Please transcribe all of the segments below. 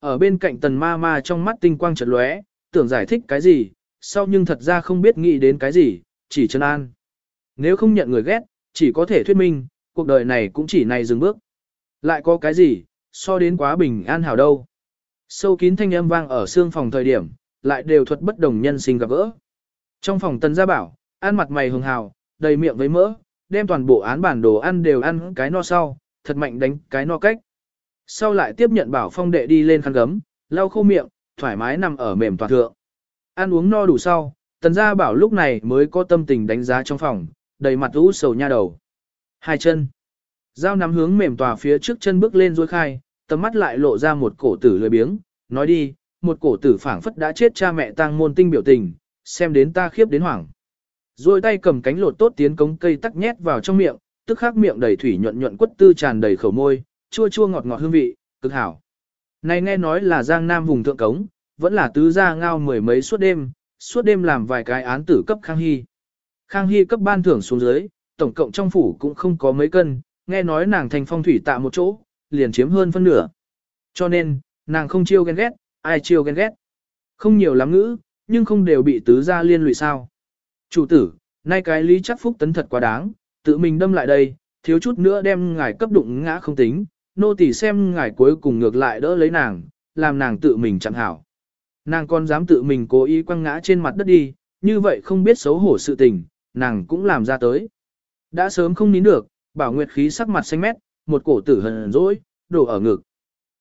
Ở bên cạnh tần ma ma trong mắt tinh quang chợt lóe, tưởng giải thích cái gì, sau nhưng thật ra không biết nghĩ đến cái gì, chỉ chân an. Nếu không nhận người ghét, chỉ có thể thuyết minh, cuộc đời này cũng chỉ này dừng bước. Lại có cái gì, so đến quá bình an hảo đâu. Sâu kín thanh âm vang ở xương phòng thời điểm, lại đều thuật bất đồng nhân sinh gặp gỡ. Trong phòng tần gia bảo, ăn mặt mày hường hào, đầy miệng với mỡ, đem toàn bộ án bản đồ ăn đều ăn cái no sau, thật mạnh đánh cái no cách. Sau lại tiếp nhận bảo phong đệ đi lên khăn gấm, lau khô miệng, thoải mái nằm ở mềm toàn thượng. Ăn uống no đủ sau, tần gia bảo lúc này mới có tâm tình đánh giá trong phòng, đầy mặt ú sầu nha đầu. Hai chân. Dao nắm hướng mềm tòa phía trước chân bước lên dối khai, tầm mắt lại lộ ra một cổ tử lười biếng, nói đi, một cổ tử phảng phất đã chết cha mẹ tang môn tinh biểu tình, xem đến ta khiếp đến hoảng. Rồi tay cầm cánh lột tốt tiến cống cây tắc nhét vào trong miệng, tức khắc miệng đầy thủy nhuận nhuận quất tư tràn đầy khẩu môi, chua chua ngọt ngọt hương vị, cực hảo. Này nghe nói là Giang Nam vùng thượng cống, vẫn là tứ gia ngao mười mấy suốt đêm, suốt đêm làm vài cái án tử cấp Khang Hy. Khang Hy cấp ban thưởng xuống dưới, tổng cộng trong phủ cũng không có mấy cân, nghe nói nàng thành phong thủy tạ một chỗ, liền chiếm hơn phân nửa. Cho nên, nàng không chiêu ghen ghét, ai chiêu ghen ghét. Không nhiều lắm ngữ, nhưng không đều bị tứ gia liên lụy sao. Chủ tử, nay cái lý chắc phúc tấn thật quá đáng, tự mình đâm lại đây, thiếu chút nữa đem ngài cấp đụng ngã không tính, nô tỳ xem ngài cuối cùng ngược lại đỡ lấy nàng, làm nàng tự mình chẳng hảo. Nàng còn dám tự mình cố ý quăng ngã trên mặt đất đi, như vậy không biết xấu hổ sự tình, nàng cũng làm ra tới. Đã sớm không nín được, bảo nguyệt khí sắc mặt xanh mét, một cổ tử hờn dỗi, đổ ở ngực.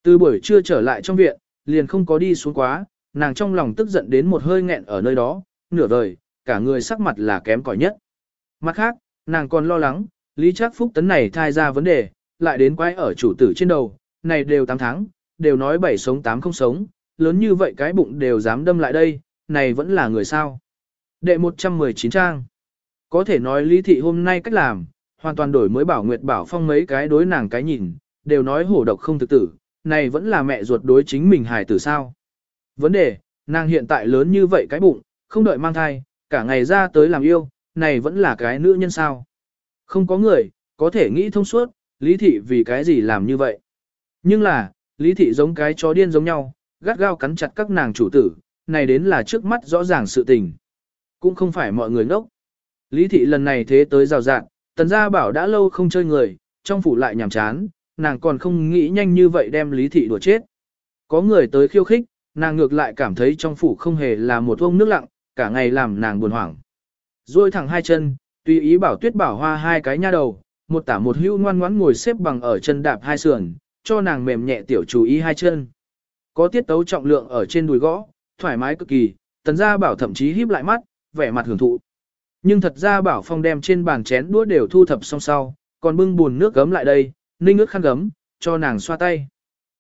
Từ buổi trưa trở lại trong viện, liền không có đi xuống quá, nàng trong lòng tức giận đến một hơi nghẹn ở nơi đó, nửa đời, cả người sắc mặt là kém cỏi nhất. Mặt khác, nàng còn lo lắng, Lý Trác Phúc tấn này thai ra vấn đề, lại đến quái ở chủ tử trên đầu, này đều 8 tháng, đều nói bảy sống 8 không sống, lớn như vậy cái bụng đều dám đâm lại đây, này vẫn là người sao. Đệ 119 trang. Có thể nói Lý Thị hôm nay cách làm, hoàn toàn đổi mới bảo Nguyệt Bảo Phong mấy cái đối nàng cái nhìn, đều nói hổ độc không thực tử, này vẫn là mẹ ruột đối chính mình hài tử sao. Vấn đề, nàng hiện tại lớn như vậy cái bụng, không đợi mang thai, cả ngày ra tới làm yêu, này vẫn là cái nữ nhân sao. Không có người, có thể nghĩ thông suốt, Lý Thị vì cái gì làm như vậy. Nhưng là, Lý Thị giống cái chó điên giống nhau, gắt gao cắn chặt các nàng chủ tử, này đến là trước mắt rõ ràng sự tình. Cũng không phải mọi người ngốc. Lý Thị lần này thế tới rào rạng, tần gia bảo đã lâu không chơi người, trong phủ lại nhàm chán, nàng còn không nghĩ nhanh như vậy đem Lý Thị đùa chết. Có người tới khiêu khích, nàng ngược lại cảm thấy trong phủ không hề là một ông nước lặng, cả ngày làm nàng buồn hoảng. Rồi thẳng hai chân, tùy ý bảo tuyết bảo hoa hai cái nha đầu, một tả một hưu ngoan ngoãn ngồi xếp bằng ở chân đạp hai sườn, cho nàng mềm nhẹ tiểu chú ý hai chân. Có tiết tấu trọng lượng ở trên đùi gõ, thoải mái cực kỳ, tần gia bảo thậm chí híp lại mắt, vẻ mặt hưởng thụ. Nhưng thật ra bảo phong đem trên bàn chén đũa đều thu thập xong sau, còn bưng buồn nước gấm lại đây, ninh ướt khăn gấm, cho nàng xoa tay.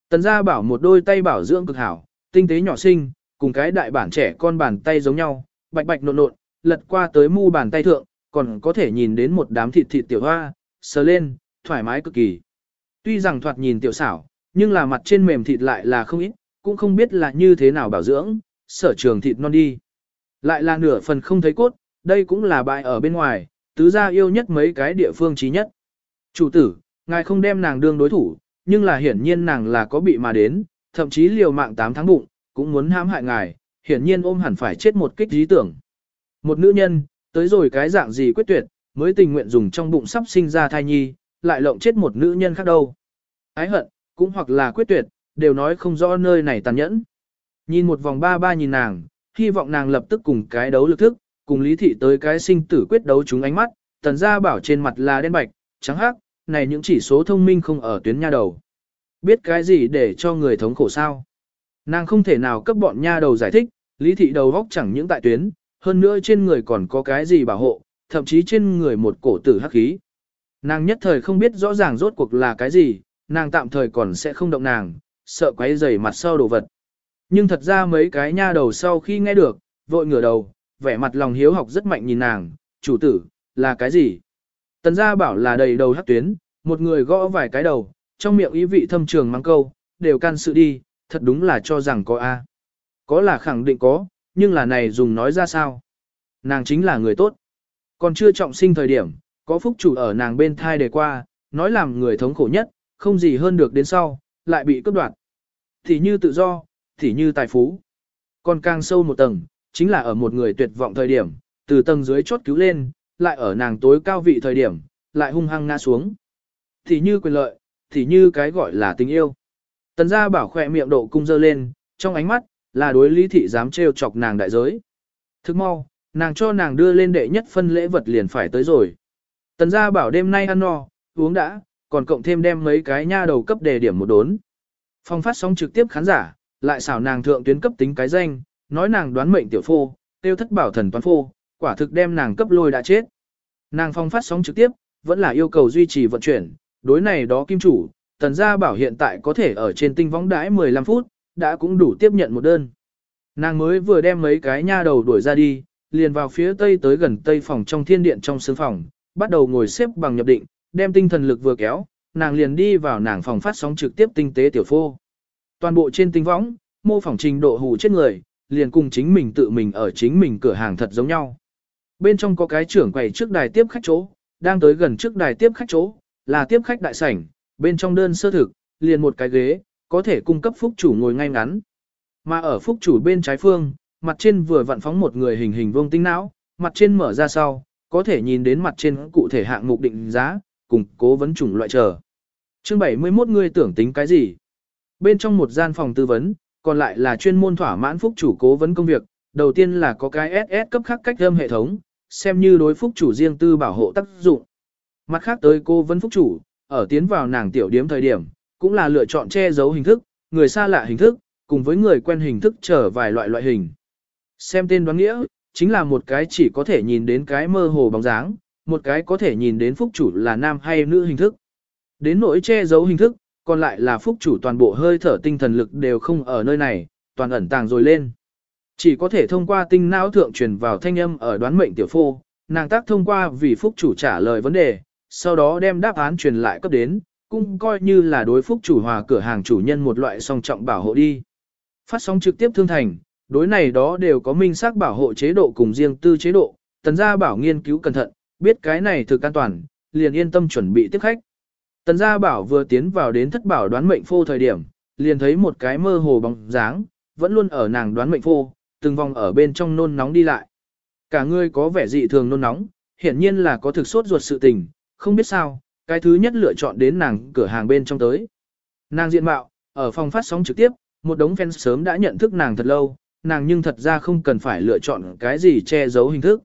Tần gia bảo một đôi tay bảo dưỡng cực hảo, tinh tế nhỏ xinh, cùng cái đại bản trẻ con bàn tay giống nhau, bạch bạch nộn nộn, lật qua tới mu bàn tay thượng, còn có thể nhìn đến một đám thịt thịt tiểu hoa, sờ lên, thoải mái cực kỳ. Tuy rằng thoạt nhìn tiểu xảo, nhưng là mặt trên mềm thịt lại là không ít, cũng không biết là như thế nào bảo dưỡng, sở trường thịt non đi. Lại là nửa phần không thấy cốt, đây cũng là bại ở bên ngoài, tứ gia yêu nhất mấy cái địa phương trí nhất. Chủ tử, ngài không đem nàng đương đối thủ, nhưng là hiển nhiên nàng là có bị mà đến, thậm chí liều mạng 8 tháng bụng, cũng muốn hãm hại ngài, hiển nhiên ôm hẳn phải chết một kích lý tưởng. Một nữ nhân, tới rồi cái dạng gì quyết tuyệt, mới tình nguyện dùng trong bụng sắp sinh ra thai nhi, lại lộng chết một nữ nhân khác đâu. Ái hận, cũng hoặc là quyết tuyệt, đều nói không rõ nơi này tàn nhẫn. Nhìn một vòng ba ba nhìn nàng, hy vọng nàng lập tức cùng cái đấu lực thức, cùng lý thị tới cái sinh tử quyết đấu chúng ánh mắt, tần gia bảo trên mặt là đen bạch, trắng hắc, này những chỉ số thông minh không ở tuyến nha đầu. Biết cái gì để cho người thống khổ sao? Nàng không thể nào cấp bọn nha đầu giải thích, lý thị đầu góc chẳng những tại tuyến, hơn nữa trên người còn có cái gì bảo hộ, thậm chí trên người một cổ tử hắc khí. Nàng nhất thời không biết rõ ràng rốt cuộc là cái gì, nàng tạm thời còn sẽ không động nàng, sợ quấy rầy mặt sau đồ vật. Nhưng thật ra mấy cái nha đầu sau khi nghe được, vội ngửa đầu, vẻ mặt lòng hiếu học rất mạnh nhìn nàng, chủ tử, là cái gì? Tần gia bảo là đầy đầu hắc tuyến, một người gõ vài cái đầu, trong miệng ý vị thâm trường mang câu, đều can sự đi, thật đúng là cho rằng có A. Có là khẳng định có, nhưng là này dùng nói ra sao? Nàng chính là người tốt. Còn chưa trọng sinh thời điểm, có phúc chủ ở nàng bên thai đề qua, nói làm người thống khổ nhất, không gì hơn được đến sau, lại bị cướp đoạt. Thì như tự do, thì như tài phú. Còn càng sâu một tầng, chính là ở một người tuyệt vọng thời điểm, từ tầng dưới chốt cứu lên, lại ở nàng tối cao vị thời điểm, lại hung hăng ngã xuống. Thì như quyền lợi, thì như cái gọi là tình yêu. Tần gia bảo khỏe miệng độ cung dơ lên, trong ánh mắt, là đối lý thị dám trêu chọc nàng đại giới. Thức mau, nàng cho nàng đưa lên đệ nhất phân lễ vật liền phải tới rồi. Tần gia bảo đêm nay ăn no, uống đã, còn cộng thêm đem mấy cái nha đầu cấp đề điểm một đốn. Phong phát sóng trực tiếp khán giả, lại xảo nàng thượng tuyến cấp tính cái danh, nói nàng đoán mệnh tiểu phu, tiêu thất bảo thần toán phu, quả thực đem nàng cấp lôi đã chết. Nàng phong phát sóng trực tiếp, vẫn là yêu cầu duy trì vận chuyển, đối này đó kim chủ, tần gia bảo hiện tại có thể ở trên tinh võng đãi 15 phút, đã cũng đủ tiếp nhận một đơn. Nàng mới vừa đem mấy cái nha đầu đuổi ra đi, liền vào phía tây tới gần tây phòng trong thiên điện trong sương phòng, bắt đầu ngồi xếp bằng nhập định, đem tinh thần lực vừa kéo, nàng liền đi vào nàng phòng phát sóng trực tiếp tinh tế tiểu phô. Toàn bộ trên tinh võng, mô phỏng trình độ hù chết người, liền cùng chính mình tự mình ở chính mình cửa hàng thật giống nhau. Bên trong có cái trưởng quầy trước đài tiếp khách chỗ, đang tới gần trước đài tiếp khách chỗ, là tiếp khách đại sảnh, bên trong đơn sơ thực, liền một cái ghế, có thể cung cấp phúc chủ ngồi ngay ngắn. Mà ở phúc chủ bên trái phương, mặt trên vừa vặn phóng một người hình hình vuông tinh não, mặt trên mở ra sau, có thể nhìn đến mặt trên cụ thể hạng mục định giá, cùng cố vấn chủng loại trở. Chương 71 người tưởng tính cái gì? Bên trong một gian phòng tư vấn, còn lại là chuyên môn thỏa mãn phúc chủ cố vấn công việc, đầu tiên là có cái SS cấp khác cách âm hệ thống, xem như đối phúc chủ riêng tư bảo hộ tác dụng. Mặt khác tới cô vấn phúc chủ, ở tiến vào nàng tiểu điếm thời điểm, cũng là lựa chọn che giấu hình thức, người xa lạ hình thức, cùng với người quen hình thức trở vài loại loại hình. Xem tên đoán nghĩa, chính là một cái chỉ có thể nhìn đến cái mơ hồ bóng dáng, một cái có thể nhìn đến phúc chủ là nam hay nữ hình thức. Đến nỗi che giấu hình thức, còn lại là phúc chủ toàn bộ hơi thở tinh thần lực đều không ở nơi này, toàn ẩn tàng rồi lên. Chỉ có thể thông qua tinh não thượng truyền vào thanh âm ở đoán mệnh tiểu phô, nàng tác thông qua vì phúc chủ trả lời vấn đề, sau đó đem đáp án truyền lại cấp đến, cũng coi như là đối phúc chủ hòa cửa hàng chủ nhân một loại song trọng bảo hộ đi. Phát sóng trực tiếp thương thành, đối này đó đều có minh xác bảo hộ chế độ cùng riêng tư chế độ, tần gia bảo nghiên cứu cẩn thận, biết cái này thực an toàn, liền yên tâm chuẩn bị tiếp khách. Tần gia bảo vừa tiến vào đến thất bảo đoán mệnh phô thời điểm, liền thấy một cái mơ hồ bóng dáng, vẫn luôn ở nàng đoán mệnh phô, từng vòng ở bên trong nôn nóng đi lại. Cả người có vẻ dị thường nôn nóng, hiển nhiên là có thực sốt ruột sự tình, không biết sao, cái thứ nhất lựa chọn đến nàng cửa hàng bên trong tới. Nàng diện mạo, ở phòng phát sóng trực tiếp, một đống fan sớm đã nhận thức nàng thật lâu, nàng nhưng thật ra không cần phải lựa chọn cái gì che giấu hình thức.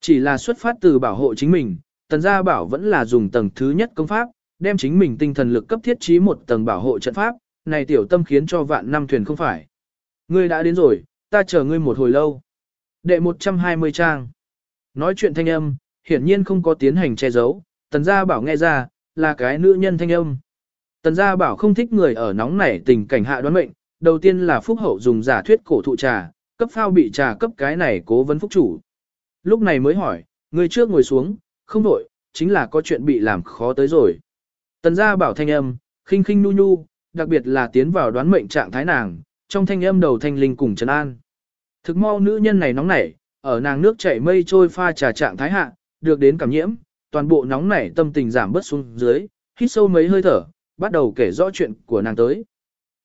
Chỉ là xuất phát từ bảo hộ chính mình, tần gia bảo vẫn là dùng tầng thứ nhất công pháp, đem chính mình tinh thần lực cấp thiết trí một tầng bảo hộ trận pháp, này tiểu tâm khiến cho vạn năm thuyền không phải. Ngươi đã đến rồi, ta chờ ngươi một hồi lâu. Đệ 120 trang. Nói chuyện thanh âm, hiển nhiên không có tiến hành che giấu, tần gia bảo nghe ra, là cái nữ nhân thanh âm. Tần gia bảo không thích người ở nóng nảy tình cảnh hạ đoán mệnh, đầu tiên là phúc hậu dùng giả thuyết cổ thụ trà, cấp phao bị trà cấp cái này cố vấn phúc chủ. Lúc này mới hỏi, người trước ngồi xuống, không đổi, chính là có chuyện bị làm khó tới rồi. Tần gia bảo thanh âm, khinh khinh nu nu, đặc biệt là tiến vào đoán mệnh trạng thái nàng, trong thanh âm đầu thanh linh cùng trấn an. Thực mau nữ nhân này nóng nảy, ở nàng nước chảy mây trôi pha trà trạng thái hạ, được đến cảm nhiễm, toàn bộ nóng nảy tâm tình giảm bớt xuống dưới, hít sâu mấy hơi thở, bắt đầu kể rõ chuyện của nàng tới.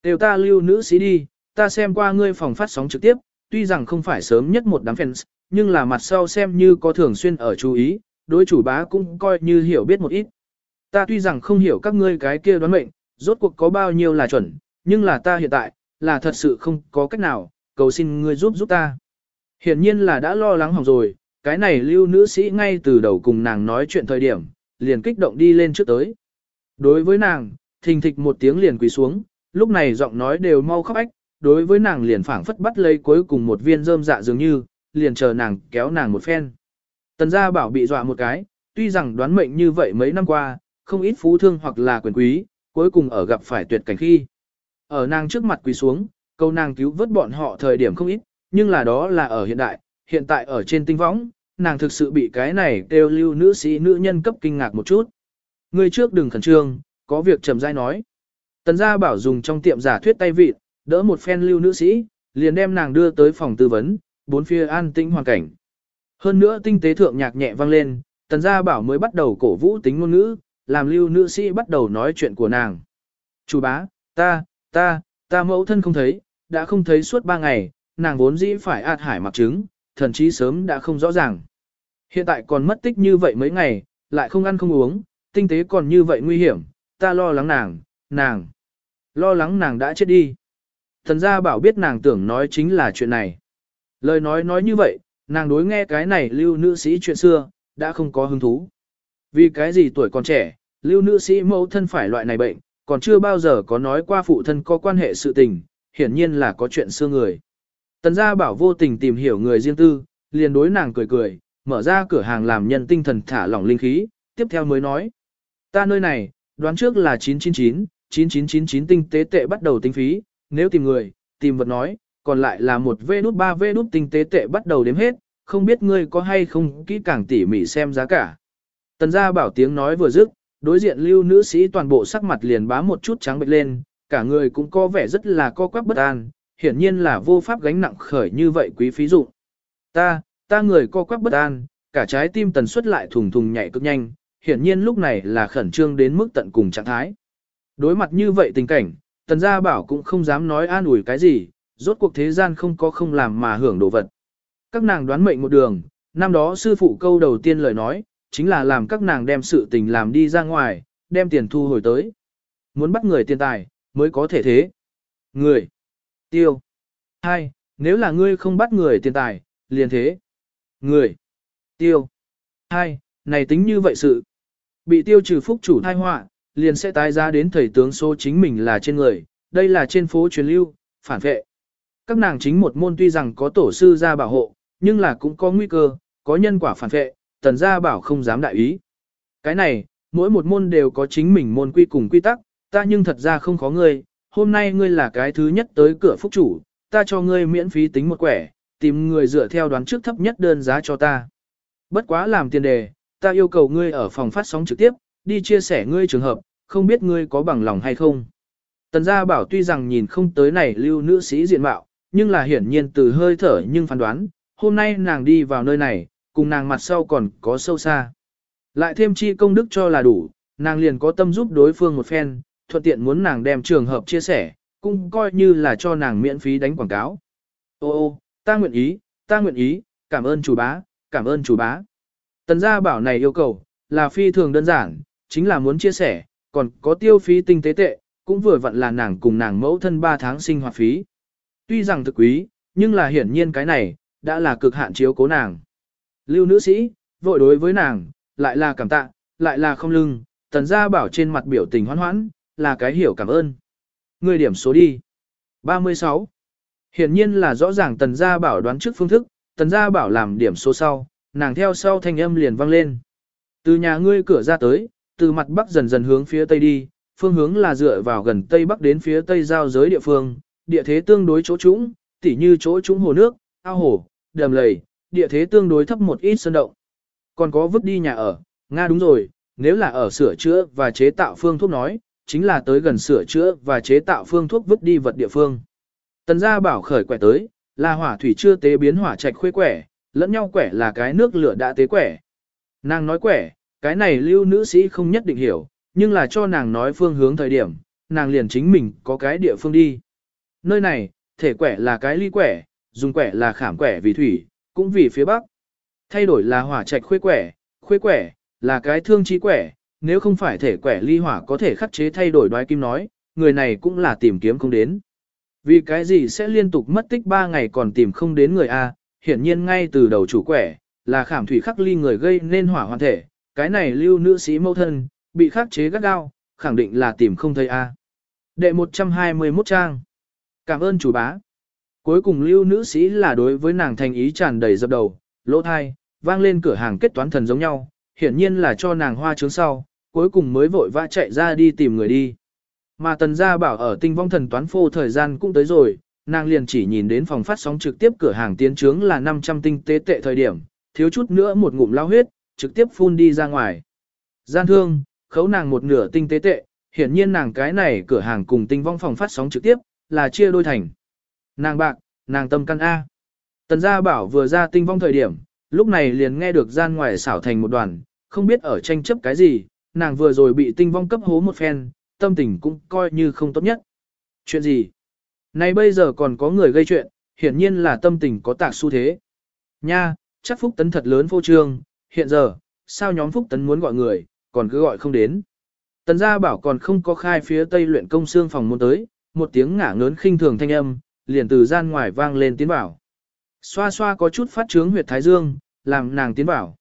Đều ta lưu nữ sĩ đi, ta xem qua ngươi phòng phát sóng trực tiếp, tuy rằng không phải sớm nhất một đám fans, nhưng là mặt sau xem như có thường xuyên ở chú ý, đối chủ bá cũng coi như hiểu biết một ít. Ta tuy rằng không hiểu các ngươi cái kia đoán mệnh, rốt cuộc có bao nhiêu là chuẩn, nhưng là ta hiện tại, là thật sự không có cách nào, cầu xin ngươi giúp giúp ta. Hiển nhiên là đã lo lắng hỏng rồi, cái này lưu nữ sĩ ngay từ đầu cùng nàng nói chuyện thời điểm, liền kích động đi lên trước tới. Đối với nàng, thình thịch một tiếng liền quỳ xuống, lúc này giọng nói đều mau khóc ách, đối với nàng liền phảng phất bắt lấy cuối cùng một viên rơm dạ dường như, liền chờ nàng kéo nàng một phen. Tần gia bảo bị dọa một cái, tuy rằng đoán mệnh như vậy mấy năm qua, không ít phú thương hoặc là quyền quý, cuối cùng ở gặp phải tuyệt cảnh khi. Ở nàng trước mặt quỳ xuống, câu nàng cứu vớt bọn họ thời điểm không ít, nhưng là đó là ở hiện đại, hiện tại ở trên tinh võng, nàng thực sự bị cái này kêu lưu nữ sĩ nữ nhân cấp kinh ngạc một chút. Người trước đừng khẩn trương, có việc trầm dai nói. Tần gia bảo dùng trong tiệm giả thuyết tay vịt, đỡ một phen lưu nữ sĩ, liền đem nàng đưa tới phòng tư vấn, bốn phía an tĩnh hoàn cảnh. Hơn nữa tinh tế thượng nhạc nhẹ vang lên, tần gia bảo mới bắt đầu cổ vũ tính ngôn ngữ, làm lưu nữ sĩ bắt đầu nói chuyện của nàng. Chủ bá, ta, ta, Ta mẫu thân không thấy, đã không thấy suốt ba ngày, nàng vốn dĩ phải ạt hải mặc trứng, thần chí sớm đã không rõ ràng. Hiện tại còn mất tích như vậy mấy ngày, lại không ăn không uống, tinh tế còn như vậy nguy hiểm, ta lo lắng nàng, nàng, lo lắng nàng đã chết đi. Thần gia bảo biết nàng tưởng nói chính là chuyện này. Lời nói nói như vậy, nàng đối nghe cái này lưu nữ sĩ chuyện xưa, đã không có hứng thú. Vì cái gì tuổi còn trẻ, lưu nữ sĩ mẫu thân phải loại này bệnh, còn chưa bao giờ có nói qua phụ thân có quan hệ sự tình, hiển nhiên là có chuyện xưa người. Tần gia bảo vô tình tìm hiểu người riêng tư, liền đối nàng cười cười, mở ra cửa hàng làm nhân tinh thần thả lỏng linh khí, tiếp theo mới nói. Ta nơi này, đoán trước là 999, 9999 tinh tế tệ bắt đầu tính phí, nếu tìm người, tìm vật nói, còn lại là một V nút 3 V nút tinh tế tệ bắt đầu đếm hết, không biết ngươi có hay không kỹ càng tỉ mỉ xem giá cả. Tần gia bảo tiếng nói vừa dứt, đối diện lưu nữ sĩ toàn bộ sắc mặt liền bá một chút trắng bệch lên, cả người cũng có vẻ rất là co quắp bất an, hiển nhiên là vô pháp gánh nặng khởi như vậy quý phí dụng. Ta, ta người co quắp bất an, cả trái tim tần suất lại thùng thùng nhảy cực nhanh, hiển nhiên lúc này là khẩn trương đến mức tận cùng trạng thái. Đối mặt như vậy tình cảnh, tần gia bảo cũng không dám nói an ủi cái gì, rốt cuộc thế gian không có không làm mà hưởng đồ vật. Các nàng đoán mệnh một đường, năm đó sư phụ câu đầu tiên lời nói, chính là làm các nàng đem sự tình làm đi ra ngoài, đem tiền thu hồi tới. Muốn bắt người tiền tài, mới có thể thế. Người. Tiêu. Hai, nếu là ngươi không bắt người tiền tài, liền thế. Người. Tiêu. Hai, này tính như vậy sự. Bị tiêu trừ phúc chủ thai họa, liền sẽ tái ra đến thầy tướng số chính mình là trên người, đây là trên phố truyền lưu, phản vệ. Các nàng chính một môn tuy rằng có tổ sư ra bảo hộ, nhưng là cũng có nguy cơ, có nhân quả phản vệ, tần gia bảo không dám đại ý. Cái này, mỗi một môn đều có chính mình môn quy cùng quy tắc, ta nhưng thật ra không có ngươi, hôm nay ngươi là cái thứ nhất tới cửa phúc chủ, ta cho ngươi miễn phí tính một quẻ, tìm người dựa theo đoán trước thấp nhất đơn giá cho ta. Bất quá làm tiền đề, ta yêu cầu ngươi ở phòng phát sóng trực tiếp, đi chia sẻ ngươi trường hợp, không biết ngươi có bằng lòng hay không. Tần gia bảo tuy rằng nhìn không tới này lưu nữ sĩ diện mạo, nhưng là hiển nhiên từ hơi thở nhưng phán đoán, hôm nay nàng đi vào nơi này, cùng nàng mặt sau còn có sâu xa. Lại thêm chi công đức cho là đủ, nàng liền có tâm giúp đối phương một phen, thuận tiện muốn nàng đem trường hợp chia sẻ, cũng coi như là cho nàng miễn phí đánh quảng cáo. Ô ô, ta nguyện ý, ta nguyện ý, cảm ơn chủ bá, cảm ơn chủ bá. Tần gia bảo này yêu cầu, là phi thường đơn giản, chính là muốn chia sẻ, còn có tiêu phí tinh tế tệ, cũng vừa vặn là nàng cùng nàng mẫu thân 3 tháng sinh hoạt phí. Tuy rằng thực quý, nhưng là hiển nhiên cái này, đã là cực hạn chiếu cố nàng. Lưu nữ sĩ, vội đối với nàng, lại là cảm tạ, lại là không lưng, tần gia bảo trên mặt biểu tình hoan hoãn, là cái hiểu cảm ơn. Người điểm số đi. 36. Hiển nhiên là rõ ràng tần gia bảo đoán trước phương thức, tần gia bảo làm điểm số sau, nàng theo sau thanh âm liền vang lên. Từ nhà ngươi cửa ra tới, từ mặt bắc dần dần hướng phía tây đi, phương hướng là dựa vào gần tây bắc đến phía tây giao giới địa phương, địa thế tương đối chỗ trũng, tỉ như chỗ trũng hồ nước, ao hồ, đầm lầy, địa thế tương đối thấp một ít sơn động. Còn có vứt đi nhà ở, Nga đúng rồi, nếu là ở sửa chữa và chế tạo phương thuốc nói, chính là tới gần sửa chữa và chế tạo phương thuốc vứt đi vật địa phương. Tần gia bảo khởi quẻ tới, là hỏa thủy chưa tế biến hỏa trạch khuê quẻ, lẫn nhau quẻ là cái nước lửa đã tế quẻ. Nàng nói quẻ, cái này lưu nữ sĩ không nhất định hiểu, nhưng là cho nàng nói phương hướng thời điểm, nàng liền chính mình có cái địa phương đi. Nơi này, thể quẻ là cái ly quẻ, dùng quẻ là khảm quẻ vì thủy, cũng vì phía bắc. Thay đổi là hỏa trạch khuê quẻ, khuê quẻ, là cái thương chi quẻ, nếu không phải thể quẻ ly hỏa có thể khắc chế thay đổi đoái kim nói, người này cũng là tìm kiếm không đến. Vì cái gì sẽ liên tục mất tích 3 ngày còn tìm không đến người A, hiển nhiên ngay từ đầu chủ quẻ, là khảm thủy khắc ly người gây nên hỏa hoàn thể, cái này lưu nữ sĩ mâu thân, bị khắc chế gắt gao, khẳng định là tìm không thấy A. Đệ 121 trang. Cảm ơn chủ bá. Cuối cùng lưu nữ sĩ là đối với nàng thành ý tràn đầy dập đầu, lỗ thai, vang lên cửa hàng kết toán thần giống nhau, hiển nhiên là cho nàng hoa trướng sau, cuối cùng mới vội vã chạy ra đi tìm người đi. Mà tần gia bảo ở tinh vong thần toán phô thời gian cũng tới rồi, nàng liền chỉ nhìn đến phòng phát sóng trực tiếp cửa hàng tiến trướng là 500 tinh tế tệ thời điểm, thiếu chút nữa một ngụm lao huyết, trực tiếp phun đi ra ngoài. Gian thương, khấu nàng một nửa tinh tế tệ, hiển nhiên nàng cái này cửa hàng cùng tinh vong phòng phát sóng trực tiếp, là chia đôi thành. Nàng bạc, nàng tâm căn A. Tần gia bảo vừa ra tinh vong thời điểm, lúc này liền nghe được gian ngoài xảo thành một đoàn, không biết ở tranh chấp cái gì, nàng vừa rồi bị tinh vong cấp hố một phen, tâm tình cũng coi như không tốt nhất. Chuyện gì? Này bây giờ còn có người gây chuyện, hiển nhiên là tâm tình có tạc xu thế. Nha, chắc Phúc Tấn thật lớn vô trương, hiện giờ, sao nhóm Phúc Tấn muốn gọi người, còn cứ gọi không đến. Tần gia bảo còn không có khai phía tây luyện công xương phòng muốn tới, một tiếng ngả ngớn khinh thường thanh âm, liền từ gian ngoài vang lên tiến bảo. Xoa xoa có chút phát trướng huyệt thái dương, làm nàng tiến bảo.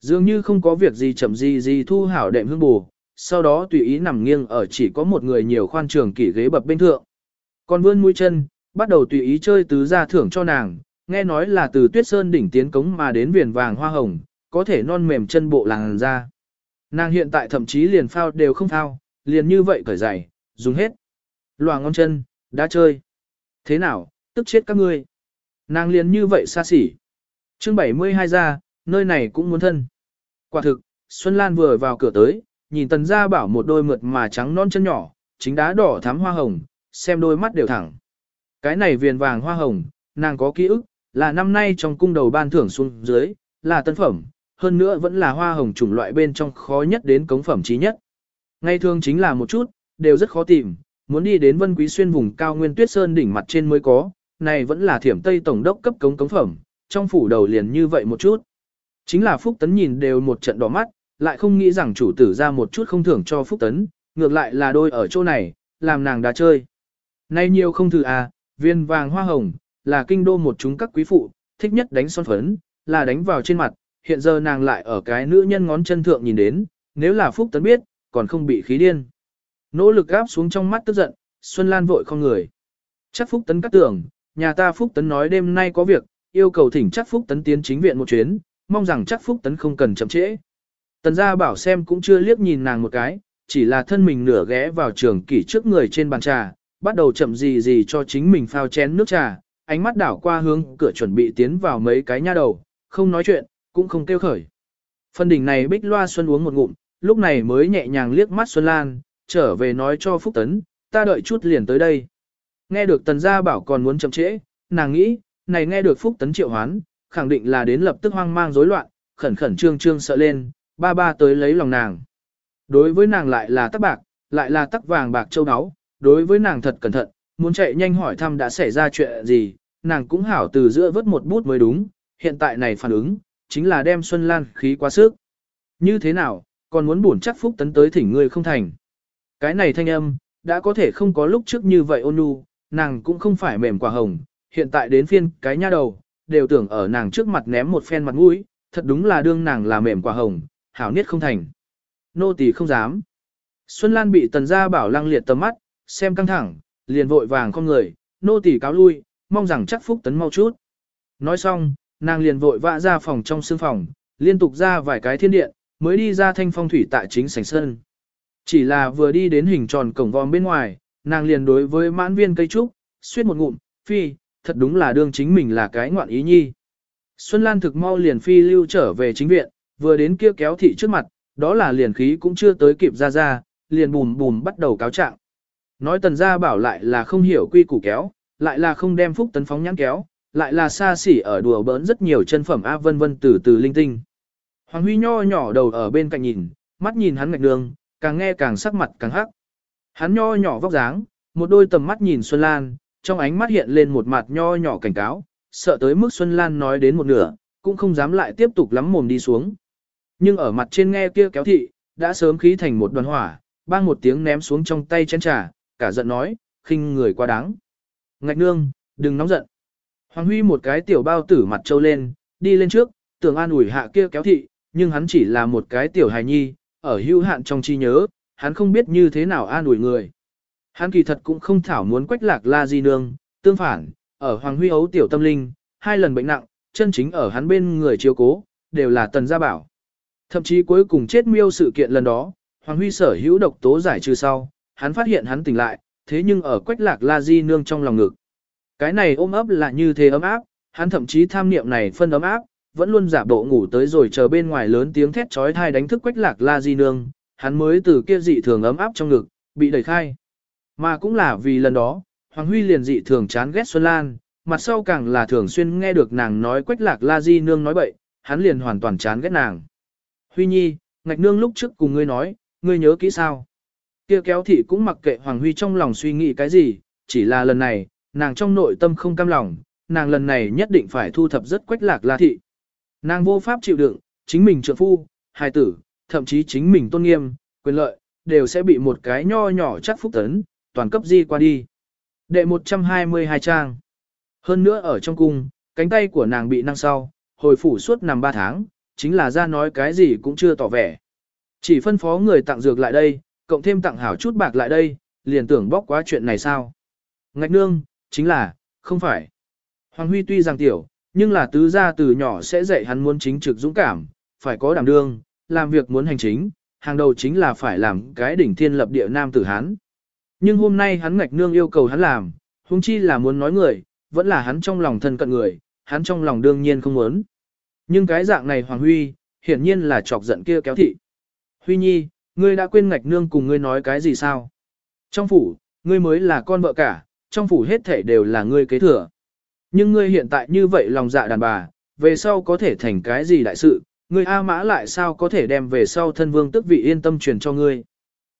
Dường như không có việc gì chậm gì gì thu hảo đệm hương bù, sau đó tùy ý nằm nghiêng ở chỉ có một người nhiều khoan trường kỷ ghế bập bên thượng. Còn vươn mũi chân, bắt đầu tùy ý chơi tứ gia thưởng cho nàng, nghe nói là từ tuyết sơn đỉnh tiến cống mà đến viền vàng hoa hồng, có thể non mềm chân bộ làng ra. Nàng hiện tại thậm chí liền phao đều không phao, liền như vậy cởi giày, dùng hết. Loà ngón chân, đã chơi. Thế nào, tức chết các ngươi. Nàng liền như vậy xa xỉ. chương 72 ra, nơi này cũng muốn thân. Quả thực, Xuân Lan vừa vào cửa tới, nhìn tần gia bảo một đôi mượt mà trắng non chân nhỏ, chính đá đỏ thắm hoa hồng, xem đôi mắt đều thẳng. Cái này viền vàng hoa hồng, nàng có ký ức, là năm nay trong cung đầu ban thưởng xuống dưới, là tân phẩm, hơn nữa vẫn là hoa hồng chủng loại bên trong khó nhất đến cống phẩm trí nhất. Ngay thường chính là một chút, đều rất khó tìm, muốn đi đến Vân Quý Xuyên vùng cao nguyên tuyết sơn đỉnh mặt trên mới có, này vẫn là thiểm Tây Tổng đốc cấp cống cống phẩm, trong phủ đầu liền như vậy một chút. Chính là Phúc Tấn nhìn đều một trận đỏ mắt, lại không nghĩ rằng chủ tử ra một chút không thưởng cho Phúc Tấn, ngược lại là đôi ở chỗ này, làm nàng đã chơi. Nay nhiều không thử à, viên vàng hoa hồng, là kinh đô một chúng các quý phụ, thích nhất đánh son phấn, là đánh vào trên mặt, hiện giờ nàng lại ở cái nữ nhân ngón chân thượng nhìn đến, nếu là Phúc Tấn biết, còn không bị khí điên. Nỗ lực gáp xuống trong mắt tức giận, Xuân Lan vội không người. Chắc Phúc Tấn cắt tưởng, nhà ta Phúc Tấn nói đêm nay có việc, yêu cầu thỉnh chắc Phúc Tấn tiến chính viện một chuyến, mong rằng chắc Phúc Tấn không cần chậm trễ. Tần gia bảo xem cũng chưa liếc nhìn nàng một cái, chỉ là thân mình nửa ghé vào trường kỷ trước người trên bàn trà, bắt đầu chậm gì gì cho chính mình phao chén nước trà, ánh mắt đảo qua hướng cửa chuẩn bị tiến vào mấy cái nha đầu, không nói chuyện, cũng không kêu khởi. Phần đỉnh này bích loa xuân uống một ngụm, lúc này mới nhẹ nhàng liếc mắt Xuân Lan, trở về nói cho Phúc Tấn, ta đợi chút liền tới đây. Nghe được tần gia bảo còn muốn chậm trễ, nàng nghĩ, này nghe được Phúc Tấn triệu hoán, khẳng định là đến lập tức hoang mang rối loạn, khẩn khẩn trương trương sợ lên, ba ba tới lấy lòng nàng. Đối với nàng lại là tắc bạc, lại là tắc vàng bạc châu áo, đối với nàng thật cẩn thận, muốn chạy nhanh hỏi thăm đã xảy ra chuyện gì, nàng cũng hảo từ giữa vớt một bút mới đúng, hiện tại này phản ứng, chính là đem Xuân Lan khí quá sức. Như thế nào, còn muốn buồn chắc Phúc Tấn tới thỉnh ngươi không thành. Cái này thanh âm, đã có thể không có lúc trước như vậy ôn nhu, nàng cũng không phải mềm quả hồng, hiện tại đến phiên cái nha đầu, đều tưởng ở nàng trước mặt ném một phen mặt mũi, thật đúng là đương nàng là mềm quả hồng, hảo niết không thành. Nô tỳ không dám. Xuân Lan bị tần gia bảo lăng liệt tầm mắt, xem căng thẳng, liền vội vàng con người, nô tỳ cáo lui, mong rằng chắc phúc tấn mau chút. Nói xong, nàng liền vội vã ra phòng trong sương phòng, liên tục ra vài cái thiên điện, mới đi ra thanh phong thủy tại chính sảnh sân Chỉ là vừa đi đến hình tròn cổng vòm bên ngoài, nàng liền đối với mãn viên cây trúc, suýt một ngụm, phi, thật đúng là đương chính mình là cái ngoạn ý nhi. Xuân Lan thực mau liền phi lưu trở về chính viện, vừa đến kia kéo thị trước mặt, đó là liền khí cũng chưa tới kịp ra ra, liền bùm bùm bắt đầu cáo trạng. Nói tần gia bảo lại là không hiểu quy củ kéo, lại là không đem phúc tấn phóng nhãn kéo, lại là xa xỉ ở đùa bỡn rất nhiều chân phẩm A vân vân từ từ linh tinh. Hoàng Huy nho nhỏ đầu ở bên cạnh nhìn, mắt nhìn hắn ngạch đường, càng nghe càng sắc mặt càng hắc. Hắn nho nhỏ vóc dáng, một đôi tầm mắt nhìn Xuân Lan, trong ánh mắt hiện lên một mặt nho nhỏ cảnh cáo, sợ tới mức Xuân Lan nói đến một nửa, cũng không dám lại tiếp tục lắm mồm đi xuống. Nhưng ở mặt trên nghe kia kéo thị, đã sớm khí thành một đoàn hỏa, bang một tiếng ném xuống trong tay chén trà, cả giận nói, khinh người quá đáng. Ngạch nương, đừng nóng giận. Hoàng Huy một cái tiểu bao tử mặt trâu lên, đi lên trước, tưởng an ủi hạ kia kéo thị, nhưng hắn chỉ là một cái tiểu hài nhi, ở hưu hạn trong chi nhớ, hắn không biết như thế nào an ủi người. Hắn kỳ thật cũng không thảo muốn quách lạc la di nương, tương phản, ở Hoàng Huy ấu tiểu tâm linh, hai lần bệnh nặng, chân chính ở hắn bên người chiếu cố, đều là tần gia bảo. Thậm chí cuối cùng chết miêu sự kiện lần đó, Hoàng Huy sở hữu độc tố giải trừ sau, hắn phát hiện hắn tỉnh lại, thế nhưng ở quách lạc la di nương trong lòng ngực. Cái này ôm ấp là như thế ấm áp, hắn thậm chí tham niệm này phân ấm áp, vẫn luôn giả bộ ngủ tới rồi chờ bên ngoài lớn tiếng thét chói thai đánh thức quách lạc la di nương, hắn mới từ kia dị thường ấm áp trong ngực, bị đẩy khai. Mà cũng là vì lần đó, Hoàng Huy liền dị thường chán ghét Xuân Lan, mặt sau càng là thường xuyên nghe được nàng nói quách lạc la di nương nói bậy, hắn liền hoàn toàn chán ghét nàng. Huy Nhi, ngạch nương lúc trước cùng ngươi nói, ngươi nhớ kỹ sao? Kia kéo thị cũng mặc kệ Hoàng Huy trong lòng suy nghĩ cái gì, chỉ là lần này, nàng trong nội tâm không cam lòng, nàng lần này nhất định phải thu thập rất quách lạc la thị. Nàng vô pháp chịu đựng, chính mình trợ phu, hài tử, thậm chí chính mình tôn nghiêm, quyền lợi, đều sẽ bị một cái nho nhỏ chắc phúc tấn, toàn cấp di qua đi. Đệ 122 trang. Hơn nữa ở trong cung, cánh tay của nàng bị năng sau, hồi phủ suốt nằm 3 tháng, chính là ra nói cái gì cũng chưa tỏ vẻ. Chỉ phân phó người tặng dược lại đây, cộng thêm tặng hảo chút bạc lại đây, liền tưởng bóc quá chuyện này sao. Ngạch nương, chính là, không phải. Hoàng Huy tuy rằng tiểu, nhưng là tứ gia từ nhỏ sẽ dạy hắn muốn chính trực dũng cảm, phải có đảm đương, làm việc muốn hành chính, hàng đầu chính là phải làm cái đỉnh thiên lập địa nam tử hắn. Nhưng hôm nay hắn ngạch nương yêu cầu hắn làm, huống chi là muốn nói người, vẫn là hắn trong lòng thân cận người, hắn trong lòng đương nhiên không muốn. Nhưng cái dạng này Hoàng Huy, hiển nhiên là chọc giận kia kéo thị. Huy Nhi, ngươi đã quên ngạch nương cùng ngươi nói cái gì sao? Trong phủ, ngươi mới là con vợ cả, trong phủ hết thể đều là ngươi kế thừa. Nhưng ngươi hiện tại như vậy lòng dạ đàn bà, về sau có thể thành cái gì đại sự, ngươi A mã lại sao có thể đem về sau thân vương tức vị yên tâm truyền cho ngươi.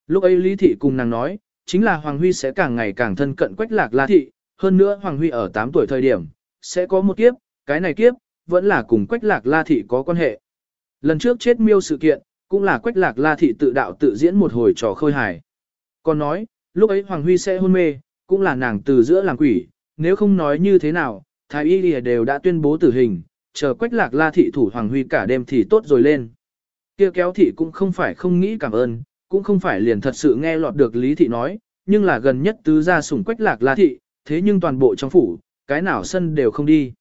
Lúc ấy Lý Thị cùng nàng nói, chính là Hoàng Huy sẽ càng ngày càng thân cận quách lạc La Thị, hơn nữa Hoàng Huy ở 8 tuổi thời điểm, sẽ có một kiếp, cái này kiếp, vẫn là cùng quách lạc La Thị có quan hệ. Lần trước chết miêu sự kiện, cũng là quách lạc La Thị tự đạo tự diễn một hồi trò khơi hài. Còn nói, lúc ấy Hoàng Huy sẽ hôn mê, cũng là nàng từ giữa làm quỷ, nếu không nói như thế nào, Thái Y Lìa đều đã tuyên bố tử hình, chờ quách lạc la thị thủ Hoàng Huy cả đêm thì tốt rồi lên. Kia kéo thị cũng không phải không nghĩ cảm ơn, cũng không phải liền thật sự nghe lọt được Lý thị nói, nhưng là gần nhất tứ gia sủng quách lạc la thị, thế nhưng toàn bộ trong phủ, cái nào sân đều không đi.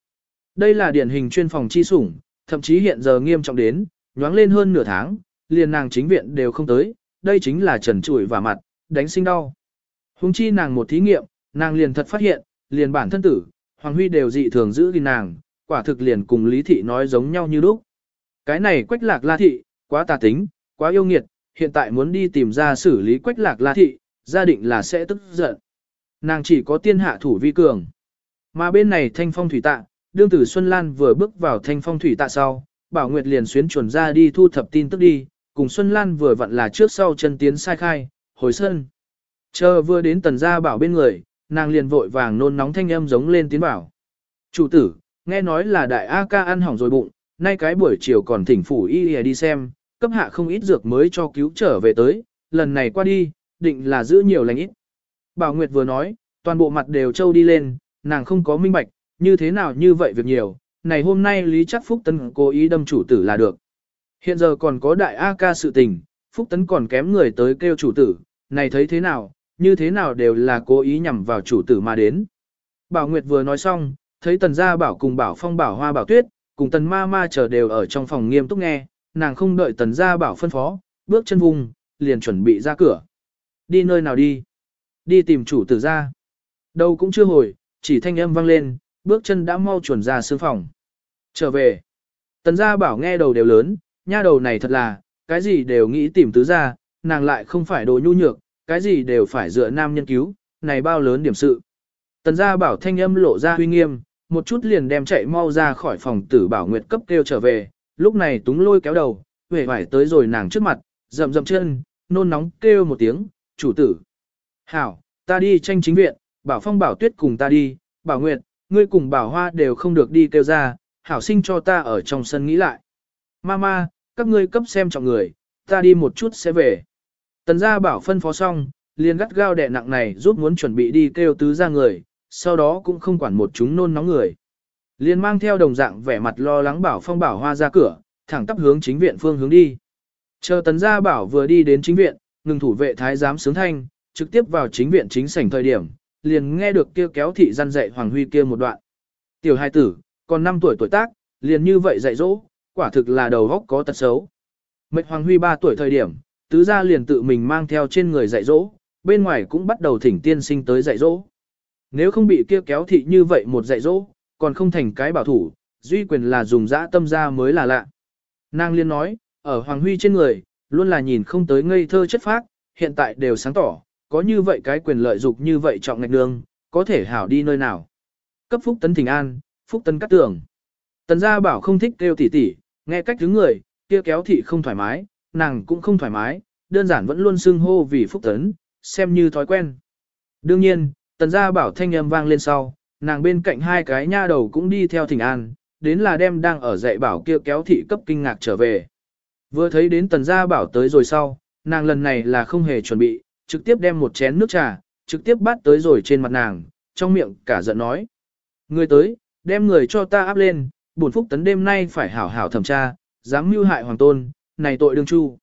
Đây là điển hình chuyên phòng chi sủng, thậm chí hiện giờ nghiêm trọng đến, nhoáng lên hơn nửa tháng, liền nàng chính viện đều không tới, đây chính là trần trụi và mặt, đánh sinh đau. Hùng chi nàng một thí nghiệm, nàng liền thật phát hiện, liền bản thân tử, Hoàng Huy đều dị thường giữ gìn nàng, quả thực liền cùng Lý Thị nói giống nhau như lúc. Cái này quách lạc la thị, quá tà tính, quá yêu nghiệt, hiện tại muốn đi tìm ra xử lý quách lạc la thị, gia định là sẽ tức giận. Nàng chỉ có tiên hạ thủ vi cường. Mà bên này thanh phong thủy tạ, đương tử Xuân Lan vừa bước vào thanh phong thủy tạ sau, Bảo Nguyệt liền xuyến chuẩn ra đi thu thập tin tức đi, cùng Xuân Lan vừa vặn là trước sau chân tiến sai khai, hồi sơn. Chờ vừa đến tần gia bảo bên người, nàng liền vội vàng nôn nóng thanh âm giống lên tiến bảo. Chủ tử, nghe nói là đại A ca ăn hỏng rồi bụng, nay cái buổi chiều còn thỉnh phủ y đi xem, cấp hạ không ít dược mới cho cứu trở về tới, lần này qua đi, định là giữ nhiều lành ít. Bảo Nguyệt vừa nói, toàn bộ mặt đều trâu đi lên, nàng không có minh bạch, như thế nào như vậy việc nhiều, này hôm nay Lý Chắc Phúc Tấn cố ý đâm chủ tử là được. Hiện giờ còn có đại A ca sự tình, Phúc Tấn còn kém người tới kêu chủ tử, này thấy thế nào, như thế nào đều là cố ý nhằm vào chủ tử mà đến. Bảo Nguyệt vừa nói xong, thấy tần gia bảo cùng bảo phong bảo hoa bảo tuyết, cùng tần ma ma chờ đều ở trong phòng nghiêm túc nghe, nàng không đợi tần gia bảo phân phó, bước chân vùng, liền chuẩn bị ra cửa. Đi nơi nào đi? Đi tìm chủ tử ra. Đâu cũng chưa hồi, chỉ thanh âm vang lên, bước chân đã mau chuẩn ra sương phòng. Trở về. Tần gia bảo nghe đầu đều lớn, nha đầu này thật là, cái gì đều nghĩ tìm tứ gia, nàng lại không phải đồ nhu nhược, cái gì đều phải dựa nam nhân cứu, này bao lớn điểm sự. Tần gia bảo thanh âm lộ ra huy nghiêm, một chút liền đem chạy mau ra khỏi phòng tử bảo nguyệt cấp kêu trở về, lúc này túng lôi kéo đầu, về vải tới rồi nàng trước mặt, rậm rậm chân, nôn nóng kêu một tiếng, chủ tử. Hảo, ta đi tranh chính viện, bảo phong bảo tuyết cùng ta đi, bảo nguyệt, ngươi cùng bảo hoa đều không được đi kêu ra, hảo sinh cho ta ở trong sân nghĩ lại. Mama, các ngươi cấp xem trọng người, ta đi một chút sẽ về. Tần gia bảo phân phó xong, liền gắt gao đè nặng này giúp muốn chuẩn bị đi kêu tứ ra người, sau đó cũng không quản một chúng nôn nóng người. Liền mang theo đồng dạng vẻ mặt lo lắng bảo phong bảo hoa ra cửa, thẳng tắp hướng chính viện phương hướng đi. Chờ tấn gia bảo vừa đi đến chính viện, ngừng thủ vệ thái giám sướng thanh, trực tiếp vào chính viện chính sảnh thời điểm, liền nghe được kêu kéo thị gian dạy Hoàng Huy kia một đoạn. Tiểu hai tử, còn 5 tuổi tuổi tác, liền như vậy dạy dỗ, quả thực là đầu góc có tật xấu. Mệnh Hoàng Huy 3 tuổi thời điểm, tứ gia liền tự mình mang theo trên người dạy dỗ, bên ngoài cũng bắt đầu thỉnh tiên sinh tới dạy dỗ. Nếu không bị kia kéo thị như vậy một dạy dỗ, còn không thành cái bảo thủ, duy quyền là dùng dã tâm ra mới là lạ. Nàng liên nói, ở Hoàng Huy trên người, luôn là nhìn không tới ngây thơ chất phác, hiện tại đều sáng tỏ, có như vậy cái quyền lợi dục như vậy trọng ngạch đường, có thể hảo đi nơi nào. Cấp phúc tấn thỉnh an, phúc tấn cắt tưởng. Tần gia bảo không thích kêu tỉ tỉ, nghe cách thứ người, kia kéo thị không thoải mái, nàng cũng không thoải mái, đơn giản vẫn luôn xưng hô vì phúc tấn, xem như thói quen. Đương nhiên, Tần gia bảo thanh âm vang lên sau, nàng bên cạnh hai cái nha đầu cũng đi theo thỉnh an, đến là đem đang ở dạy bảo kia kéo thị cấp kinh ngạc trở về. Vừa thấy đến tần gia bảo tới rồi sau, nàng lần này là không hề chuẩn bị, trực tiếp đem một chén nước trà, trực tiếp bắt tới rồi trên mặt nàng, trong miệng cả giận nói. Người tới, đem người cho ta áp lên, bổn phúc tấn đêm nay phải hảo hảo thẩm tra, dám mưu hại hoàng tôn, này tội đương chu.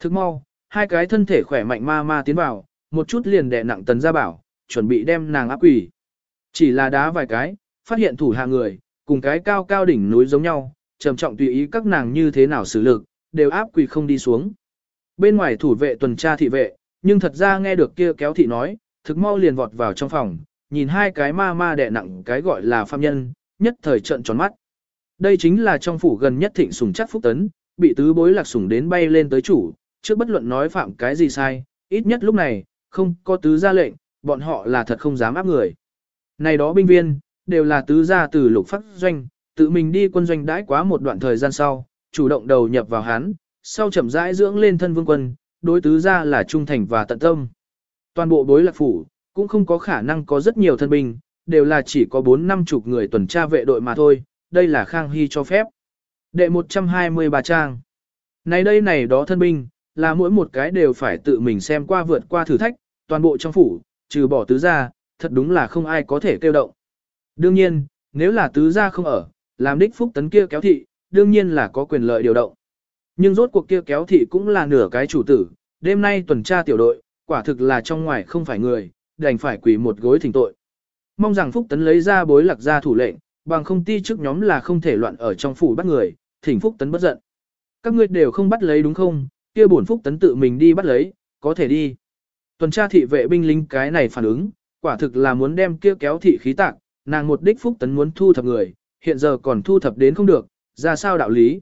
Thức mau, hai cái thân thể khỏe mạnh ma ma tiến vào, một chút liền đè nặng tần gia bảo, chuẩn bị đem nàng áp quỷ. Chỉ là đá vài cái, phát hiện thủ hạ người, cùng cái cao cao đỉnh núi giống nhau, trầm trọng tùy ý các nàng như thế nào xử lực, đều áp quỷ không đi xuống. Bên ngoài thủ vệ tuần tra thị vệ, nhưng thật ra nghe được kia kéo thị nói, thực mau liền vọt vào trong phòng, nhìn hai cái ma ma đè nặng cái gọi là phạm nhân, nhất thời trận tròn mắt. Đây chính là trong phủ gần nhất thịnh sùng chắc phúc tấn, bị tứ bối lạc sủng đến bay lên tới chủ, trước bất luận nói phạm cái gì sai, ít nhất lúc này, không có tứ ra lệnh, bọn họ là thật không dám áp người. Này đó binh viên, đều là tứ gia từ lục phát doanh, tự mình đi quân doanh đãi quá một đoạn thời gian sau, chủ động đầu nhập vào hắn, sau chậm rãi dưỡng lên thân vương quân, đối tứ gia là trung thành và tận tâm. Toàn bộ bối lạc phủ, cũng không có khả năng có rất nhiều thân binh, đều là chỉ có 4 năm chục người tuần tra vệ đội mà thôi, đây là Khang Hy cho phép. Đệ 123 trang. Này đây này đó thân binh, là mỗi một cái đều phải tự mình xem qua vượt qua thử thách, toàn bộ trong phủ, trừ bỏ tứ gia, thật đúng là không ai có thể kêu động. Đương nhiên, nếu là tứ gia không ở, làm đích phúc tấn kia kéo thị, đương nhiên là có quyền lợi điều động. Nhưng rốt cuộc kia kéo thị cũng là nửa cái chủ tử, đêm nay tuần tra tiểu đội, quả thực là trong ngoài không phải người, đành phải quỳ một gối thỉnh tội. Mong rằng Phúc Tấn lấy ra bối lạc ra thủ lệnh, bằng không ti trước nhóm là không thể loạn ở trong phủ bắt người, thỉnh Phúc Tấn bất giận. Các ngươi đều không bắt lấy đúng không, kia bổn Phúc Tấn tự mình đi bắt lấy, có thể đi. Tuần tra thị vệ binh lính cái này phản ứng, quả thực là muốn đem kia kéo thị khí tạc, nàng một đích Phúc Tấn muốn thu thập người, hiện giờ còn thu thập đến không được, ra sao đạo lý.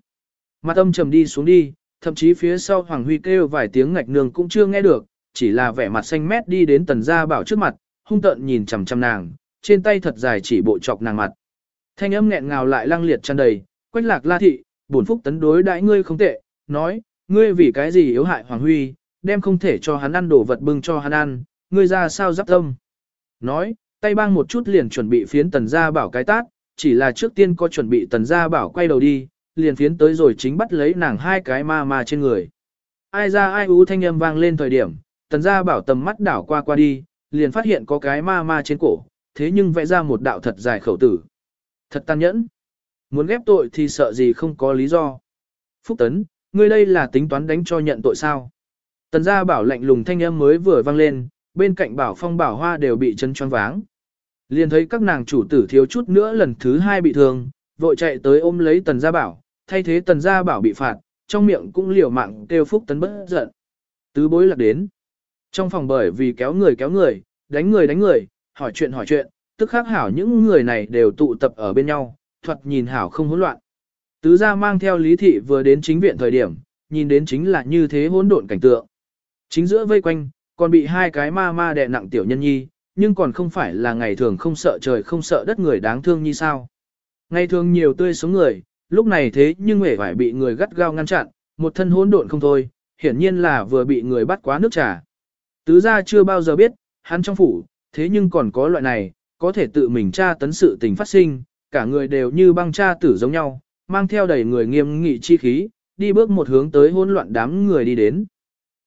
Mặt âm trầm đi xuống đi, thậm chí phía sau Hoàng Huy kêu vài tiếng ngạch nương cũng chưa nghe được, chỉ là vẻ mặt xanh mét đi đến tần gia bảo trước mặt, hung tợn nhìn chằm chằm nàng, trên tay thật dài chỉ bộ chọc nàng mặt. Thanh âm nghẹn ngào lại lăng liệt tràn đầy, quách lạc la thị, bổn phúc tấn đối đãi ngươi không tệ, nói, ngươi vì cái gì yếu hại Hoàng Huy, đem không thể cho hắn ăn đồ vật bưng cho hắn ăn, ngươi ra sao giáp tâm. Nói, tay bang một chút liền chuẩn bị phiến tần gia bảo cái tát, chỉ là trước tiên có chuẩn bị tần gia bảo quay đầu đi, liền phiến tới rồi chính bắt lấy nàng hai cái ma ma trên người. Ai ra ai ú thanh âm vang lên thời điểm, tần gia bảo tầm mắt đảo qua qua đi, liền phát hiện có cái ma ma trên cổ, thế nhưng vẽ ra một đạo thật dài khẩu tử. Thật tàn nhẫn. Muốn ghép tội thì sợ gì không có lý do. Phúc Tấn, ngươi đây là tính toán đánh cho nhận tội sao? Tần gia bảo lạnh lùng thanh âm mới vừa vang lên, bên cạnh bảo phong bảo hoa đều bị chân choáng váng. Liền thấy các nàng chủ tử thiếu chút nữa lần thứ hai bị thương, vội chạy tới ôm lấy tần gia bảo, thay thế tần gia bảo bị phạt, trong miệng cũng liều mạng kêu phúc tấn bất giận. Tứ bối lạc đến. Trong phòng bởi vì kéo người kéo người, đánh người đánh người, hỏi chuyện hỏi chuyện, tức khắc hảo những người này đều tụ tập ở bên nhau, thuật nhìn hảo không hỗn loạn. Tứ gia mang theo lý thị vừa đến chính viện thời điểm, nhìn đến chính là như thế hỗn độn cảnh tượng. Chính giữa vây quanh, còn bị hai cái ma ma đè nặng tiểu nhân nhi, nhưng còn không phải là ngày thường không sợ trời không sợ đất người đáng thương như sao. Ngày thường nhiều tươi sống người, lúc này thế nhưng hề phải bị người gắt gao ngăn chặn, một thân hỗn độn không thôi, hiển nhiên là vừa bị người bắt quá nước trà. Tứ gia chưa bao giờ biết, hắn trong phủ, thế nhưng còn có loại này, có thể tự mình tra tấn sự tình phát sinh, cả người đều như băng cha tử giống nhau, mang theo đầy người nghiêm nghị chi khí, đi bước một hướng tới hỗn loạn đám người đi đến.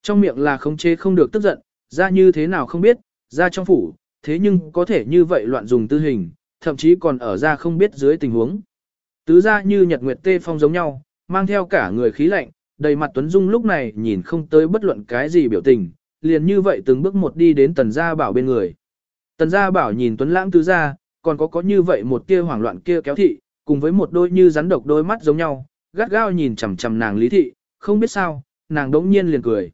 Trong miệng là khống chế không được tức giận, ra như thế nào không biết, ra trong phủ, thế nhưng có thể như vậy loạn dùng tư hình, thậm chí còn ở ra không biết dưới tình huống. Tứ ra như nhật nguyệt tê phong giống nhau, mang theo cả người khí lạnh, đầy mặt Tuấn Dung lúc này nhìn không tới bất luận cái gì biểu tình, liền như vậy từng bước một đi đến tần gia bảo bên người. Tần gia bảo nhìn Tuấn Lãng tứ gia, còn có có như vậy một tia hoảng loạn kia kéo thị, cùng với một đôi như rắn độc đôi mắt giống nhau, gắt gao nhìn chằm chằm nàng lý thị, không biết sao, nàng đống nhiên liền cười.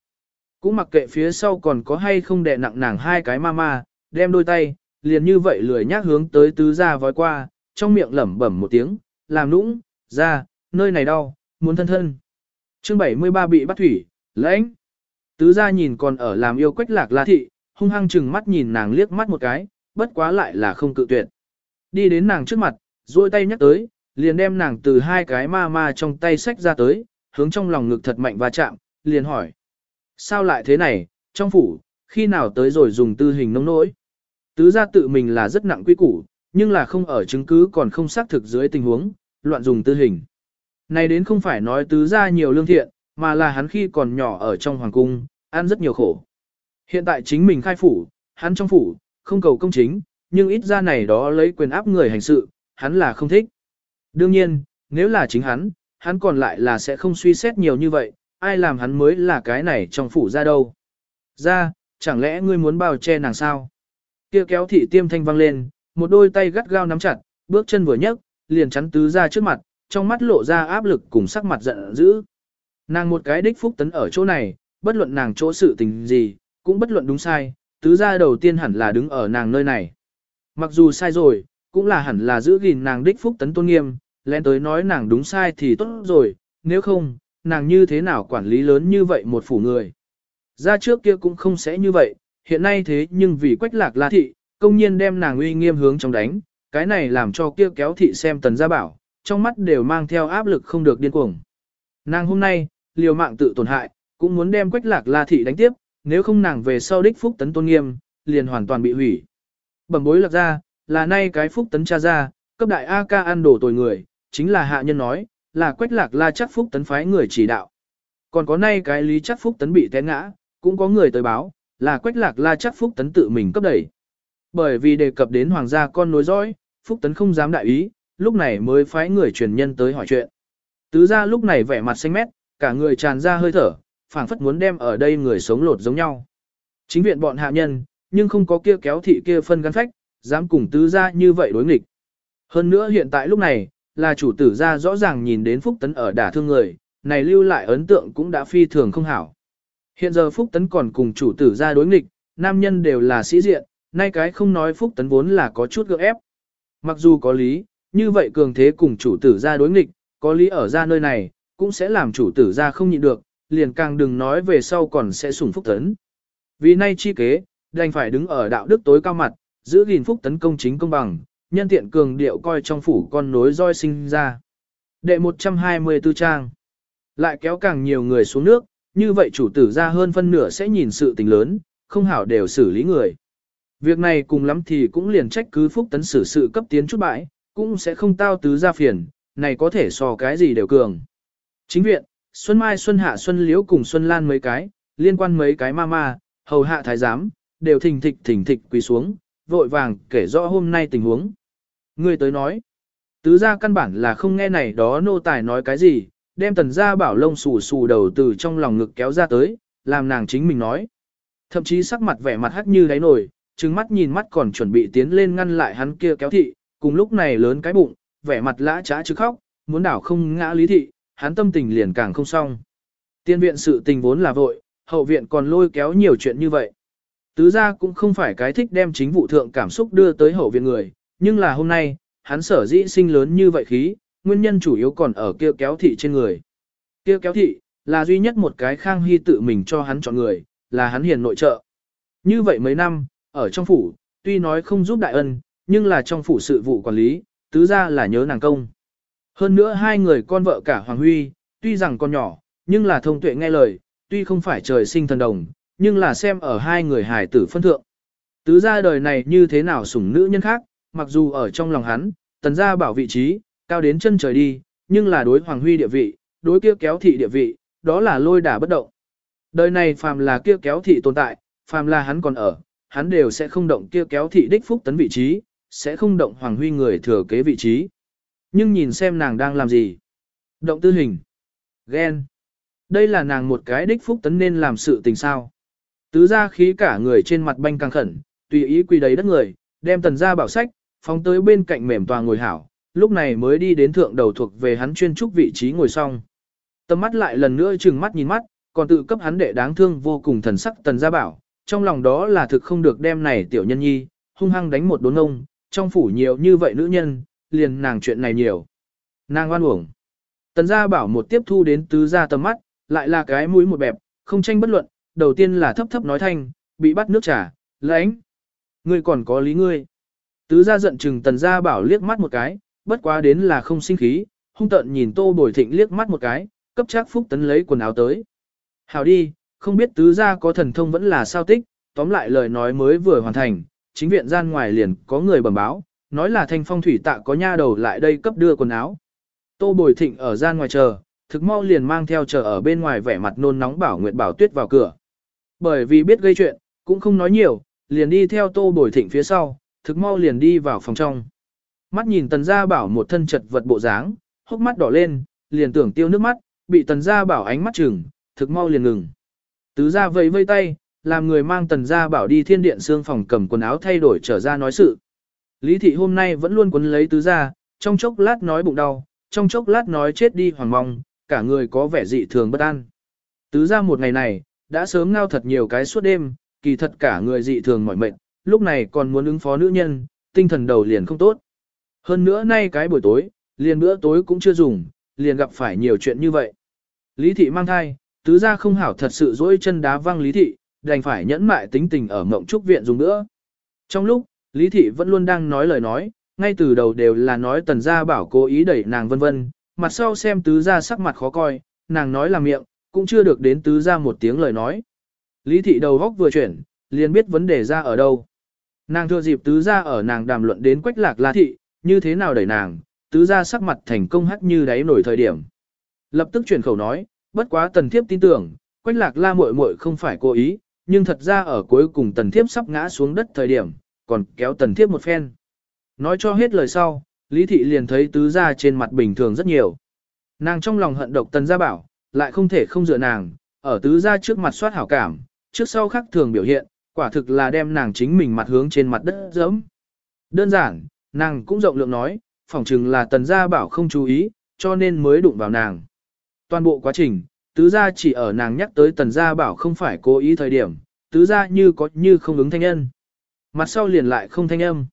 Cũng mặc kệ phía sau còn có hay không đè nặng nàng hai cái ma ma, đem đôi tay, liền như vậy lười nhác hướng tới tứ gia vói qua, trong miệng lẩm bẩm một tiếng, làm nũng, ra, nơi này đau, muốn thân thân. chương 73 bị bắt thủy, lãnh. Tứ gia nhìn còn ở làm yêu quách lạc la thị, hung hăng chừng mắt nhìn nàng liếc mắt một cái, bất quá lại là không cự tuyệt. Đi đến nàng trước mặt, duỗi tay nhắc tới, liền đem nàng từ hai cái ma ma trong tay xách ra tới, hướng trong lòng ngực thật mạnh và chạm, liền hỏi. Sao lại thế này, trong phủ, khi nào tới rồi dùng tư hình nông nỗi? Tứ gia tự mình là rất nặng quy củ, nhưng là không ở chứng cứ còn không xác thực dưới tình huống, loạn dùng tư hình. Này đến không phải nói tứ gia nhiều lương thiện, mà là hắn khi còn nhỏ ở trong hoàng cung, ăn rất nhiều khổ. Hiện tại chính mình khai phủ, hắn trong phủ, không cầu công chính, nhưng ít ra này đó lấy quyền áp người hành sự, hắn là không thích. Đương nhiên, nếu là chính hắn, hắn còn lại là sẽ không suy xét nhiều như vậy, ai làm hắn mới là cái này trong phủ ra đâu. Ra, chẳng lẽ ngươi muốn bao che nàng sao? Kia kéo thị tiêm thanh vang lên, một đôi tay gắt gao nắm chặt, bước chân vừa nhấc, liền chắn tứ ra trước mặt, trong mắt lộ ra áp lực cùng sắc mặt giận dữ. Nàng một cái đích phúc tấn ở chỗ này, bất luận nàng chỗ sự tình gì, cũng bất luận đúng sai, tứ ra đầu tiên hẳn là đứng ở nàng nơi này. Mặc dù sai rồi, cũng là hẳn là giữ gìn nàng đích phúc tấn tôn nghiêm, lén tới nói nàng đúng sai thì tốt rồi, nếu không, nàng như thế nào quản lý lớn như vậy một phủ người. Ra trước kia cũng không sẽ như vậy, hiện nay thế nhưng vì quách lạc la thị, công nhiên đem nàng uy nghiêm hướng trong đánh, cái này làm cho kia kéo thị xem tần gia bảo, trong mắt đều mang theo áp lực không được điên cuồng. Nàng hôm nay, liều mạng tự tổn hại, cũng muốn đem quách lạc la thị đánh tiếp, nếu không nàng về sau đích phúc tấn tôn nghiêm, liền hoàn toàn bị hủy. Bẩm bối lạc ra, là nay cái phúc tấn cha ra, cấp đại A ca ăn đổ tồi người, chính là hạ nhân nói, là quách lạc la chắc phúc tấn phái người chỉ đạo. Còn có nay cái lý chắc phúc tấn bị té ngã, cũng có người tới báo, là quách lạc la chắc phúc tấn tự mình cấp đẩy. Bởi vì đề cập đến hoàng gia con nối dõi, phúc tấn không dám đại ý, lúc này mới phái người truyền nhân tới hỏi chuyện. Tứ gia lúc này vẻ mặt xanh mét, cả người tràn ra hơi thở, phảng phất muốn đem ở đây người sống lột giống nhau. Chính viện bọn hạ nhân, nhưng không có kia kéo thị kia phân gắn phách, dám cùng tứ gia như vậy đối nghịch. Hơn nữa hiện tại lúc này, là chủ tử gia rõ ràng nhìn đến Phúc Tấn ở đả thương người, này lưu lại ấn tượng cũng đã phi thường không hảo. Hiện giờ Phúc Tấn còn cùng chủ tử gia đối nghịch, nam nhân đều là sĩ diện, nay cái không nói Phúc Tấn vốn là có chút gượng ép. Mặc dù có lý, như vậy cường thế cùng chủ tử gia đối nghịch, có lý ở ra nơi này, cũng sẽ làm chủ tử gia không nhịn được, liền càng đừng nói về sau còn sẽ sủng Phúc Tấn. Vì nay chi kế, đành phải đứng ở đạo đức tối cao mặt, giữ gìn Phúc Tấn công chính công bằng, nhân tiện cường điệu coi trong phủ con nối roi sinh ra. Đệ 124 trang. Lại kéo càng nhiều người xuống nước, như vậy chủ tử ra hơn phân nửa sẽ nhìn sự tình lớn, không hảo đều xử lý người. Việc này cùng lắm thì cũng liền trách cứ phúc tấn xử sự cấp tiến chút bãi, cũng sẽ không tao tứ ra phiền, này có thể so cái gì đều cường. Chính viện, Xuân Mai Xuân Hạ Xuân Liễu cùng Xuân Lan mấy cái, liên quan mấy cái ma ma, hầu hạ thái giám, đều thình thịch thình thịch quỳ xuống, vội vàng kể rõ hôm nay tình huống. Người tới nói, tứ gia căn bản là không nghe này đó nô tài nói cái gì, đem tần gia bảo lông xù xù đầu từ trong lòng ngực kéo ra tới, làm nàng chính mình nói. Thậm chí sắc mặt vẻ mặt hắt như đáy nổi, trừng mắt nhìn mắt còn chuẩn bị tiến lên ngăn lại hắn kia kéo thị, cùng lúc này lớn cái bụng, vẻ mặt lã trá chứ khóc, muốn đảo không ngã lý thị, hắn tâm tình liền càng không xong. Tiên viện sự tình vốn là vội, hậu viện còn lôi kéo nhiều chuyện như vậy. Tứ gia cũng không phải cái thích đem chính vụ thượng cảm xúc đưa tới hậu viện người, nhưng là hôm nay, hắn sở dĩ sinh lớn như vậy khí, nguyên nhân chủ yếu còn ở kia kéo thị trên người. Kia kéo thị, là duy nhất một cái khang hy tự mình cho hắn chọn người, là hắn hiền nội trợ. Như vậy mấy năm, ở trong phủ, tuy nói không giúp đại ân, nhưng là trong phủ sự vụ quản lý, tứ ra là nhớ nàng công. Hơn nữa hai người con vợ cả Hoàng Huy, tuy rằng con nhỏ, nhưng là thông tuệ nghe lời, tuy không phải trời sinh thần đồng, nhưng là xem ở hai người hài tử phân thượng. Tứ gia đời này như thế nào sủng nữ nhân khác, mặc dù ở trong lòng hắn, tần gia bảo vị trí, cao đến chân trời đi, nhưng là đối Hoàng Huy địa vị, đối kia kéo thị địa vị, đó là lôi đả bất động. Đời này phàm là kia kéo thị tồn tại, phàm là hắn còn ở, hắn đều sẽ không động kia kéo thị đích phúc tấn vị trí, sẽ không động Hoàng Huy người thừa kế vị trí. Nhưng nhìn xem nàng đang làm gì. Động tư hình. Ghen. Đây là nàng một cái đích phúc tấn nên làm sự tình sao. Tứ ra khí cả người trên mặt banh căng khẩn, tùy ý quỳ đầy đất người, đem tần ra bảo sách, phóng tới bên cạnh mềm tòa ngồi hảo, lúc này mới đi đến thượng đầu thuộc về hắn chuyên trúc vị trí ngồi xong. Tầm mắt lại lần nữa chừng mắt nhìn mắt, còn tự cấp hắn đệ đáng thương vô cùng thần sắc tần gia bảo, trong lòng đó là thực không được đem này tiểu nhân nhi, hung hăng đánh một đốn ông, trong phủ nhiều như vậy nữ nhân, liền nàng chuyện này nhiều. Nàng oan uổng. Tần gia bảo một tiếp thu đến tứ gia tầm mắt, lại là cái mũi một bẹp, không tranh bất luận, đầu tiên là thấp thấp nói thanh, bị bắt nước trà, lãnh. Ngươi còn có lý ngươi. Tứ gia giận chừng tần gia bảo liếc mắt một cái, bất quá đến là không sinh khí, hung tận nhìn tô bồi thịnh liếc mắt một cái, cấp chắc phúc tấn lấy quần áo tới. Hào đi, không biết tứ gia có thần thông vẫn là sao tích, tóm lại lời nói mới vừa hoàn thành, chính viện gian ngoài liền có người bẩm báo, nói là thanh phong thủy tạ có nha đầu lại đây cấp đưa quần áo. Tô Bồi Thịnh ở gian ngoài chờ, thực mau liền mang theo chờ ở bên ngoài vẻ mặt nôn nóng bảo Nguyệt Bảo Tuyết vào cửa. Bởi vì biết gây chuyện, cũng không nói nhiều, liền đi theo Tô Bồi Thịnh phía sau, thực mau liền đi vào phòng trong. Mắt nhìn Tần Gia Bảo một thân chật vật bộ dáng, hốc mắt đỏ lên, liền tưởng tiêu nước mắt, bị Tần Gia Bảo ánh mắt chừng, thực mau liền ngừng. Tứ Gia vẫy vây tay, làm người mang Tần Gia Bảo đi thiên điện xương phòng cầm quần áo thay đổi trở ra nói sự. Lý thị hôm nay vẫn luôn quấn lấy Tứ Gia, trong chốc lát nói bụng đau, trong chốc lát nói chết đi hoàng mong, cả người có vẻ dị thường bất an. Tứ Gia một ngày này, đã sớm ngao thật nhiều cái suốt đêm, kỳ thật cả người dị thường mỏi mệt, lúc này còn muốn ứng phó nữ nhân, tinh thần đầu liền không tốt. Hơn nữa nay cái buổi tối, liền bữa tối cũng chưa dùng, liền gặp phải nhiều chuyện như vậy. Lý thị mang thai, tứ gia không hảo thật sự dỗi chân đá văng lý thị, đành phải nhẫn mại tính tình ở mộng trúc viện dùng nữa. Trong lúc, lý thị vẫn luôn đang nói lời nói, ngay từ đầu đều là nói tần gia bảo cố ý đẩy nàng vân vân, mặt sau xem tứ gia sắc mặt khó coi, nàng nói là miệng, cũng chưa được đến tứ gia một tiếng lời nói. Lý thị đầu góc vừa chuyển, liền biết vấn đề ra ở đâu. Nàng thừa dịp tứ gia ở nàng đàm luận đến quách lạc la thị, như thế nào đẩy nàng, tứ gia sắc mặt thành công hắt như đáy nổi thời điểm. Lập tức chuyển khẩu nói, bất quá tần thiếp tin tưởng, quách lạc la muội muội không phải cố ý, nhưng thật ra ở cuối cùng tần thiếp sắp ngã xuống đất thời điểm, còn kéo tần thiếp một phen. Nói cho hết lời sau, Lý thị liền thấy tứ gia trên mặt bình thường rất nhiều. Nàng trong lòng hận độc tần gia bảo, lại không thể không dựa nàng, ở tứ gia trước mặt soát hảo cảm, trước sau khác thường biểu hiện, quả thực là đem nàng chính mình mặt hướng trên mặt đất dẫm. Đơn giản, nàng cũng rộng lượng nói, phỏng chừng là tần gia bảo không chú ý, cho nên mới đụng vào nàng. Toàn bộ quá trình, tứ gia chỉ ở nàng nhắc tới tần gia bảo không phải cố ý thời điểm, tứ gia như có như không ứng thanh nhân. Mặt sau liền lại không thanh âm.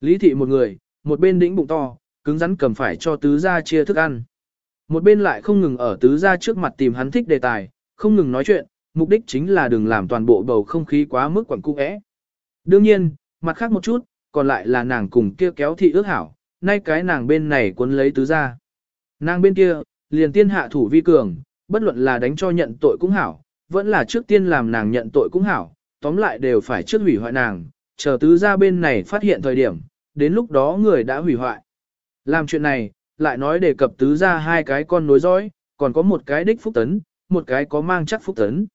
Lý thị một người, một bên đĩnh bụng to, cứng rắn cầm phải cho tứ gia chia thức ăn. Một bên lại không ngừng ở tứ gia trước mặt tìm hắn thích đề tài, không ngừng nói chuyện, mục đích chính là đừng làm toàn bộ bầu không khí quá mức quẩn cung ẽ. Đương nhiên, mặt khác một chút, còn lại là nàng cùng kia kéo thị ước hảo, nay cái nàng bên này cuốn lấy tứ gia. Nàng bên kia, liền tiên hạ thủ vi cường, bất luận là đánh cho nhận tội cũng hảo, vẫn là trước tiên làm nàng nhận tội cũng hảo, tóm lại đều phải trước hủy hoại nàng, chờ tứ gia bên này phát hiện thời điểm, đến lúc đó người đã hủy hoại. Làm chuyện này, lại nói đề cập tứ gia hai cái con nối dõi, còn có một cái đích phúc tấn, một cái có mang chắc phúc tấn.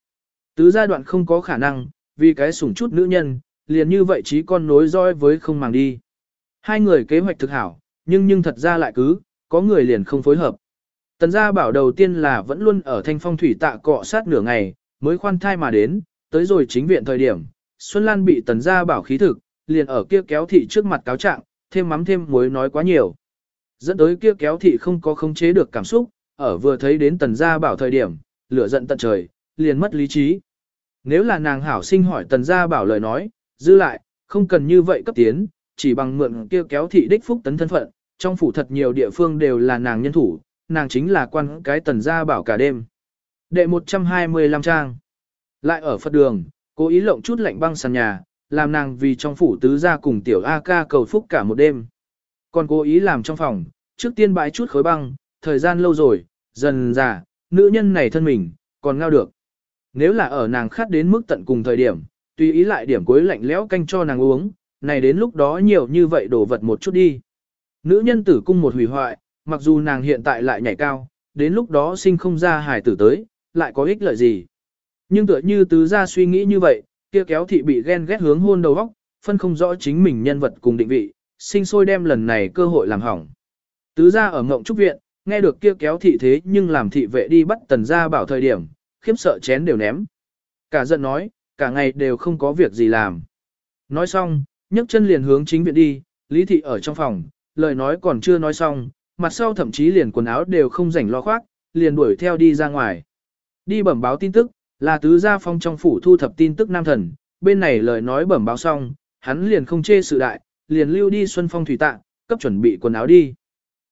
Tứ gia đoạn không có khả năng, vì cái sủng chút nữ nhân, liền như vậy chí con nối dõi với không màng đi. Hai người kế hoạch thực hảo, nhưng nhưng thật ra lại cứ, có người liền không phối hợp. Tần gia bảo đầu tiên là vẫn luôn ở thanh phong thủy tạ cọ sát nửa ngày, mới khoan thai mà đến, tới rồi chính viện thời điểm, Xuân Lan bị tần gia bảo khí thực, liền ở kia kéo thị trước mặt cáo trạng, thêm mắm thêm muối nói quá nhiều. Dẫn tới kia kéo thị không có khống chế được cảm xúc, ở vừa thấy đến tần gia bảo thời điểm, lửa giận tận trời, liền mất lý trí. Nếu là nàng hảo sinh hỏi tần gia bảo lời nói, dư lại, không cần như vậy cấp tiến, chỉ bằng mượn kia kéo thị đích phúc tấn thân phận, trong phủ thật nhiều địa phương đều là nàng nhân thủ, nàng chính là quan cái tần gia bảo cả đêm. Đệ 125 trang. Lại ở Phật đường, cố ý lộng chút lạnh băng sàn nhà, làm nàng vì trong phủ tứ gia cùng tiểu A ca cầu phúc cả một đêm. Còn cố ý làm trong phòng, trước tiên bãi chút khối băng, thời gian lâu rồi, dần già, nữ nhân này thân mình, còn ngao được. Nếu là ở nàng khát đến mức tận cùng thời điểm, tùy ý lại điểm cuối lạnh lẽo canh cho nàng uống, này đến lúc đó nhiều như vậy đổ vật một chút đi. Nữ nhân tử cung một hủy hoại, mặc dù nàng hiện tại lại nhảy cao, đến lúc đó sinh không ra hài tử tới, lại có ích lợi gì. Nhưng tựa như tứ gia suy nghĩ như vậy, kia kéo thị bị ghen ghét hướng hôn đầu óc, phân không rõ chính mình nhân vật cùng định vị, sinh sôi đem lần này cơ hội làm hỏng. Tứ gia ở ngộng trúc viện, nghe được kia kéo thị thế nhưng làm thị vệ đi bắt tần gia bảo thời điểm, khiếp sợ chén đều ném. Cả giận nói, cả ngày đều không có việc gì làm. Nói xong, nhấc chân liền hướng chính viện đi, lý thị ở trong phòng, lời nói còn chưa nói xong, mặt sau thậm chí liền quần áo đều không rảnh lo khoác, liền đuổi theo đi ra ngoài. Đi bẩm báo tin tức, là tứ gia phong trong phủ thu thập tin tức nam thần, bên này lời nói bẩm báo xong, hắn liền không chê sự đại, liền lưu đi xuân phong thủy tạ, cấp chuẩn bị quần áo đi.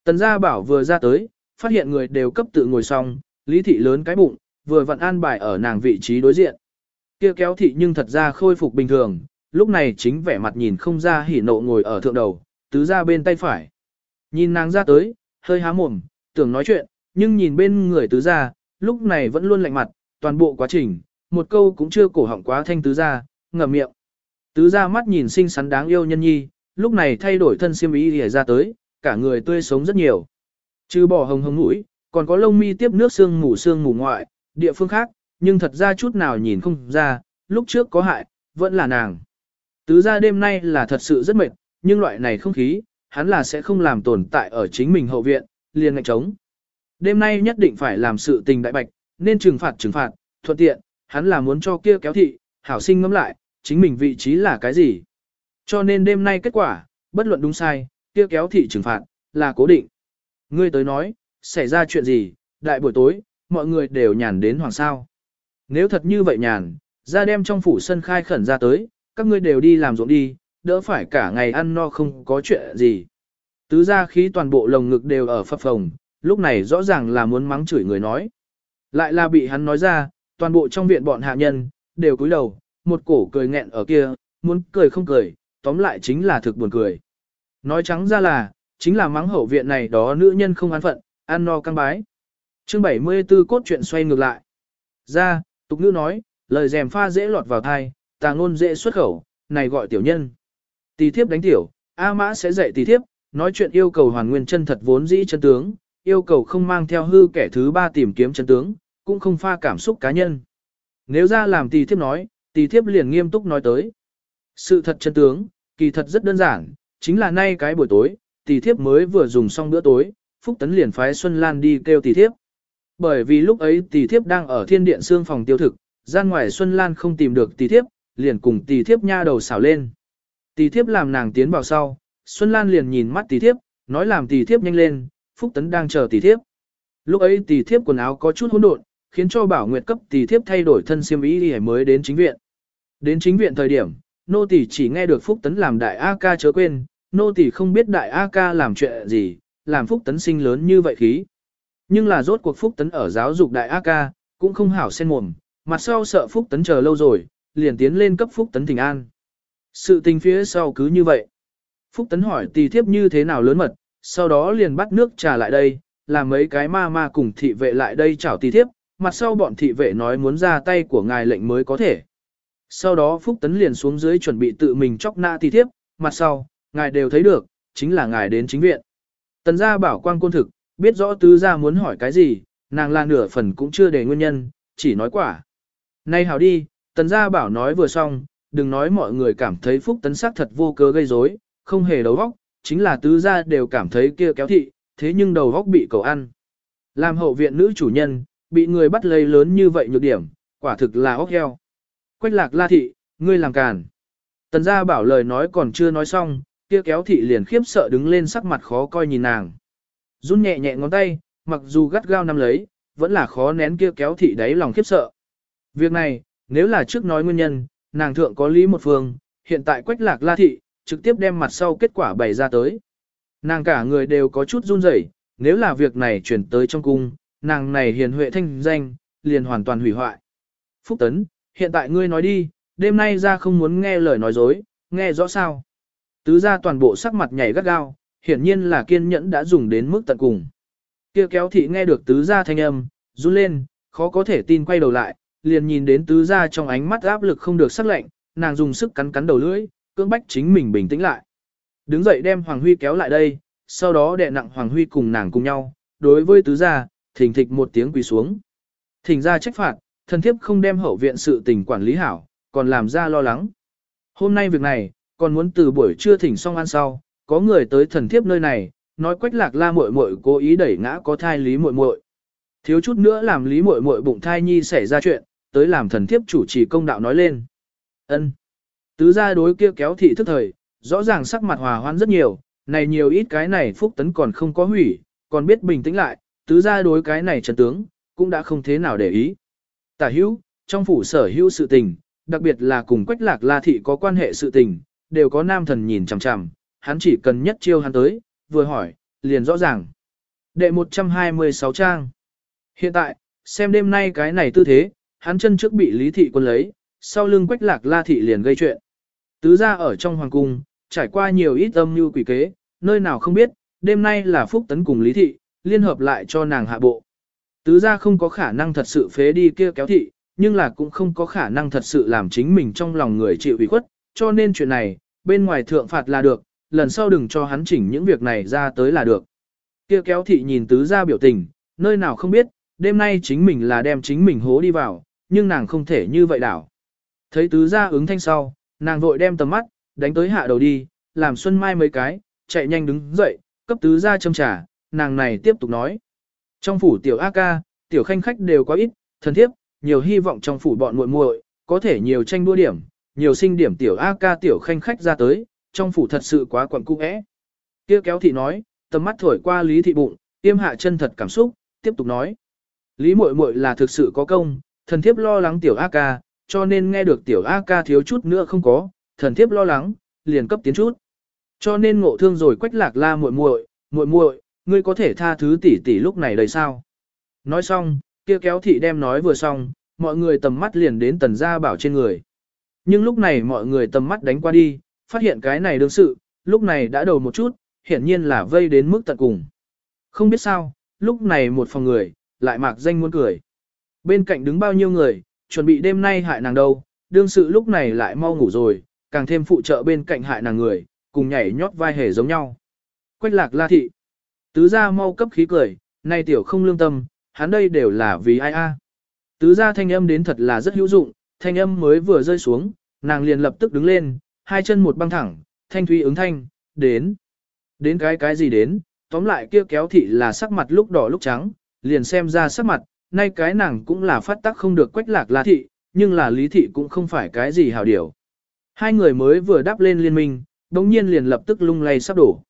Tần gia bảo vừa ra tới, phát hiện người đều cấp tự ngồi xong, lý thị lớn cái bụng, vừa vặn an bài ở nàng vị trí đối diện. Kia kéo thị nhưng thật ra khôi phục bình thường, lúc này chính vẻ mặt nhìn không ra hỉ nộ ngồi ở thượng đầu, tứ ra bên tay phải. Nhìn nàng ra tới, hơi há mồm, tưởng nói chuyện, nhưng nhìn bên người tứ ra, lúc này vẫn luôn lạnh mặt, toàn bộ quá trình, một câu cũng chưa cổ họng quá thanh tứ ra, ngậm miệng. Tứ ra mắt nhìn xinh xắn đáng yêu nhân nhi, lúc này thay đổi thân xiêm y để ra tới, cả người tươi sống rất nhiều. Trừ bỏ hồng hồng mũi, còn có lông mi tiếp nước xương mù xương mù ngoại, địa phương khác, nhưng thật ra chút nào nhìn không ra, lúc trước có hại, vẫn là nàng. Tứ ra đêm nay là thật sự rất mệt, nhưng loại này không khí, hắn là sẽ không làm tồn tại ở chính mình hậu viện, liền ngạch trống. Đêm nay nhất định phải làm sự tình đại bạch, nên trừng phạt trừng phạt, thuận tiện, hắn là muốn cho kia kéo thị, hảo sinh ngẫm lại, chính mình vị trí là cái gì. Cho nên đêm nay kết quả, bất luận đúng sai, kia kéo thị trừng phạt, là cố định. Ngươi tới nói, xảy ra chuyện gì, đại buổi tối, mọi người đều nhàn đến hoàng sao. Nếu thật như vậy nhàn, ra đem trong phủ sân khai khẩn ra tới, các ngươi đều đi làm ruộng đi, đỡ phải cả ngày ăn no không có chuyện gì. Tứ ra khí toàn bộ lồng ngực đều ở phập phồng, lúc này rõ ràng là muốn mắng chửi người nói. Lại là bị hắn nói ra, toàn bộ trong viện bọn hạ nhân, đều cúi đầu, một cổ cười nghẹn ở kia, muốn cười không cười, tóm lại chính là thực buồn cười. Nói trắng ra là, chính là mắng hậu viện này đó nữ nhân không an phận, ăn no căng bái. Chương 74 cốt truyện xoay ngược lại. Ra, tục nữ nói, lời dèm pha dễ lọt vào thai, tà ngôn dễ xuất khẩu, này gọi tiểu nhân. Tỳ thiếp đánh tiểu, A mã sẽ dạy tỳ thiếp, nói chuyện yêu cầu hoàn nguyên chân thật vốn dĩ chân tướng, yêu cầu không mang theo hư kẻ thứ ba tìm kiếm chân tướng, cũng không pha cảm xúc cá nhân. Nếu ra làm tỳ thiếp nói, tỳ thiếp liền nghiêm túc nói tới. Sự thật chân tướng, kỳ thật rất đơn giản, chính là nay cái buổi tối, tỷ thiếp mới vừa dùng xong bữa tối, Phúc Tấn liền phái Xuân Lan đi kêu tỷ thiếp. Bởi vì lúc ấy tỷ thiếp đang ở thiên điện xương phòng tiêu thực, gian ngoài Xuân Lan không tìm được tỷ thiếp, liền cùng tỷ thiếp nha đầu xảo lên. tỷ thiếp làm nàng tiến vào sau, Xuân Lan liền nhìn mắt tỷ thiếp, nói làm tỷ thiếp nhanh lên, Phúc Tấn đang chờ tỷ thiếp. Lúc ấy tỷ thiếp quần áo có chút hỗn độn, khiến cho Bảo Nguyệt cấp tỷ thiếp thay đổi thân xiêm y mới đến chính viện. Đến chính viện thời điểm, nô tỳ chỉ nghe được Phúc Tấn làm đại A ca chớ quên, nô tỳ không biết đại A ca làm chuyện gì, làm Phúc Tấn sinh lớn như vậy khí. Nhưng là rốt cuộc Phúc Tấn ở giáo dục đại A ca, cũng không hảo sen mồm, mặt sau sợ Phúc Tấn chờ lâu rồi, liền tiến lên cấp Phúc Tấn thỉnh an. Sự tình phía sau cứ như vậy. Phúc Tấn hỏi tỳ thiếp như thế nào lớn mật, sau đó liền bắt nước trà lại đây, làm mấy cái ma ma cùng thị vệ lại đây chào tỳ thiếp, mặt sau bọn thị vệ nói muốn ra tay của ngài lệnh mới có thể. Sau đó Phúc Tấn liền xuống dưới chuẩn bị tự mình chóc nã thi thiếp, mặt sau, ngài đều thấy được, chính là ngài đến chính viện. Tần gia bảo quang côn thực, biết rõ tứ gia muốn hỏi cái gì, nàng là nửa phần cũng chưa để nguyên nhân, chỉ nói quả. Nay hảo đi, tần gia bảo nói vừa xong, đừng nói mọi người cảm thấy phúc tấn sắc thật vô cớ gây rối, không hề đầu óc, chính là tứ gia đều cảm thấy kia kéo thị, thế nhưng đầu óc bị cầu ăn. Làm hậu viện nữ chủ nhân, bị người bắt lấy lớn như vậy nhược điểm, quả thực là óc heo. Quách lạc la thị, ngươi làm càn. Tần gia bảo lời nói còn chưa nói xong, kia kéo thị liền khiếp sợ đứng lên sắc mặt khó coi nhìn nàng. Run nhẹ nhẹ ngón tay, mặc dù gắt gao nắm lấy, vẫn là khó nén kia kéo thị đáy lòng khiếp sợ. Việc này, nếu là trước nói nguyên nhân, nàng thượng có lý một phương, hiện tại quách lạc la thị, trực tiếp đem mặt sau kết quả bày ra tới. Nàng cả người đều có chút run rẩy, nếu là việc này chuyển tới trong cung, nàng này hiền huệ thanh danh, liền hoàn toàn hủy hoại. Phúc Tấn, hiện tại ngươi nói đi, đêm nay ra không muốn nghe lời nói dối, nghe rõ sao. Tứ ra toàn bộ sắc mặt nhảy gắt gao, hiển nhiên là kiên nhẫn đã dùng đến mức tận cùng. Kia kéo thị nghe được tứ gia thanh âm, run lên, khó có thể tin quay đầu lại, liền nhìn đến tứ gia trong ánh mắt áp lực không được sắc lạnh, nàng dùng sức cắn cắn đầu lưỡi, cưỡng bách chính mình bình tĩnh lại. Đứng dậy đem Hoàng Huy kéo lại đây, sau đó đè nặng Hoàng Huy cùng nàng cùng nhau, đối với tứ gia, thình thịch một tiếng quỳ xuống. Thỉnh ra trách phạt, thần thiếp không đem hậu viện sự tình quản lý hảo, còn làm ra lo lắng. Hôm nay việc này, còn muốn từ buổi trưa thỉnh xong ăn sau, có người tới thần thiếp nơi này, nói quách lạc la muội muội cố ý đẩy ngã có thai lý muội muội. Thiếu chút nữa làm lý muội muội bụng thai nhi xảy ra chuyện, tới làm thần thiếp chủ trì công đạo nói lên. Ân. Tứ gia đối kia kéo thị thức thời, rõ ràng sắc mặt hòa hoãn rất nhiều, này nhiều ít cái này phúc tấn còn không có hủy, còn biết bình tĩnh lại, tứ gia đối cái này trần tướng, cũng đã không thế nào để ý. Tả hữu, trong phủ sở hữu sự tình, đặc biệt là cùng quách lạc la thị có quan hệ sự tình, đều có nam thần nhìn chằm chằm, hắn chỉ cần nhất chiêu hắn tới, vừa hỏi, liền rõ ràng. Đệ 126 trang. Hiện tại, xem đêm nay cái này tư thế, hắn chân trước bị lý thị quân lấy, sau lưng quách lạc la thị liền gây chuyện. Tứ ra ở trong hoàng cung, trải qua nhiều ít âm như quỷ kế, nơi nào không biết, đêm nay là phúc tấn cùng lý thị, liên hợp lại cho nàng hạ bộ. Tứ ra không có khả năng thật sự phế đi kia kéo thị, nhưng là cũng không có khả năng thật sự làm chính mình trong lòng người chịu ủy khuất, cho nên chuyện này, bên ngoài thượng phạt là được, lần sau đừng cho hắn chỉnh những việc này ra tới là được. Kia kéo thị nhìn tứ ra biểu tình, nơi nào không biết, đêm nay chính mình là đem chính mình hố đi vào, nhưng nàng không thể như vậy đảo. Thấy tứ ra ứng thanh sau, nàng vội đem tầm mắt, đánh tới hạ đầu đi, làm xuân mai mấy cái, chạy nhanh đứng dậy, cấp tứ ra châm trà, nàng này tiếp tục nói. Trong phủ tiểu A ca, tiểu khanh khách đều có ít, thân thiếp, nhiều hy vọng trong phủ bọn muội muội có thể nhiều tranh đua điểm, nhiều sinh điểm tiểu A ca tiểu khanh khách ra tới, trong phủ thật sự quá quẩn cung ẽ. Kia kéo thị nói, tầm mắt thổi qua lý thị bụng, tiêm hạ chân thật cảm xúc, tiếp tục nói. Lý muội muội là thực sự có công, thần thiếp lo lắng tiểu A ca, cho nên nghe được tiểu A ca thiếu chút nữa không có, thần thiếp lo lắng, liền cấp tiến chút. Cho nên ngộ thương rồi quách lạc la muội muội, muội muội, ngươi có thể tha thứ tỷ tỷ lúc này đầy sao? Nói xong, kia kéo thị đem nói vừa xong, mọi người tầm mắt liền đến tần gia bảo trên người. Nhưng lúc này mọi người tầm mắt đánh qua đi, phát hiện cái này đương sự, lúc này đã đầu một chút, hiển nhiên là vây đến mức tận cùng. Không biết sao, lúc này một phòng người, lại mạc danh muốn cười. Bên cạnh đứng bao nhiêu người, chuẩn bị đêm nay hại nàng đâu, đương sự lúc này lại mau ngủ rồi, càng thêm phụ trợ bên cạnh hại nàng người, cùng nhảy nhót vai hề giống nhau. Quách lạc la thị. Tứ gia mau cấp khí cười, nay tiểu không lương tâm, hắn đây đều là vì ai a. Tứ gia thanh âm đến thật là rất hữu dụng, thanh âm mới vừa rơi xuống, nàng liền lập tức đứng lên, hai chân một băng thẳng, thanh thúy ứng thanh, đến. Đến cái cái gì đến, tóm lại kia kéo thị là sắc mặt lúc đỏ lúc trắng, liền xem ra sắc mặt, nay cái nàng cũng là phát tác không được quách lạc là thị, nhưng là lý thị cũng không phải cái gì hào điều. Hai người mới vừa đáp lên liên minh, đồng nhiên liền lập tức lung lay sắp đổ.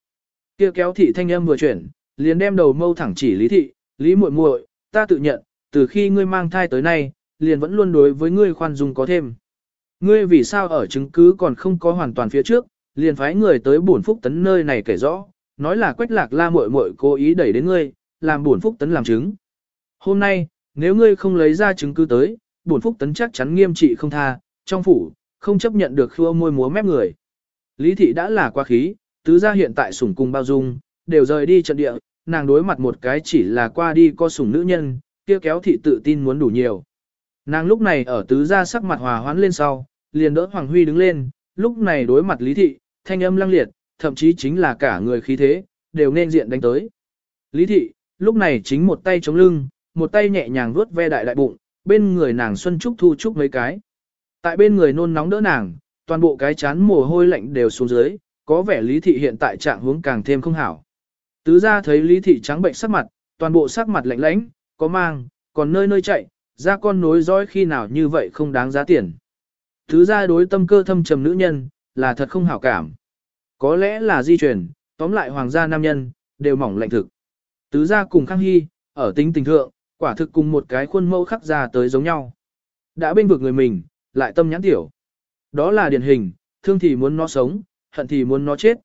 Kia kéo thị thanh âm vừa chuyển, liền đem đầu mâu thẳng chỉ lý thị, lý muội muội, ta tự nhận, từ khi ngươi mang thai tới nay, liền vẫn luôn đối với ngươi khoan dung có thêm. Ngươi vì sao ở chứng cứ còn không có hoàn toàn phía trước, liền phái người tới bổn phúc tấn nơi này kể rõ, nói là quách lạc la muội muội cố ý đẩy đến ngươi, làm bổn phúc tấn làm chứng. Hôm nay, nếu ngươi không lấy ra chứng cứ tới, bổn phúc tấn chắc chắn nghiêm trị không tha, trong phủ, không chấp nhận được khua môi múa mép người. Lý thị đã là quá khí, tứ gia hiện tại sủng cung bao dung, đều rời đi trận địa, nàng đối mặt một cái chỉ là qua đi co sủng nữ nhân, kia kéo thị tự tin muốn đủ nhiều. Nàng lúc này ở tứ gia sắc mặt hòa hoãn lên sau, liền đỡ Hoàng Huy đứng lên, lúc này đối mặt Lý thị, thanh âm lăng liệt, thậm chí chính là cả người khí thế, đều nên diện đánh tới. Lý thị, lúc này chính một tay chống lưng, một tay nhẹ nhàng vuốt ve đại đại bụng, bên người nàng Xuân Trúc thu trúc mấy cái. Tại bên người nôn nóng đỡ nàng, toàn bộ cái chán mồ hôi lạnh đều xuống dưới, có vẻ Lý Thị hiện tại trạng hướng càng thêm không hảo. Tứ ra thấy Lý Thị trắng bệnh sắc mặt, toàn bộ sắc mặt lạnh lãnh, có mang, còn nơi nơi chạy, ra con nối dõi khi nào như vậy không đáng giá tiền. Tứ ra đối tâm cơ thâm trầm nữ nhân, là thật không hảo cảm. Có lẽ là di truyền, tóm lại hoàng gia nam nhân, đều mỏng lạnh thực. Tứ ra cùng Khang Hy, ở tính tình thượng, quả thực cùng một cái khuôn mẫu khắc ra tới giống nhau. Đã bên vực người mình, lại tâm nhãn tiểu. Đó là điển hình, thương thì muốn nó sống, hận thì muốn nó chết.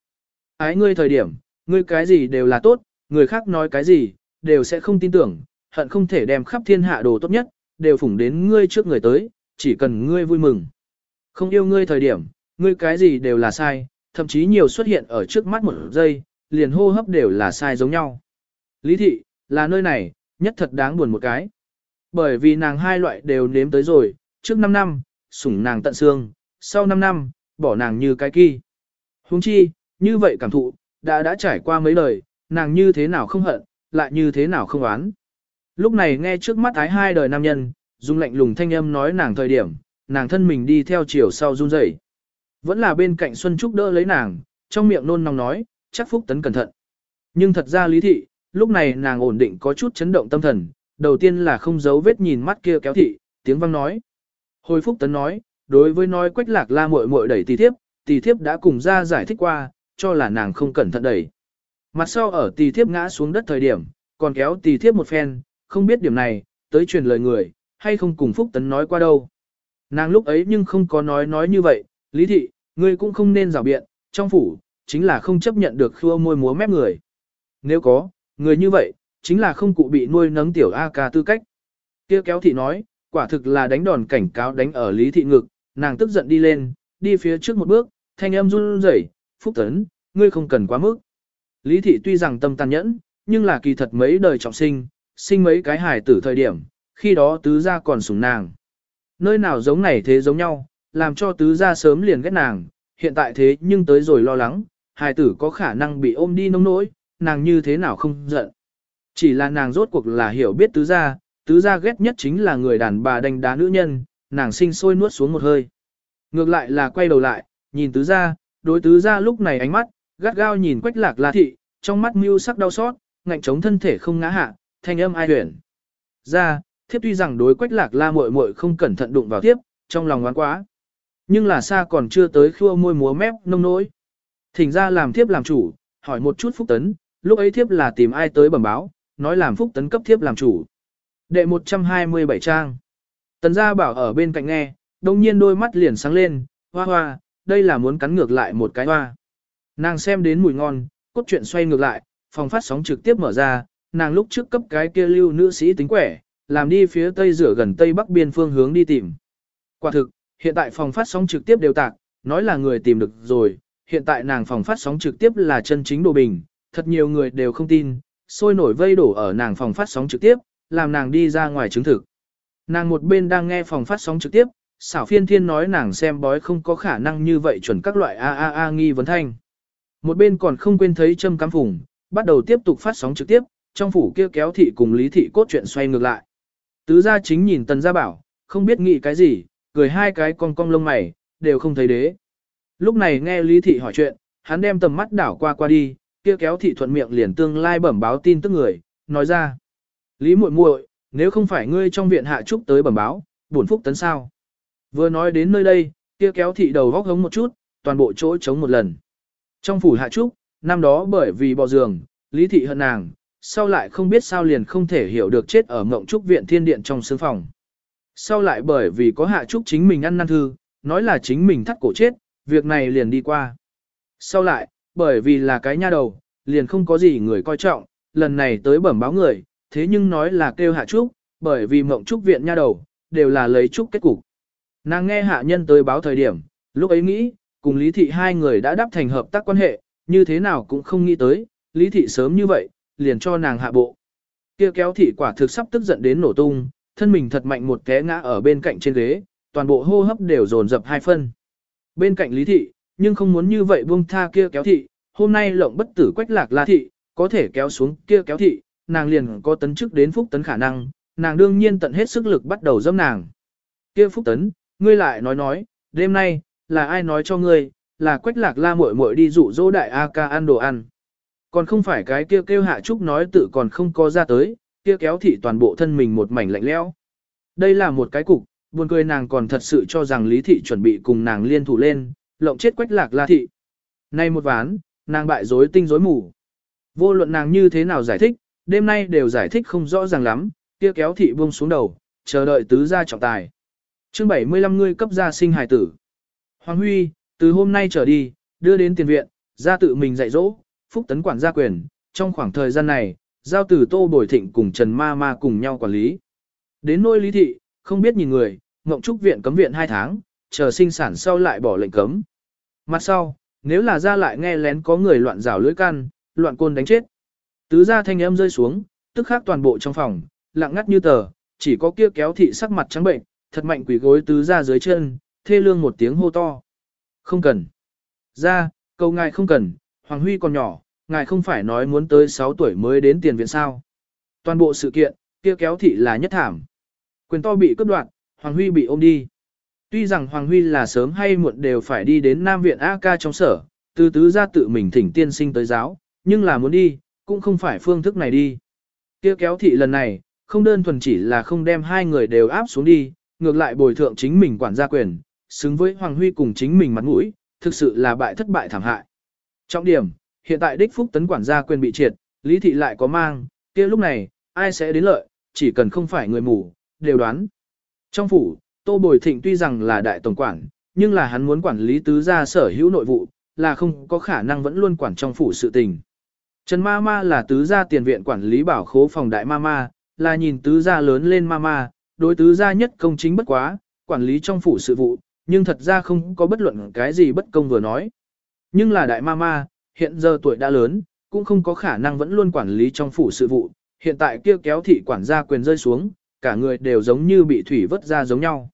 Ái ngươi thời điểm, ngươi cái gì đều là tốt, người khác nói cái gì, đều sẽ không tin tưởng, hận không thể đem khắp thiên hạ đồ tốt nhất, đều phủng đến ngươi trước người tới, chỉ cần ngươi vui mừng. Không yêu ngươi thời điểm, ngươi cái gì đều là sai, thậm chí nhiều xuất hiện ở trước mắt một giây, liền hô hấp đều là sai giống nhau. Lý thị, là nơi này, nhất thật đáng buồn một cái. Bởi vì nàng hai loại đều nếm tới rồi, trước 5 năm, sủng nàng tận xương, sau 5 năm, bỏ nàng như cái kỳ. Huống chi, như vậy cảm thụ, đã đã trải qua mấy lời, nàng như thế nào không hận, lại như thế nào không oán. Lúc này nghe trước mắt ái hai đời nam nhân, dùng lạnh lùng thanh âm nói nàng thời điểm, nàng thân mình đi theo chiều sau run rẩy. Vẫn là bên cạnh Xuân Trúc đỡ lấy nàng, trong miệng nôn nóng nói, chắc Phúc Tấn cẩn thận. Nhưng thật ra lý thị, lúc này nàng ổn định có chút chấn động tâm thần, đầu tiên là không giấu vết nhìn mắt kia kéo thị, tiếng vang nói. Hồi Phúc Tấn nói, đối với nói quách lạc la muội muội đẩy tỷ thiếp, tỷ thiếp đã cùng ra giải thích qua, cho là nàng không cẩn thận đẩy. Mặt sau ở tỳ thiếp ngã xuống đất thời điểm, còn kéo tỳ thiếp một phen, không biết điểm này, tới truyền lời người, hay không cùng Phúc Tấn nói qua đâu. Nàng lúc ấy nhưng không có nói nói như vậy, lý thị, ngươi cũng không nên rào biện, trong phủ, chính là không chấp nhận được khua môi múa mép người. Nếu có, người như vậy, chính là không cụ bị nuôi nấng tiểu A ca tư cách. kia kéo thị nói, quả thực là đánh đòn cảnh cáo đánh ở lý thị ngực, nàng tức giận đi lên, đi phía trước một bước, thanh âm run rẩy, phúc tấn, ngươi không cần quá mức. Lý thị tuy rằng tâm tàn nhẫn, nhưng là kỳ thật mấy đời trọng sinh, sinh mấy cái hài tử thời điểm, khi đó tứ gia còn sủng nàng. Nơi nào giống này thế giống nhau, làm cho tứ gia sớm liền ghét nàng, hiện tại thế nhưng tới rồi lo lắng, hài tử có khả năng bị ôm đi nông nỗi, nàng như thế nào không giận. Chỉ là nàng rốt cuộc là hiểu biết tứ gia, tứ gia ghét nhất chính là người đàn bà đánh đá nữ nhân, nàng sinh sôi nuốt xuống một hơi. Ngược lại là quay đầu lại, nhìn tứ gia, đối tứ ra lúc này ánh mắt, gắt gao nhìn quách lạc la thị, trong mắt mưu sắc đau xót, ngạnh chống thân thể không ngã hạ, thanh âm ai huyền. Ra, thiếp tuy rằng đối quách lạc la muội muội không cẩn thận đụng vào tiếp, trong lòng oán quá. Nhưng là xa còn chưa tới khua môi múa mép nông nỗi. Thỉnh ra làm thiếp làm chủ, hỏi một chút phúc tấn, lúc ấy thiếp là tìm ai tới bẩm báo, nói làm phúc tấn cấp thiếp làm chủ. Đệ 127 trang. tấn gia bảo ở bên cạnh nghe, đồng nhiên đôi mắt liền sáng lên, hoa hoa, đây là muốn cắn ngược lại một cái hoa. Nàng xem đến mùi ngon, cốt truyện xoay ngược lại, phòng phát sóng trực tiếp mở ra, nàng lúc trước cấp cái kia lưu nữ sĩ tính quẻ, làm đi phía tây rửa gần tây bắc biên phương hướng đi tìm. Quả thực, hiện tại phòng phát sóng trực tiếp đều tạc, nói là người tìm được rồi, hiện tại nàng phòng phát sóng trực tiếp là chân chính đồ bình, thật nhiều người đều không tin, sôi nổi vây đổ ở nàng phòng phát sóng trực tiếp, làm nàng đi ra ngoài chứng thực. Nàng một bên đang nghe phòng phát sóng trực tiếp, xảo phiên thiên nói nàng xem bói không có khả năng như vậy chuẩn các loại a a a nghi vấn thanh. Một bên còn không quên thấy châm cắm phùng, bắt đầu tiếp tục phát sóng trực tiếp, trong phủ kia kéo thị cùng lý thị cốt chuyện xoay ngược lại. Tứ gia chính nhìn tần gia bảo, không biết nghĩ cái gì, cười hai cái con cong lông mày, đều không thấy đế. Lúc này nghe lý thị hỏi chuyện, hắn đem tầm mắt đảo qua qua đi, kia kéo thị thuận miệng liền tương lai bẩm báo tin tức người, nói ra. Lý muội muội, nếu không phải ngươi trong viện hạ trúc tới bẩm báo, buồn phúc tấn sao. Vừa nói đến nơi đây, kia kéo thị đầu góc hống một chút, toàn bộ chỗ trống một lần. Trong phủ hạ trúc, năm đó bởi vì bỏ giường, lý thị hận nàng, sau lại không biết sao liền không thể hiểu được chết ở mộng trúc viện thiên điện trong sương phòng. Sau lại bởi vì có hạ trúc chính mình ăn năn thư, nói là chính mình thắt cổ chết, việc này liền đi qua. Sau lại, bởi vì là cái nha đầu, liền không có gì người coi trọng, lần này tới bẩm báo người, thế nhưng nói là kêu hạ trúc, bởi vì mộng trúc viện nha đầu, đều là lấy trúc kết cục. Nàng nghe hạ nhân tới báo thời điểm, lúc ấy nghĩ, cùng Lý Thị hai người đã đáp thành hợp tác quan hệ, như thế nào cũng không nghĩ tới, Lý Thị sớm như vậy, liền cho nàng hạ bộ. Kia kéo thị quả thực sắp tức giận đến nổ tung, thân mình thật mạnh một té ngã ở bên cạnh trên ghế, toàn bộ hô hấp đều dồn dập hai phân. Bên cạnh Lý Thị, nhưng không muốn như vậy buông tha kia kéo thị, hôm nay lộng bất tử quách lạc la thị, có thể kéo xuống kia kéo thị, nàng liền có tấn chức đến phúc tấn khả năng, nàng đương nhiên tận hết sức lực bắt đầu dâm nàng. Kia phúc tấn, ngươi lại nói nói, đêm nay, là ai nói cho ngươi, là quách lạc la muội muội đi dụ dỗ đại A ca ăn đồ ăn. Còn không phải cái kia kêu hạ trúc nói tự còn không có ra tới, kia kéo thị toàn bộ thân mình một mảnh lạnh lẽo. Đây là một cái cục, buồn cười nàng còn thật sự cho rằng lý thị chuẩn bị cùng nàng liên thủ lên, lộng chết quách lạc la thị. Nay một ván, nàng bại rối tinh rối mù. Vô luận nàng như thế nào giải thích, đêm nay đều giải thích không rõ ràng lắm, kia kéo thị buông xuống đầu, chờ đợi tứ gia trọng tài chương 75 ngươi cấp gia sinh hài tử. Hoàng Huy, từ hôm nay trở đi, đưa đến tiền viện, ra tự mình dạy dỗ, phúc tấn quản gia quyền, trong khoảng thời gian này, giao từ Tô Bồi Thịnh cùng Trần Ma Ma cùng nhau quản lý. Đến nôi lý thị, không biết nhìn người, Ngộng Trúc viện cấm viện 2 tháng, chờ sinh sản sau lại bỏ lệnh cấm. Mặt sau, nếu là ra lại nghe lén có người loạn rào lưỡi can, loạn côn đánh chết. Tứ gia thanh âm rơi xuống, tức khắc toàn bộ trong phòng, lặng ngắt như tờ, chỉ có kia kéo thị sắc mặt trắng bệnh, thật mạnh quỷ gối tứ ra dưới chân, thê lương một tiếng hô to. Không cần. Ra, cầu ngài không cần, Hoàng Huy còn nhỏ, ngài không phải nói muốn tới 6 tuổi mới đến tiền viện sao. Toàn bộ sự kiện, kia kéo thị là nhất thảm. Quyền to bị cướp đoạt, Hoàng Huy bị ôm đi. Tuy rằng Hoàng Huy là sớm hay muộn đều phải đi đến Nam Viện A ca trong sở, từ tứ ra tự mình thỉnh tiên sinh tới giáo, nhưng là muốn đi, cũng không phải phương thức này đi. Kia kéo thị lần này, không đơn thuần chỉ là không đem hai người đều áp xuống đi, ngược lại bồi thượng chính mình quản gia quyền, xứng với Hoàng Huy cùng chính mình mặt mũi, thực sự là bại thất bại thảm hại. Trọng điểm, hiện tại đích phúc tấn quản gia quyền bị triệt, lý thị lại có mang, kia lúc này, ai sẽ đến lợi, chỉ cần không phải người mù, đều đoán. Trong phủ, Tô Bồi Thịnh tuy rằng là đại tổng quản, nhưng là hắn muốn quản lý tứ gia sở hữu nội vụ, là không có khả năng vẫn luôn quản trong phủ sự tình. Trần Ma Ma là tứ gia tiền viện quản lý bảo khố phòng đại Ma Ma, là nhìn tứ gia lớn lên Ma Ma, đối tứ gia nhất công chính bất quá, quản lý trong phủ sự vụ, nhưng thật ra không có bất luận cái gì bất công vừa nói. Nhưng là đại Ma Ma, hiện giờ tuổi đã lớn, cũng không có khả năng vẫn luôn quản lý trong phủ sự vụ, hiện tại kia kéo thị quản gia quyền rơi xuống, cả người đều giống như bị thủy vớt ra giống nhau.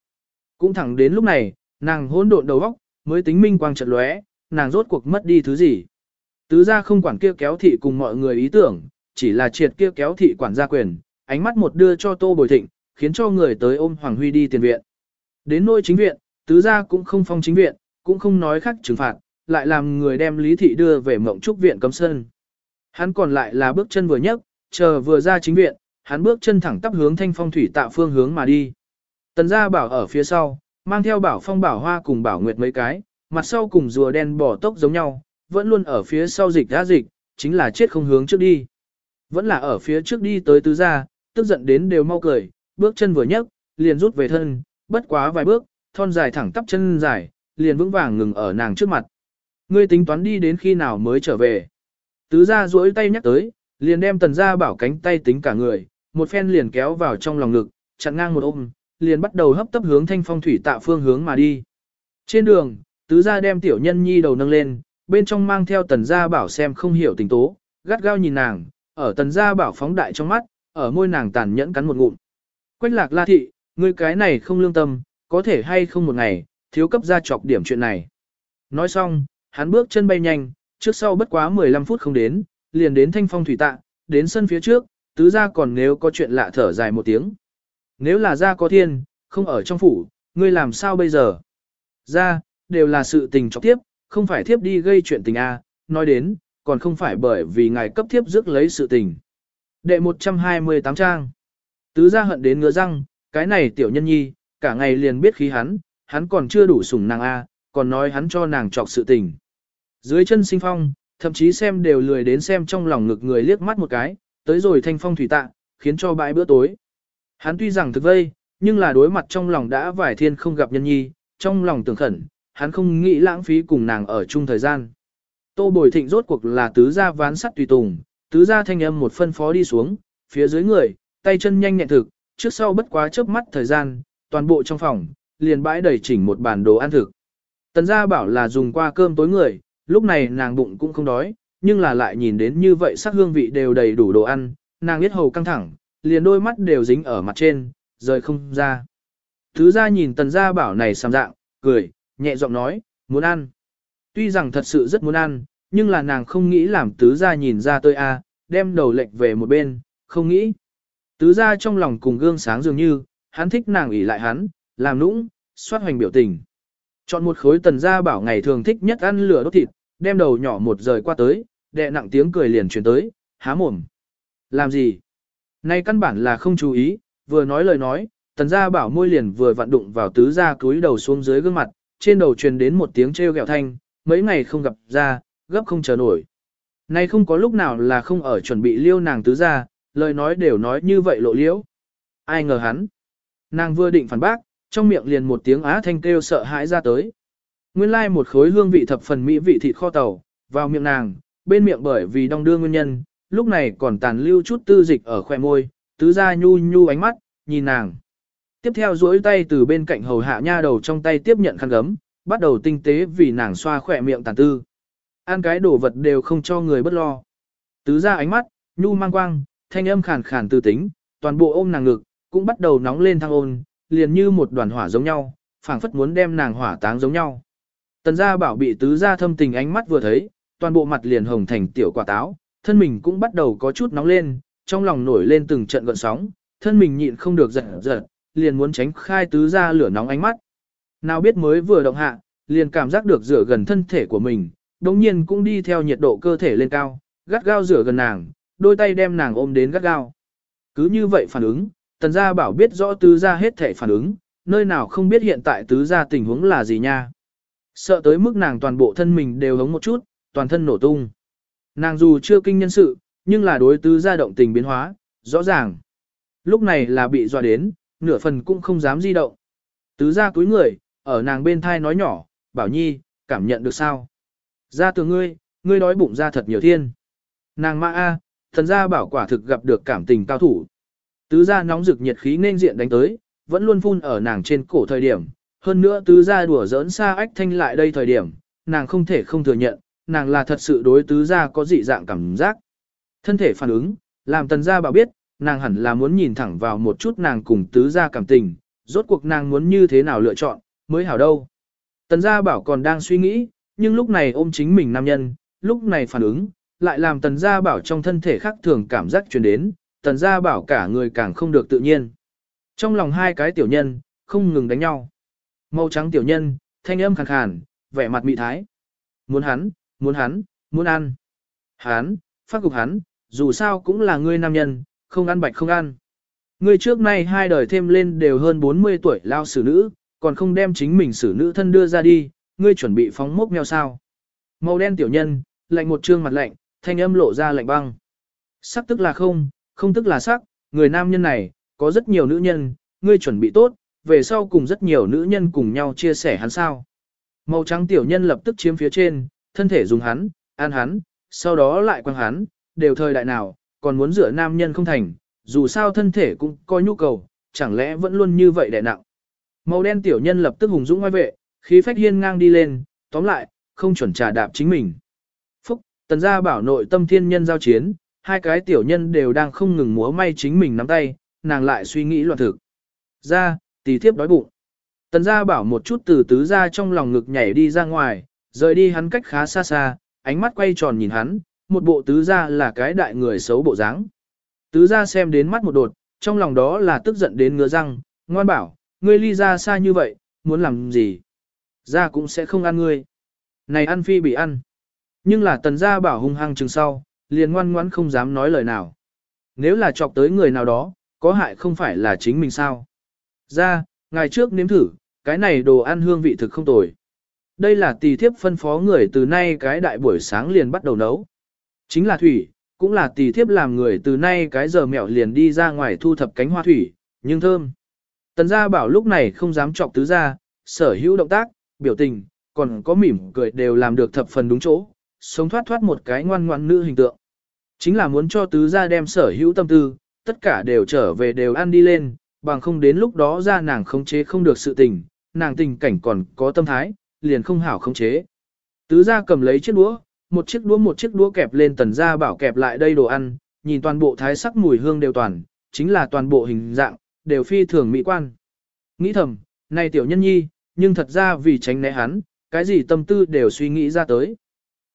Cũng thẳng đến lúc này, Nàng hỗn độn đầu óc, mới tính minh quang chợt lóe, nàng rốt cuộc mất đi thứ gì. Tứ gia không quản kia kéo thị cùng mọi người ý tưởng, chỉ là triệt kia kéo thị quản gia quyền, ánh mắt một đưa cho Tô Bồi Thịnh, khiến cho người tới ôm Hoàng Huy đi tiền viện. Đến nôi chính viện, tứ gia cũng không phong chính viện, cũng không nói khắc trừng phạt, lại làm người đem Lý Thị đưa về mộng trúc viện cấm sơn. Hắn còn lại là bước chân vừa nhấc, chờ vừa ra chính viện, hắn bước chân thẳng tắp hướng thanh phong thủy tạ phương hướng mà đi. Tần gia bảo ở phía sau, mang theo bảo phong bảo hoa cùng bảo nguyệt mấy cái, mặt sau cùng rùa đen bỏ tốc giống nhau, vẫn luôn ở phía sau dịch đã dịch, chính là chết không hướng trước đi. Vẫn là ở phía trước đi tới tứ gia, tức giận đến đều mau cười, bước chân vừa nhấc, liền rút về thân, bất quá vài bước, thon dài thẳng tắp chân dài, liền vững vàng ngừng ở nàng trước mặt. Ngươi tính toán đi đến khi nào mới trở về. Tứ gia duỗi tay nhắc tới, liền đem tần gia bảo cánh tay tính cả người, một phen liền kéo vào trong lòng ngực, chặn ngang một ôm, liền bắt đầu hấp tấp hướng thanh phong thủy tạ phương hướng mà đi. Trên đường, tứ gia đem tiểu nhân nhi đầu nâng lên, bên trong mang theo tần gia bảo xem không hiểu tình tố, gắt gao nhìn nàng, ở tần gia bảo phóng đại trong mắt, ở môi nàng tàn nhẫn cắn một ngụm. Quách lạc la thị, ngươi cái này không lương tâm, có thể hay không một ngày, thiếu cấp gia chọc điểm chuyện này. Nói xong, hắn bước chân bay nhanh, trước sau bất quá 15 phút không đến, liền đến thanh phong thủy tạ, đến sân phía trước, tứ gia còn nếu có chuyện lạ thở dài một tiếng. Nếu là gia có thiên, không ở trong phủ, ngươi làm sao bây giờ? Gia, đều là sự tình chọc tiếp, không phải thiếp đi gây chuyện tình A, nói đến, còn không phải bởi vì ngài cấp thiếp rước lấy sự tình. Đệ 128 trang. Tứ gia hận đến ngứa răng, cái này tiểu nhân nhi, cả ngày liền biết khí hắn, hắn còn chưa đủ sủng nàng A, còn nói hắn cho nàng trọc sự tình. Dưới chân sinh phong, thậm chí xem đều lười đến xem trong lòng ngực người liếc mắt một cái, tới rồi thanh phong thủy tạ, khiến cho bãi bữa tối. Hắn tuy rằng thực vây, nhưng là đối mặt trong lòng đã vài thiên không gặp nhân nhi, trong lòng tưởng khẩn, hắn không nghĩ lãng phí cùng nàng ở chung thời gian. Tô Bồi Thịnh rốt cuộc là tứ gia ván sắt tùy tùng, tứ gia thanh âm một phân phó đi xuống, phía dưới người, tay chân nhanh nhẹn thực, trước sau bất quá chớp mắt thời gian, toàn bộ trong phòng, liền bãi đầy chỉnh một bản đồ ăn thực. Tần gia bảo là dùng qua cơm tối người, lúc này nàng bụng cũng không đói, nhưng là lại nhìn đến như vậy sắc hương vị đều đầy đủ đồ ăn, nàng biết hầu căng thẳng, liền đôi mắt đều dính ở mặt trên, rời không ra. Thứ gia nhìn tần gia bảo này sàm dạng, cười, nhẹ giọng nói, muốn ăn. Tuy rằng thật sự rất muốn ăn, nhưng là nàng không nghĩ làm tứ gia nhìn ra tôi a, đem đầu lệch về một bên, không nghĩ. Tứ gia trong lòng cùng gương sáng dường như, hắn thích nàng ủy lại hắn, làm nũng, xoát hoành biểu tình. Chọn một khối tần gia bảo ngày thường thích nhất ăn lửa đốt thịt, đem đầu nhỏ một rời qua tới, đệ nặng tiếng cười liền truyền tới, há mồm. Làm gì? Nay căn bản là không chú ý, vừa nói lời nói, tần gia bảo môi liền vừa vặn đụng vào tứ gia cúi đầu xuống dưới gương mặt, trên đầu truyền đến một tiếng treo gẹo thanh, mấy ngày không gặp ra, gấp không chờ nổi. Nay không có lúc nào là không ở chuẩn bị liêu nàng tứ gia, lời nói đều nói như vậy lộ liễu. Ai ngờ hắn. Nàng vừa định phản bác, trong miệng liền một tiếng á thanh kêu sợ hãi ra tới. Nguyên lai like một khối hương vị thập phần mỹ vị thịt kho tàu, vào miệng nàng, bên miệng bởi vì đong đưa nguyên nhân, lúc này còn tàn lưu chút tư dịch ở khoe môi, tứ ra nhu nhu ánh mắt, nhìn nàng. Tiếp theo duỗi tay từ bên cạnh hầu hạ nha đầu trong tay tiếp nhận khăn gấm, bắt đầu tinh tế vì nàng xoa khỏe miệng tàn tư. Ăn cái đồ vật đều không cho người bất lo. Tứ ra ánh mắt, nhu mang quang, thanh âm khàn khàn tư tính, toàn bộ ôm nàng ngực, cũng bắt đầu nóng lên thăng ôn, liền như một đoàn hỏa giống nhau, phảng phất muốn đem nàng hỏa táng giống nhau. Tần gia bảo bị tứ gia thâm tình ánh mắt vừa thấy, toàn bộ mặt liền hồng thành tiểu quả táo, thân mình cũng bắt đầu có chút nóng lên, trong lòng nổi lên từng trận gợn sóng, thân mình nhịn không được giật giật, liền muốn tránh khai tứ gia lửa nóng ánh mắt. Nào biết mới vừa động hạ, liền cảm giác được rửa gần thân thể của mình, đồng nhiên cũng đi theo nhiệt độ cơ thể lên cao, gắt gao rửa gần nàng, đôi tay đem nàng ôm đến gắt gao. Cứ như vậy phản ứng, tần gia bảo biết rõ tứ gia hết thể phản ứng, nơi nào không biết hiện tại tứ gia tình huống là gì nha. Sợ tới mức nàng toàn bộ thân mình đều hống một chút, toàn thân nổ tung. Nàng dù chưa kinh nhân sự, nhưng là đối tứ gia động tình biến hóa, rõ ràng. Lúc này là bị dọa đến, nửa phần cũng không dám di động. Tứ gia cúi người, ở nàng bên thai nói nhỏ, bảo nhi, cảm nhận được sao? Ra từ ngươi, ngươi đói bụng ra thật nhiều thiên. Nàng ma a, thần gia bảo quả thực gặp được cảm tình cao thủ. Tứ gia nóng rực nhiệt khí nên diện đánh tới, vẫn luôn phun ở nàng trên cổ thời điểm. Hơn nữa tứ gia đùa giỡn xa ách thanh lại đây thời điểm, nàng không thể không thừa nhận, nàng là thật sự đối tứ gia có dị dạng cảm giác. Thân thể phản ứng, làm tần gia bảo biết, nàng hẳn là muốn nhìn thẳng vào một chút nàng cùng tứ gia cảm tình, rốt cuộc nàng muốn như thế nào lựa chọn, mới hảo đâu. Tần gia bảo còn đang suy nghĩ, nhưng lúc này ôm chính mình nam nhân, lúc này phản ứng, lại làm tần gia bảo trong thân thể khác thường cảm giác truyền đến, tần gia bảo cả người càng không được tự nhiên. Trong lòng hai cái tiểu nhân, không ngừng đánh nhau. Màu trắng tiểu nhân, thanh âm khàn khàn, vẻ mặt mị thái. Muốn hắn, muốn hắn, muốn ăn. Hắn, phát cục hắn, dù sao cũng là ngươi nam nhân, không ăn bạch không ăn. Ngươi trước nay hai đời thêm lên đều hơn 40 tuổi lao xử nữ, còn không đem chính mình xử nữ thân đưa ra đi, ngươi chuẩn bị phóng mốc mèo sao. Màu đen tiểu nhân, lạnh một trương mặt lạnh, thanh âm lộ ra lạnh băng. Sắc tức là không, không tức là sắc, người nam nhân này, có rất nhiều nữ nhân, ngươi chuẩn bị tốt, về sau cùng rất nhiều nữ nhân cùng nhau chia sẻ hắn sao. Màu trắng tiểu nhân lập tức chiếm phía trên, thân thể dùng hắn, ăn hắn, sau đó lại quăng hắn, đều thời đại nào, còn muốn rửa nam nhân không thành, dù sao thân thể cũng có nhu cầu, chẳng lẽ vẫn luôn như vậy đè nặng. Màu đen tiểu nhân lập tức hùng dũng ngoài vệ, khí phách hiên ngang đi lên, tóm lại, không chuẩn trà đạp chính mình. Tần gia bảo nội tâm thiên nhân giao chiến, hai cái tiểu nhân đều đang không ngừng múa may chính mình nắm tay, nàng lại suy nghĩ loạn thực. Ra, tỷ thiếp đói bụng. Tần gia bảo một chút từ tứ ra trong lòng ngực nhảy đi ra ngoài, rời đi hắn cách khá xa xa, ánh mắt quay tròn nhìn hắn, một bộ tứ ra là cái đại người xấu bộ dáng. Tứ ra xem đến mắt một đột, trong lòng đó là tức giận đến ngứa răng, ngoan bảo, ngươi ly ra xa như vậy, muốn làm gì? Ra cũng sẽ không ăn ngươi. Này ăn phi bị ăn. Nhưng là tần gia bảo hung hăng chừng sau, liền ngoan ngoãn không dám nói lời nào. Nếu là chọc tới người nào đó, có hại không phải là chính mình sao? Ra, ngày trước nếm thử, cái này đồ ăn hương vị thực không tồi. Đây là tỳ thiếp phân phó người từ nay cái đại buổi sáng liền bắt đầu nấu. Chính là thủy, cũng là tỳ thiếp làm người từ nay cái giờ mẹo liền đi ra ngoài thu thập cánh hoa thủy, nhưng thơm. Tần gia bảo lúc này không dám chọc tứ gia, sở hữu động tác, biểu tình, còn có mỉm cười đều làm được thập phần đúng chỗ, sống thoát thoát một cái ngoan ngoan nữ hình tượng. Chính là muốn cho tứ gia đem sở hữu tâm tư, tất cả đều trở về đều ăn đi lên, bằng không đến lúc đó ra nàng khống chế không được sự tình, nàng tình cảnh còn có tâm thái, liền không hảo khống chế. Tứ gia cầm lấy chiếc đũa, một chiếc đũa một chiếc đũa kẹp lên tần gia bảo kẹp lại đây đồ ăn, nhìn toàn bộ thái sắc mùi hương đều toàn, chính là toàn bộ hình dạng, đều phi thường mỹ quan. Nghĩ thầm, này tiểu nhân nhi, nhưng thật ra vì tránh né hắn, cái gì tâm tư đều suy nghĩ ra tới.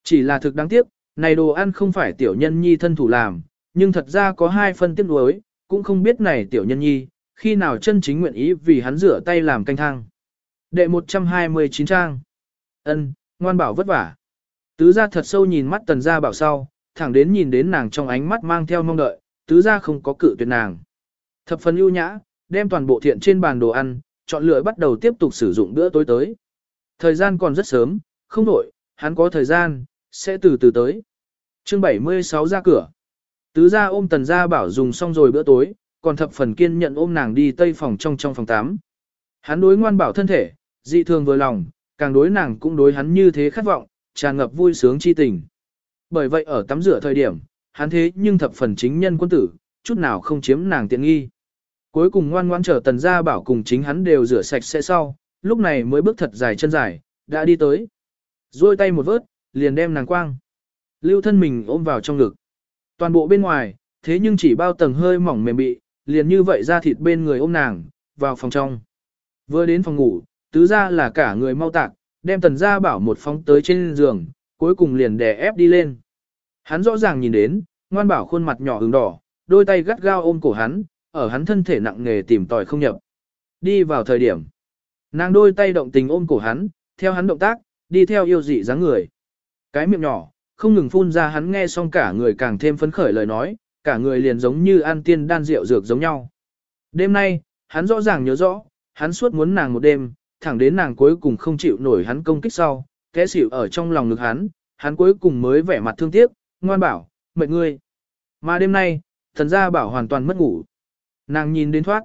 Chỉ là thực đáng tiếc, này đồ ăn không phải tiểu nhân nhi thân thủ làm, nhưng thật ra có hai phân tiếc nuối, cũng không biết này tiểu nhân nhi, khi nào chân chính nguyện ý vì hắn rửa tay làm canh thang. Đệ 129 trang. ân ngoan bảo vất vả. Tứ gia thật sâu nhìn mắt tần gia bảo sau, thẳng đến nhìn đến nàng trong ánh mắt mang theo mong đợi, tứ gia không có cự tuyệt nàng. Thập phần ưu nhã, đem toàn bộ thiện trên bàn đồ ăn, chọn lựa bắt đầu tiếp tục sử dụng bữa tối tới. Thời gian còn rất sớm, không nổi, hắn có thời gian, sẽ từ từ tới. Chương 76 ra cửa. Tứ gia ôm tần gia bảo dùng xong rồi bữa tối, còn thập phần kiên nhận ôm nàng đi tây phòng trong trong phòng 8. Hắn đối ngoan bảo thân thể, dị thường vừa lòng, càng đối nàng cũng đối hắn như thế khát vọng, tràn ngập vui sướng chi tình. Bởi vậy ở tắm rửa thời điểm, hắn thế nhưng thập phần chính nhân quân tử, chút nào không chiếm nàng tiện nghi. Cuối cùng ngoan ngoan trở tần gia bảo cùng chính hắn đều rửa sạch sẽ sau, lúc này mới bước thật dài chân dài, đã đi tới. Rồi tay một vớt, liền đem nàng quang. Lưu thân mình ôm vào trong ngực. Toàn bộ bên ngoài, thế nhưng chỉ bao tầng hơi mỏng mềm bị, liền như vậy ra thịt bên người ôm nàng, vào phòng trong. Vừa đến phòng ngủ, tứ ra là cả người mau tạc, đem tần gia bảo một phóng tới trên giường, cuối cùng liền đè ép đi lên. Hắn rõ ràng nhìn đến, ngoan bảo khuôn mặt nhỏ ửng đỏ, đôi tay gắt gao ôm cổ hắn, ở hắn thân thể nặng nề tìm tòi không nhập. Đi vào thời điểm, nàng đôi tay động tình ôm cổ hắn, theo hắn động tác, đi theo yêu dị dáng người. Cái miệng nhỏ, không ngừng phun ra hắn nghe xong cả người càng thêm phấn khởi lời nói, cả người liền giống như ăn tiên đan rượu dược giống nhau. Đêm nay, hắn rõ ràng nhớ rõ, hắn suốt muốn nàng một đêm, thẳng đến nàng cuối cùng không chịu nổi hắn công kích sau, kẽ xỉu ở trong lòng ngực hắn, hắn cuối cùng mới vẻ mặt thương tiếc, ngoan bảo, mệt ngươi. Mà đêm nay, thần gia bảo hoàn toàn mất ngủ. Nàng nhìn đến thoát,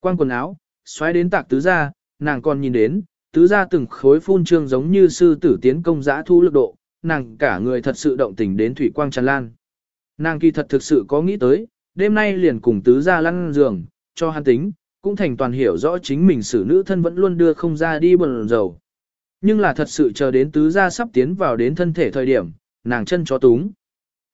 quan quần áo, xoáy đến tạc tứ gia, nàng còn nhìn đến, tứ gia từng khối phun trương giống như sư tử tiến công giã thu lực độ, nàng cả người thật sự động tình đến thủy quang tràn lan. Nàng kỳ thật thực sự có nghĩ tới, đêm nay liền cùng tứ gia lăn giường, cho hắn tính, cũng thành toàn hiểu rõ chính mình xử nữ thân vẫn luôn đưa không ra đi bần dầu. Nhưng là thật sự chờ đến tứ gia sắp tiến vào đến thân thể thời điểm, nàng chân chó túng.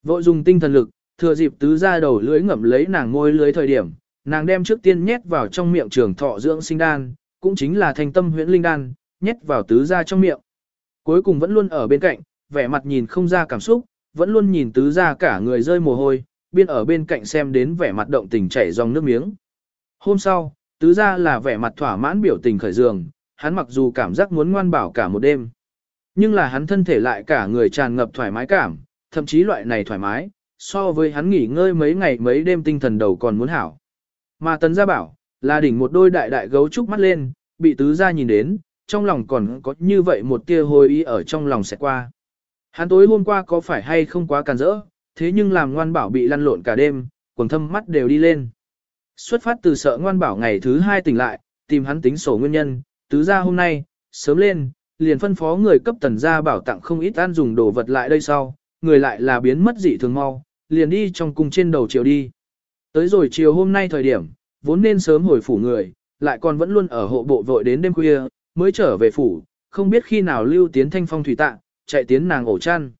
Vội dùng tinh thần lực, thừa dịp tứ gia đầu lưới ngậm lấy nàng ngôi lưới thời điểm, nàng đem trước tiên nhét vào trong miệng trường thọ dưỡng sinh đan, cũng chính là thành tâm huyễn linh đan, nhét vào tứ gia trong miệng. Cuối cùng vẫn luôn ở bên cạnh, vẻ mặt nhìn không ra cảm xúc, vẫn luôn nhìn tứ gia cả người rơi mồ hôi, biên ở bên cạnh xem đến vẻ mặt động tình chảy dòng nước miếng. Hôm sau, tứ gia là vẻ mặt thỏa mãn biểu tình khởi giường, hắn mặc dù cảm giác muốn ngoan bảo cả một đêm. Nhưng là hắn thân thể lại cả người tràn ngập thoải mái cảm, thậm chí loại này thoải mái, so với hắn nghỉ ngơi mấy ngày mấy đêm tinh thần đầu còn muốn hảo. Mà tấn gia bảo, là đỉnh một đôi đại đại gấu trúc mắt lên, bị tứ gia nhìn đến, trong lòng còn có như vậy một tia hồi ý ở trong lòng sẽ qua. Hắn tối hôm qua có phải hay không quá càn rỡ, thế nhưng làm ngoan bảo bị lăn lộn cả đêm, quần thâm mắt đều đi lên. Xuất phát từ sợ ngoan bảo ngày thứ hai tỉnh lại, tìm hắn tính sổ nguyên nhân, tứ gia hôm nay, sớm lên, liền phân phó người cấp tần gia bảo tặng không ít ăn dùng đồ vật lại đây sau, người lại là biến mất dị thường mau, liền đi trong cung trên đầu chiều đi. Tới rồi chiều hôm nay thời điểm, vốn nên sớm hồi phủ người, lại còn vẫn luôn ở hộ bộ vội đến đêm khuya, mới trở về phủ, không biết khi nào lưu tiến thanh phong thủy tạ, chạy tiến nàng ổ chăn.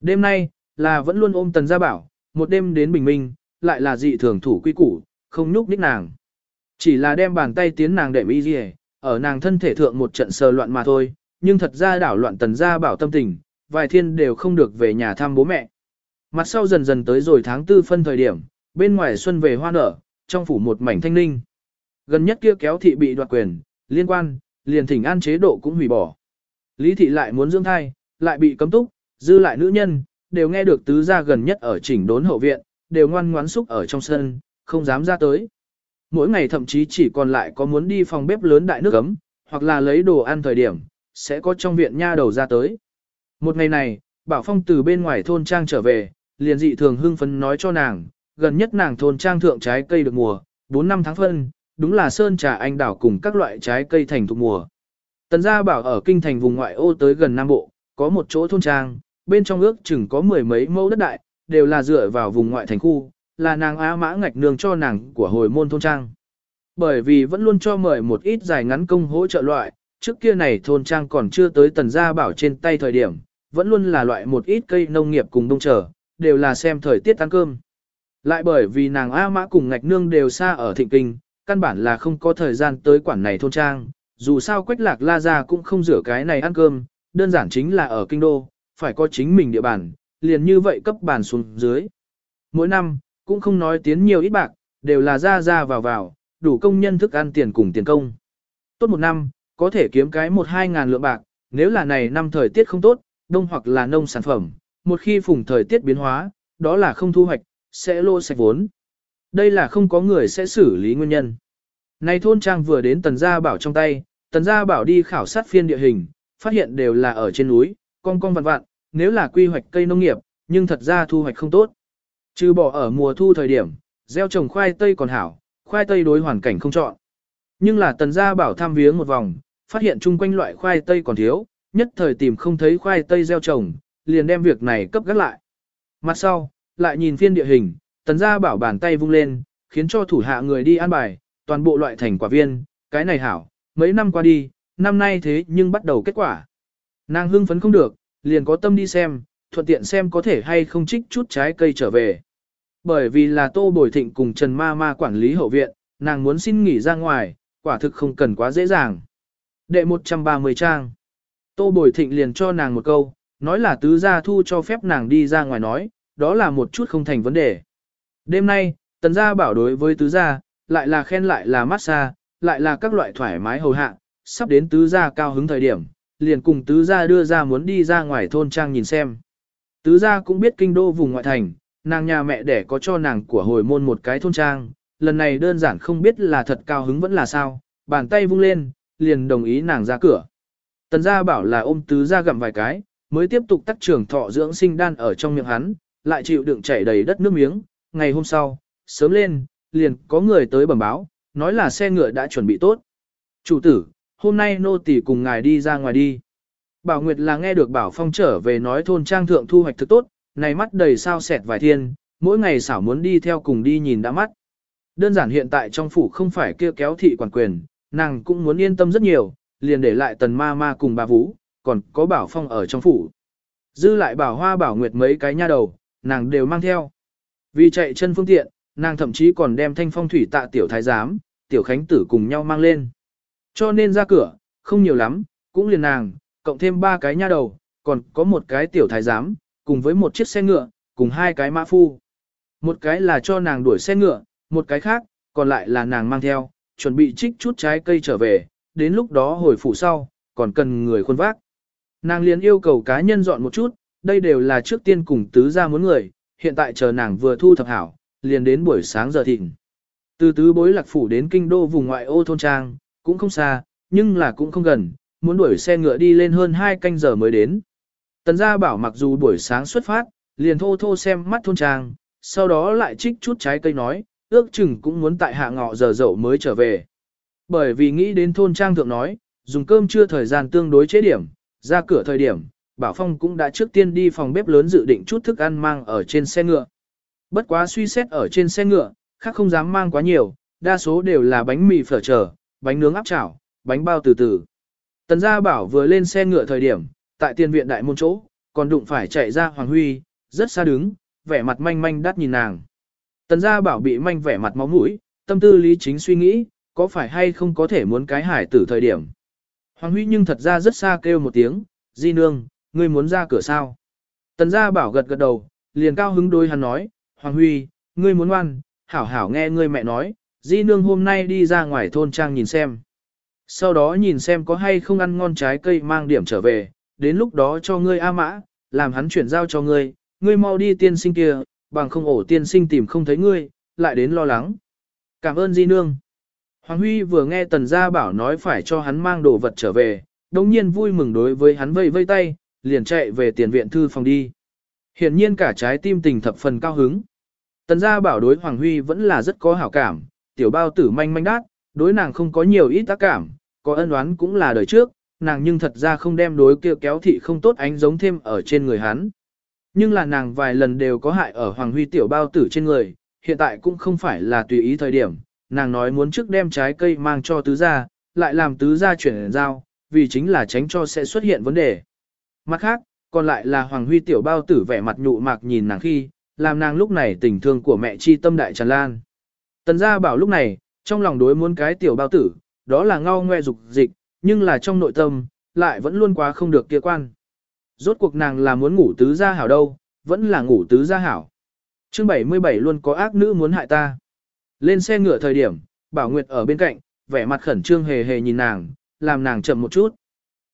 Đêm nay, là vẫn luôn ôm tần gia bảo, một đêm đến bình minh, lại là dị thường thủ quy củ, không nhúc ních nàng. Chỉ là đem bàn tay tiến nàng đệm y dì ở nàng thân thể thượng một trận sờ loạn mà thôi, nhưng thật ra đảo loạn tần gia bảo tâm tình, vài thiên đều không được về nhà thăm bố mẹ. Mặt sau dần dần tới rồi tháng tư phân thời điểm, bên ngoài xuân về hoa nở, trong phủ một mảnh thanh ninh. Gần nhất kia kéo thị bị đoạt quyền, liên quan, liền thỉnh an chế độ cũng hủy bỏ. Lý thị lại muốn dưỡng thai, lại bị cấm túc, dư lại nữ nhân, đều nghe được tứ gia gần nhất ở chỉnh đốn hậu viện, đều ngoan ngoãn xúc ở trong sân, không dám ra tới. Mỗi ngày thậm chí chỉ còn lại có muốn đi phòng bếp lớn đại nước ấm, hoặc là lấy đồ ăn thời điểm, sẽ có trong viện nha đầu ra tới. Một ngày này, Bảo Phong từ bên ngoài thôn trang trở về, liền dị thường hưng phấn nói cho nàng, gần nhất nàng thôn trang thượng trái cây được mùa, 4 năm tháng phân, đúng là sơn trà anh đảo cùng các loại trái cây thành thuộc mùa. Tần gia bảo ở kinh thành vùng ngoại ô tới gần Nam Bộ, có một chỗ thôn trang, bên trong ước chừng có mười mấy mẫu đất đại, đều là dựa vào vùng ngoại thành khu, là nàng á mã ngạch nương cho nàng của hồi môn thôn trang. Bởi vì vẫn luôn cho mời một ít dài ngắn công hỗ trợ loại, trước kia này thôn trang còn chưa tới tần gia bảo trên tay thời điểm, vẫn luôn là loại một ít cây nông nghiệp cùng đông trở, đều là xem thời tiết ăn cơm. Lại bởi vì nàng A Mã cùng ngạch nương đều xa ở thịnh kinh, căn bản là không có thời gian tới quản này thôn trang, dù sao quách lạc la ra cũng không rửa cái này ăn cơm, đơn giản chính là ở kinh đô, phải có chính mình địa bàn, liền như vậy cấp bàn xuống dưới. Mỗi năm, cũng không nói tiến nhiều ít bạc, đều là ra ra vào vào, đủ công nhân thức ăn tiền cùng tiền công. Tốt một năm, có thể kiếm cái một hai ngàn lượng bạc, nếu là này năm thời tiết không tốt, đông hoặc là nông sản phẩm, một khi phùng thời tiết biến hóa, đó là không thu hoạch, sẽ lô sạch vốn. Đây là không có người sẽ xử lý nguyên nhân. Này thôn trang vừa đến Tần Gia Bảo trong tay, Tần Gia Bảo đi khảo sát phiên địa hình, phát hiện đều là ở trên núi, cong cong vặn vặn, nếu là quy hoạch cây nông nghiệp, nhưng thật ra thu hoạch không tốt. Trừ bỏ ở mùa thu thời điểm, gieo trồng khoai tây còn hảo, khoai tây đối hoàn cảnh không chọn. Nhưng là Tần Gia Bảo tham viếng một vòng, phát hiện chung quanh loại khoai tây còn thiếu, nhất thời tìm không thấy khoai tây gieo trồng, liền đem việc này cấp gác lại. Mặt sau, lại nhìn phiên địa hình, tần gia bảo bàn tay vung lên, khiến cho thủ hạ người đi an bài, toàn bộ loại thành quả viên, cái này hảo, mấy năm qua đi, năm nay thế nhưng bắt đầu kết quả. Nàng hưng phấn không được, liền có tâm đi xem, thuận tiện xem có thể hay không trích chút trái cây trở về. Bởi vì là Tô Bồi Thịnh cùng Trần Ma Ma quản lý hậu viện, nàng muốn xin nghỉ ra ngoài, quả thực không cần quá dễ dàng. Đệ 130 trang. Tô Bồi Thịnh liền cho nàng một câu, nói là tứ gia thu cho phép nàng đi ra ngoài nói, đó là một chút không thành vấn đề. Đêm nay, tần gia bảo đối với tứ gia, lại là khen lại là massage, lại là các loại thoải mái hầu hạ, sắp đến tứ gia cao hứng thời điểm, liền cùng tứ gia đưa ra muốn đi ra ngoài thôn trang nhìn xem. Tứ gia cũng biết kinh đô vùng ngoại thành, nàng nhà mẹ đẻ có cho nàng của hồi môn một cái thôn trang, lần này đơn giản không biết là thật cao hứng vẫn là sao, bàn tay vung lên, liền đồng ý nàng ra cửa. Tần gia bảo là ôm tứ gia gặm vài cái, mới tiếp tục tắt trưởng thọ dưỡng sinh đan ở trong miệng hắn, lại chịu đựng chảy đầy đất nước miếng. Ngày hôm sau, sớm lên, liền có người tới bẩm báo, nói là xe ngựa đã chuẩn bị tốt. Chủ tử, hôm nay nô tỳ cùng ngài đi ra ngoài đi. Bảo Nguyệt là nghe được Bảo Phong trở về nói thôn trang thượng thu hoạch thực tốt, này mắt đầy sao sẹt vài thiên, mỗi ngày xảo muốn đi theo cùng đi nhìn đã mắt. Đơn giản hiện tại trong phủ không phải kia kéo thị quản quyền, nàng cũng muốn yên tâm rất nhiều, liền để lại tần ma ma cùng bà Vũ, còn có Bảo Phong ở trong phủ. Dư lại Bảo Hoa Bảo Nguyệt mấy cái nha đầu, nàng đều mang theo. Vì chạy chân phương tiện, nàng thậm chí còn đem thanh phong thủy tạ tiểu thái giám, tiểu khánh tử cùng nhau mang lên. Cho nên ra cửa, không nhiều lắm, cũng liền nàng, cộng thêm ba cái nha đầu, còn có một cái tiểu thái giám, cùng với một chiếc xe ngựa, cùng hai cái mã phu. Một cái là cho nàng đuổi xe ngựa, một cái khác, còn lại là nàng mang theo, chuẩn bị trích chút trái cây trở về, đến lúc đó hồi phủ sau, còn cần người khuôn vác. Nàng liền yêu cầu cá nhân dọn một chút, đây đều là trước tiên cùng tứ ra muốn người, hiện tại chờ nàng vừa thu thập hảo, liền đến buổi sáng giờ thịnh. Từ tứ bối lạc phủ đến kinh đô vùng ngoại ô thôn trang, cũng không xa, nhưng là cũng không gần, muốn đuổi xe ngựa đi lên hơn 2 canh giờ mới đến. Tần gia bảo mặc dù buổi sáng xuất phát, liền thô thô xem mắt thôn trang, sau đó lại trích chút trái cây nói, ước chừng cũng muốn tại hạ ngọ giờ dậu mới trở về. Bởi vì nghĩ đến thôn trang thượng nói, dùng cơm chưa thời gian tương đối chế điểm, ra cửa thời điểm, Bảo Phong cũng đã trước tiên đi phòng bếp lớn dự định chút thức ăn mang ở trên xe ngựa. Bất quá suy xét ở trên xe ngựa, khác không dám mang quá nhiều, đa số đều là bánh mì phở trở, bánh nướng áp chảo, bánh bao từ từ. Tần gia bảo vừa lên xe ngựa thời điểm, tại tiền viện đại môn chỗ, còn đụng phải chạy ra Hoàng Huy, rất xa đứng, vẻ mặt manh manh đắt nhìn nàng. Tần gia bảo bị manh vẻ mặt máu mũi, tâm tư lý chính suy nghĩ, có phải hay không có thể muốn cái hải tử thời điểm. Hoàng Huy nhưng thật ra rất xa kêu một tiếng, di nương, ngươi muốn ra cửa sao? Tần gia bảo gật gật đầu, liền cao hứng đôi hắn nói, Hoàng Huy, ngươi muốn ngoan, hảo hảo nghe ngươi mẹ nói, di nương hôm nay đi ra ngoài thôn trang nhìn xem. Sau đó nhìn xem có hay không ăn ngon trái cây mang điểm trở về, đến lúc đó cho ngươi A mã, làm hắn chuyển giao cho ngươi, ngươi mau đi tiên sinh kia, bằng không ổ tiên sinh tìm không thấy ngươi, lại đến lo lắng. Cảm ơn di nương. Hoàng Huy vừa nghe tần gia bảo nói phải cho hắn mang đồ vật trở về, đồng nhiên vui mừng đối với hắn vây vây tay, liền chạy về tiền viện thư phòng đi. Hiện nhiên cả trái tim tình thập phần cao hứng. Tần gia bảo đối Hoàng Huy vẫn là rất có hảo cảm, tiểu bao tử manh manh đát, đối nàng không có nhiều ít tác cảm, có ân oán cũng là đời trước, nàng nhưng thật ra không đem đối kia kéo thị không tốt ánh giống thêm ở trên người hắn. Nhưng là nàng vài lần đều có hại ở Hoàng Huy tiểu bao tử trên người, hiện tại cũng không phải là tùy ý thời điểm, nàng nói muốn trước đem trái cây mang cho tứ gia, lại làm tứ gia chuyển giao, vì chính là tránh cho sẽ xuất hiện vấn đề. Mặt khác, còn lại là Hoàng Huy tiểu bao tử vẻ mặt nhụ mạc nhìn nàng khi, làm nàng lúc này tình thương của mẹ chi tâm đại tràn lan. Tần gia bảo lúc này, trong lòng đối muốn cái tiểu bao tử, đó là ngao ngoe dục dịch, nhưng là trong nội tâm, lại vẫn luôn quá không được kia quan. Rốt cuộc nàng là muốn ngủ tứ gia hảo đâu, vẫn là ngủ tứ gia hảo. Chương 77 luôn có ác nữ muốn hại ta. Lên xe ngựa thời điểm, Bảo Nguyệt ở bên cạnh, vẻ mặt khẩn trương hề hề nhìn nàng, làm nàng chậm một chút.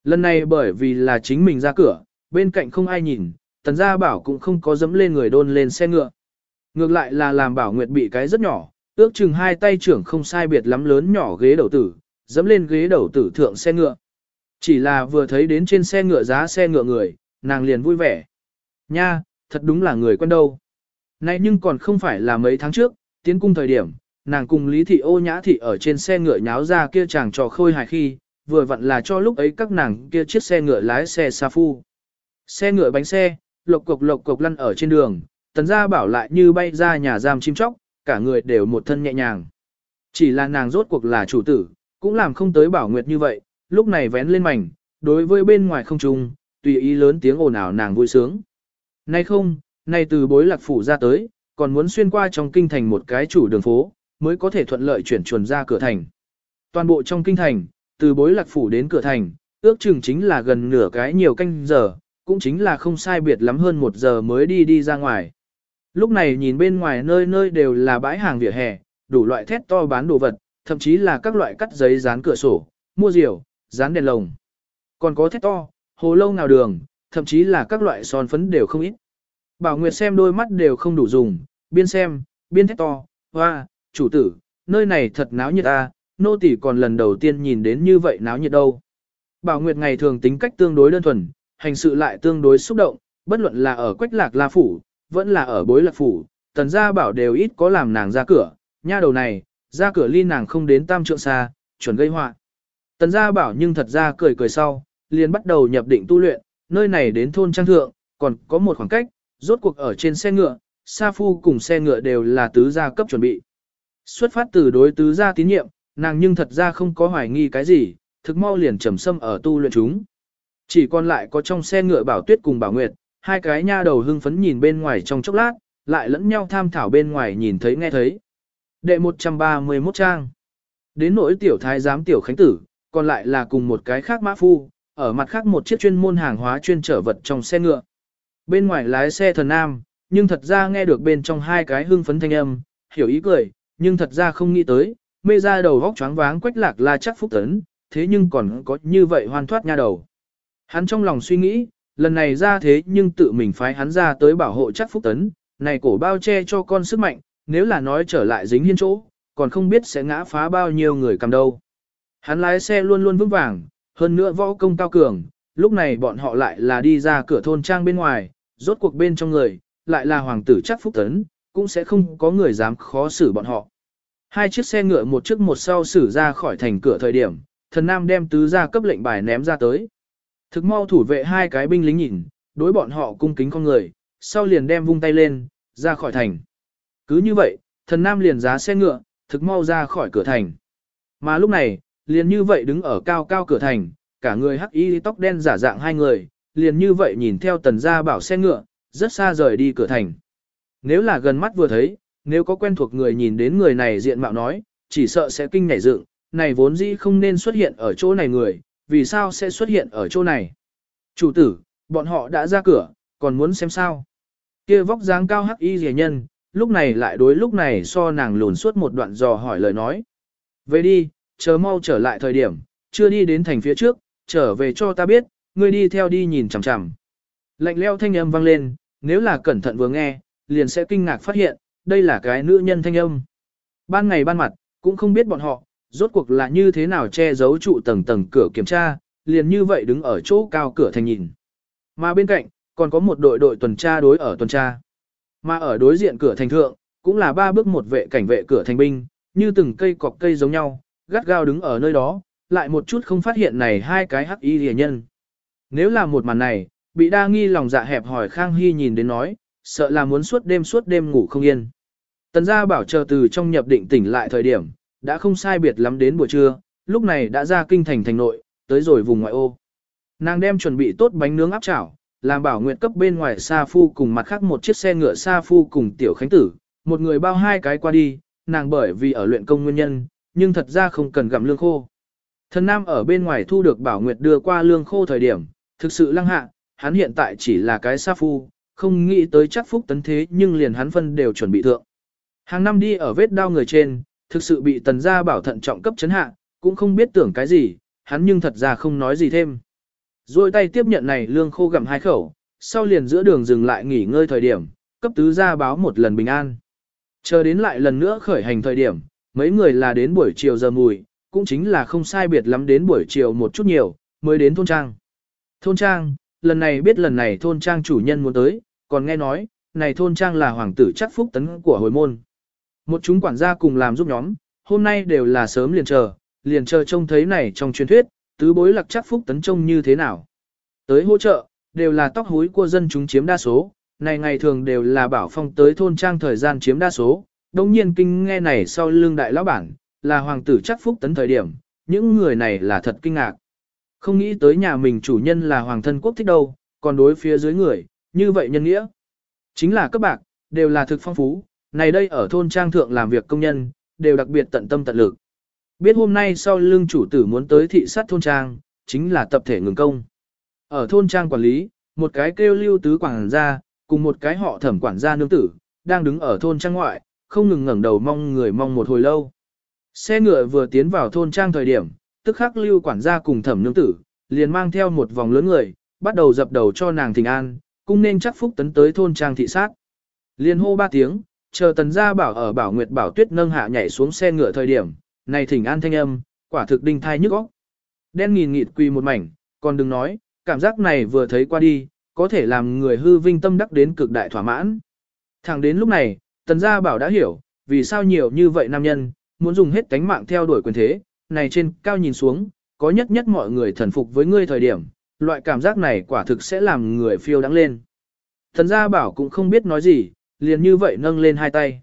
Lần này bởi vì là chính mình ra cửa, bên cạnh không ai nhìn, tần gia bảo cũng không có dấm lên người đôn lên xe ngựa. Ngược lại là làm Bảo Nguyệt bị cái rất nhỏ, ước chừng hai tay trưởng không sai biệt lắm lớn nhỏ ghế đầu tử, dẫm lên ghế đầu tử thượng xe ngựa. Chỉ là vừa thấy đến trên xe ngựa giá xe ngựa người, nàng liền vui vẻ. Nha, thật đúng là người quen đâu. nay nhưng còn không phải là mấy tháng trước, tiến cung thời điểm, nàng cùng Lý Thị ô nhã thị ở trên xe ngựa nháo ra kia chàng trò khôi hài khi, vừa vặn là cho lúc ấy các nàng kia chiếc xe ngựa lái xe xa phu. Xe ngựa bánh xe, lộc cục lộc cục lăn ở trên đường, tần gia bảo lại như bay ra nhà giam chim chóc, cả người đều một thân nhẹ nhàng. Chỉ là nàng rốt cuộc là chủ tử, cũng làm không tới bảo nguyệt như vậy, lúc này vén lên mảnh, đối với bên ngoài không trung, tùy ý lớn tiếng ồn ào nàng vui sướng. Nay không, nay từ bối lạc phủ ra tới, còn muốn xuyên qua trong kinh thành một cái chủ đường phố, mới có thể thuận lợi chuyển chuồn ra cửa thành. Toàn bộ trong kinh thành, từ bối lạc phủ đến cửa thành, ước chừng chính là gần nửa cái nhiều canh giờ, cũng chính là không sai biệt lắm hơn một giờ mới đi đi ra ngoài. Lúc này nhìn bên ngoài nơi nơi đều là bãi hàng vỉa hè, đủ loại thét to bán đồ vật, thậm chí là các loại cắt giấy dán cửa sổ, mua rượu, dán đèn lồng. Còn có thét to, hồ lâu nào đường, thậm chí là các loại son phấn đều không ít. Bảo Nguyệt xem đôi mắt đều không đủ dùng, biên xem, biên thét to, hoa, chủ tử, nơi này thật náo nhiệt ta, nô tỷ còn lần đầu tiên nhìn đến như vậy náo nhiệt đâu. Bảo Nguyệt ngày thường tính cách tương đối đơn thuần, hành sự lại tương đối xúc động, bất luận là ở quách lạc la phủ, vẫn là ở bối lạc phủ, tần gia bảo đều ít có làm nàng ra cửa, nha đầu này, ra cửa ly nàng không đến tam trượng xa, chuẩn gây họa. Tần gia bảo nhưng thật ra cười cười sau, liền bắt đầu nhập định tu luyện, nơi này đến thôn trang thượng, còn có một khoảng cách, rốt cuộc ở trên xe ngựa, Sa Phu cùng xe ngựa đều là tứ gia cấp chuẩn bị. Xuất phát từ đối tứ gia tín nhiệm, nàng nhưng thật ra không có hoài nghi cái gì, thực mau liền trầm sâm ở tu luyện chúng. Chỉ còn lại có trong xe ngựa Bảo Tuyết cùng Bảo Nguyệt, hai cái nha đầu hưng phấn nhìn bên ngoài trong chốc lát, lại lẫn nhau tham thảo bên ngoài nhìn thấy nghe thấy. Đệ 131 trang. Đến nỗi tiểu thái giám tiểu khánh tử, còn lại là cùng một cái khác mã phu, ở mặt khác một chiếc chuyên môn hàng hóa chuyên trở vật trong xe ngựa. Bên ngoài lái xe thần nam, nhưng thật ra nghe được bên trong hai cái hưng phấn thanh âm, hiểu ý cười, nhưng thật ra không nghĩ tới, mê ra đầu vóc choáng váng quách lạc la chắc phúc tấn, thế nhưng còn có như vậy hoàn thoát nha đầu. Hắn trong lòng suy nghĩ, lần này ra thế nhưng tự mình phái hắn ra tới bảo hộ chắc phúc tấn, này cổ bao che cho con sức mạnh, nếu là nói trở lại dính hiên chỗ, còn không biết sẽ ngã phá bao nhiêu người cầm đâu. Hắn lái xe luôn luôn vững vàng, hơn nữa võ công cao cường, lúc này bọn họ lại là đi ra cửa thôn trang bên ngoài, rốt cuộc bên trong người, lại là hoàng tử chắc phúc tấn, cũng sẽ không có người dám khó xử bọn họ. Hai chiếc xe ngựa một trước một sau xử ra khỏi thành cửa thời điểm, thần nam đem tứ ra cấp lệnh bài ném ra tới. Thực mau thủ vệ hai cái binh lính nhìn, đối bọn họ cung kính con người, sau liền đem vung tay lên, ra khỏi thành. Cứ như vậy, thần nam liền giá xe ngựa, thực mau ra khỏi cửa thành. Mà lúc này, liền như vậy đứng ở cao cao cửa thành, cả người hắc y tóc đen giả dạng hai người, liền như vậy nhìn theo tần gia bảo xe ngựa, rất xa rời đi cửa thành. Nếu là gần mắt vừa thấy, nếu có quen thuộc người nhìn đến người này diện mạo nói, chỉ sợ sẽ kinh nhảy dựng, này vốn dĩ không nên xuất hiện ở chỗ này người, vì sao sẽ xuất hiện ở chỗ này. Chủ tử, bọn họ đã ra cửa, còn muốn xem sao. Kia vóc dáng cao hắc y rẻ nhân, lúc này lại đối lúc này so nàng lùn suốt một đoạn dò hỏi lời nói. Về đi, chờ mau trở lại thời điểm, chưa đi đến thành phía trước, trở về cho ta biết, ngươi đi theo đi nhìn chằm chằm. Lạnh leo thanh âm vang lên, nếu là cẩn thận vừa nghe, liền sẽ kinh ngạc phát hiện, đây là cái nữ nhân thanh âm. Ban ngày ban mặt, cũng không biết bọn họ, rốt cuộc là như thế nào che giấu trụ tầng tầng cửa kiểm tra, liền như vậy đứng ở chỗ cao cửa thành nhìn. Mà bên cạnh, còn có một đội đội tuần tra đối ở tuần tra. Mà ở đối diện cửa thành thượng, cũng là ba bước một vệ cảnh vệ cửa thành binh, như từng cây cọc cây giống nhau, gắt gao đứng ở nơi đó, lại một chút không phát hiện này hai cái hắc y rìa nhân. Nếu là một màn này, bị đa nghi lòng dạ hẹp hỏi Khang Hy nhìn đến nói, sợ là muốn suốt đêm suốt đêm ngủ không yên. Tần gia bảo chờ từ trong nhập định tỉnh lại thời điểm, đã không sai biệt lắm đến buổi trưa, lúc này đã ra kinh thành thành nội, tới rồi vùng ngoại ô. Nàng đem chuẩn bị tốt bánh nướng áp chảo, làm bảo nguyện cấp bên ngoài Sa Phu cùng mặt khác một chiếc xe ngựa Sa Phu cùng tiểu khánh tử, một người bao hai cái qua đi, nàng bởi vì ở luyện công nguyên nhân, nhưng thật ra không cần gặm lương khô. Thần Nam ở bên ngoài thu được bảo nguyệt đưa qua lương khô thời điểm, thực sự lăng hạ, hắn hiện tại chỉ là cái Sa Phu, không nghĩ tới chắc phúc tấn thế nhưng liền hắn phân đều chuẩn bị thượng. Hàng năm đi ở vết đau người trên, thực sự bị tần gia bảo thận trọng cấp chấn hạ, cũng không biết tưởng cái gì, hắn nhưng thật ra không nói gì thêm. Rồi tay tiếp nhận này lương khô gặm hai khẩu, sau liền giữa đường dừng lại nghỉ ngơi thời điểm, cấp tứ gia báo một lần bình an. Chờ đến lại lần nữa khởi hành thời điểm, mấy người là đến buổi chiều giờ mùi, cũng chính là không sai biệt lắm đến buổi chiều một chút nhiều, mới đến thôn trang. Thôn trang, lần này biết lần này thôn trang chủ nhân muốn tới, còn nghe nói, này thôn trang là hoàng tử chắc phúc tấn của hồi môn. Một chúng quản gia cùng làm giúp nhóm, hôm nay đều là sớm liền chờ, liền chờ trông thấy này trong truyền thuyết, tứ bối lạc chắc phúc tấn trông như thế nào. Tới hỗ trợ, đều là tóc hối của dân chúng chiếm đa số, này ngày thường đều là bảo phong tới thôn trang thời gian chiếm đa số, đồng nhiên kinh nghe này sau lương đại lão bản, là hoàng tử chắc phúc tấn thời điểm, những người này là thật kinh ngạc. Không nghĩ tới nhà mình chủ nhân là hoàng thân quốc thích đâu, còn đối phía dưới người, như vậy nhân nghĩa. Chính là các bạc, đều là thực phong phú, này đây ở thôn trang thượng làm việc công nhân, đều đặc biệt tận tâm tận lực. Biết hôm nay sau lưng chủ tử muốn tới thị sát thôn trang, chính là tập thể ngừng công. Ở thôn trang quản lý, một cái kêu lưu tứ quản gia, cùng một cái họ thẩm quản gia nương tử, đang đứng ở thôn trang ngoại, không ngừng ngẩng đầu mong người mong một hồi lâu. Xe ngựa vừa tiến vào thôn trang thời điểm, tức khắc lưu quản gia cùng thẩm nương tử, liền mang theo một vòng lớn người, bắt đầu dập đầu cho nàng thỉnh an, cung nên chắc phúc tấn tới thôn trang thị sát. Liên hô ba tiếng, chờ tần gia bảo ở bảo nguyệt bảo tuyết nâng hạ nhảy xuống xe ngựa thời điểm, này thỉnh an thanh âm, quả thực đinh thai nhức óc. Đen nghìn nghịt quỳ một mảnh, còn đừng nói, cảm giác này vừa thấy qua đi, có thể làm người hư vinh tâm đắc đến cực đại thỏa mãn. Thẳng đến lúc này, tần gia bảo đã hiểu, vì sao nhiều như vậy nam nhân, muốn dùng hết cánh mạng theo đuổi quyền thế, này trên cao nhìn xuống, có nhất nhất mọi người thần phục với ngươi thời điểm, loại cảm giác này quả thực sẽ làm người phiêu đắng lên. Thần gia bảo cũng không biết nói gì, liền như vậy nâng lên hai tay.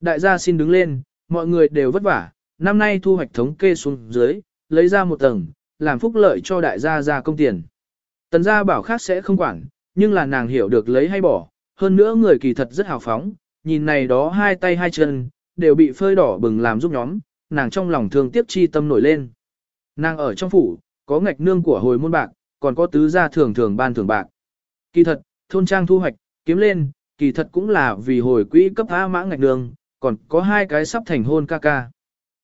Đại gia xin đứng lên, mọi người đều vất vả, năm nay thu hoạch thống kê xuống dưới, lấy ra một tầng, làm phúc lợi cho đại gia ra công tiền. Tần gia bảo khác sẽ không quản, nhưng là nàng hiểu được lấy hay bỏ, hơn nữa người kỳ thật rất hào phóng, nhìn này đó hai tay hai chân, đều bị phơi đỏ bừng làm giúp nhóm, nàng trong lòng thương tiếc chi tâm nổi lên. Nàng ở trong phủ, có ngạch nương của hồi môn bạc, còn có tứ gia thường thường ban thường bạc. Kỳ thật, thôn trang thu hoạch, kiếm lên, kỳ thật cũng là vì hồi quỹ cấp A mã ngạch đường, còn có hai cái sắp thành hôn ca ca.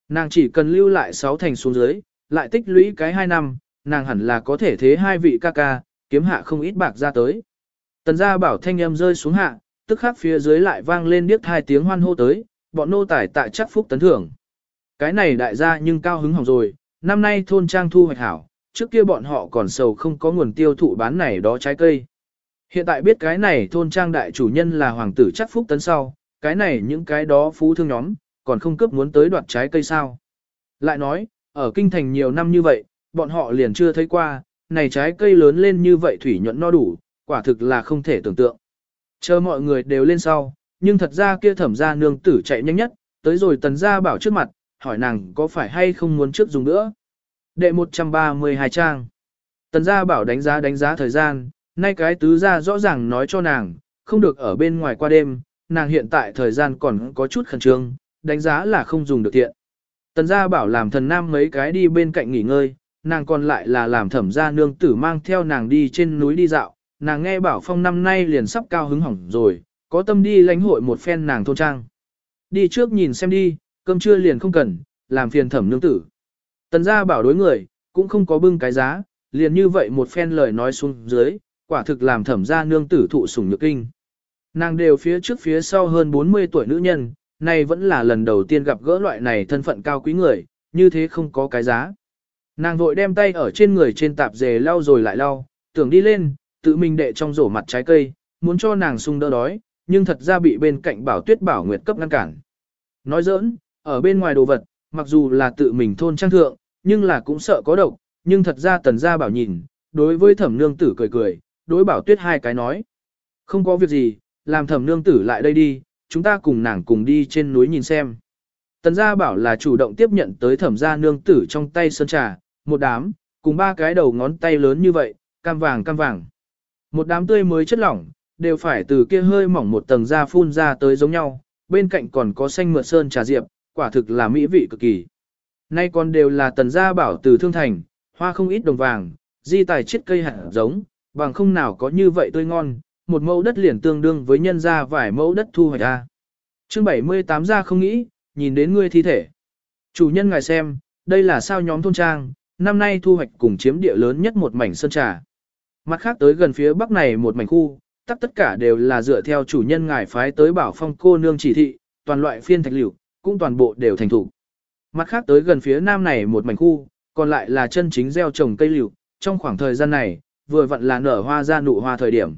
Nàng chỉ cần lưu lại sáu thành xuống dưới, lại tích lũy cái hai năm, nàng hẳn là có thể thế hai vị ca ca, kiếm hạ không ít bạc ra tới. Tần gia bảo thanh âm rơi xuống hạ, tức khắc phía dưới lại vang lên điếc hai tiếng hoan hô tới, bọn nô tài tại chắc phúc tấn thưởng. Cái này đại gia nhưng cao hứng hỏng rồi, năm nay thôn trang thu hoạch hảo, trước kia bọn họ còn sầu không có nguồn tiêu thụ bán này đó trái cây. Hiện tại biết cái này thôn trang đại chủ nhân là hoàng tử chắc phúc tấn sau, cái này những cái đó phú thương nhóm, còn không cấp muốn tới đoạt trái cây sao. Lại nói, ở kinh thành nhiều năm như vậy, bọn họ liền chưa thấy qua, này trái cây lớn lên như vậy thủy nhuận no đủ, quả thực là không thể tưởng tượng. Chờ mọi người đều lên sau, nhưng thật ra kia thẩm gia nương tử chạy nhanh nhất, tới rồi tần gia bảo trước mặt, hỏi nàng có phải hay không muốn trước dùng nữa. Đệ 132 trang. Tần gia bảo đánh giá đánh giá thời gian, nay cái tứ gia rõ ràng nói cho nàng, không được ở bên ngoài qua đêm, nàng hiện tại thời gian còn có chút khẩn trương, đánh giá là không dùng được tiện. Tần gia bảo làm thần nam mấy cái đi bên cạnh nghỉ ngơi, nàng còn lại là làm thẩm gia nương tử mang theo nàng đi trên núi đi dạo, nàng nghe bảo phong năm nay liền sắp cao hứng hỏng rồi, có tâm đi lãnh hội một phen nàng thôn trang. Đi trước nhìn xem đi, cơm trưa liền không cần, làm phiền thẩm nương tử. Tần gia bảo đối người, cũng không có bưng cái giá, liền như vậy một phen lời nói xuống dưới, quả thực làm thẩm gia nương tử thụ sủng nhược kinh. Nàng đều phía trước phía sau hơn 40 tuổi nữ nhân, nay vẫn là lần đầu tiên gặp gỡ loại này thân phận cao quý người, như thế không có cái giá. Nàng vội đem tay ở trên người trên tạp dề lau rồi lại lau, tưởng đi lên, tự mình đệ trong rổ mặt trái cây, muốn cho nàng sung đỡ đói, nhưng thật ra bị bên cạnh bảo tuyết bảo nguyệt cấp ngăn cản. Nói giỡn, ở bên ngoài đồ vật, mặc dù là tự mình thôn trang thượng, nhưng là cũng sợ có độc, nhưng thật ra tần gia bảo nhìn, đối với thẩm nương tử cười cười, đối bảo tuyết hai cái nói. Không có việc gì, làm thẩm nương tử lại đây đi, chúng ta cùng nàng cùng đi trên núi nhìn xem. Tần gia bảo là chủ động tiếp nhận tới thẩm gia nương tử trong tay sơn trà, một đám, cùng ba cái đầu ngón tay lớn như vậy, cam vàng cam vàng. Một đám tươi mới chất lỏng, đều phải từ kia hơi mỏng một tầng da phun ra tới giống nhau, bên cạnh còn có xanh mượt sơn trà diệp, quả thực là mỹ vị cực kỳ. Nay còn đều là tần gia bảo từ thương thành, hoa không ít đồng vàng, di tài chiết cây hạt giống, bằng không nào có như vậy tươi ngon, một mẫu đất liền tương đương với nhân ra vài mẫu đất thu hoạch ra. Chương 78 ra không nghĩ, nhìn đến ngươi thi thể. Chủ nhân ngài xem, đây là sao nhóm thôn trang, năm nay thu hoạch cùng chiếm địa lớn nhất một mảnh sơn trà. Mặt khác tới gần phía bắc này một mảnh khu, tất tất cả đều là dựa theo chủ nhân ngài phái tới bảo phong cô nương chỉ thị, toàn loại phiên thạch liệu, cũng toàn bộ đều thành thủ. Mặt khác tới gần phía nam này một mảnh khu, còn lại là chân chính gieo trồng cây liệu, trong khoảng thời gian này, vừa vặn là nở hoa ra nụ hoa thời điểm.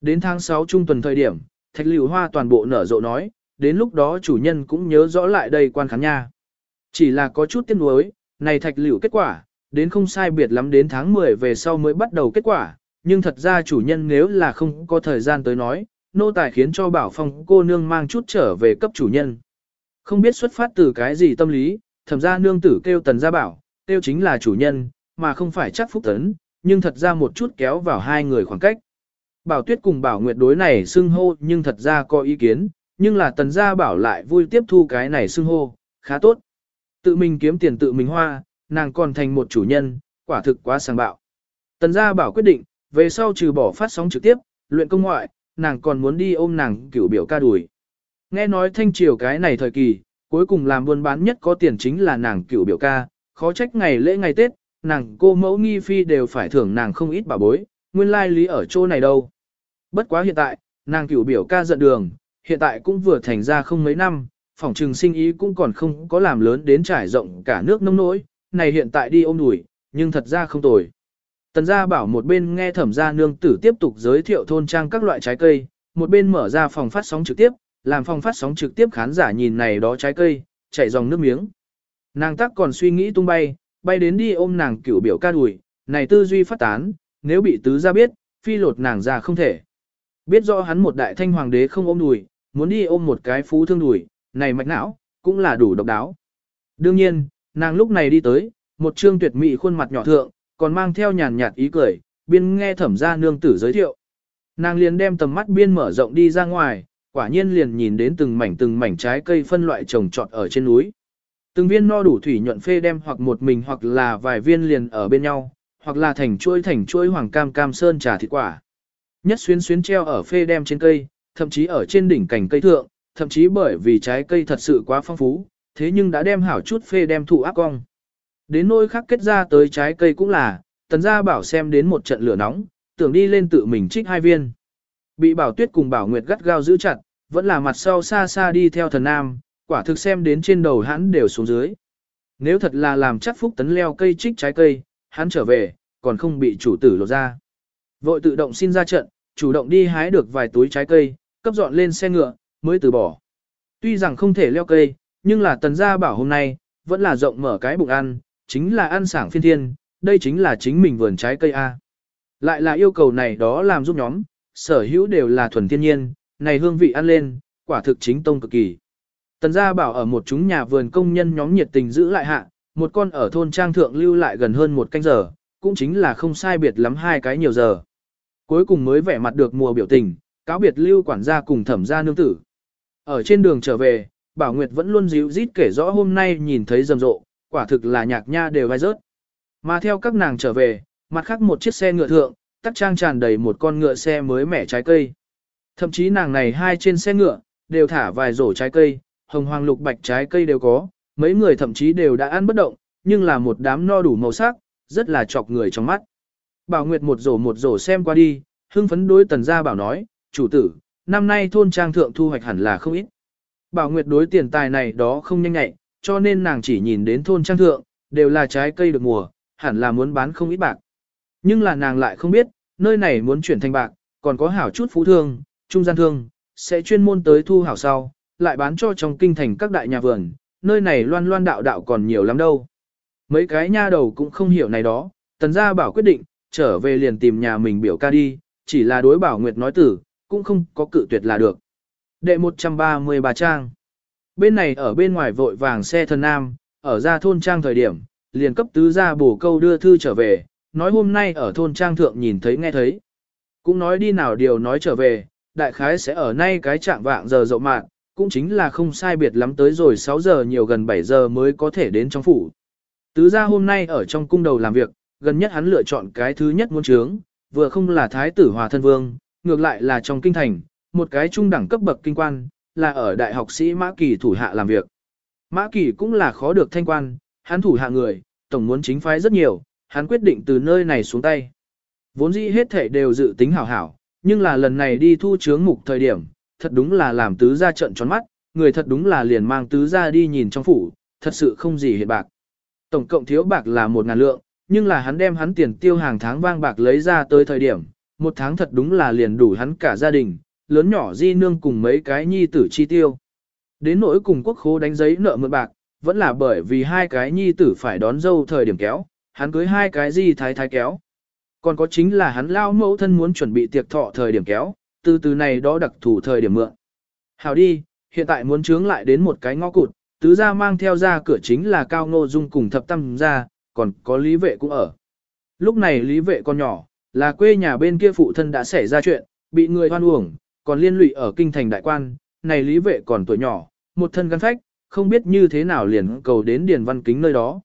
Đến tháng 6 trung tuần thời điểm, thạch liễu hoa toàn bộ nở rộ nói, đến lúc đó chủ nhân cũng nhớ rõ lại đây quan khán nha. Chỉ là có chút tiếc nuối, này thạch liễu kết quả, đến không sai biệt lắm đến tháng 10 về sau mới bắt đầu kết quả, nhưng thật ra chủ nhân nếu là không có thời gian tới nói, nô tài khiến cho bảo phong cô nương mang chút trở về cấp chủ nhân. Không biết xuất phát từ cái gì tâm lý, thẩm ra nương tử kêu tần gia bảo, kêu chính là chủ nhân, mà không phải chắc phúc tấn, nhưng thật ra một chút kéo vào hai người khoảng cách. Bảo tuyết cùng bảo nguyệt đối này xưng hô nhưng thật ra có ý kiến, nhưng là tần gia bảo lại vui tiếp thu cái này xưng hô, khá tốt. Tự mình kiếm tiền tự mình hoa, nàng còn thành một chủ nhân, quả thực quá sáng bạo. Tần gia bảo quyết định, về sau trừ bỏ phát sóng trực tiếp, luyện công ngoại, nàng còn muốn đi ôm nàng cửu biểu ca đùi. Nghe nói thanh triều cái này thời kỳ, cuối cùng làm buôn bán nhất có tiền chính là nàng cửu biểu ca, khó trách ngày lễ ngày Tết, nàng cô mẫu nghi phi đều phải thưởng nàng không ít bà bối, nguyên lai lý ở chỗ này đâu. Bất quá hiện tại, nàng cửu biểu ca giận đường, hiện tại cũng vừa thành ra không mấy năm, phòng trừng sinh ý cũng còn không có làm lớn đến trải rộng cả nước nông nỗi, này hiện tại đi ôm đùi, nhưng thật ra không tồi. Tần gia bảo một bên nghe thẩm gia nương tử tiếp tục giới thiệu thôn trang các loại trái cây, một bên mở ra phòng phát sóng trực tiếp, làm phòng phát sóng trực tiếp khán giả nhìn này đó trái cây, chảy dòng nước miếng. Nàng tắc còn suy nghĩ tung bay, bay đến đi ôm nàng cửu biểu ca đùi, này tư duy phát tán, nếu bị tứ gia biết, phi lột nàng ra không thể. Biết rõ hắn một đại thanh hoàng đế không ôm đùi, muốn đi ôm một cái phú thương đùi, này mạch não, cũng là đủ độc đáo. Đương nhiên, nàng lúc này đi tới, một trương tuyệt mỹ khuôn mặt nhỏ thượng, còn mang theo nhàn nhạt ý cười, biên nghe thẩm gia nương tử giới thiệu. Nàng liền đem tầm mắt biên mở rộng đi ra ngoài, quả nhiên liền nhìn đến từng mảnh từng mảnh trái cây phân loại trồng trọt ở trên núi. Từng viên no đủ thủy nhuận phê đem hoặc một mình hoặc là vài viên liền ở bên nhau, hoặc là thành chuỗi thành chuỗi hoàng cam cam sơn trà thịt quả. Nhất xuyến xuyến treo ở phê đem trên cây, thậm chí ở trên đỉnh cành cây thượng, thậm chí bởi vì trái cây thật sự quá phong phú, thế nhưng đã đem hảo chút phê đem thụ áp cong. Đến nỗi khác kết ra tới trái cây cũng là, tần gia bảo xem đến một trận lửa nóng, tưởng đi lên tự mình trích hai viên. Bị bảo tuyết cùng bảo nguyệt gắt gao giữ chặt, vẫn là mặt sau xa xa đi theo thần nam, quả thực xem đến trên đầu hắn đều xuống dưới. Nếu thật là làm chắc phúc tấn leo cây trích trái cây, hắn trở về, còn không bị chủ tử lột ra. Vội tự động xin ra trận, chủ động đi hái được vài túi trái cây, cấp dọn lên xe ngựa, mới từ bỏ. Tuy rằng không thể leo cây, nhưng là tần gia bảo hôm nay, vẫn là rộng mở cái bụng ăn, chính là ăn sảng phiên thiên, đây chính là chính mình vườn trái cây A. Lại là yêu cầu này đó làm giúp nhóm, sở hữu đều là thuần thiên nhiên, này hương vị ăn lên, quả thực chính tông cực kỳ. Tần gia bảo ở một chúng nhà vườn công nhân nhóm nhiệt tình giữ lại hạ, một con ở thôn trang thượng lưu lại gần hơn một canh giờ, cũng chính là không sai biệt lắm hai cái nhiều giờ. Cuối cùng mới vẻ mặt được mùa biểu tình, cáo biệt lưu quản gia cùng thẩm gia nương tử. Ở trên đường trở về, Bảo Nguyệt vẫn luôn dịu rít kể rõ hôm nay nhìn thấy rầm rộ, quả thực là nhạc nha đều vai rớt. Mà theo các nàng trở về, mặt khác một chiếc xe ngựa thượng, tắc trang tràn đầy một con ngựa xe mới mẻ trái cây. Thậm chí nàng này hai trên xe ngựa, đều thả vài rổ trái cây, hồng hoàng lục bạch trái cây đều có, mấy người thậm chí đều đã ăn bất động, nhưng là một đám no đủ màu sắc, rất là chọc người trong mắt. Bảo Nguyệt một rổ một rổ xem qua đi, hưng phấn đối tần gia bảo nói, chủ tử, năm nay thôn trang thượng thu hoạch hẳn là không ít. Bảo Nguyệt đối tiền tài này đó không nhanh nhạy, cho nên nàng chỉ nhìn đến thôn trang thượng, đều là trái cây được mùa, hẳn là muốn bán không ít bạc. Nhưng là nàng lại không biết, nơi này muốn chuyển thành bạc, còn có hảo chút phú thương, trung gian thương, sẽ chuyên môn tới thu hảo sau, lại bán cho trong kinh thành các đại nhà vườn, nơi này loan loan đạo đạo còn nhiều lắm đâu. Mấy cái nha đầu cũng không hiểu này đó, tần gia bảo quyết định, trở về liền tìm nhà mình biểu ca đi, chỉ là đối bảo Nguyệt nói tử, cũng không có cự tuyệt là được. Đệ 133 trang. Bên này ở bên ngoài vội vàng xe thần nam, ở ra thôn trang thời điểm, liền cấp tứ gia bổ câu đưa thư trở về, nói hôm nay ở thôn trang thượng nhìn thấy nghe thấy. Cũng nói đi nào điều nói trở về, đại khái sẽ ở nay cái trạng vạng giờ rộng mạng, cũng chính là không sai biệt lắm tới rồi 6 giờ nhiều gần 7 giờ mới có thể đến trong phủ. Tứ gia hôm nay ở trong cung đầu làm việc, gần nhất hắn lựa chọn cái thứ nhất muốn trướng, vừa không là thái tử hòa thân vương, ngược lại là trong kinh thành, một cái trung đẳng cấp bậc kinh quan, là ở đại học sĩ Mã Kỳ thủ hạ làm việc. Mã Kỳ cũng là khó được thanh quan, hắn thủ hạ người, tổng muốn chính phái rất nhiều, hắn quyết định từ nơi này xuống tay. Vốn dĩ hết thể đều dự tính hảo hảo, nhưng là lần này đi thu chướng mục thời điểm, thật đúng là làm tứ gia trận tròn mắt, người thật đúng là liền mang tứ gia đi nhìn trong phủ, thật sự không gì hiện bạc. Tổng cộng thiếu bạc là một ngàn lượng, nhưng là hắn đem hắn tiền tiêu hàng tháng vang bạc lấy ra tới thời điểm, một tháng thật đúng là liền đủ hắn cả gia đình, lớn nhỏ di nương cùng mấy cái nhi tử chi tiêu. Đến nỗi cùng quốc khố đánh giấy nợ mượn bạc, vẫn là bởi vì hai cái nhi tử phải đón dâu thời điểm kéo, hắn cưới hai cái di thái thái kéo. Còn có chính là hắn lao mẫu thân muốn chuẩn bị tiệc thọ thời điểm kéo, từ từ này đó đặc thủ thời điểm mượn. Hảo đi, hiện tại muốn chướng lại đến một cái ngõ cụt, tứ gia mang theo ra cửa chính là cao ngô dung cùng thập tam gia, còn có lý vệ cũng ở. Lúc này lý vệ còn nhỏ, là quê nhà bên kia phụ thân đã xảy ra chuyện, bị người hoan uổng, còn liên lụy ở kinh thành đại quan, này lý vệ còn tuổi nhỏ, một thân gắn phách, không biết như thế nào liền cầu đến Điền Văn Kính nơi đó.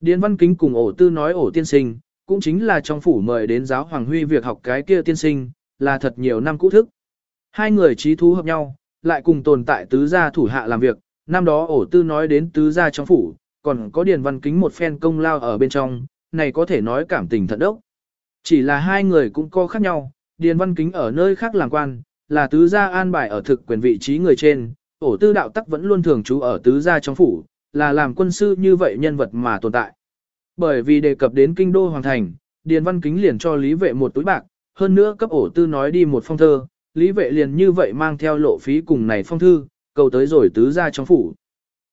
Điền Văn Kính cùng ổ tư nói ổ tiên sinh, cũng chính là trong phủ mời đến giáo Hoàng Huy việc học cái kia tiên sinh, là thật nhiều năm cũ thức. Hai người trí thú hợp nhau, lại cùng tồn tại tứ gia thủ hạ làm việc, năm đó ổ tư nói đến tứ gia trong phủ, còn có Điền Văn Kính một phen công lao ở bên trong, này có thể nói cảm tình thật đốc. Chỉ là hai người cũng có khác nhau, Điền Văn Kính ở nơi khác làm quan, là tứ gia an bài ở thực quyền vị trí người trên, ổ tư đạo tắc vẫn luôn thường trú ở tứ gia trong phủ, là làm quân sư như vậy nhân vật mà tồn tại. Bởi vì đề cập đến kinh đô hoàng thành, Điền Văn Kính liền cho Lý Vệ một túi bạc, hơn nữa cấp ổ tư nói đi một phong thơ, Lý Vệ liền như vậy mang theo lộ phí cùng này phong thư, cầu tới rồi tứ gia trong phủ.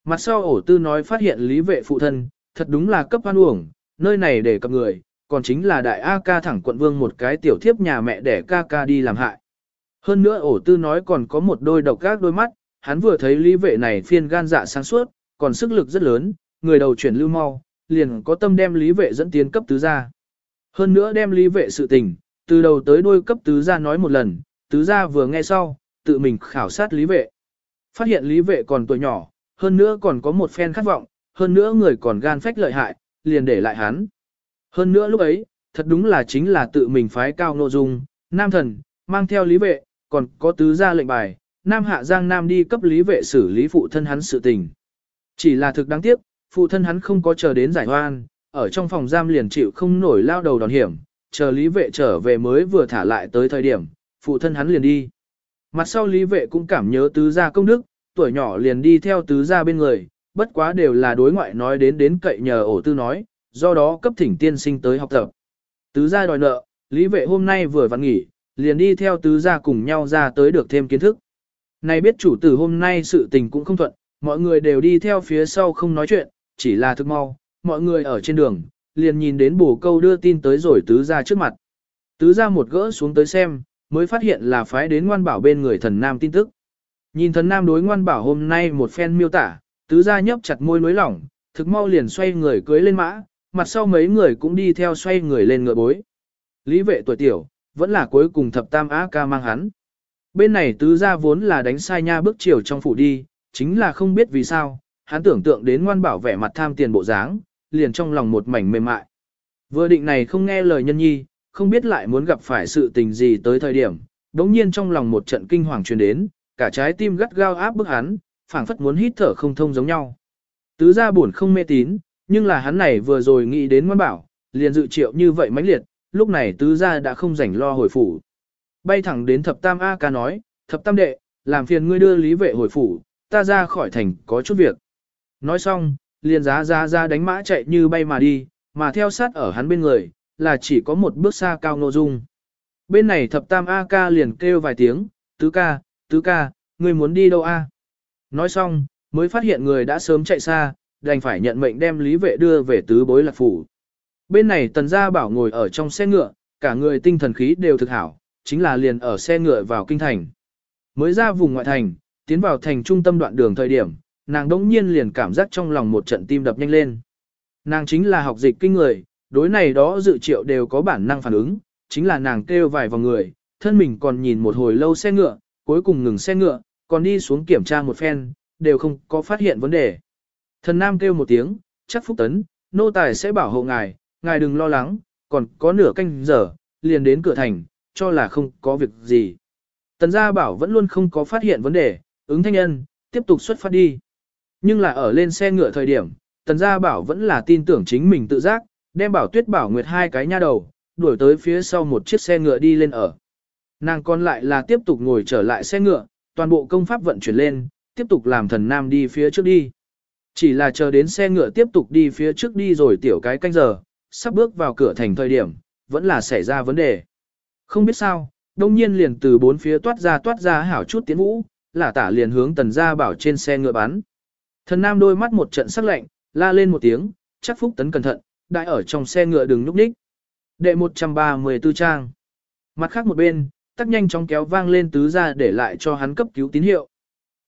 Mặt sau ổ tư nói phát hiện Lý Vệ phụ thân, thật đúng là cấp an uổng, nơi này để cập người, còn chính là đại A ca thẳng quận vương một cái tiểu thiếp nhà mẹ để ca ca đi làm hại. Hơn nữa ổ tư nói còn có một đôi độc các đôi mắt, hắn vừa thấy lý vệ này phiên gan dạ sáng suốt, còn sức lực rất lớn, người đầu chuyển lưu mau, liền có tâm đem lý vệ dẫn tiến cấp tứ gia. Hơn nữa đem lý vệ sự tình, từ đầu tới đuôi cấp tứ gia nói một lần, tứ gia vừa nghe sau, tự mình khảo sát lý vệ. Phát hiện lý vệ còn tuổi nhỏ, hơn nữa còn có một phen khát vọng, hơn nữa người còn gan phách lợi hại, liền để lại hắn. Hơn nữa lúc ấy, thật đúng là chính là tự mình phái cao nội dung, nam thần, mang theo lý vệ, còn có tứ gia lệnh bài, nam hạ giang nam đi cấp lý vệ xử lý phụ thân hắn sự tình. Chỉ là thực đáng tiếc, phụ thân hắn không có chờ đến giải hoan, ở trong phòng giam liền chịu không nổi lao đầu đòn hiểm, chờ lý vệ trở về mới vừa thả lại tới thời điểm, phụ thân hắn liền đi. Mặt sau lý vệ cũng cảm nhớ tứ gia công đức, tuổi nhỏ liền đi theo tứ gia bên người, bất quá đều là đối ngoại nói đến đến cậy nhờ ổ tư nói, do đó cấp thỉnh tiên sinh tới học tập. Tứ gia đòi nợ, lý vệ hôm nay vừa vặn nghỉ, liền đi theo tứ gia cùng nhau ra tới được thêm kiến thức. Này biết chủ tử hôm nay sự tình cũng không thuận, mọi người đều đi theo phía sau không nói chuyện, chỉ là thức mau, mọi người ở trên đường, liền nhìn đến bổ câu đưa tin tới rồi tứ gia trước mặt. Tứ gia một gỡ xuống tới xem, mới phát hiện là phái đến ngoan bảo bên người thần nam tin tức. Nhìn thần nam đối ngoan bảo hôm nay một phen miêu tả, tứ gia nhấp chặt môi nối lỏng, thực mau liền xoay người cưới lên mã, mặt sau mấy người cũng đi theo xoay người lên ngựa bối. Lý vệ tuổi tiểu, vẫn là cuối cùng thập tam á ca mang hắn. Bên này tứ gia vốn là đánh sai nha bước chiều trong phủ đi, chính là không biết vì sao, hắn tưởng tượng đến ngoan bảo vẻ mặt tham tiền bộ dáng, liền trong lòng một mảnh mềm mại. Vừa định này không nghe lời nhân nhi, không biết lại muốn gặp phải sự tình gì tới thời điểm, đống nhiên trong lòng một trận kinh hoàng truyền đến, cả trái tim gắt gao áp bức hắn, phảng phất muốn hít thở không thông giống nhau. Tứ gia buồn không mê tín, nhưng là hắn này vừa rồi nghĩ đến ngoan bảo, liền dự triệu như vậy mãnh liệt, lúc này tứ gia đã không rảnh lo hồi phủ. Bay thẳng đến thập tam A ca nói, thập tam đệ, làm phiền ngươi đưa lý vệ hồi phủ, ta ra khỏi thành có chút việc. Nói xong, liền giá ra ra đánh mã chạy như bay mà đi, mà theo sát ở hắn bên người, là chỉ có một bước xa cao nô dung. Bên này thập tam A ca liền kêu vài tiếng, tứ ca, tứ ca, ngươi muốn đi đâu a? Nói xong, mới phát hiện người đã sớm chạy xa, đành phải nhận mệnh đem lý vệ đưa về tứ bối lạc phủ. Bên này tần gia bảo ngồi ở trong xe ngựa, cả người tinh thần khí đều thực hảo, chính là liền ở xe ngựa vào kinh thành. Mới ra vùng ngoại thành, tiến vào thành trung tâm đoạn đường thời điểm, nàng đống nhiên liền cảm giác trong lòng một trận tim đập nhanh lên. Nàng chính là học dịch kinh người, đối này đó dự triệu đều có bản năng phản ứng, chính là nàng kêu vài vào người, thân mình còn nhìn một hồi lâu xe ngựa, cuối cùng ngừng xe ngựa, còn đi xuống kiểm tra một phen, đều không có phát hiện vấn đề. Thần Nam kêu một tiếng, chắc phúc tấn, nô tài sẽ bảo hộ ngài, ngài đừng lo lắng, còn có nửa canh giờ, liền đến cửa thành, cho là không có việc gì. Tần gia bảo vẫn luôn không có phát hiện vấn đề, ứng thanh nhân, tiếp tục xuất phát đi. Nhưng là ở lên xe ngựa thời điểm, tần gia bảo vẫn là tin tưởng chính mình tự giác, đem bảo tuyết bảo nguyệt hai cái nha đầu, đuổi tới phía sau một chiếc xe ngựa đi lên ở. Nàng còn lại là tiếp tục ngồi trở lại xe ngựa, toàn bộ công pháp vận chuyển lên, tiếp tục làm thần nam đi phía trước đi. Chỉ là chờ đến xe ngựa tiếp tục đi phía trước đi rồi tiểu cái canh giờ, sắp bước vào cửa thành thời điểm, vẫn là xảy ra vấn đề. Không biết sao, đông nhiên liền từ bốn phía toát ra toát ra hảo chút tiến vũ, là tả liền hướng tần gia bảo trên xe ngựa bắn. Thần nam đôi mắt một trận sắc lạnh, la lên một tiếng, chắc phúc tấn cẩn thận, đại ở trong xe ngựa đừng núp đích. Đệ 134 trang. Mặt khác một bên, tắc nhanh chóng kéo vang lên tứ ra để lại cho hắn cấp cứu tín hiệu.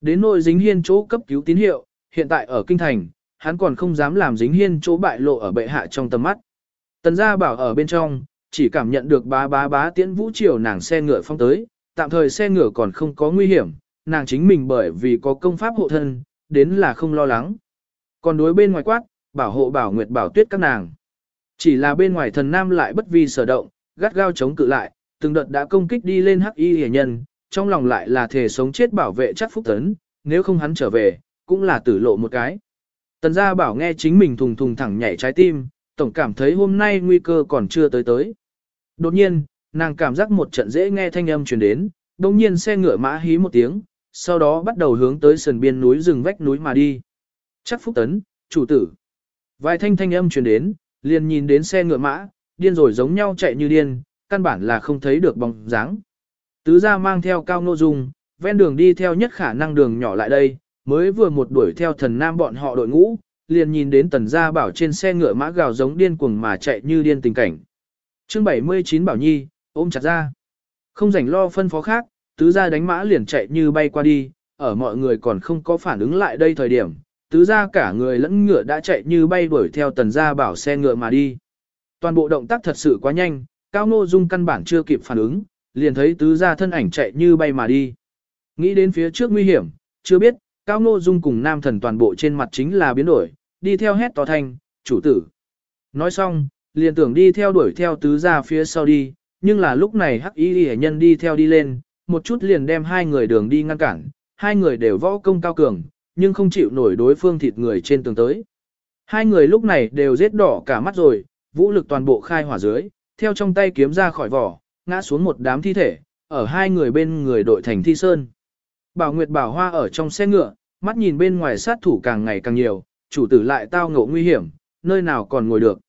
Đến nội dính hiên chỗ cấp cứu tín hiệu, hiện tại ở kinh thành, hắn còn không dám làm dính hiên chỗ bại lộ ở bệ hạ trong tầm mắt. Tần gia bảo ở bên trong, chỉ cảm nhận được bá bá bá tiễn vũ triều nàng xe ngựa phong tới, tạm thời xe ngựa còn không có nguy hiểm, nàng chính mình bởi vì có công pháp hộ thân, đến là không lo lắng. Còn đối bên ngoài quát, bảo hộ bảo nguyệt bảo tuyết các nàng. Chỉ là bên ngoài thần nam lại bất vi sở động, gắt gao chống cự lại, từng đợt đã công kích đi lên hắc y hề nhân, trong lòng lại là thể sống chết bảo vệ chắc phúc tấn, nếu không hắn trở về, cũng là tử lộ một cái. Tần gia bảo nghe chính mình thùng thùng thẳng nhảy trái tim, tổng cảm thấy hôm nay nguy cơ còn chưa tới tới. Đột nhiên, nàng cảm giác một trận dễ nghe thanh âm truyền đến, đồng nhiên xe ngựa mã hí một tiếng, sau đó bắt đầu hướng tới sườn biên núi rừng vách núi mà đi. Chắc phúc tấn, chủ tử. Vài thanh thanh âm truyền đến, liền nhìn đến xe ngựa mã, điên rồi giống nhau chạy như điên, căn bản là không thấy được bóng dáng. Tứ gia mang theo cao nô dung, ven đường đi theo nhất khả năng đường nhỏ lại đây, mới vừa một đuổi theo thần nam bọn họ đội ngũ, liền nhìn đến tần gia bảo trên xe ngựa mã gào giống điên cuồng mà chạy như điên tình cảnh. chương 79 Bảo Nhi, ôm chặt ra. Không rảnh lo phân phó khác, tứ gia đánh mã liền chạy như bay qua đi, ở mọi người còn không có phản ứng lại đây thời điểm, tứ gia cả người lẫn ngựa đã chạy như bay đuổi theo tần gia bảo xe ngựa mà đi. Toàn bộ động tác thật sự quá nhanh, Cao Ngô Dung căn bản chưa kịp phản ứng, liền thấy tứ gia thân ảnh chạy như bay mà đi. Nghĩ đến phía trước nguy hiểm, chưa biết, Cao Ngô Dung cùng nam thần toàn bộ trên mặt chính là biến đổi, đi theo hét to thanh, chủ tử. Nói xong, liền tưởng đi theo đuổi theo tứ gia phía sau đi, nhưng là lúc này hắc y hệ nhân đi theo đi lên, một chút liền đem hai người đường đi ngăn cản, hai người đều võ công cao cường, nhưng không chịu nổi đối phương thịt người trên tường tới. Hai người lúc này đều rết đỏ cả mắt rồi, vũ lực toàn bộ khai hỏa dưới, theo trong tay kiếm ra khỏi vỏ, ngã xuống một đám thi thể, ở hai người bên người đội thành thi sơn. Bảo Nguyệt Bảo Hoa ở trong xe ngựa, mắt nhìn bên ngoài sát thủ càng ngày càng nhiều, chủ tử lại tao ngộ nguy hiểm, nơi nào còn ngồi được.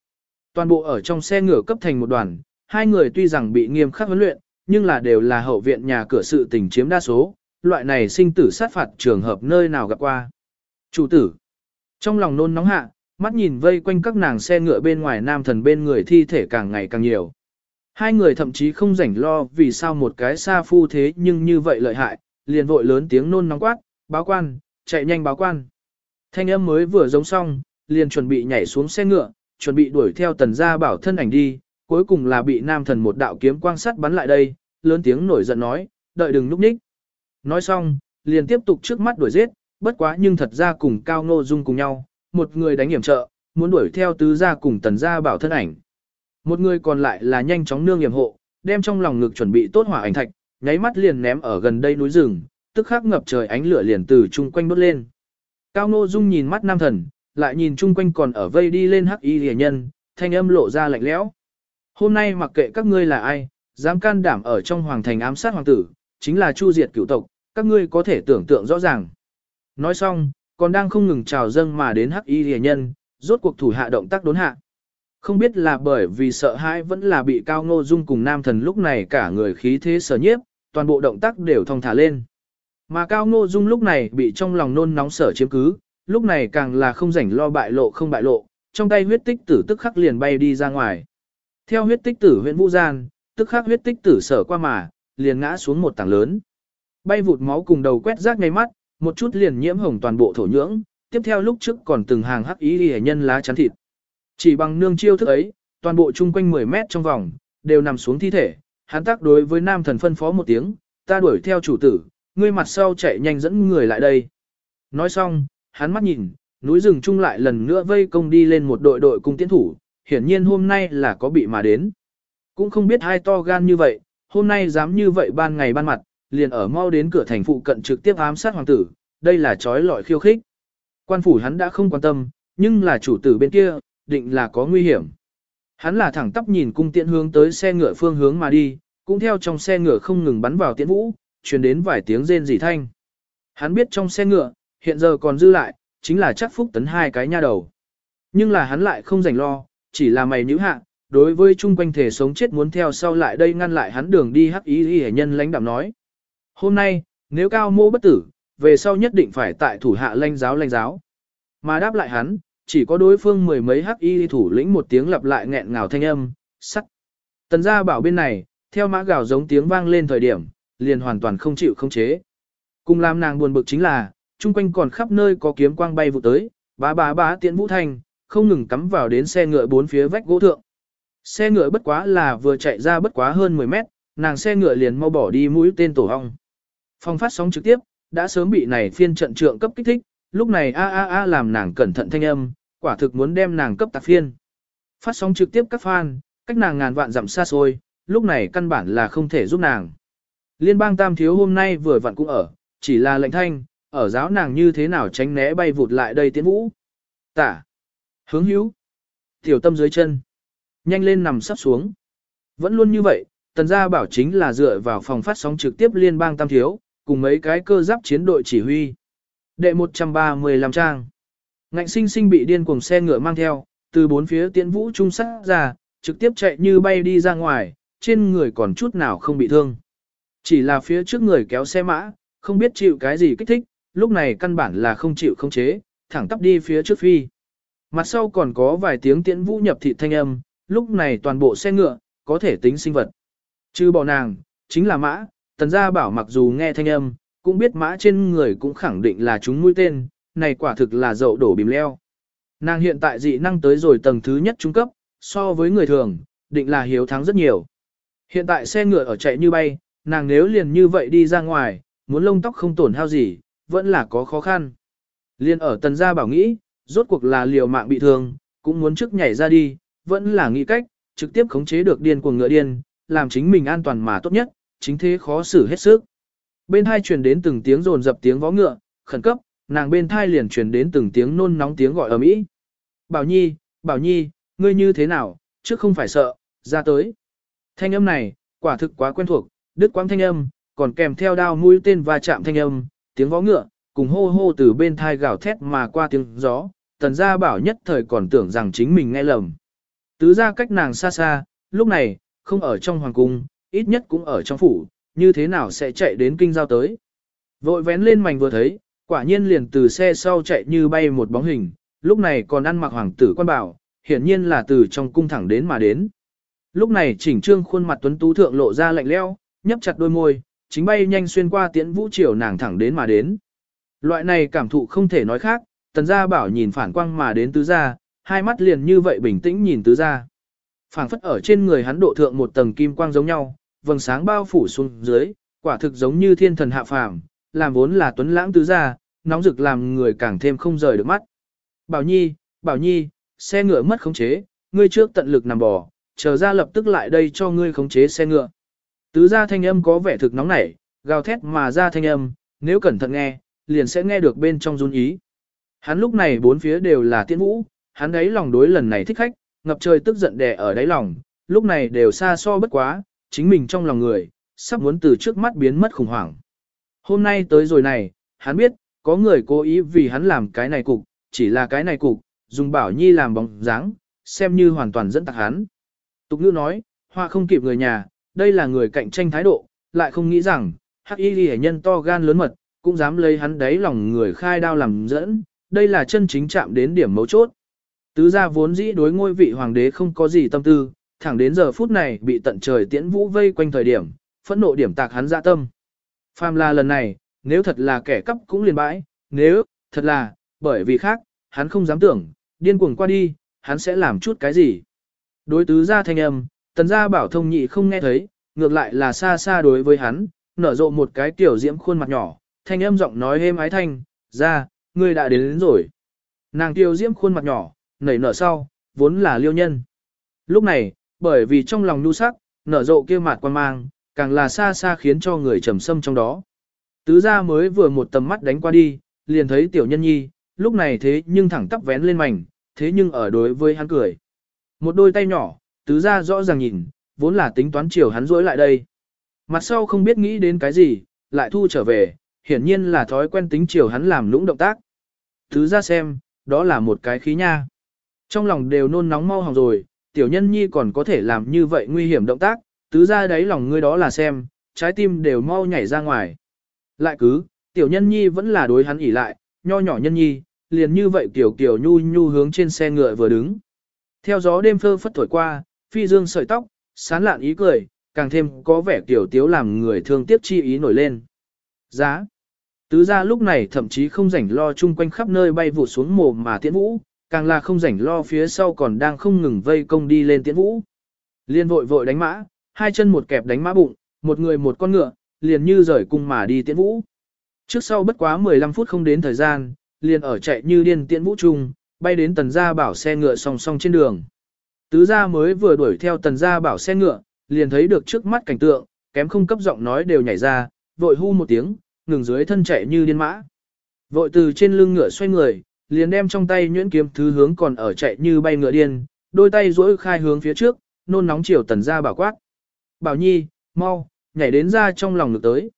Toàn bộ ở trong xe ngựa cấp thành một đoàn, hai người tuy rằng bị nghiêm khắc huấn luyện, nhưng là đều là hậu viện nhà cửa sự tình chiếm đa số, loại này sinh tử sát phạt trường hợp nơi nào gặp qua. Chủ tử, trong lòng nôn nóng hạ, mắt nhìn vây quanh các nàng xe ngựa bên ngoài nam thần bên người thi thể càng ngày càng nhiều. Hai người thậm chí không rảnh lo vì sao một cái xa phu thế nhưng như vậy lợi hại, liền vội lớn tiếng nôn nóng quát, báo quan, chạy nhanh báo quan. Thanh âm mới vừa giống xong, liền chuẩn bị nhảy xuống xe ngựa, chuẩn bị đuổi theo tần gia bảo thân ảnh đi, cuối cùng là bị nam thần một đạo kiếm quang sắt bắn lại đây, lớn tiếng nổi giận nói, đợi đừng núp ních. Nói xong, liền tiếp tục trước mắt đuổi giết, bất quá nhưng thật ra cùng Cao Ngô Dung cùng nhau, một người đánh hiểm trợ, muốn đuổi theo tứ gia cùng tần gia bảo thân ảnh. Một người còn lại là nhanh chóng nương hiểm hộ, đem trong lòng ngực chuẩn bị tốt hỏa ảnh thạch, nháy mắt liền ném ở gần đây núi rừng, tức khắc ngập trời ánh lửa liền từ chung quanh đốt lên. Cao Ngô Dung nhìn mắt nam thần, lại nhìn chung quanh còn ở vây đi lên hắc y rìa nhân, thanh âm lộ ra lạnh lẽo. Hôm nay mặc kệ các ngươi là ai, dám can đảm ở trong hoàng thành ám sát hoàng tử, chính là chu diệt cửu tộc, các ngươi có thể tưởng tượng rõ ràng. Nói xong, còn đang không ngừng trào dâng mà đến hắc y rìa nhân, rốt cuộc thủ hạ động tác đốn hạ. Không biết là bởi vì sợ hãi vẫn là bị cao ngô dung cùng nam thần lúc này cả người khí thế sở nhiếp, toàn bộ động tác đều thong thả lên. Mà cao ngô dung lúc này bị trong lòng nôn nóng sở chiếm cứ, lúc này càng là không rảnh lo bại lộ không bại lộ, trong tay huyết tích tử tức khắc liền bay đi ra ngoài. Theo huyết tích tử huyện vũ gian, tức khắc huyết tích tử sở qua mà, liền ngã xuống một tảng lớn. Bay vụt máu cùng đầu quét rác ngay mắt, một chút liền nhiễm hồng toàn bộ thổ nhưỡng, tiếp theo lúc trước còn từng hàng hắc ý y nhân lá chắn thịt. Chỉ bằng nương chiêu thức ấy, toàn bộ chung quanh 10 mét trong vòng, đều nằm xuống thi thể, hắn tác đối với nam thần phân phó một tiếng, ta đuổi theo chủ tử, ngươi mặt sau chạy nhanh dẫn người lại đây. Nói xong, hắn mắt nhìn, núi rừng chung lại lần nữa vây công đi lên một đội đội cung tiến thủ, hiển nhiên hôm nay là có bị mà đến. Cũng không biết hai to gan như vậy, hôm nay dám như vậy ban ngày ban mặt, liền ở mau đến cửa thành phụ cận trực tiếp ám sát hoàng tử, đây là trói lọi khiêu khích. Quan phủ hắn đã không quan tâm, nhưng là chủ tử bên kia, định là có nguy hiểm. Hắn là thẳng tắp nhìn cung tiện hướng tới xe ngựa phương hướng mà đi, cũng theo trong xe ngựa không ngừng bắn vào tiễn vũ, truyền đến vài tiếng rên rỉ thanh. Hắn biết trong xe ngựa, hiện giờ còn dư lại, chính là chắc phúc tấn hai cái nha đầu. Nhưng là hắn lại không rảnh lo, chỉ là mày nhữ hạ, đối với chung quanh thể sống chết muốn theo sau lại đây ngăn lại hắn đường đi hắc ý y nhân lãnh đạm nói. Hôm nay, nếu cao mô bất tử, về sau nhất định phải tại thủ hạ lãnh giáo lãnh giáo. Mà đáp lại hắn, chỉ có đối phương mười mấy hắc y thủ lĩnh một tiếng lặp lại nghẹn ngào thanh âm, sắt. Tần gia bảo bên này, theo mã gào giống tiếng vang lên thời điểm, liền hoàn toàn không chịu không chế. Cùng làm nàng buồn bực chính là, chung quanh còn khắp nơi có kiếm quang bay vụ tới, bá bá bá tiện vũ thanh, không ngừng cắm vào đến xe ngựa bốn phía vách gỗ thượng. Xe ngựa bất quá là vừa chạy ra bất quá hơn 10 mét, nàng xe ngựa liền mau bỏ đi mũi tên tổ hong. Phong phát sóng trực tiếp, đã sớm bị này phiên trận trượng cấp kích thích, lúc này a a a làm nàng cẩn thận thanh âm, quả thực muốn đem nàng cấp tạc phiên. Phát sóng trực tiếp các fan, cách nàng ngàn vạn dặm xa xôi, lúc này căn bản là không thể giúp nàng. Liên bang tam thiếu hôm nay vừa vặn cũng ở, chỉ là lệnh thanh, ở giáo nàng như thế nào tránh né bay vụt lại đây tiến vũ. Tả. Hướng hữu. Tiểu tâm dưới chân. Nhanh lên nằm sắp xuống. Vẫn luôn như vậy, tần gia bảo chính là dựa vào phòng phát sóng trực tiếp liên bang tam thiếu, cùng mấy cái cơ giáp chiến đội chỉ huy. Đệ 135 trang. Ngạnh sinh sinh bị điên cuồng xe ngựa mang theo, từ bốn phía tiễn vũ trung sát ra, trực tiếp chạy như bay đi ra ngoài, trên người còn chút nào không bị thương. Chỉ là phía trước người kéo xe mã, không biết chịu cái gì kích thích, lúc này căn bản là không chịu không chế, thẳng tắp đi phía trước phi. Mặt sau còn có vài tiếng tiễn vũ nhập thị thanh âm, lúc này toàn bộ xe ngựa, có thể tính sinh vật. Chứ bỏ nàng, chính là mã, tần gia bảo mặc dù nghe thanh âm, cũng biết mã trên người cũng khẳng định là chúng mũi tên, này quả thực là dậu đổ bìm leo. Nàng hiện tại dị năng tới rồi tầng thứ nhất trung cấp, so với người thường, định là hiếu thắng rất nhiều. Hiện tại xe ngựa ở chạy như bay, nàng nếu liền như vậy đi ra ngoài, muốn lông tóc không tổn hao gì, vẫn là có khó khăn. Liên ở tần gia bảo nghĩ, rốt cuộc là liều mạng bị thương, cũng muốn trước nhảy ra đi, vẫn là nghĩ cách, trực tiếp khống chế được điên cuồng ngựa điên, làm chính mình an toàn mà tốt nhất, chính thế khó xử hết sức. Bên hai truyền đến từng tiếng rồn dập tiếng vó ngựa, khẩn cấp, nàng bên thai liền truyền đến từng tiếng nôn nóng tiếng gọi ở mỹ. Bảo Nhi, Bảo Nhi, ngươi như thế nào, trước không phải sợ, ra tới. Thanh âm này, quả thực quá quen thuộc, đứt quãng thanh âm, còn kèm theo đao mũi tên và chạm thanh âm, tiếng vó ngựa, cùng hô hô từ bên thai gào thét mà qua tiếng gió, tần gia bảo nhất thời còn tưởng rằng chính mình nghe lầm. Tứ ra cách nàng xa xa, lúc này, không ở trong hoàng cung, ít nhất cũng ở trong phủ, như thế nào sẽ chạy đến kinh giao tới. Vội vén lên mảnh vừa thấy, quả nhiên liền từ xe sau chạy như bay một bóng hình, lúc này còn ăn mặc hoàng tử quan bảo, hiển nhiên là từ trong cung thẳng đến mà đến. Lúc này chỉnh trương khuôn mặt tuấn tú thượng lộ ra lạnh leo, nhấp chặt đôi môi, chính bay nhanh xuyên qua tiễn vũ triều nàng thẳng đến mà đến. Loại này cảm thụ không thể nói khác, tần gia bảo nhìn phản quang mà đến tứ gia, hai mắt liền như vậy bình tĩnh nhìn tứ gia. phảng phất ở trên người hắn độ thượng một tầng kim quang giống nhau, vầng sáng bao phủ xuống dưới, quả thực giống như thiên thần hạ phàm, làm vốn là tuấn lãng tứ gia, nóng rực làm người càng thêm không rời được mắt. Bảo Nhi, Bảo Nhi, xe ngựa mất khống chế, ngươi trước tận lực nằm bò, chờ ra lập tức lại đây cho ngươi khống chế xe ngựa. Tứ gia thanh âm có vẻ thực nóng nảy, gào thét mà ra thanh âm, nếu cẩn thận nghe, liền sẽ nghe được bên trong run ý. Hắn lúc này bốn phía đều là tiễn vũ, hắn đáy lòng đối lần này thích khách, ngập trời tức giận đè ở đáy lòng, lúc này đều xa so bất quá, chính mình trong lòng người, sắp muốn từ trước mắt biến mất khủng hoảng. Hôm nay tới rồi này, hắn biết, có người cố ý vì hắn làm cái này cục, chỉ là cái này cục, dùng bảo nhi làm bóng dáng, xem như hoàn toàn dẫn tạc hắn. Tục ngữ nói, hoa không kịp người nhà, đây là người cạnh tranh thái độ, lại không nghĩ rằng, hắc y ghi nhân to gan lớn mật, cũng dám lấy hắn đáy lòng người khai đao làm dẫn, đây là chân chính chạm đến điểm mấu chốt. Tứ gia vốn dĩ đối ngôi vị hoàng đế không có gì tâm tư, thẳng đến giờ phút này bị tận trời tiễn vũ vây quanh thời điểm, phẫn nộ điểm tạc hắn dạ tâm. Phàm là lần này, nếu thật là kẻ cắp cũng liền bãi, nếu, thật là, bởi vì khác, hắn không dám tưởng, điên cuồng qua đi, hắn sẽ làm chút cái gì. Đối tứ gia thanh âm, tần gia bảo thông nhị không nghe thấy, ngược lại là xa xa đối với hắn, nở rộ một cái tiểu diễm khuôn mặt nhỏ, thanh âm giọng nói êm ái thanh, ra, ngươi đã đến, đến rồi. Nàng tiêu diễm khuôn mặt nhỏ, nảy nở sau, vốn là liêu nhân. Lúc này, bởi vì trong lòng nhu sắc, nở rộ kia mặt quan mang, càng là xa xa khiến cho người trầm sâm trong đó. Tứ gia mới vừa một tầm mắt đánh qua đi, liền thấy tiểu nhân nhi, lúc này thế nhưng thẳng tắp vén lên mảnh, thế nhưng ở đối với hắn cười. Một đôi tay nhỏ, tứ gia rõ ràng nhìn, vốn là tính toán chiều hắn rối lại đây. Mặt sau không biết nghĩ đến cái gì, lại thu trở về, hiển nhiên là thói quen tính chiều hắn làm lũng động tác. thứ ra xem, đó là một cái khí nha. Trong lòng đều nôn nóng mau hỏng rồi, tiểu nhân nhi còn có thể làm như vậy nguy hiểm động tác, tứ ra đấy lòng ngươi đó là xem, trái tim đều mau nhảy ra ngoài. Lại cứ, tiểu nhân nhi vẫn là đối hắn ỉ lại, nho nhỏ nhân nhi, liền như vậy tiểu kiểu nhu nhu hướng trên xe ngựa vừa đứng. Theo gió đêm phơ phất thổi qua, phi dương sợi tóc, sán lạn ý cười, càng thêm có vẻ tiểu tiếu làm người thương tiếc chi ý nổi lên. Giá. Tứ gia lúc này thậm chí không rảnh lo chung quanh khắp nơi bay vụ xuống mồ mà tiễn vũ, càng là không rảnh lo phía sau còn đang không ngừng vây công đi lên tiễn vũ. Liên vội vội đánh mã, hai chân một kẹp đánh mã bụng, một người một con ngựa, liền như rời cung mà đi tiễn vũ. Trước sau bất quá 15 phút không đến thời gian, liền ở chạy như điên tiễn vũ trung, bay đến tần gia bảo xe ngựa song song trên đường. Tứ gia mới vừa đuổi theo tần gia bảo xe ngựa, liền thấy được trước mắt cảnh tượng, kém không cấp giọng nói đều nhảy ra, vội hu một tiếng, ngừng dưới thân chạy như điên mã. Vội từ trên lưng ngựa xoay người, liền đem trong tay nhuyễn kiếm thứ hướng còn ở chạy như bay ngựa điên, đôi tay duỗi khai hướng phía trước, nôn nóng chiều tần ra bảo quát. Bảo nhi, mau, nhảy đến ra trong lòng ngực tới.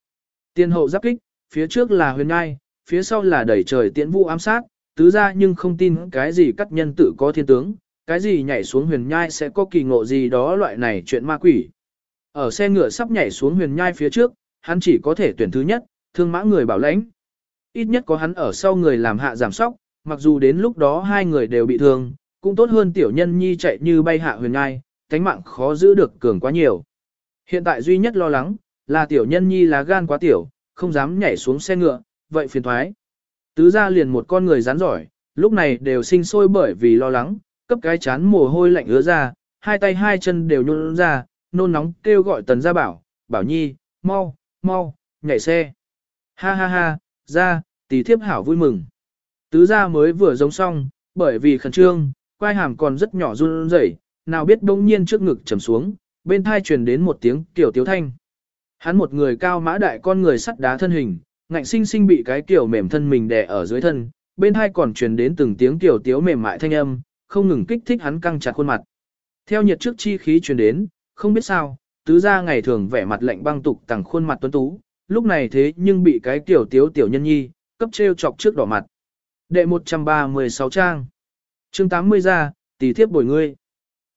Tiên hậu giáp kích, phía trước là huyền ngai, phía sau là đẩy trời tiễn vũ ám sát, tứ ra nhưng không tin cái gì cắt nhân tự có thiên tướng, cái gì nhảy xuống huyền nhai sẽ có kỳ ngộ gì đó loại này chuyện ma quỷ. Ở xe ngựa sắp nhảy xuống huyền nhai phía trước, hắn chỉ có thể tuyển thứ nhất, thương mã người bảo lãnh. Ít nhất có hắn ở sau người làm hạ giảm sóc, mặc dù đến lúc đó hai người đều bị thương, cũng tốt hơn tiểu nhân nhi chạy như bay hạ huyền ngai, cánh mạng khó giữ được cường quá nhiều. Hiện tại duy nhất lo lắng, là tiểu nhân nhi là gan quá tiểu, không dám nhảy xuống xe ngựa, vậy phiền thoái. Tứ ra liền một con người rán giỏi, lúc này đều sinh sôi bởi vì lo lắng, cấp cái chán mồ hôi lạnh ứa ra, hai tay hai chân đều nhún ra, nôn nóng kêu gọi tần gia bảo, bảo nhi, mau, mau, nhảy xe. Ha ha ha, ra, tỷ thiếp hảo vui mừng. Tứ gia mới vừa giống xong, bởi vì khẩn trương, quai hàm còn rất nhỏ run rẩy, nào biết bỗng nhiên trước ngực trầm xuống, bên thai truyền đến một tiếng kiểu tiếu thanh. Hắn một người cao mã đại con người sắt đá thân hình, ngạnh sinh sinh bị cái kiểu mềm thân mình đè ở dưới thân, bên thai còn truyền đến từng tiếng kiểu tiếu mềm mại thanh âm, không ngừng kích thích hắn căng chặt khuôn mặt. Theo nhiệt trước chi khí truyền đến, không biết sao, tứ gia ngày thường vẻ mặt lạnh băng tục tẳng khuôn mặt tuấn tú, lúc này thế nhưng bị cái tiểu tiếu tiểu nhân nhi, cấp treo chọc trước đỏ mặt. Đệ 136 trang. Chương 80 ra, tỷ thiếp bồi ngươi.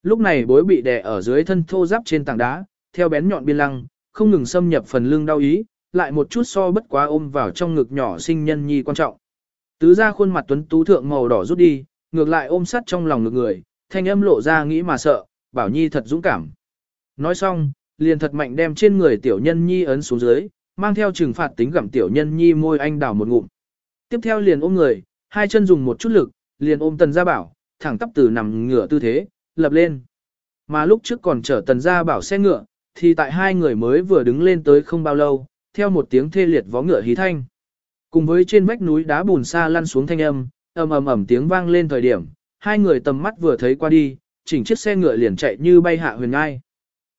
Lúc này bối bị đè ở dưới thân thô giáp trên tảng đá, theo bén nhọn biên lăng, không ngừng xâm nhập phần lưng đau ý, lại một chút so bất quá ôm vào trong ngực nhỏ sinh nhân nhi quan trọng. Tứ ra khuôn mặt tuấn tú thượng màu đỏ rút đi, ngược lại ôm sắt trong lòng ngực người, thanh âm lộ ra nghĩ mà sợ, bảo nhi thật dũng cảm. Nói xong, liền thật mạnh đem trên người tiểu nhân nhi ấn xuống dưới, mang theo trừng phạt tính gặm tiểu nhân nhi môi anh đào một ngụm. Tiếp theo liền ôm người, hai chân dùng một chút lực, liền ôm tần gia bảo, thẳng tắp từ nằm ngửa tư thế, lập lên. Mà lúc trước còn chở tần gia bảo xe ngựa, thì tại hai người mới vừa đứng lên tới không bao lâu, theo một tiếng thê liệt vó ngựa hí thanh. Cùng với trên vách núi đá bùn xa lăn xuống thanh âm, ầm ầm ầm tiếng vang lên thời điểm, hai người tầm mắt vừa thấy qua đi, chỉnh chiếc xe ngựa liền chạy như bay hạ huyền ngai.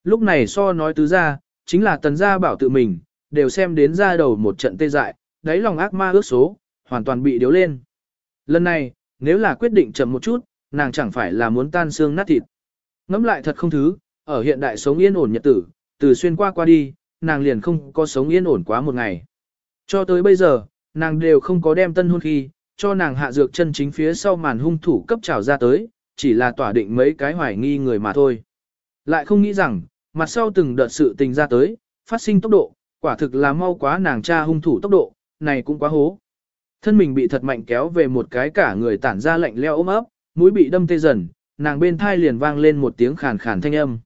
Lúc này so nói tứ ra, chính là tần gia bảo tự mình, đều xem đến ra đầu một trận tê dại, đáy lòng ác ma ước số, hoàn toàn bị điếu lên. Lần này, nếu là quyết định chậm một chút, nàng chẳng phải là muốn tan xương nát thịt. Ngắm lại thật không thứ, ở hiện đại sống yên ổn nhật tử, từ xuyên qua qua đi, nàng liền không có sống yên ổn quá một ngày. Cho tới bây giờ, nàng đều không có đem tân hôn khi, cho nàng hạ dược chân chính phía sau màn hung thủ cấp trào ra tới, chỉ là tỏa định mấy cái hoài nghi người mà thôi. Lại không nghĩ rằng, mặt sau từng đợt sự tình ra tới, phát sinh tốc độ, quả thực là mau quá nàng cha hung thủ tốc độ, này cũng quá hố. Thân mình bị thật mạnh kéo về một cái cả người tản ra lạnh leo ôm ấp, mũi bị đâm tê dần, nàng bên thai liền vang lên một tiếng khàn khàn thanh âm.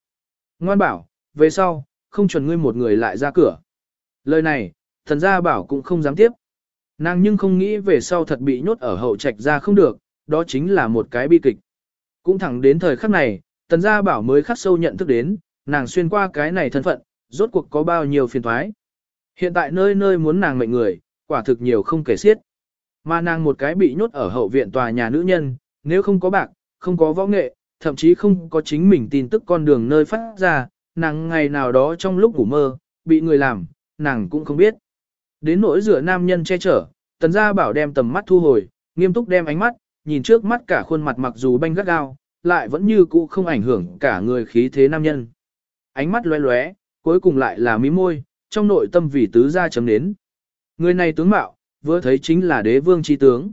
Ngoan bảo, về sau, không chuẩn ngươi một người lại ra cửa. Lời này, thần gia bảo cũng không dám tiếp. Nàng nhưng không nghĩ về sau thật bị nhốt ở hậu trạch ra không được, đó chính là một cái bi kịch. Cũng thẳng đến thời khắc này, tần gia bảo mới khắc sâu nhận thức đến, nàng xuyên qua cái này thân phận, rốt cuộc có bao nhiêu phiền thoái. Hiện tại nơi nơi muốn nàng mệnh người, quả thực nhiều không kể xiết. Mà nàng một cái bị nhốt ở hậu viện tòa nhà nữ nhân, nếu không có bạc, không có võ nghệ, thậm chí không có chính mình tin tức con đường nơi phát ra, nàng ngày nào đó trong lúc ngủ mơ, bị người làm, nàng cũng không biết. Đến nỗi rửa nam nhân che chở, tần gia bảo đem tầm mắt thu hồi, nghiêm túc đem ánh mắt, nhìn trước mắt cả khuôn mặt mặc dù banh gắt gao, lại vẫn như cũ không ảnh hưởng cả người khí thế nam nhân. Ánh mắt lóe lóe, cuối cùng lại là mí môi, trong nội tâm vì tứ gia chấm đến. Người này tướng mạo, vừa thấy chính là đế vương chi tướng.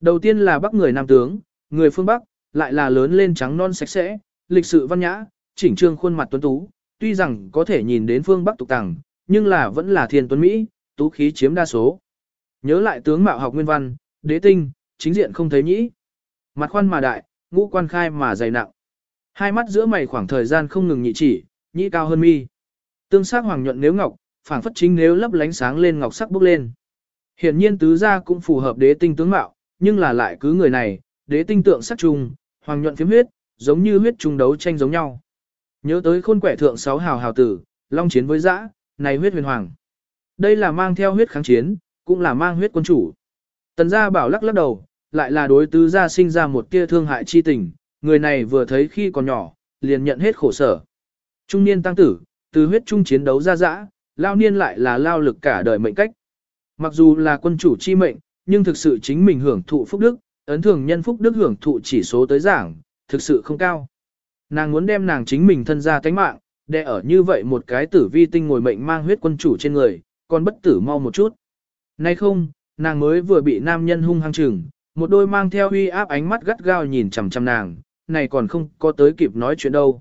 Đầu tiên là bắc người nam tướng, người phương bắc, lại là lớn lên trắng non sạch sẽ, lịch sự văn nhã, chỉnh trương khuôn mặt tuấn tú, tuy rằng có thể nhìn đến phương bắc tục tàng, nhưng là vẫn là thiên tuấn Mỹ, tú khí chiếm đa số. Nhớ lại tướng mạo học nguyên văn, đế tinh, chính diện không thấy nhĩ. Mặt khoan mà đại, ngũ quan khai mà dày nặng. Hai mắt giữa mày khoảng thời gian không ngừng nhị chỉ, nhĩ cao hơn mi. Tương sắc hoàng nhuận nếu ngọc, phảng phất chính nếu lấp lánh sáng lên ngọc sắc bốc lên. Hiển nhiên tứ gia cũng phù hợp đế tinh tướng mạo, nhưng là lại cứ người này, đế tinh tượng sắc trùng, hoàng nhuận phiếm huyết, giống như huyết trùng đấu tranh giống nhau. Nhớ tới khôn quẻ thượng sáu hào hào tử, long chiến với dã, này huyết huyền hoàng. Đây là mang theo huyết kháng chiến, cũng là mang huyết quân chủ. Tần gia bảo lắc lắc đầu, lại là đối tứ gia sinh ra một tia thương hại chi tình, người này vừa thấy khi còn nhỏ, liền nhận hết khổ sở. Trung niên tăng tử, từ huyết trung chiến đấu ra dã, lao niên lại là lao lực cả đời mệnh cách. Mặc dù là quân chủ chi mệnh, nhưng thực sự chính mình hưởng thụ phúc đức, ấn thường nhân phúc đức hưởng thụ chỉ số tới giảng, thực sự không cao. Nàng muốn đem nàng chính mình thân ra tánh mạng, để ở như vậy một cái tử vi tinh ngồi mệnh mang huyết quân chủ trên người, còn bất tử mau một chút. Nay không, nàng mới vừa bị nam nhân hung hăng chừng, một đôi mang theo uy áp ánh mắt gắt gao nhìn chằm chằm nàng, này còn không có tới kịp nói chuyện đâu.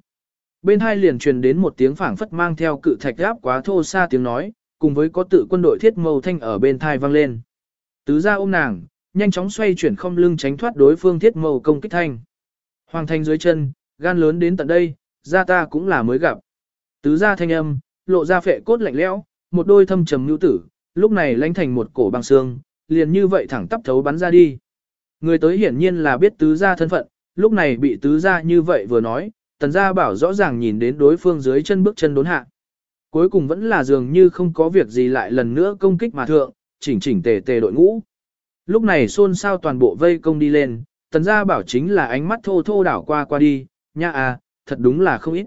Bên hai liền truyền đến một tiếng phảng phất mang theo cự thạch áp quá thô xa tiếng nói, cùng với có tự quân đội thiết mâu thanh ở bên thai vang lên. Tứ ra ôm nàng, nhanh chóng xoay chuyển không lưng tránh thoát đối phương thiết mâu công kích thanh. Hoàng thanh dưới chân, gan lớn đến tận đây, ra ta cũng là mới gặp. Tứ ra thanh âm, lộ ra phệ cốt lạnh lẽo, một đôi thâm trầm nhu tử, lúc này lánh thành một cổ băng xương, liền như vậy thẳng tắp thấu bắn ra đi. Người tới hiển nhiên là biết tứ gia thân phận, lúc này bị tứ gia như vậy vừa nói, tần gia bảo rõ ràng nhìn đến đối phương dưới chân bước chân đốn hạ. Cuối cùng vẫn là dường như không có việc gì lại lần nữa công kích mà thượng, chỉnh chỉnh tề tề đội ngũ. Lúc này xôn xao toàn bộ vây công đi lên, tần gia bảo chính là ánh mắt thô thô đảo qua qua đi, nha à, thật đúng là không ít.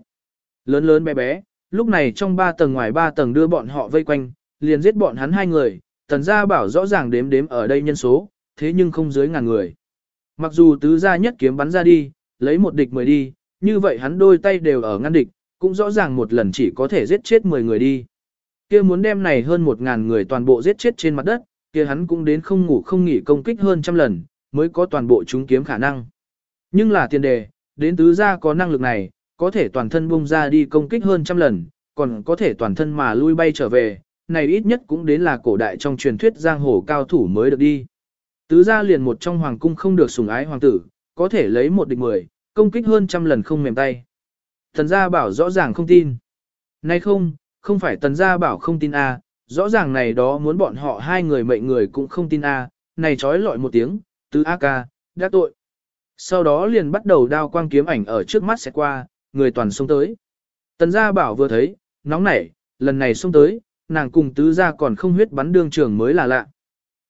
Lớn lớn bé bé, lúc này trong ba tầng ngoài ba tầng đưa bọn họ vây quanh, liền giết bọn hắn hai người, tần gia bảo rõ ràng đếm đếm ở đây nhân số, thế nhưng không dưới ngàn người. Mặc dù tứ gia nhất kiếm bắn ra đi, lấy một địch mười đi, như vậy hắn đôi tay đều ở ngăn địch, cũng rõ ràng một lần chỉ có thể giết chết 10 người đi. kia muốn đem này hơn một ngàn người toàn bộ giết chết trên mặt đất, kia hắn cũng đến không ngủ không nghỉ công kích hơn trăm lần, mới có toàn bộ chúng kiếm khả năng. Nhưng là tiền đề, đến tứ gia có năng lực này, có thể toàn thân bung ra đi công kích hơn trăm lần, còn có thể toàn thân mà lui bay trở về, này ít nhất cũng đến là cổ đại trong truyền thuyết giang hồ cao thủ mới được đi. Tứ gia liền một trong hoàng cung không được sủng ái hoàng tử, có thể lấy một địch mười, công kích hơn trăm lần không mềm tay. Tần gia bảo rõ ràng không tin. Nay không, không phải tần gia bảo không tin a, rõ ràng này đó muốn bọn họ hai người mệnh người cũng không tin a, này trói lọi một tiếng, tứ a ca, đã tội. Sau đó liền bắt đầu đao quang kiếm ảnh ở trước mắt sẽ qua, người toàn xông tới. Tần gia bảo vừa thấy, nóng nảy, lần này xông tới, nàng cùng tứ gia còn không huyết bắn đương trường mới là lạ.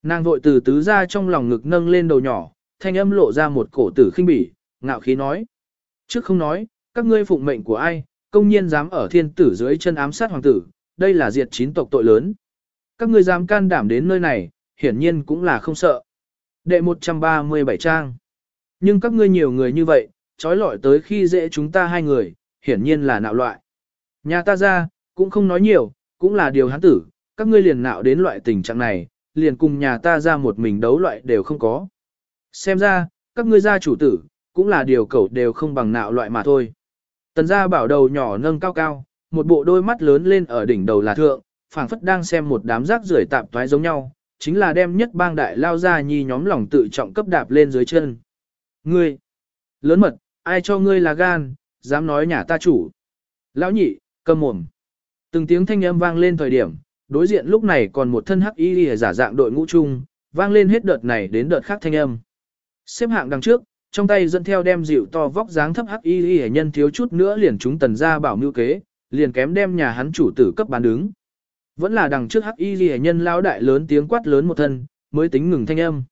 Nàng vội từ tứ gia trong lòng ngực nâng lên đầu nhỏ, thanh âm lộ ra một cổ tử khinh bỉ, ngạo khí nói. Trước không nói, các ngươi phụng mệnh của ai, công nhiên dám ở thiên tử dưới chân ám sát hoàng tử, đây là diệt chín tộc tội lớn. Các ngươi dám can đảm đến nơi này, hiển nhiên cũng là không sợ. Đệ 137 trang. Nhưng các ngươi nhiều người như vậy, trói lọi tới khi dễ chúng ta hai người, hiển nhiên là nạo loại. Nhà ta ra, cũng không nói nhiều, cũng là điều hắn tử, các ngươi liền nạo đến loại tình trạng này, liền cùng nhà ta ra một mình đấu loại đều không có. Xem ra, các ngươi gia chủ tử, cũng là điều cẩu đều không bằng nạo loại mà thôi. Tần gia bảo đầu nhỏ nâng cao cao, một bộ đôi mắt lớn lên ở đỉnh đầu là thượng, phảng phất đang xem một đám rác rưởi tạp toái giống nhau, chính là đem nhất bang đại lao ra nhi nhóm lòng tự trọng cấp đạp lên dưới chân. Ngươi, lớn mật, ai cho ngươi là gan, dám nói nhà ta chủ. Lão nhị, cầm mồm. Từng tiếng thanh âm vang lên thời điểm, đối diện lúc này còn một thân hắc y giả dạng đội ngũ chung, vang lên hết đợt này đến đợt khác thanh âm. Xếp hạng đằng trước, trong tay dẫn theo đem dịu to vóc dáng thấp hắc y y nhân thiếu chút nữa liền chúng tần ra bảo mưu kế, liền kém đem nhà hắn chủ tử cấp bán đứng. Vẫn là đằng trước hắc y y nhân lao đại lớn tiếng quát lớn một thân, mới tính ngừng thanh âm.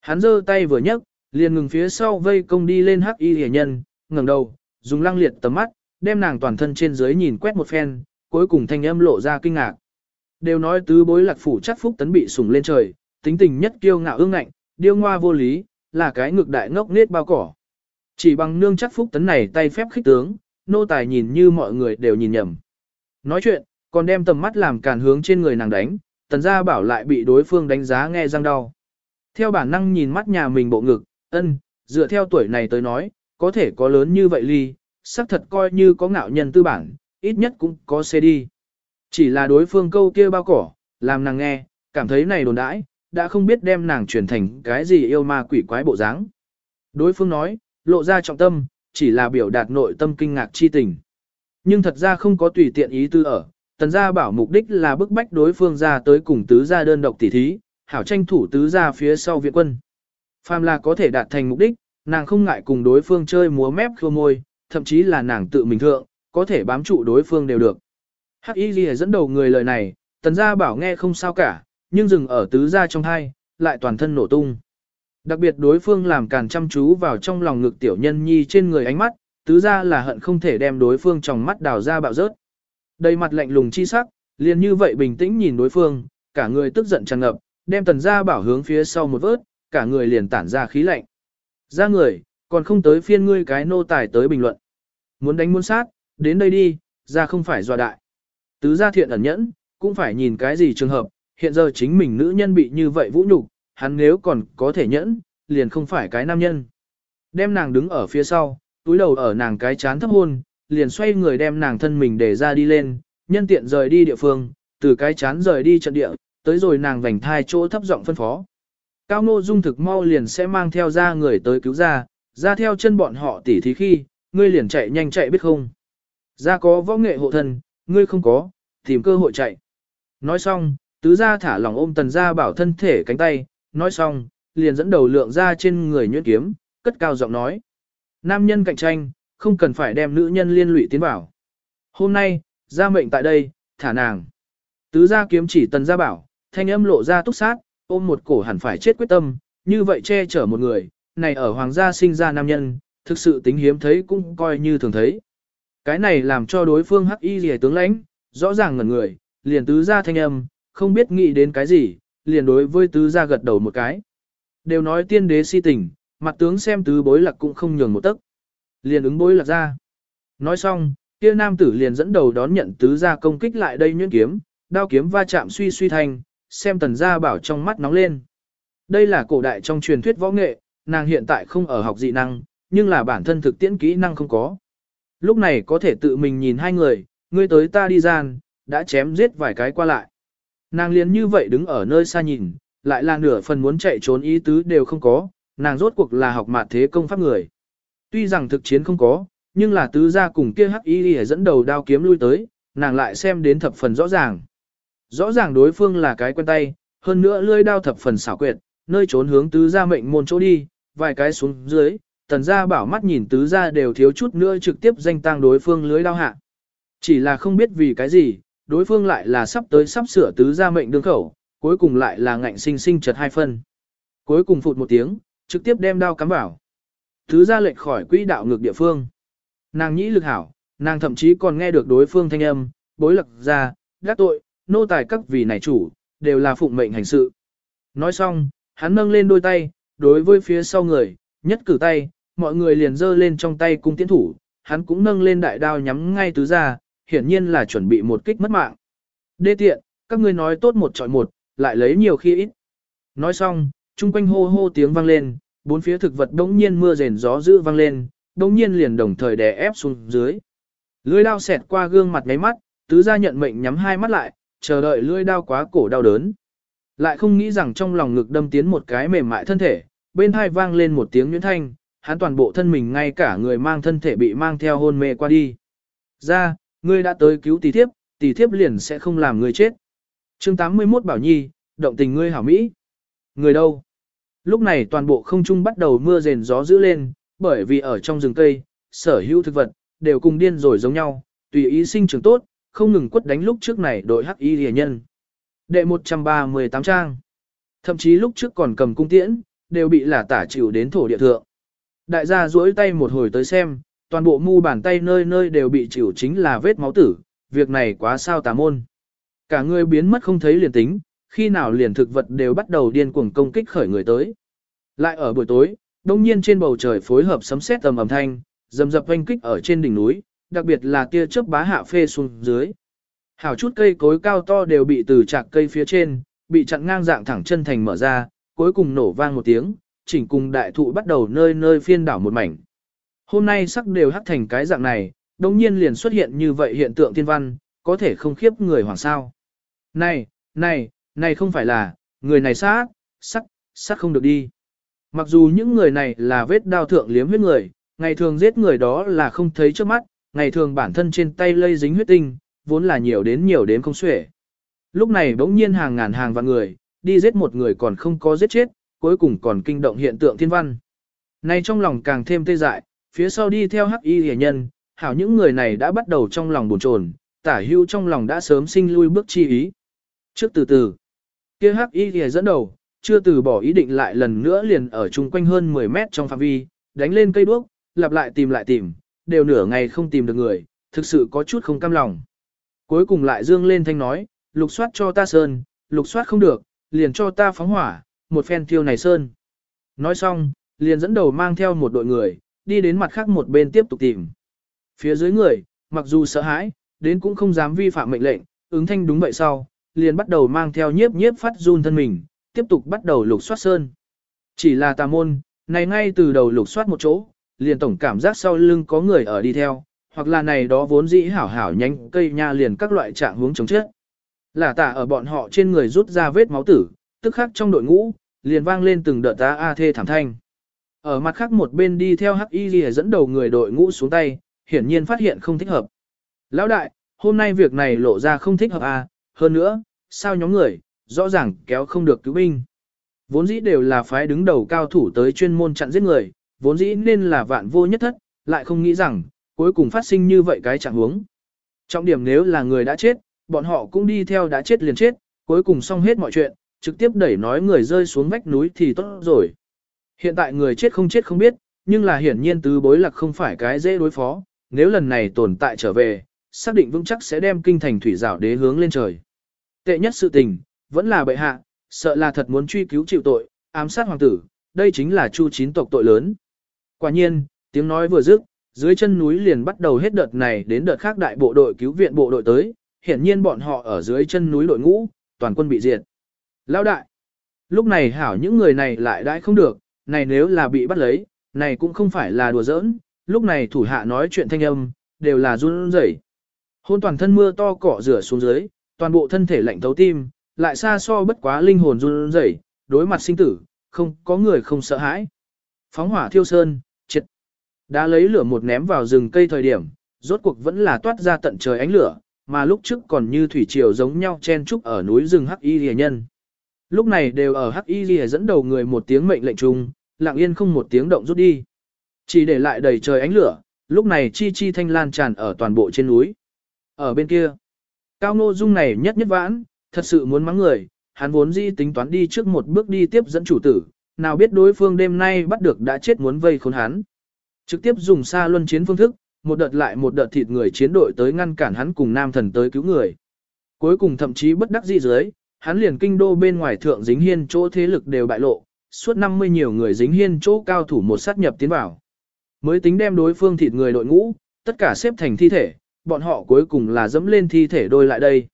Hắn giơ tay vừa nhấc, liền ngừng phía sau vây công đi lên hắc y y nhân, ngẩng đầu, dùng lăng liệt tầm mắt, đem nàng toàn thân trên dưới nhìn quét một phen, cuối cùng thanh âm lộ ra kinh ngạc. Đều nói tứ bối lạc phủ chắc phúc tấn bị sủng lên trời, tính tình nhất kiêu ngạo ương ngạnh, điêu ngoa vô lý, là cái ngực đại ngốc nết bao cỏ. Chỉ bằng nương chắc phúc tấn này tay phép khích tướng, nô tài nhìn như mọi người đều nhìn nhầm. Nói chuyện, còn đem tầm mắt làm cản hướng trên người nàng đánh, tần gia bảo lại bị đối phương đánh giá nghe răng đau. Theo bản năng nhìn mắt nhà mình bộ ngực, ân, dựa theo tuổi này tới nói, có thể có lớn như vậy ly, xác thật coi như có ngạo nhân tư bản, ít nhất cũng có xe đi. Chỉ là đối phương câu kia bao cỏ, làm nàng nghe, cảm thấy này đồn đãi, đã không biết đem nàng chuyển thành cái gì yêu ma quỷ quái bộ dáng. Đối phương nói, lộ ra trọng tâm, chỉ là biểu đạt nội tâm kinh ngạc chi tình. Nhưng thật ra không có tùy tiện ý tư ở, tần gia bảo mục đích là bức bách đối phương ra tới cùng tứ gia đơn độc tỉ thí, hảo tranh thủ tứ gia phía sau viện quân. Phàm là có thể đạt thành mục đích, nàng không ngại cùng đối phương chơi múa mép khô môi, thậm chí là nàng tự mình thượng, có thể bám trụ đối phương đều được. Hắc Y lìa dẫn đầu người lời này, tần gia bảo nghe không sao cả, nhưng dừng ở tứ gia trong hai, lại toàn thân nổ tung. Đặc biệt đối phương làm càn chăm chú vào trong lòng ngực tiểu nhân nhi trên người ánh mắt, tứ gia là hận không thể đem đối phương trong mắt đào ra bạo rớt. Đầy mặt lạnh lùng chi sắc, liền như vậy bình tĩnh nhìn đối phương, cả người tức giận tràn ngập, đem tần gia bảo hướng phía sau một vớt, cả người liền tản ra khí lạnh. Ra người, còn không tới phiên ngươi cái nô tài tới bình luận. Muốn đánh muốn sát, đến đây đi, ra không phải dọa đại. Tứ gia thiện ẩn nhẫn, cũng phải nhìn cái gì trường hợp, hiện giờ chính mình nữ nhân bị như vậy vũ nhục, hắn nếu còn có thể nhẫn, liền không phải cái nam nhân. Đem nàng đứng ở phía sau, túi đầu ở nàng cái chán thấp hôn, liền xoay người đem nàng thân mình để ra đi lên, nhân tiện rời đi địa phương, từ cái chán rời đi trận địa, tới rồi nàng vành thai chỗ thấp giọng phân phó. Cao Ngô Dung thực mau liền sẽ mang theo ra người tới cứu ra, ra theo chân bọn họ tỉ thí khi, ngươi liền chạy nhanh chạy biết không. Ra có võ nghệ hộ thân, ngươi không có, tìm cơ hội chạy. Nói xong, tứ gia thả lòng ôm tần gia bảo thân thể cánh tay, nói xong, liền dẫn đầu lượng ra trên người nhuyễn kiếm, cất cao giọng nói. Nam nhân cạnh tranh, không cần phải đem nữ nhân liên lụy tiến vào. Hôm nay, gia mệnh tại đây, thả nàng. Tứ gia kiếm chỉ tần gia bảo, thanh âm lộ ra túc sát, ôm một cổ hẳn phải chết quyết tâm, như vậy che chở một người, này ở hoàng gia sinh ra nam nhân, thực sự tính hiếm thấy cũng coi như thường thấy, Cái này làm cho đối phương hắc y rìa tướng lãnh, rõ ràng ngẩn người, liền tứ gia thanh âm, không biết nghĩ đến cái gì, liền đối với tứ gia gật đầu một cái. Đều nói tiên đế si tình, mặt tướng xem tứ bối lạc cũng không nhường một tấc. Liền ứng bối lạc ra. Nói xong, kia nam tử liền dẫn đầu đón nhận tứ gia công kích lại đây nhuyễn kiếm, đao kiếm va chạm suy suy thành, xem tần gia bảo trong mắt nóng lên. Đây là cổ đại trong truyền thuyết võ nghệ, nàng hiện tại không ở học dị năng, nhưng là bản thân thực tiễn kỹ năng không có. Lúc này có thể tự mình nhìn hai người, ngươi tới ta đi gian, đã chém giết vài cái qua lại. Nàng liền như vậy đứng ở nơi xa nhìn, lại là nửa phần muốn chạy trốn ý tứ đều không có, nàng rốt cuộc là học mạt thế công pháp người. Tuy rằng thực chiến không có, nhưng là tứ gia cùng kia hắc y dẫn đầu đao kiếm lui tới, nàng lại xem đến thập phần rõ ràng. Rõ ràng đối phương là cái quen tay, hơn nữa lưỡi đao thập phần xảo quyệt, nơi trốn hướng tứ gia mệnh môn chỗ đi, vài cái xuống dưới, tần gia bảo mắt nhìn tứ gia đều thiếu chút nữa trực tiếp danh tăng đối phương lưới đao hạ. Chỉ là không biết vì cái gì, đối phương lại là sắp tới sắp sửa tứ gia mệnh đương khẩu, cuối cùng lại là ngạnh sinh sinh chật hai phân. Cuối cùng phụt một tiếng, trực tiếp đem đao cắm vào. Tứ gia lệch khỏi quỹ đạo ngược địa phương. Nàng nhĩ lực hảo, nàng thậm chí còn nghe được đối phương thanh âm, bối lặc ra, gác tội, nô tài các vị này chủ, đều là phụng mệnh hành sự. Nói xong, hắn nâng lên đôi tay, đối với phía sau người, nhất cử tay, mọi người liền giơ lên trong tay cung tiến thủ, hắn cũng nâng lên đại đao nhắm ngay tứ ra, hiển nhiên là chuẩn bị một kích mất mạng. Đê tiện, các ngươi nói tốt một chọi một, lại lấy nhiều khi ít. Nói xong, chung quanh hô hô tiếng vang lên, bốn phía thực vật đống nhiên mưa rền gió dữ vang lên, đống nhiên liền đồng thời đè ép xuống dưới. Lưỡi đao xẹt qua gương mặt ngáy mắt, tứ gia nhận mệnh nhắm hai mắt lại, chờ đợi lưỡi đao quá cổ đau đớn. Lại không nghĩ rằng trong lòng ngực đâm tiến một cái mềm mại thân thể, bên hai vang lên một tiếng nhuyễn thanh, hắn toàn bộ thân mình ngay cả người mang thân thể bị mang theo hôn mê qua đi. Ra, ngươi đã tới cứu tỷ thiếp, tỷ thiếp liền sẽ không làm ngươi chết. chương 81 Bảo Nhi, động tình ngươi hảo Mỹ. Người đâu? Lúc này toàn bộ không trung bắt đầu mưa rền gió dữ lên, bởi vì ở trong rừng cây, sở hữu thực vật, đều cùng điên rồi giống nhau, tùy ý sinh trưởng tốt, không ngừng quất đánh lúc trước này đội hắc y rìa nhân. Đệ 138 trang. Thậm chí lúc trước còn cầm cung tiễn, đều bị là tả chịu đến thổ địa thượng. Đại gia duỗi tay một hồi tới xem, toàn bộ mu bàn tay nơi nơi đều bị chịu chính là vết máu tử, việc này quá sao tà môn. Cả người biến mất không thấy liền tính, khi nào liền thực vật đều bắt đầu điên cuồng công kích khởi người tới. Lại ở buổi tối, đông nhiên trên bầu trời phối hợp sấm sét tầm ầm thanh, dầm dập oanh kích ở trên đỉnh núi, đặc biệt là tia chớp bá hạ phê xuống dưới. Hảo chút cây cối cao to đều bị từ chạc cây phía trên, bị chặn ngang dạng thẳng chân thành mở ra, cuối cùng nổ vang một tiếng, chỉnh cùng đại thụ bắt đầu nơi nơi phiên đảo một mảnh. Hôm nay sắc đều hắc thành cái dạng này, đồng nhiên liền xuất hiện như vậy hiện tượng thiên văn, có thể không khiếp người hoàng sao. Này, này, này không phải là, người này sát, sắc, sắc không được đi. Mặc dù những người này là vết đao thượng liếm huyết người, ngày thường giết người đó là không thấy trước mắt, ngày thường bản thân trên tay lây dính huyết tinh, vốn là nhiều đến nhiều đến không xuể. Lúc này bỗng nhiên hàng ngàn hàng vạn người, đi giết một người còn không có giết chết, cuối cùng còn kinh động hiện tượng thiên văn. Này trong lòng càng thêm tê dại, phía sau đi theo hắc y hề nhân, hảo những người này đã bắt đầu trong lòng buồn chồn, tả hưu trong lòng đã sớm sinh lui bước chi ý. Trước từ từ, kia hắc y hề dẫn đầu, chưa từ bỏ ý định lại lần nữa liền ở chung quanh hơn 10 mét trong phạm vi, đánh lên cây đuốc, lặp lại tìm lại tìm, đều nửa ngày không tìm được người, thực sự có chút không cam lòng. Cuối cùng lại dương lên thanh nói, lục soát cho ta sơn, lục soát không được, liền cho ta phóng hỏa, một phen tiêu này sơn. Nói xong, liền dẫn đầu mang theo một đội người, đi đến mặt khác một bên tiếp tục tìm. Phía dưới người, mặc dù sợ hãi, đến cũng không dám vi phạm mệnh lệnh, ứng thanh đúng vậy sau, liền bắt đầu mang theo nhiếp nhiếp phát run thân mình, tiếp tục bắt đầu lục soát sơn. Chỉ là tà môn, này ngay từ đầu lục soát một chỗ, liền tổng cảm giác sau lưng có người ở đi theo, hoặc là này đó vốn dĩ hảo hảo nhanh cây nha liền các loại trạng hướng chống chết. Là tà ở bọn họ trên người rút ra vết máu tử, tức khắc trong đội ngũ, liền vang lên từng đợt ta a thê thảm thanh. Ở mặt khác một bên đi theo hắc y dẫn đầu người đội ngũ xuống tay, hiển nhiên phát hiện không thích hợp. Lão đại, hôm nay việc này lộ ra không thích hợp à, hơn nữa, sao nhóm người, rõ ràng kéo không được cứu binh. Vốn dĩ đều là phái đứng đầu cao thủ tới chuyên môn chặn giết người, vốn dĩ nên là vạn vô nhất thất, lại không nghĩ rằng, cuối cùng phát sinh như vậy cái trạng huống. Trọng điểm nếu là người đã chết, bọn họ cũng đi theo đã chết liền chết, cuối cùng xong hết mọi chuyện, trực tiếp đẩy nói người rơi xuống vách núi thì tốt rồi. Hiện tại người chết không chết không biết, nhưng là hiển nhiên tứ bối lạc không phải cái dễ đối phó, nếu lần này tồn tại trở về, xác định vững chắc sẽ đem kinh thành thủy rảo đế hướng lên trời. Tệ nhất sự tình, vẫn là bệ hạ, sợ là thật muốn truy cứu chịu tội, ám sát hoàng tử, đây chính là chu chín tộc tội lớn. Quả nhiên, tiếng nói vừa dứt, dưới chân núi liền bắt đầu hết đợt này đến đợt khác đại bộ đội cứu viện bộ đội tới, hiển nhiên bọn họ ở dưới chân núi đội ngũ, toàn quân bị diệt. lao đại, lúc này hảo những người này lại đãi không được, này nếu là bị bắt lấy, này cũng không phải là đùa giỡn, lúc này thủ hạ nói chuyện thanh âm, đều là run rẩy. Hôn toàn thân mưa to cỏ rửa xuống dưới, toàn bộ thân thể lạnh thấu tim, lại xa so bất quá linh hồn run rẩy, đối mặt sinh tử, không có người không sợ hãi. Phóng hỏa thiêu sơn, triệt. Đã lấy lửa một ném vào rừng cây thời điểm, rốt cuộc vẫn là toát ra tận trời ánh lửa, mà lúc trước còn như thủy triều giống nhau chen trúc ở núi rừng Hắc Y Lìa Nhân. Lúc này đều ở Hắc Y Lìa dẫn đầu người một tiếng mệnh lệnh chung, lặng yên không một tiếng động rút đi. Chỉ để lại đầy trời ánh lửa, lúc này chi chi thanh lan tràn ở toàn bộ trên núi. Ở bên kia, Cao Ngô Dung này nhất nhất vãn, thật sự muốn mắng người, hắn vốn dĩ tính toán đi trước một bước đi tiếp dẫn chủ tử, nào biết đối phương đêm nay bắt được đã chết muốn vây khốn hắn. Trực tiếp dùng xa luân chiến phương thức, một đợt lại một đợt thịt người chiến đội tới ngăn cản hắn cùng nam thần tới cứu người. Cuối cùng thậm chí bất đắc dĩ dưới, hắn liền kinh đô bên ngoài thượng dính hiên chỗ thế lực đều bại lộ, suốt 50 nhiều người dính hiên chỗ cao thủ một sát nhập tiến vào. Mới tính đem đối phương thịt người đội ngũ, tất cả xếp thành thi thể, bọn họ cuối cùng là dẫm lên thi thể đôi lại đây.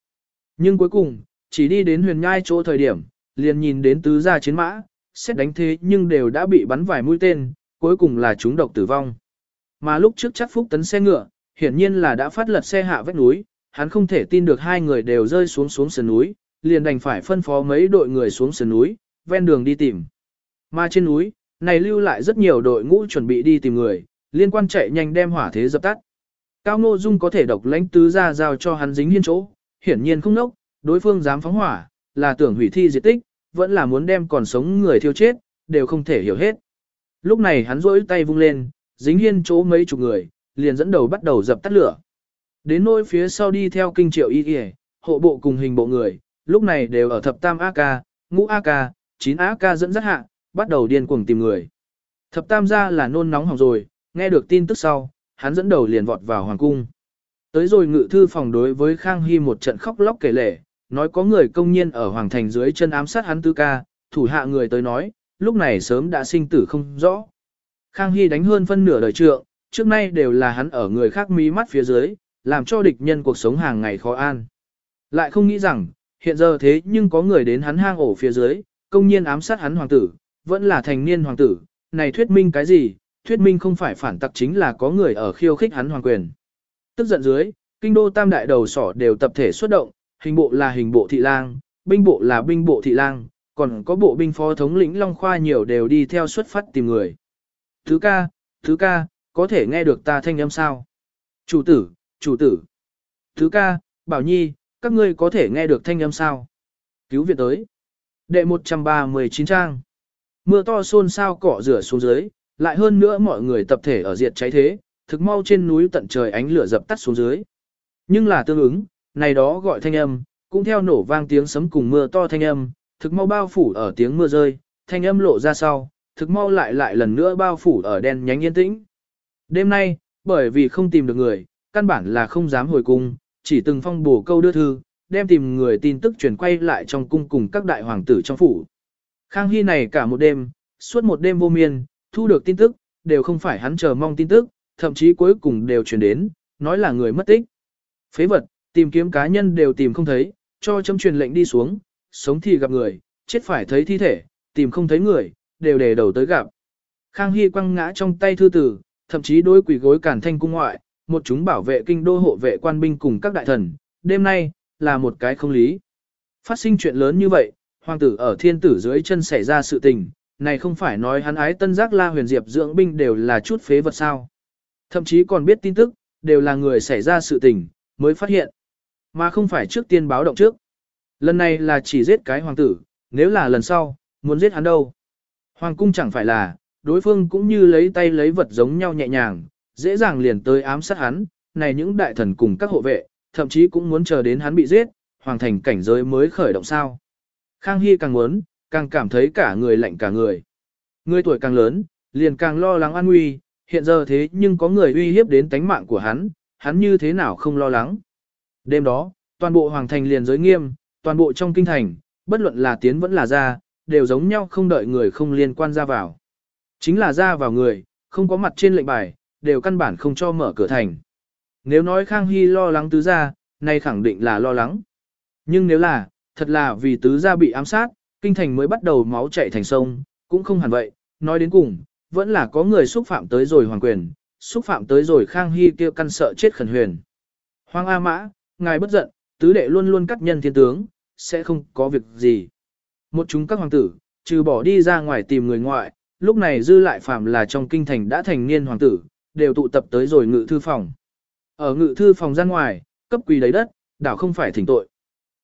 Nhưng cuối cùng, chỉ đi đến huyền nhai chỗ thời điểm, liền nhìn đến tứ gia chiến mã, xét đánh thế nhưng đều đã bị bắn vài mũi tên, cuối cùng là chúng độc tử vong. Mà lúc trước chắc phúc tấn xe ngựa, hiển nhiên là đã phát lật xe hạ vách núi, hắn không thể tin được hai người đều rơi xuống xuống sườn núi, liền đành phải phân phó mấy đội người xuống sườn núi, ven đường đi tìm. Mà trên núi, này lưu lại rất nhiều đội ngũ chuẩn bị đi tìm người, liên quan chạy nhanh đem hỏa thế dập tắt. Cao Ngô Dung có thể độc lãnh tứ ra giao cho hắn dính hiên chỗ, hiển nhiên không nốc, đối phương dám phóng hỏa, là tưởng hủy thi diệt tích, vẫn là muốn đem còn sống người thiêu chết, đều không thể hiểu hết. Lúc này hắn rỗi tay vung lên, dính hiên chỗ mấy chục người, liền dẫn đầu bắt đầu dập tắt lửa. Đến nỗi phía sau đi theo kinh triệu y y, hộ bộ cùng hình bộ người, lúc này đều ở thập tam AK, ngũ AK, 9 AK dẫn dắt hạ, bắt đầu điên cuồng tìm người. Thập tam gia là nôn nóng hỏng rồi, nghe được tin tức sau, hắn dẫn đầu liền vọt vào hoàng cung. Tới rồi ngự thư phòng đối với Khang Hy một trận khóc lóc kể lể, nói có người công nhiên ở hoàng thành dưới chân ám sát hắn tư ca, thủ hạ người tới nói, lúc này sớm đã sinh tử không rõ. Khang Hy đánh hơn phân nửa đời trượng, trước nay đều là hắn ở người khác mí mắt phía dưới, làm cho địch nhân cuộc sống hàng ngày khó an. Lại không nghĩ rằng, hiện giờ thế nhưng có người đến hắn hang ổ phía dưới, công nhiên ám sát hắn hoàng tử, vẫn là thành niên hoàng tử, này thuyết minh cái gì, thuyết minh không phải phản tặc chính là có người ở khiêu khích hắn hoàng quyền. Tức giận dưới, kinh đô tam đại đầu sỏ đều tập thể xuất động, hình bộ là hình bộ thị lang, binh bộ là binh bộ thị lang, còn có bộ binh phó thống lĩnh Long Khoa nhiều đều đi theo xuất phát tìm người. Thứ ca, thứ ca, có thể nghe được ta thanh âm sao? Chủ tử, chủ tử. Thứ ca, bảo nhi, các ngươi có thể nghe được thanh âm sao? Cứu viện tới. Đệ 139 trang. Mưa to xôn xao cỏ rửa xuống dưới, lại hơn nữa mọi người tập thể ở diệt cháy thế, thực mau trên núi tận trời ánh lửa dập tắt xuống dưới. Nhưng là tương ứng, này đó gọi thanh âm, cũng theo nổ vang tiếng sấm cùng mưa to thanh âm, thực mau bao phủ ở tiếng mưa rơi, thanh âm lộ ra sau, thực mau lại lại lần nữa bao phủ ở đen nhánh yên tĩnh. Đêm nay, bởi vì không tìm được người, căn bản là không dám hồi cung, chỉ từng phong bổ câu đưa thư, đem tìm người tin tức truyền quay lại trong cung cùng các đại hoàng tử trong phủ. Khang Hy này cả một đêm, suốt một đêm vô miên, thu được tin tức, đều không phải hắn chờ mong tin tức, thậm chí cuối cùng đều truyền đến, nói là người mất tích. Phế vật, tìm kiếm cá nhân đều tìm không thấy, cho chấm truyền lệnh đi xuống, sống thì gặp người, chết phải thấy thi thể, tìm không thấy người, đều để đầu tới gặp. Khang Hy quăng ngã trong tay thư tử, thậm chí đối quỷ gối cản thanh cung ngoại, một chúng bảo vệ kinh đô hộ vệ quan binh cùng các đại thần, đêm nay, là một cái không lý. Phát sinh chuyện lớn như vậy, hoàng tử ở thiên tử dưới chân xảy ra sự tình, này không phải nói hắn ái tân giác la huyền diệp dưỡng binh đều là chút phế vật sao. Thậm chí còn biết tin tức, đều là người xảy ra sự tình, mới phát hiện. Mà không phải trước tiên báo động trước. Lần này là chỉ giết cái hoàng tử, nếu là lần sau, muốn giết hắn đâu. Hoàng cung chẳng phải là, đối phương cũng như lấy tay lấy vật giống nhau nhẹ nhàng, dễ dàng liền tới ám sát hắn, này những đại thần cùng các hộ vệ, thậm chí cũng muốn chờ đến hắn bị giết, hoàng thành cảnh giới mới khởi động sao. Khang Hy càng muốn, càng cảm thấy cả người lạnh cả người. Người tuổi càng lớn, liền càng lo lắng an nguy, hiện giờ thế nhưng có người uy hiếp đến tánh mạng của hắn, hắn như thế nào không lo lắng. Đêm đó, toàn bộ hoàng thành liền giới nghiêm, toàn bộ trong kinh thành, bất luận là tiến vẫn là ra, đều giống nhau không đợi người không liên quan ra vào. Chính là ra vào người, không có mặt trên lệnh bài, đều căn bản không cho mở cửa thành. Nếu nói Khang Hy lo lắng tứ gia, nay khẳng định là lo lắng. Nhưng nếu là, thật là vì tứ gia bị ám sát, kinh thành mới bắt đầu máu chảy thành sông, cũng không hẳn vậy, nói đến cùng, vẫn là có người xúc phạm tới rồi hoàng quyền, xúc phạm tới rồi Khang Hy kia căn sợ chết khẩn huyền. Hoàng A Mã, ngài bất giận, tứ đệ luôn luôn cắt nhân thiên tướng, sẽ không có việc gì. Một chúng các hoàng tử, trừ bỏ đi ra ngoài tìm người ngoại, lúc này dư lại phàm là trong kinh thành đã thành niên hoàng tử, đều tụ tập tới rồi ngự thư phòng. Ở ngự thư phòng ra ngoài, cấp quỳ đấy đất, đảo không phải thỉnh tội.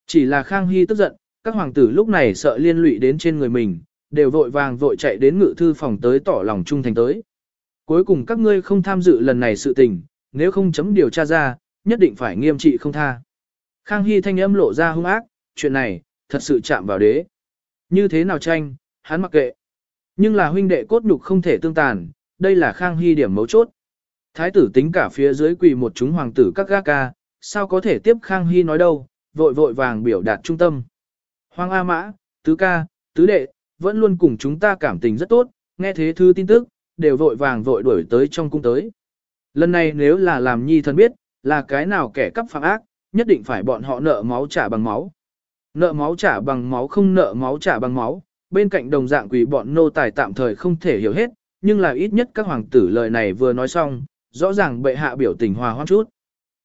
Chỉ là Khang Hy tức giận, các hoàng tử lúc này sợ liên lụy đến trên người mình, đều vội vàng vội chạy đến ngự thư phòng tới tỏ lòng trung thành tới. Cuối cùng các ngươi không tham dự lần này sự tình, nếu không chấm điều tra ra, nhất định phải nghiêm trị không tha. Khang Hy thanh âm lộ ra hung ác, chuyện này, thật sự chạm vào đế. Như thế nào tranh, hắn mặc kệ. Nhưng là huynh đệ cốt nhục không thể tương tàn, đây là Khang Hy điểm mấu chốt. Thái tử tính cả phía dưới quỳ một chúng hoàng tử các ga ca, sao có thể tiếp Khang Hy nói đâu, vội vội vàng biểu đạt trung tâm. Hoàng A Mã, Tứ Ca, Tứ Đệ, vẫn luôn cùng chúng ta cảm tình rất tốt, nghe thế thư tin tức, đều vội vàng vội đuổi tới trong cung tới. Lần này nếu là làm nhi thân biết, là cái nào kẻ cắp phạm ác, nhất định phải bọn họ nợ máu trả bằng máu. Nợ máu trả bằng máu không nợ máu trả bằng máu, bên cạnh đồng dạng quỷ bọn nô tài tạm thời không thể hiểu hết, nhưng là ít nhất các hoàng tử lời này vừa nói xong, rõ ràng bệ hạ biểu tình hòa hoãn chút.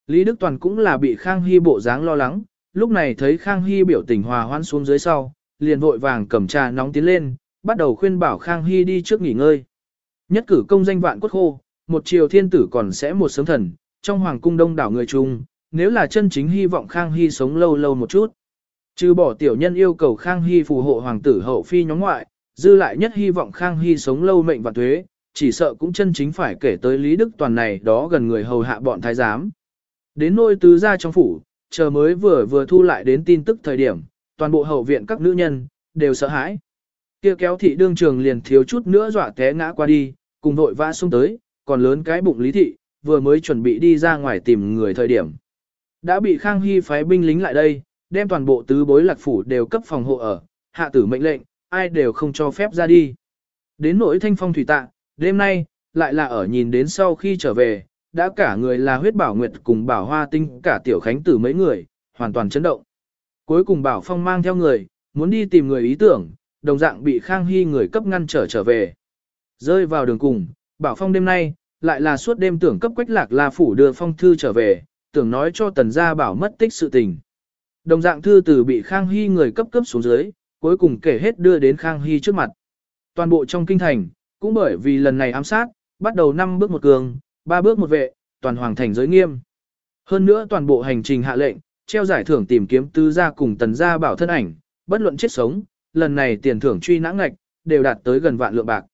Lý Đức Toàn cũng là bị Khang Hy bộ dáng lo lắng, lúc này thấy Khang Hy biểu tình hòa hoãn xuống dưới sau, liền vội vàng cầm trà nóng tiến lên, bắt đầu khuyên bảo Khang Hy đi trước nghỉ ngơi. Nhất cử công danh vạn quốc khô, một triều thiên tử còn sẽ một sớm thần, trong hoàng cung đông đảo người chung, nếu là chân chính hy vọng Khang Hy sống lâu lâu một chút. Trừ bỏ tiểu nhân yêu cầu Khang Hy phù hộ hoàng tử hậu phi nhóm ngoại, dư lại nhất hy vọng Khang Hy sống lâu mệnh và thuế, chỉ sợ cũng chân chính phải kể tới Lý Đức Toàn này đó gần người hầu hạ bọn thái giám. Đến nôi tứ gia trong phủ, chờ mới vừa vừa thu lại đến tin tức thời điểm, toàn bộ hậu viện các nữ nhân, đều sợ hãi. Kia kéo thị đương trường liền thiếu chút nữa dọa té ngã qua đi, cùng vội vã xuống tới, còn lớn cái bụng lý thị, vừa mới chuẩn bị đi ra ngoài tìm người thời điểm. Đã bị Khang Hy phái binh lính lại đây, đem toàn bộ tứ bối lạc phủ đều cấp phòng hộ ở, hạ tử mệnh lệnh, ai đều không cho phép ra đi. Đến nỗi thanh phong thủy tạ, đêm nay, lại là ở nhìn đến sau khi trở về, đã cả người là huyết bảo nguyệt cùng bảo hoa tinh cả tiểu khánh tử mấy người, hoàn toàn chấn động. Cuối cùng bảo phong mang theo người, muốn đi tìm người ý tưởng, đồng dạng bị Khang Hy người cấp ngăn trở trở về. Rơi vào đường cùng, bảo phong đêm nay, lại là suốt đêm tưởng cấp quách lạc la phủ đưa phong thư trở về, tưởng nói cho tần gia bảo mất tích sự tình. Đồng dạng thư từ bị Khang Hy người cấp cấp xuống dưới, cuối cùng kể hết đưa đến Khang Hy trước mặt. Toàn bộ trong kinh thành, cũng bởi vì lần này ám sát, bắt đầu 5 bước một cường, 3 bước một vệ, toàn hoàng thành giới nghiêm. Hơn nữa toàn bộ hành trình hạ lệnh, treo giải thưởng tìm kiếm tứ gia cùng tần gia bảo thân ảnh, bất luận chết sống, lần này tiền thưởng truy nã ngạch, đều đạt tới gần vạn lượng bạc.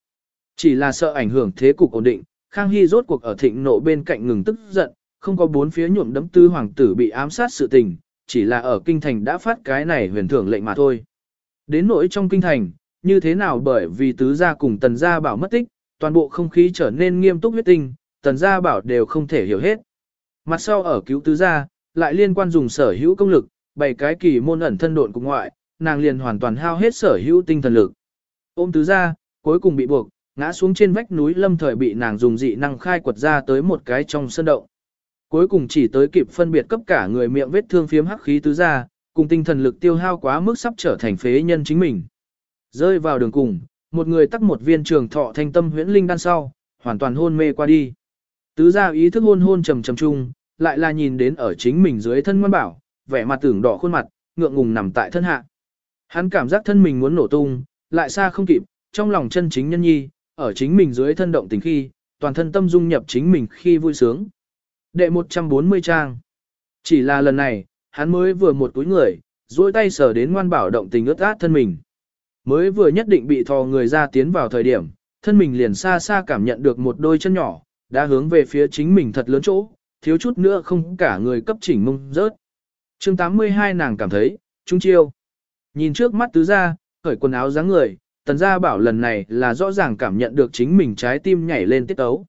Chỉ là sợ ảnh hưởng thế cục ổn định, Khang Hy rốt cuộc ở thịnh nộ bên cạnh ngừng tức giận, không có bốn phía nhuộm đấm tư hoàng tử bị ám sát sự tình, chỉ là ở kinh thành đã phát cái này huyền thưởng lệnh mà thôi. Đến nỗi trong kinh thành, như thế nào bởi vì tứ gia cùng tần gia bảo mất tích, toàn bộ không khí trở nên nghiêm túc huyết tinh, tần gia bảo đều không thể hiểu hết. Mặt sau ở cứu tứ gia, lại liên quan dùng sở hữu công lực, bảy cái kỳ môn ẩn thân độn cùng ngoại, nàng liền hoàn toàn hao hết sở hữu tinh thần lực. Ôm tứ gia, cuối cùng bị buộc, ngã xuống trên vách núi lâm thời bị nàng dùng dị năng khai quật ra tới một cái trong sân động. Cuối cùng chỉ tới kịp phân biệt cấp cả người miệng vết thương phiếm hắc khí tứ gia, cùng tinh thần lực tiêu hao quá mức sắp trở thành phế nhân chính mình. Rơi vào đường cùng, một người tắc một viên trường thọ thanh tâm huyễn linh đan sau, hoàn toàn hôn mê qua đi. Tứ gia ý thức hôn hôn trầm trầm chung, lại là nhìn đến ở chính mình dưới thân ngoan bảo, vẻ mặt tưởng đỏ khuôn mặt, ngượng ngùng nằm tại thân hạ. Hắn cảm giác thân mình muốn nổ tung, lại xa không kịp, trong lòng chân chính nhân nhi, ở chính mình dưới thân động tình khi, toàn thân tâm dung nhập chính mình khi vui sướng. Đệ 140 trang. Chỉ là lần này, hắn mới vừa một túi người, duỗi tay sờ đến ngoan bảo động tình ướt át thân mình. Mới vừa nhất định bị thò người ra tiến vào thời điểm, thân mình liền xa xa cảm nhận được một đôi chân nhỏ, đã hướng về phía chính mình thật lớn chỗ, thiếu chút nữa không cả người cấp chỉnh mông rớt. chương 82 nàng cảm thấy, trung chiêu. Nhìn trước mắt tứ ra, khởi quần áo dáng người, tần gia bảo lần này là rõ ràng cảm nhận được chính mình trái tim nhảy lên tiết tấu.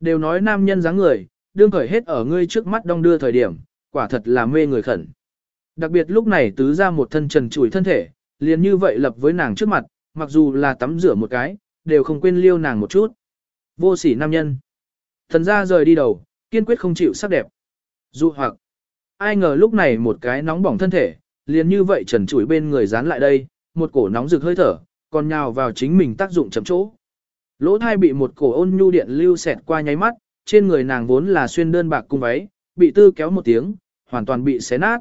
Đều nói nam nhân dáng người, đương khởi hết ở ngươi trước mắt đong đưa thời điểm, quả thật là mê người khẩn. Đặc biệt lúc này tứ ra một thân trần trụi thân thể, liền như vậy lập với nàng trước mặt, mặc dù là tắm rửa một cái, đều không quên liêu nàng một chút. Vô sỉ nam nhân. Thần ra rời đi đầu, kiên quyết không chịu sắc đẹp. Dù hoặc, ai ngờ lúc này một cái nóng bỏng thân thể, liền như vậy trần trụi bên người dán lại đây, một cổ nóng rực hơi thở, còn nhào vào chính mình tác dụng chấm chỗ. Lỗ thai bị một cổ ôn nhu điện lưu xẹt qua nháy mắt, trên người nàng vốn là xuyên đơn bạc cung váy, bị tư kéo một tiếng, hoàn toàn bị xé nát.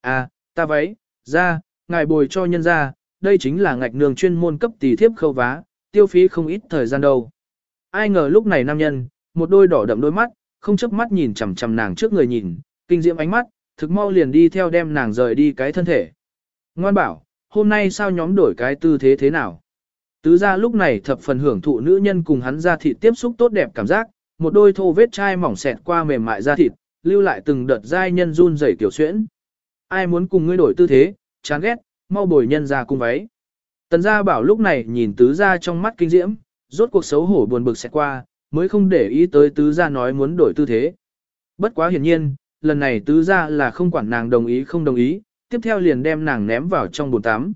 À, ta váy, ra, ngài bồi cho nhân ra, đây chính là ngạch nương chuyên môn cấp tỷ thiếp khâu vá, tiêu phí không ít thời gian đâu. Ai ngờ lúc này nam nhân, một đôi đỏ đậm đôi mắt, không chớp mắt nhìn chằm chằm nàng trước người nhìn, kinh diễm ánh mắt, thực mau liền đi theo đem nàng rời đi cái thân thể. Ngoan bảo, hôm nay sao nhóm đổi cái tư thế thế nào? Tứ ra lúc này thập phần hưởng thụ nữ nhân cùng hắn ra thịt tiếp xúc tốt đẹp cảm giác, một đôi thô vết chai mỏng xẹt qua mềm mại da thịt, lưu lại từng đợt giai nhân run rẩy tiểu xuyễn. Ai muốn cùng ngươi đổi tư thế, chán ghét, mau bồi nhân ra cung váy. Tần gia bảo lúc này nhìn tứ gia trong mắt kinh diễm, rốt cuộc xấu hổ buồn bực sẽ qua, mới không để ý tới tứ gia nói muốn đổi tư thế. Bất quá hiển nhiên, lần này tứ gia là không quản nàng đồng ý không đồng ý, tiếp theo liền đem nàng ném vào trong bồn tắm.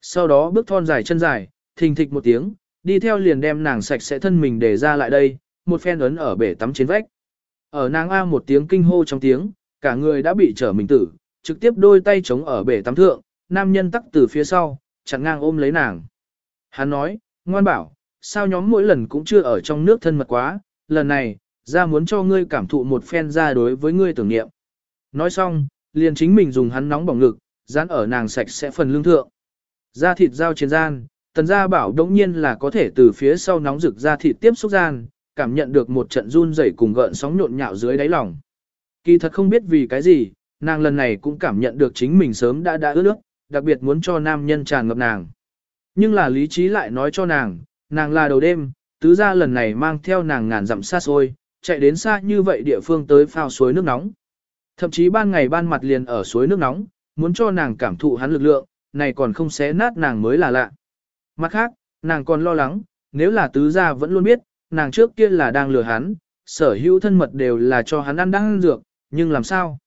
Sau đó bước thon dài chân dài, thình thịch một tiếng, đi theo liền đem nàng sạch sẽ thân mình để ra lại đây, một phen ấn ở bể tắm trên vách. Ở nàng A một tiếng kinh hô trong tiếng, cả người đã bị trở mình tử, trực tiếp đôi tay chống ở bể tắm thượng, nam nhân tắc từ phía sau, chặn ngang ôm lấy nàng. Hắn nói, ngoan bảo, sao nhóm mỗi lần cũng chưa ở trong nước thân mật quá, lần này, ra muốn cho ngươi cảm thụ một phen ra đối với ngươi tưởng niệm. Nói xong, liền chính mình dùng hắn nóng bỏng lực dán ở nàng sạch sẽ phần lương thượng. Da thịt giao chiến gian, tần gia bảo đống nhiên là có thể từ phía sau nóng rực da thịt tiếp xúc gian, cảm nhận được một trận run rẩy cùng gợn sóng nhộn nhạo dưới đáy lòng. Kỳ thật không biết vì cái gì, nàng lần này cũng cảm nhận được chính mình sớm đã đã ướt nước, đặc biệt muốn cho nam nhân tràn ngập nàng. Nhưng là lý trí lại nói cho nàng, nàng là đầu đêm, tứ gia lần này mang theo nàng ngàn dặm xa xôi, chạy đến xa như vậy địa phương tới phao suối nước nóng. Thậm chí ban ngày ban mặt liền ở suối nước nóng, muốn cho nàng cảm thụ hắn lực lượng, này còn không xé nát nàng mới là lạ. Mặt khác, nàng còn lo lắng, nếu là tứ gia vẫn luôn biết, nàng trước kia là đang lừa hắn, sở hữu thân mật đều là cho hắn ăn đang ăn dược, nhưng làm sao?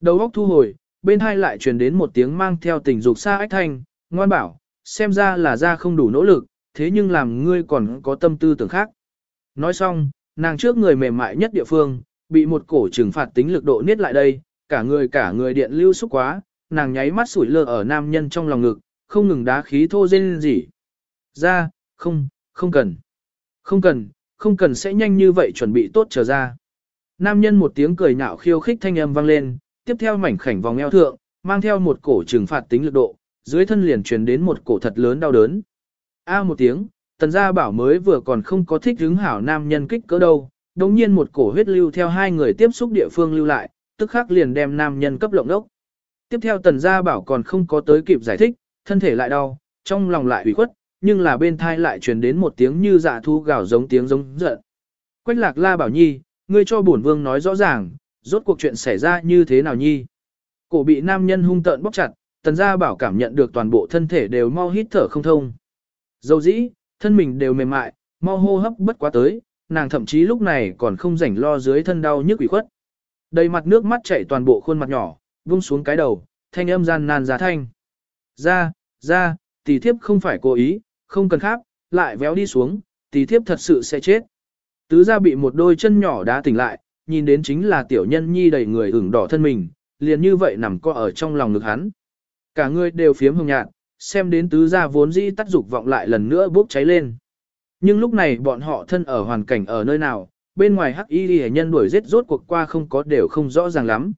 Đầu óc thu hồi, bên hai lại truyền đến một tiếng mang theo tình dục xa ách thanh, ngoan bảo, xem ra là ra không đủ nỗ lực, thế nhưng làm ngươi còn có tâm tư tưởng khác. Nói xong, nàng trước người mềm mại nhất địa phương, bị một cổ trừng phạt tính lực độ niết lại đây, cả người cả người điện lưu xúc quá, nàng nháy mắt sủi lơ ở nam nhân trong lòng ngực, không ngừng đá khí thô rên gì. Ra, không, không cần. Không cần, không cần sẽ nhanh như vậy chuẩn bị tốt trở ra. Nam nhân một tiếng cười nhạo khiêu khích thanh âm vang lên, tiếp theo mảnh khảnh vòng eo thượng, mang theo một cổ trừng phạt tính lực độ, dưới thân liền truyền đến một cổ thật lớn đau đớn. A à, một tiếng, tần gia bảo mới vừa còn không có thích hứng hảo nam nhân kích cỡ đâu, đồng nhiên một cổ huyết lưu theo hai người tiếp xúc địa phương lưu lại, tức khắc liền đem nam nhân cấp lộng đốc. Tiếp theo tần gia bảo còn không có tới kịp giải thích, thân thể lại đau, trong lòng lại ủy khuất, nhưng là bên thai lại truyền đến một tiếng như dạ thu gào giống tiếng giống giận. Quách lạc la bảo nhi, ngươi cho bổn vương nói rõ ràng, rốt cuộc chuyện xảy ra như thế nào nhi. Cổ bị nam nhân hung tợn bóc chặt, tần gia bảo cảm nhận được toàn bộ thân thể đều mau hít thở không thông. Dầu dĩ, thân mình đều mềm mại, mau hô hấp bất quá tới, nàng thậm chí lúc này còn không rảnh lo dưới thân đau nhức ủy khuất. Đầy mặt nước mắt chảy toàn bộ khuôn mặt nhỏ, vung xuống cái đầu, thanh âm gian nan giá thanh. Ra, ra, tỷ thiếp không phải cố ý, không cần khác, lại véo đi xuống, tỷ thiếp thật sự sẽ chết. Tứ ra bị một đôi chân nhỏ đá tỉnh lại, nhìn đến chính là tiểu nhân nhi đầy người ửng đỏ thân mình, liền như vậy nằm co ở trong lòng ngực hắn. Cả người đều phiếm hồng nhạt, xem đến tứ gia vốn dĩ tắt dục vọng lại lần nữa bốc cháy lên. Nhưng lúc này bọn họ thân ở hoàn cảnh ở nơi nào, bên ngoài hắc y hệ nhân đuổi giết rốt cuộc qua không có đều không rõ ràng lắm.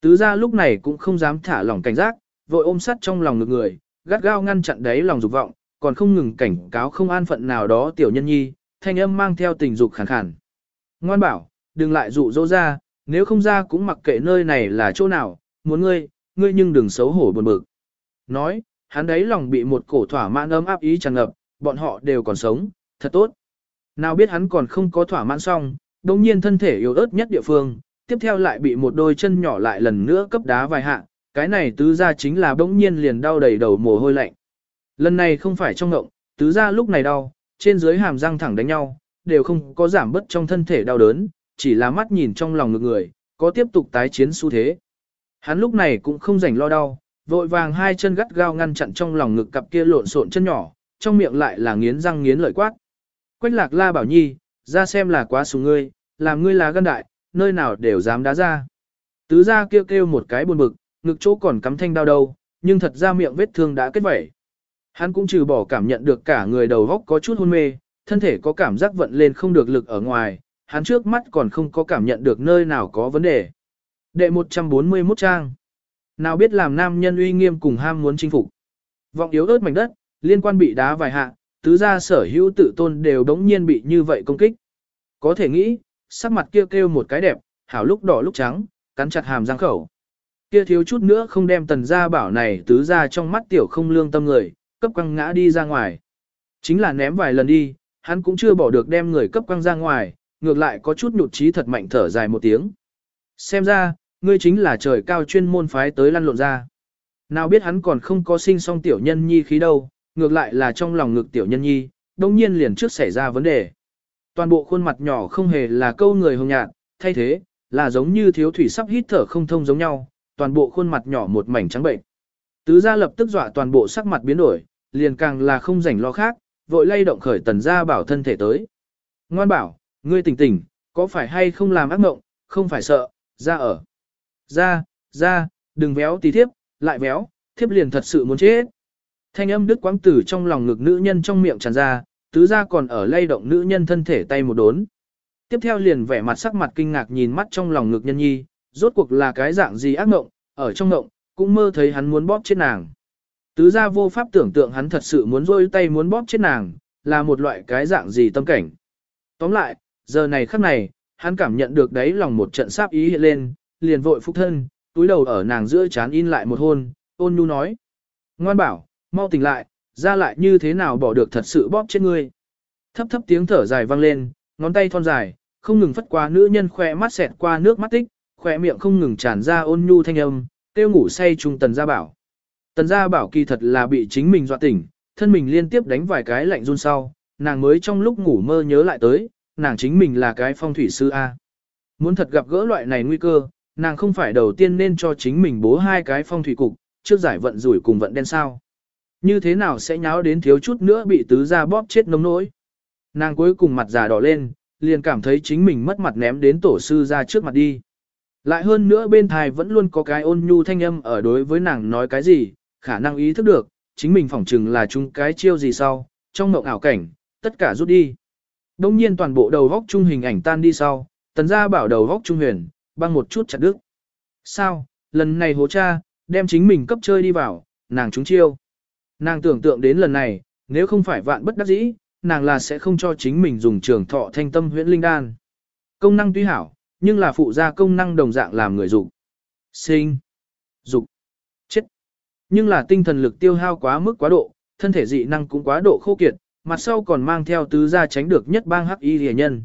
Tứ gia lúc này cũng không dám thả lỏng cảnh giác, vội ôm sắt trong lòng ngực người, gắt gao ngăn chặn đấy lòng dục vọng, còn không ngừng cảnh cáo không an phận nào đó tiểu nhân nhi, thanh âm mang theo tình dục khàn khàn. Ngoan bảo, đừng lại dụ dỗ ra, nếu không ra cũng mặc kệ nơi này là chỗ nào, muốn ngươi, ngươi nhưng đừng xấu hổ buồn bực. Nói, hắn đấy lòng bị một cổ thỏa mãn ấm áp ý tràn ngập, bọn họ đều còn sống, thật tốt. Nào biết hắn còn không có thỏa mãn xong, đồng nhiên thân thể yếu ớt nhất địa phương, tiếp theo lại bị một đôi chân nhỏ lại lần nữa cấp đá vài hạ, cái này tứ ra chính là bỗng nhiên liền đau đầy đầu mồ hôi lạnh. Lần này không phải trong ngộng, tứ ra lúc này đau, trên dưới hàm răng thẳng đánh nhau, đều không có giảm bớt trong thân thể đau đớn, chỉ là mắt nhìn trong lòng ngực người, có tiếp tục tái chiến xu thế. Hắn lúc này cũng không rảnh lo đau, vội vàng hai chân gắt gao ngăn chặn trong lòng ngực cặp kia lộn xộn chân nhỏ, trong miệng lại là nghiến răng nghiến lợi quát. Quách lạc la bảo nhi, ra xem là quá sùng ngươi, làm ngươi là gân đại, nơi nào đều dám đá ra. Tứ ra kêu kêu một cái buồn bực, ngực chỗ còn cắm thanh đau đâu, nhưng thật ra miệng vết thương đã kết vẩy. Hắn cũng trừ bỏ cảm nhận được cả người đầu góc có chút hôn mê, thân thể có cảm giác vận lên không được lực ở ngoài, hắn trước mắt còn không có cảm nhận được nơi nào có vấn đề. Đệ 141 trang. Nào biết làm nam nhân uy nghiêm cùng ham muốn chinh phục. Vọng yếu ớt mảnh đất, liên quan bị đá vài hạ, tứ gia sở hữu tự tôn đều đống nhiên bị như vậy công kích. Có thể nghĩ, sắc mặt kia kêu, kêu một cái đẹp, hảo lúc đỏ lúc trắng, cắn chặt hàm răng khẩu. Kia thiếu chút nữa không đem tần gia bảo này tứ gia trong mắt tiểu không lương tâm người, cấp quăng ngã đi ra ngoài. Chính là ném vài lần đi, hắn cũng chưa bỏ được đem người cấp quăng ra ngoài, ngược lại có chút nhụt chí thật mạnh thở dài một tiếng. Xem ra, ngươi chính là trời cao chuyên môn phái tới lăn lộn ra. Nào biết hắn còn không có sinh song tiểu nhân nhi khí đâu, ngược lại là trong lòng ngực tiểu nhân nhi, đồng nhiên liền trước xảy ra vấn đề. Toàn bộ khuôn mặt nhỏ không hề là câu người hồng nhạt, thay thế, là giống như thiếu thủy sắp hít thở không thông giống nhau, toàn bộ khuôn mặt nhỏ một mảnh trắng bệnh. Tứ gia lập tức dọa toàn bộ sắc mặt biến đổi, liền càng là không rảnh lo khác, vội lay động khởi tần gia bảo thân thể tới. Ngoan bảo, ngươi tỉnh tỉnh, có phải hay không làm ác mộng, không phải sợ, ra ở. Ra, ra, đừng véo tí thiếp, lại véo, thiếp liền thật sự muốn chết. Thanh âm đức quáng tử trong lòng ngực nữ nhân trong miệng tràn ra, tứ gia còn ở lay động nữ nhân thân thể tay một đốn. Tiếp theo liền vẻ mặt sắc mặt kinh ngạc nhìn mắt trong lòng ngực nhân nhi, rốt cuộc là cái dạng gì ác mộng, ở trong mộng, cũng mơ thấy hắn muốn bóp chết nàng. Tứ gia vô pháp tưởng tượng hắn thật sự muốn rôi tay muốn bóp chết nàng, là một loại cái dạng gì tâm cảnh. Tóm lại, giờ này khắc này, hắn cảm nhận được đấy lòng một trận sáp ý hiện lên, liền vội phúc thân, túi đầu ở nàng giữa chán in lại một hôn, ôn nhu nói. Ngoan bảo, mau tỉnh lại, ra lại như thế nào bỏ được thật sự bóp chết ngươi. Thấp thấp tiếng thở dài vang lên, ngón tay thon dài, không ngừng phất qua nữ nhân khoe mắt xẹt qua nước mắt tích, khoe miệng không ngừng tràn ra ôn nhu thanh âm, tiêu ngủ say trung tần gia bảo. Tần gia bảo kỳ thật là bị chính mình dọa tỉnh, thân mình liên tiếp đánh vài cái lạnh run sau, nàng mới trong lúc ngủ mơ nhớ lại tới, nàng chính mình là cái phong thủy sư A. Muốn thật gặp gỡ loại này nguy cơ, nàng không phải đầu tiên nên cho chính mình bố hai cái phong thủy cục, trước giải vận rủi cùng vận đen sao. Như thế nào sẽ nháo đến thiếu chút nữa bị tứ gia bóp chết nông nỗi. Nàng cuối cùng mặt già đỏ lên, liền cảm thấy chính mình mất mặt ném đến tổ sư ra trước mặt đi. Lại hơn nữa bên thai vẫn luôn có cái ôn nhu thanh âm ở đối với nàng nói cái gì, khả năng ý thức được, chính mình phỏng chừng là chung cái chiêu gì sau, trong mộng ảo cảnh, tất cả rút đi. Đông nhiên toàn bộ đầu góc trung hình ảnh tan đi sau, tần gia bảo đầu góc trung huyền, băng một chút chặt đứt. Sao, lần này hố cha, đem chính mình cấp chơi đi vào, nàng trúng chiêu. Nàng tưởng tượng đến lần này, nếu không phải vạn bất đắc dĩ, nàng là sẽ không cho chính mình dùng trường thọ thanh tâm huyễn linh đan. Công năng tuy hảo, nhưng là phụ gia công năng đồng dạng làm người dục sinh, dục. Nhưng là tinh thần lực tiêu hao quá mức quá độ, thân thể dị năng cũng quá độ khô kiệt, mặt sau còn mang theo tứ gia tránh được nhất bang hắc y rìa nhân.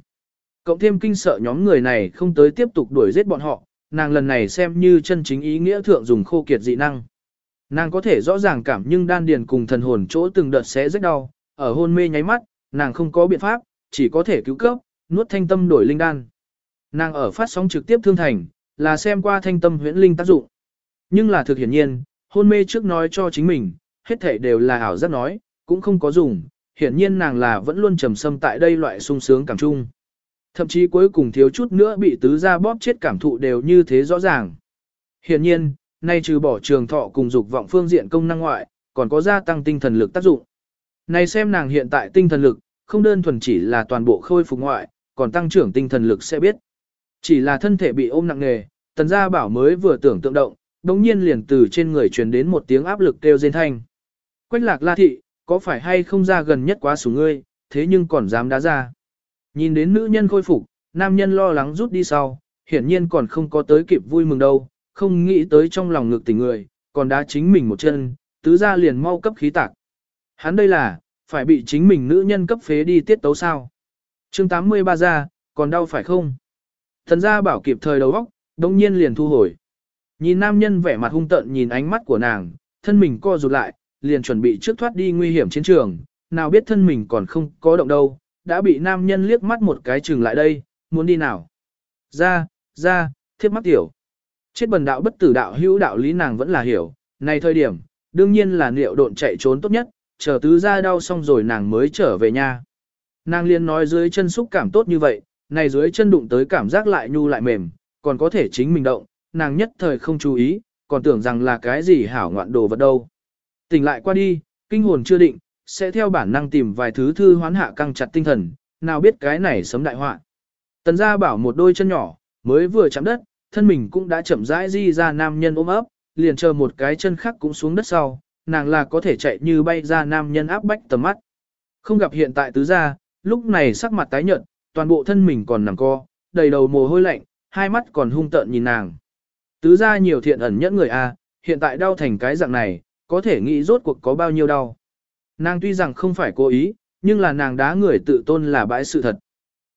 Cộng thêm kinh sợ nhóm người này không tới tiếp tục đuổi giết bọn họ, nàng lần này xem như chân chính ý nghĩa thượng dùng khô kiệt dị năng. Nàng có thể rõ ràng cảm nhưng đan điền cùng thần hồn chỗ từng đợt sẽ rất đau, ở hôn mê nháy mắt, nàng không có biện pháp, chỉ có thể cứu cấp, nuốt thanh tâm đổi linh đan. Nàng ở phát sóng trực tiếp thương thành, là xem qua thanh tâm huyễn linh tác dụng. Nhưng là thực hiển nhiên, hôn mê trước nói cho chính mình, hết thể đều là ảo giác nói, cũng không có dùng, hiển nhiên nàng là vẫn luôn trầm sâm tại đây loại sung sướng cảm chung. Thậm chí cuối cùng thiếu chút nữa bị tứ gia bóp chết cảm thụ đều như thế rõ ràng. Hiển nhiên, nay trừ bỏ trường thọ cùng dục vọng phương diện công năng ngoại, còn có gia tăng tinh thần lực tác dụng. Này xem nàng hiện tại tinh thần lực, không đơn thuần chỉ là toàn bộ khôi phục ngoại, còn tăng trưởng tinh thần lực sẽ biết. Chỉ là thân thể bị ôm nặng nề, tần gia bảo mới vừa tưởng tượng động, đồng nhiên liền từ trên người truyền đến một tiếng áp lực kêu rên thanh. Quách lạc la thị, có phải hay không ra gần nhất quá sủng ngươi, thế nhưng còn dám đá ra. Nhìn đến nữ nhân khôi phục, nam nhân lo lắng rút đi sau, hiển nhiên còn không có tới kịp vui mừng đâu, không nghĩ tới trong lòng ngược tình người, còn đá chính mình một chân, tứ ra liền mau cấp khí tạc. Hắn đây là, phải bị chính mình nữ nhân cấp phế đi tiết tấu sao. chương 83 ra, còn đau phải không? Thần gia bảo kịp thời đầu óc, đồng nhiên liền thu hồi. Nhìn nam nhân vẻ mặt hung tợn nhìn ánh mắt của nàng, thân mình co rụt lại, liền chuẩn bị trước thoát đi nguy hiểm chiến trường, nào biết thân mình còn không có động đâu, đã bị nam nhân liếc mắt một cái chừng lại đây, muốn đi nào. Ra, ra, thiếp mắt tiểu. Chết bần đạo bất tử đạo hữu đạo lý nàng vẫn là hiểu, này thời điểm, đương nhiên là liệu độn chạy trốn tốt nhất, chờ tứ ra đau xong rồi nàng mới trở về nhà. Nàng liên nói dưới chân xúc cảm tốt như vậy, này dưới chân đụng tới cảm giác lại nhu lại mềm, còn có thể chính mình động, nàng nhất thời không chú ý, còn tưởng rằng là cái gì hảo ngoạn đồ vật đâu. Tỉnh lại qua đi, kinh hồn chưa định, sẽ theo bản năng tìm vài thứ thư hoán hạ căng chặt tinh thần, nào biết cái này sấm đại họa. Tần gia bảo một đôi chân nhỏ, mới vừa chạm đất, thân mình cũng đã chậm rãi di ra nam nhân ôm ấp, liền chờ một cái chân khác cũng xuống đất sau, nàng là có thể chạy như bay ra nam nhân áp bách tầm mắt. Không gặp hiện tại tứ gia, lúc này sắc mặt tái nhợt, toàn bộ thân mình còn nằm co, đầy đầu mồ hôi lạnh, hai mắt còn hung tợn nhìn nàng. Tứ gia nhiều thiện ẩn nhẫn người a, hiện tại đau thành cái dạng này, có thể nghĩ rốt cuộc có bao nhiêu đau. Nàng tuy rằng không phải cố ý, nhưng là nàng đá người tự tôn là bãi sự thật.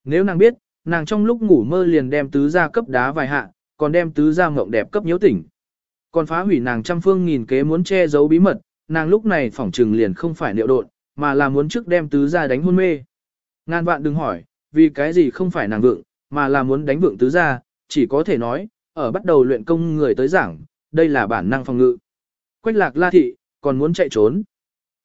Nếu nàng biết, nàng trong lúc ngủ mơ liền đem tứ gia cấp đá vài hạ, còn đem tứ gia mộng đẹp cấp nhiễu tỉnh. Còn phá hủy nàng trăm phương nghìn kế muốn che giấu bí mật, nàng lúc này phỏng trừng liền không phải liệu độn, mà là muốn trước đem tứ gia đánh hôn mê. Ngàn vạn đừng hỏi, vì cái gì không phải nàng vượng, mà là muốn đánh vượng tứ gia, chỉ có thể nói, ở bắt đầu luyện công người tới giảng, đây là bản năng phòng ngự. Quách lạc la thị, còn muốn chạy trốn.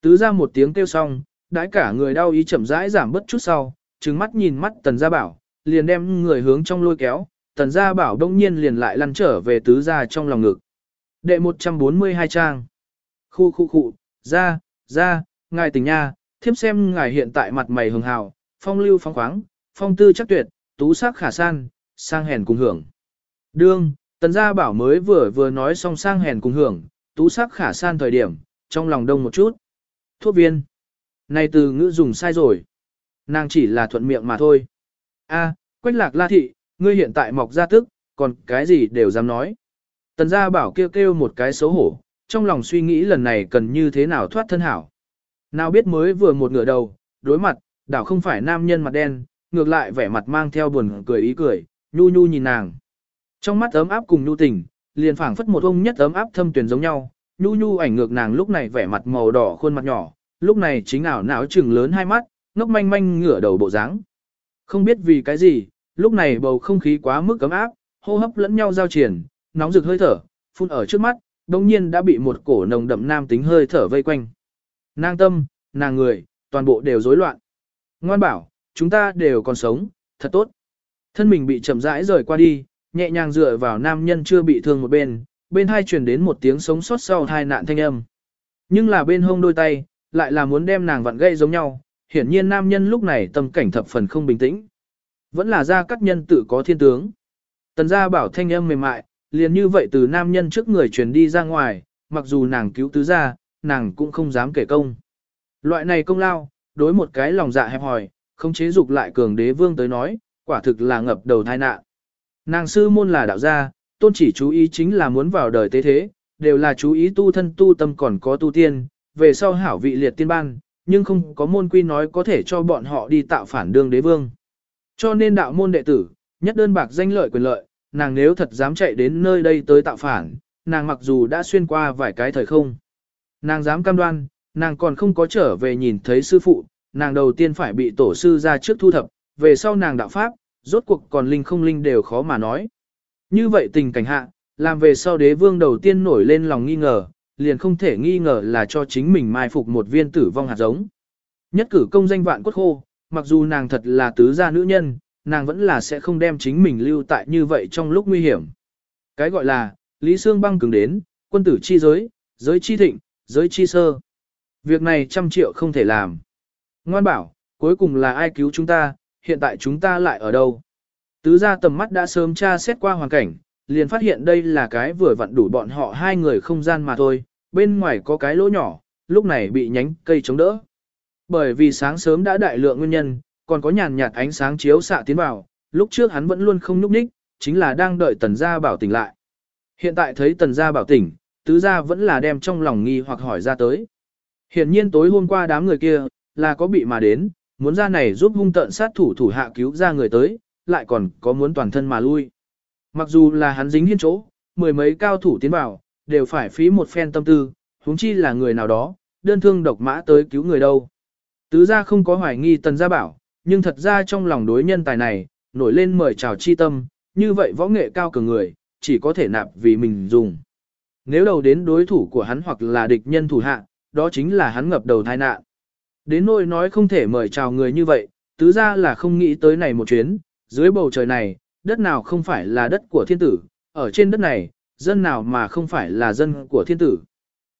Tứ ra một tiếng kêu xong, đãi cả người đau ý chậm rãi giảm bớt chút sau, trừng mắt nhìn mắt tần gia bảo, liền đem người hướng trong lôi kéo, tần gia bảo đông nhiên liền lại lăn trở về tứ gia trong lòng ngực. Đệ 142 trang. Khu khu khu, ra, ra, ngài tình nha, thiếp xem ngài hiện tại mặt mày hường hào, phong lưu phong khoáng, phong tư chắc tuyệt, tú sắc khả san, sang hèn cùng hưởng. Đương, tần gia bảo mới vừa vừa nói xong sang hèn cùng hưởng, tú sắc khả san thời điểm, trong lòng đông một chút. Thuốc viên. Này từ ngữ dùng sai rồi. Nàng chỉ là thuận miệng mà thôi. A, quách lạc la thị, ngươi hiện tại mọc ra tức, còn cái gì đều dám nói. Tần gia bảo kêu kêu một cái xấu hổ, trong lòng suy nghĩ lần này cần như thế nào thoát thân hảo. Nào biết mới vừa một ngửa đầu, đối mặt, đảo không phải nam nhân mặt đen, ngược lại vẻ mặt mang theo buồn cười ý cười, nhu nhu nhìn nàng. Trong mắt ấm áp cùng nhu tình, liền phảng phất một ông nhất ấm áp thâm tuyển giống nhau, nhu nhu ảnh ngược nàng lúc này vẻ mặt màu đỏ khuôn mặt nhỏ, lúc này chính ảo não trừng lớn hai mắt, ngốc manh manh ngửa đầu bộ dáng. Không biết vì cái gì, lúc này bầu không khí quá mức ấm áp, hô hấp lẫn nhau giao triển, nóng rực hơi thở, phun ở trước mắt, đồng nhiên đã bị một cổ nồng đậm nam tính hơi thở vây quanh. Nàng tâm, nàng người, toàn bộ đều rối loạn. Ngoan bảo, chúng ta đều còn sống, thật tốt. Thân mình bị chậm rãi rời qua đi, nhẹ nhàng dựa vào nam nhân chưa bị thương một bên, bên hai truyền đến một tiếng sống sót sau hai nạn thanh âm. Nhưng là bên hông đôi tay, lại là muốn đem nàng vặn gây giống nhau, hiển nhiên nam nhân lúc này tâm cảnh thập phần không bình tĩnh. Vẫn là ra các nhân tự có thiên tướng. Tần gia bảo thanh âm mềm mại, liền như vậy từ nam nhân trước người truyền đi ra ngoài, mặc dù nàng cứu tứ gia, nàng cũng không dám kể công. Loại này công lao, đối một cái lòng dạ hẹp hòi, không chế dục lại cường đế vương tới nói, quả thực là ngập đầu tai nạn. Nàng sư môn là đạo gia, tôn chỉ chú ý chính là muốn vào đời tế thế, đều là chú ý tu thân tu tâm còn có tu tiên, về sau hảo vị liệt tiên ban, nhưng không có môn quy nói có thể cho bọn họ đi tạo phản đương đế vương. Cho nên đạo môn đệ tử, nhất đơn bạc danh lợi quyền lợi, nàng nếu thật dám chạy đến nơi đây tới tạo phản, nàng mặc dù đã xuyên qua vài cái thời không. Nàng dám cam đoan, nàng còn không có trở về nhìn thấy sư phụ, nàng đầu tiên phải bị tổ sư ra trước thu thập, về sau nàng đạo pháp, rốt cuộc còn linh không linh đều khó mà nói. Như vậy tình cảnh hạ, làm về sau đế vương đầu tiên nổi lên lòng nghi ngờ, liền không thể nghi ngờ là cho chính mình mai phục một viên tử vong hạt giống. Nhất cử công danh vạn quốc khô, mặc dù nàng thật là tứ gia nữ nhân, nàng vẫn là sẽ không đem chính mình lưu tại như vậy trong lúc nguy hiểm. Cái gọi là, Lý Sương băng cứng đến, quân tử chi giới, giới chi thịnh, giới chi sơ. Việc này trăm triệu không thể làm. Ngoan bảo, cuối cùng là ai cứu chúng ta, hiện tại chúng ta lại ở đâu? Tứ gia tầm mắt đã sớm tra xét qua hoàn cảnh, liền phát hiện đây là cái vừa vặn đủ bọn họ hai người không gian mà thôi, bên ngoài có cái lỗ nhỏ, lúc này bị nhánh cây chống đỡ. Bởi vì sáng sớm đã đại lượng nguyên nhân, còn có nhàn nhạt ánh sáng chiếu xạ tiến vào, lúc trước hắn vẫn luôn không nhúc nhích, chính là đang đợi tần gia bảo tỉnh lại. Hiện tại thấy tần gia bảo tỉnh, tứ gia vẫn là đem trong lòng nghi hoặc hỏi ra tới. Hiển nhiên tối hôm qua đám người kia, là có bị mà đến, muốn ra này giúp hung tận sát thủ thủ hạ cứu ra người tới, lại còn có muốn toàn thân mà lui. Mặc dù là hắn dính hiên chỗ, mười mấy cao thủ tiến vào, đều phải phí một phen tâm tư, huống chi là người nào đó, đơn thương độc mã tới cứu người đâu. Tứ gia không có hoài nghi tần gia bảo, nhưng thật ra trong lòng đối nhân tài này, nổi lên mời chào chi tâm, như vậy võ nghệ cao cường người, chỉ có thể nạp vì mình dùng. Nếu đầu đến đối thủ của hắn hoặc là địch nhân thủ hạ, đó chính là hắn ngập đầu tai nạn. Đến nỗi nói không thể mời chào người như vậy, tứ ra là không nghĩ tới này một chuyến, dưới bầu trời này, đất nào không phải là đất của thiên tử, ở trên đất này, dân nào mà không phải là dân của thiên tử.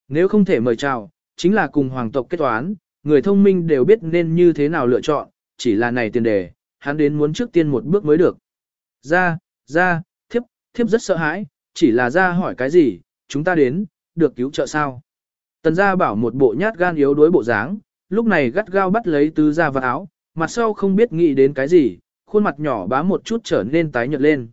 Nếu không thể mời chào, chính là cùng hoàng tộc kết toán, người thông minh đều biết nên như thế nào lựa chọn, chỉ là này tiền đề, hắn đến muốn trước tiên một bước mới được. Ra, ra, thiếp, thiếp rất sợ hãi, chỉ là ra hỏi cái gì, chúng ta đến, được cứu trợ sao. Tần gia bảo một bộ nhát gan yếu đuối bộ dáng, lúc này gắt gao bắt lấy tứ gia vào áo, mặt sau không biết nghĩ đến cái gì, khuôn mặt nhỏ bá một chút trở nên tái nhợt lên.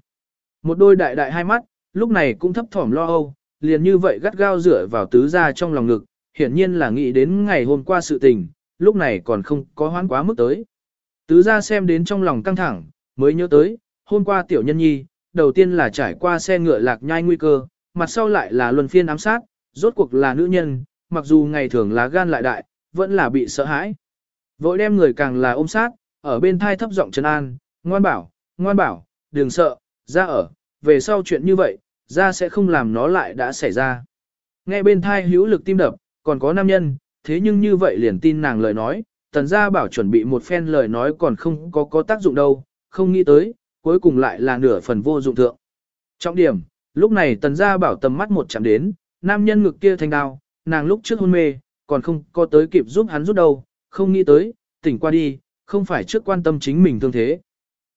Một đôi đại đại hai mắt, lúc này cũng thấp thỏm lo âu, liền như vậy gắt gao rửa vào tứ gia trong lòng ngực, hiển nhiên là nghĩ đến ngày hôm qua sự tình, lúc này còn không có hoán quá mức tới. Tứ gia xem đến trong lòng căng thẳng, mới nhớ tới, hôm qua tiểu nhân nhi, đầu tiên là trải qua xe ngựa lạc nhai nguy cơ, mặt sau lại là luân phiên ám sát, rốt cuộc là nữ nhân, mặc dù ngày thường lá gan lại đại, vẫn là bị sợ hãi. Vội đem người càng là ôm sát, ở bên thai thấp giọng trấn an, ngoan bảo, ngoan bảo, đừng sợ, ra ở, về sau chuyện như vậy, ra sẽ không làm nó lại đã xảy ra. Nghe bên thai hữu lực tim đập, còn có nam nhân, thế nhưng như vậy liền tin nàng lời nói, tần gia bảo chuẩn bị một phen lời nói còn không có có tác dụng đâu, không nghĩ tới, cuối cùng lại là nửa phần vô dụng thượng. Trọng điểm, lúc này tần gia bảo tầm mắt một chạm đến, nam nhân ngực kia thanh đao, nàng lúc trước hôn mê, còn không có tới kịp giúp hắn rút đâu, không nghĩ tới, tỉnh qua đi, không phải trước quan tâm chính mình thương thế.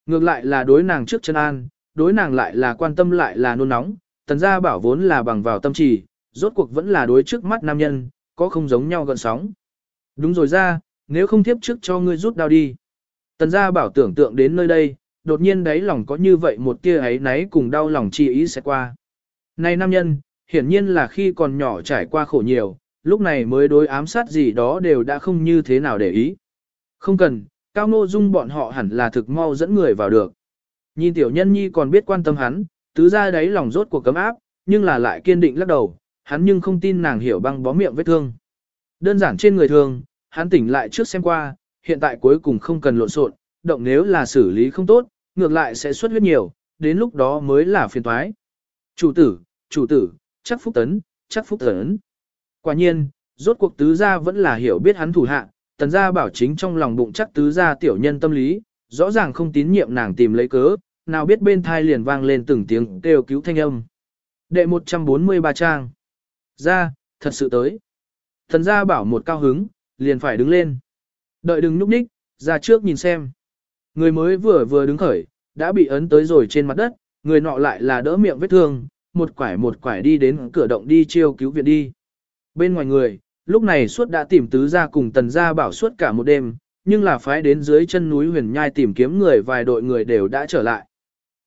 Ngược lại là đối nàng trước chân an, đối nàng lại là quan tâm lại là nôn nóng, tần gia bảo vốn là bằng vào tâm trì, rốt cuộc vẫn là đối trước mắt nam nhân, có không giống nhau gần sóng. Đúng rồi ra, nếu không tiếp trước cho ngươi rút đau đi. Tần gia bảo tưởng tượng đến nơi đây, đột nhiên đáy lòng có như vậy một tia ấy náy cùng đau lòng chi ý sẽ qua. Này nam nhân, hiển nhiên là khi còn nhỏ trải qua khổ nhiều, lúc này mới đối ám sát gì đó đều đã không như thế nào để ý. Không cần, Cao Nô Dung bọn họ hẳn là thực mau dẫn người vào được. Nhìn tiểu nhân nhi còn biết quan tâm hắn, tứ ra đáy lòng rốt của cấm áp, nhưng là lại kiên định lắc đầu, hắn nhưng không tin nàng hiểu băng bó miệng vết thương. Đơn giản trên người thường, hắn tỉnh lại trước xem qua, hiện tại cuối cùng không cần lộn xộn, động nếu là xử lý không tốt, ngược lại sẽ xuất huyết nhiều, đến lúc đó mới là phiền toái. Chủ tử, chủ tử, chắc phúc tấn, chắc phúc tấn. Quả nhiên, rốt cuộc tứ gia vẫn là hiểu biết hắn thủ hạ, tần gia bảo chính trong lòng bụng chắc tứ gia tiểu nhân tâm lý, rõ ràng không tín nhiệm nàng tìm lấy cớ, nào biết bên thai liền vang lên từng tiếng kêu cứu thanh âm. Đệ 143 trang. Ra, thật sự tới. Tần gia bảo một cao hứng, liền phải đứng lên. Đợi đừng núp ních, ra trước nhìn xem. Người mới vừa vừa đứng khởi, đã bị ấn tới rồi trên mặt đất, người nọ lại là đỡ miệng vết thương, một quải một quải đi đến cửa động đi chiêu cứu viện đi. Bên ngoài người, lúc này suốt đã tìm tứ ra cùng tần gia bảo suốt cả một đêm, nhưng là phái đến dưới chân núi huyền nhai tìm kiếm người vài đội người đều đã trở lại.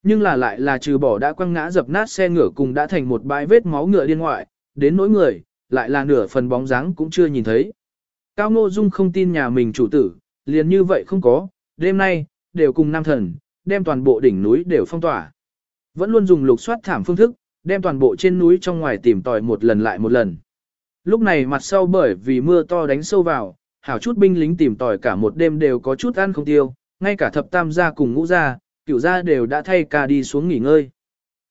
Nhưng là lại là trừ bỏ đã quăng ngã dập nát xe ngựa cùng đã thành một bãi vết máu ngựa điên ngoại, đến nỗi người, lại là nửa phần bóng dáng cũng chưa nhìn thấy. Cao Ngô Dung không tin nhà mình chủ tử, liền như vậy không có, đêm nay, đều cùng nam thần, đem toàn bộ đỉnh núi đều phong tỏa. Vẫn luôn dùng lục soát thảm phương thức, đem toàn bộ trên núi trong ngoài tìm tòi một lần lại một lần. Lúc này mặt sau bởi vì mưa to đánh sâu vào, hảo chút binh lính tìm tòi cả một đêm đều có chút ăn không tiêu, ngay cả thập tam gia cùng ngũ gia, cửu gia đều đã thay ca đi xuống nghỉ ngơi.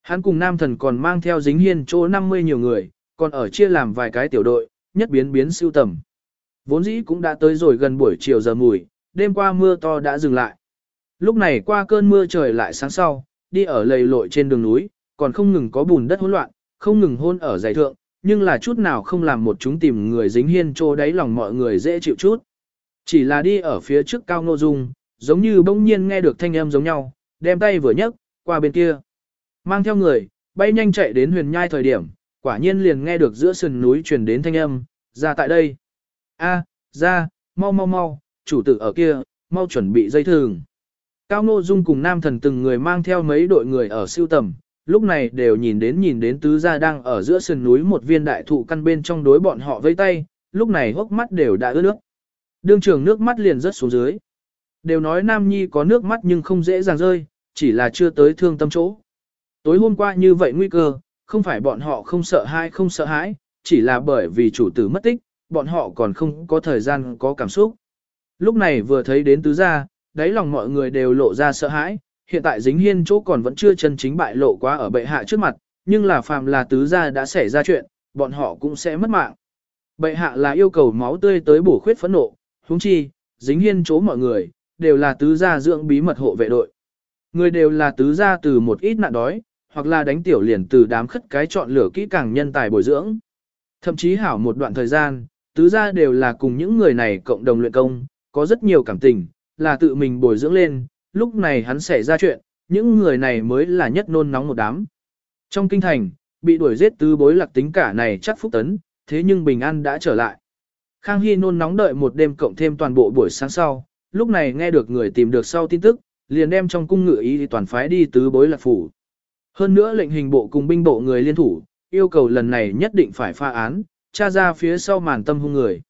Hắn cùng nam thần còn mang theo dính hiên chỗ 50 nhiều người, còn ở chia làm vài cái tiểu đội, nhất biến biến siêu tầm. Vốn dĩ cũng đã tới rồi gần buổi chiều giờ mùi, đêm qua mưa to đã dừng lại. Lúc này qua cơn mưa trời lại sáng sau, đi ở lầy lội trên đường núi, còn không ngừng có bùn đất hỗn loạn, không ngừng hôn ở dày thượng, nhưng là chút nào không làm một chúng tìm người dính hiên trô đáy lòng mọi người dễ chịu chút. Chỉ là đi ở phía trước cao nô dung, giống như bỗng nhiên nghe được thanh âm giống nhau, đem tay vừa nhấc, qua bên kia. Mang theo người, bay nhanh chạy đến huyền nhai thời điểm, quả nhiên liền nghe được giữa sườn núi truyền đến thanh âm, ra tại đây. a ra, mau mau mau, chủ tử ở kia, mau chuẩn bị dây thường. Cao Nô Dung cùng nam thần từng người mang theo mấy đội người ở siêu tầm, lúc này đều nhìn đến nhìn đến tứ gia đang ở giữa sườn núi một viên đại thụ căn bên trong đối bọn họ vây tay, lúc này hốc mắt đều đã ướt nước. Đương trường nước mắt liền rớt xuống dưới. Đều nói Nam Nhi có nước mắt nhưng không dễ dàng rơi, chỉ là chưa tới thương tâm chỗ. Tối hôm qua như vậy nguy cơ, không phải bọn họ không sợ hãi không sợ hãi, chỉ là bởi vì chủ tử mất tích, bọn họ còn không có thời gian có cảm xúc. Lúc này vừa thấy đến tứ gia, đáy lòng mọi người đều lộ ra sợ hãi, hiện tại dính hiên chỗ còn vẫn chưa chân chính bại lộ quá ở bệ hạ trước mặt, nhưng là phàm là tứ gia đã xảy ra chuyện, bọn họ cũng sẽ mất mạng. Bệ hạ là yêu cầu máu tươi tới bổ khuyết phẫn nộ, huống chi, dính hiên chỗ mọi người, đều là tứ gia dưỡng bí mật hộ vệ đội. Người đều là tứ gia từ một ít nạn đói, hoặc là đánh tiểu liền từ đám khất cái chọn lửa kỹ càng nhân tài bồi dưỡng. Thậm chí hảo một đoạn thời gian, tứ gia đều là cùng những người này cộng đồng luyện công, có rất nhiều cảm tình, là tự mình bồi dưỡng lên, lúc này hắn xảy ra chuyện, những người này mới là nhất nôn nóng một đám. Trong kinh thành, bị đuổi giết tứ bối lạc tính cả này chắc phúc tấn, thế nhưng bình an đã trở lại. Khang Hy nôn nóng đợi một đêm cộng thêm toàn bộ buổi sáng sau, lúc này nghe được người tìm được sau tin tức, liền đem trong cung ngự ý toàn phái đi tứ bối lạc phủ. Hơn nữa lệnh hình bộ cùng binh bộ người liên thủ, yêu cầu lần này nhất định phải pha án, tra ra phía sau màn tâm hung người.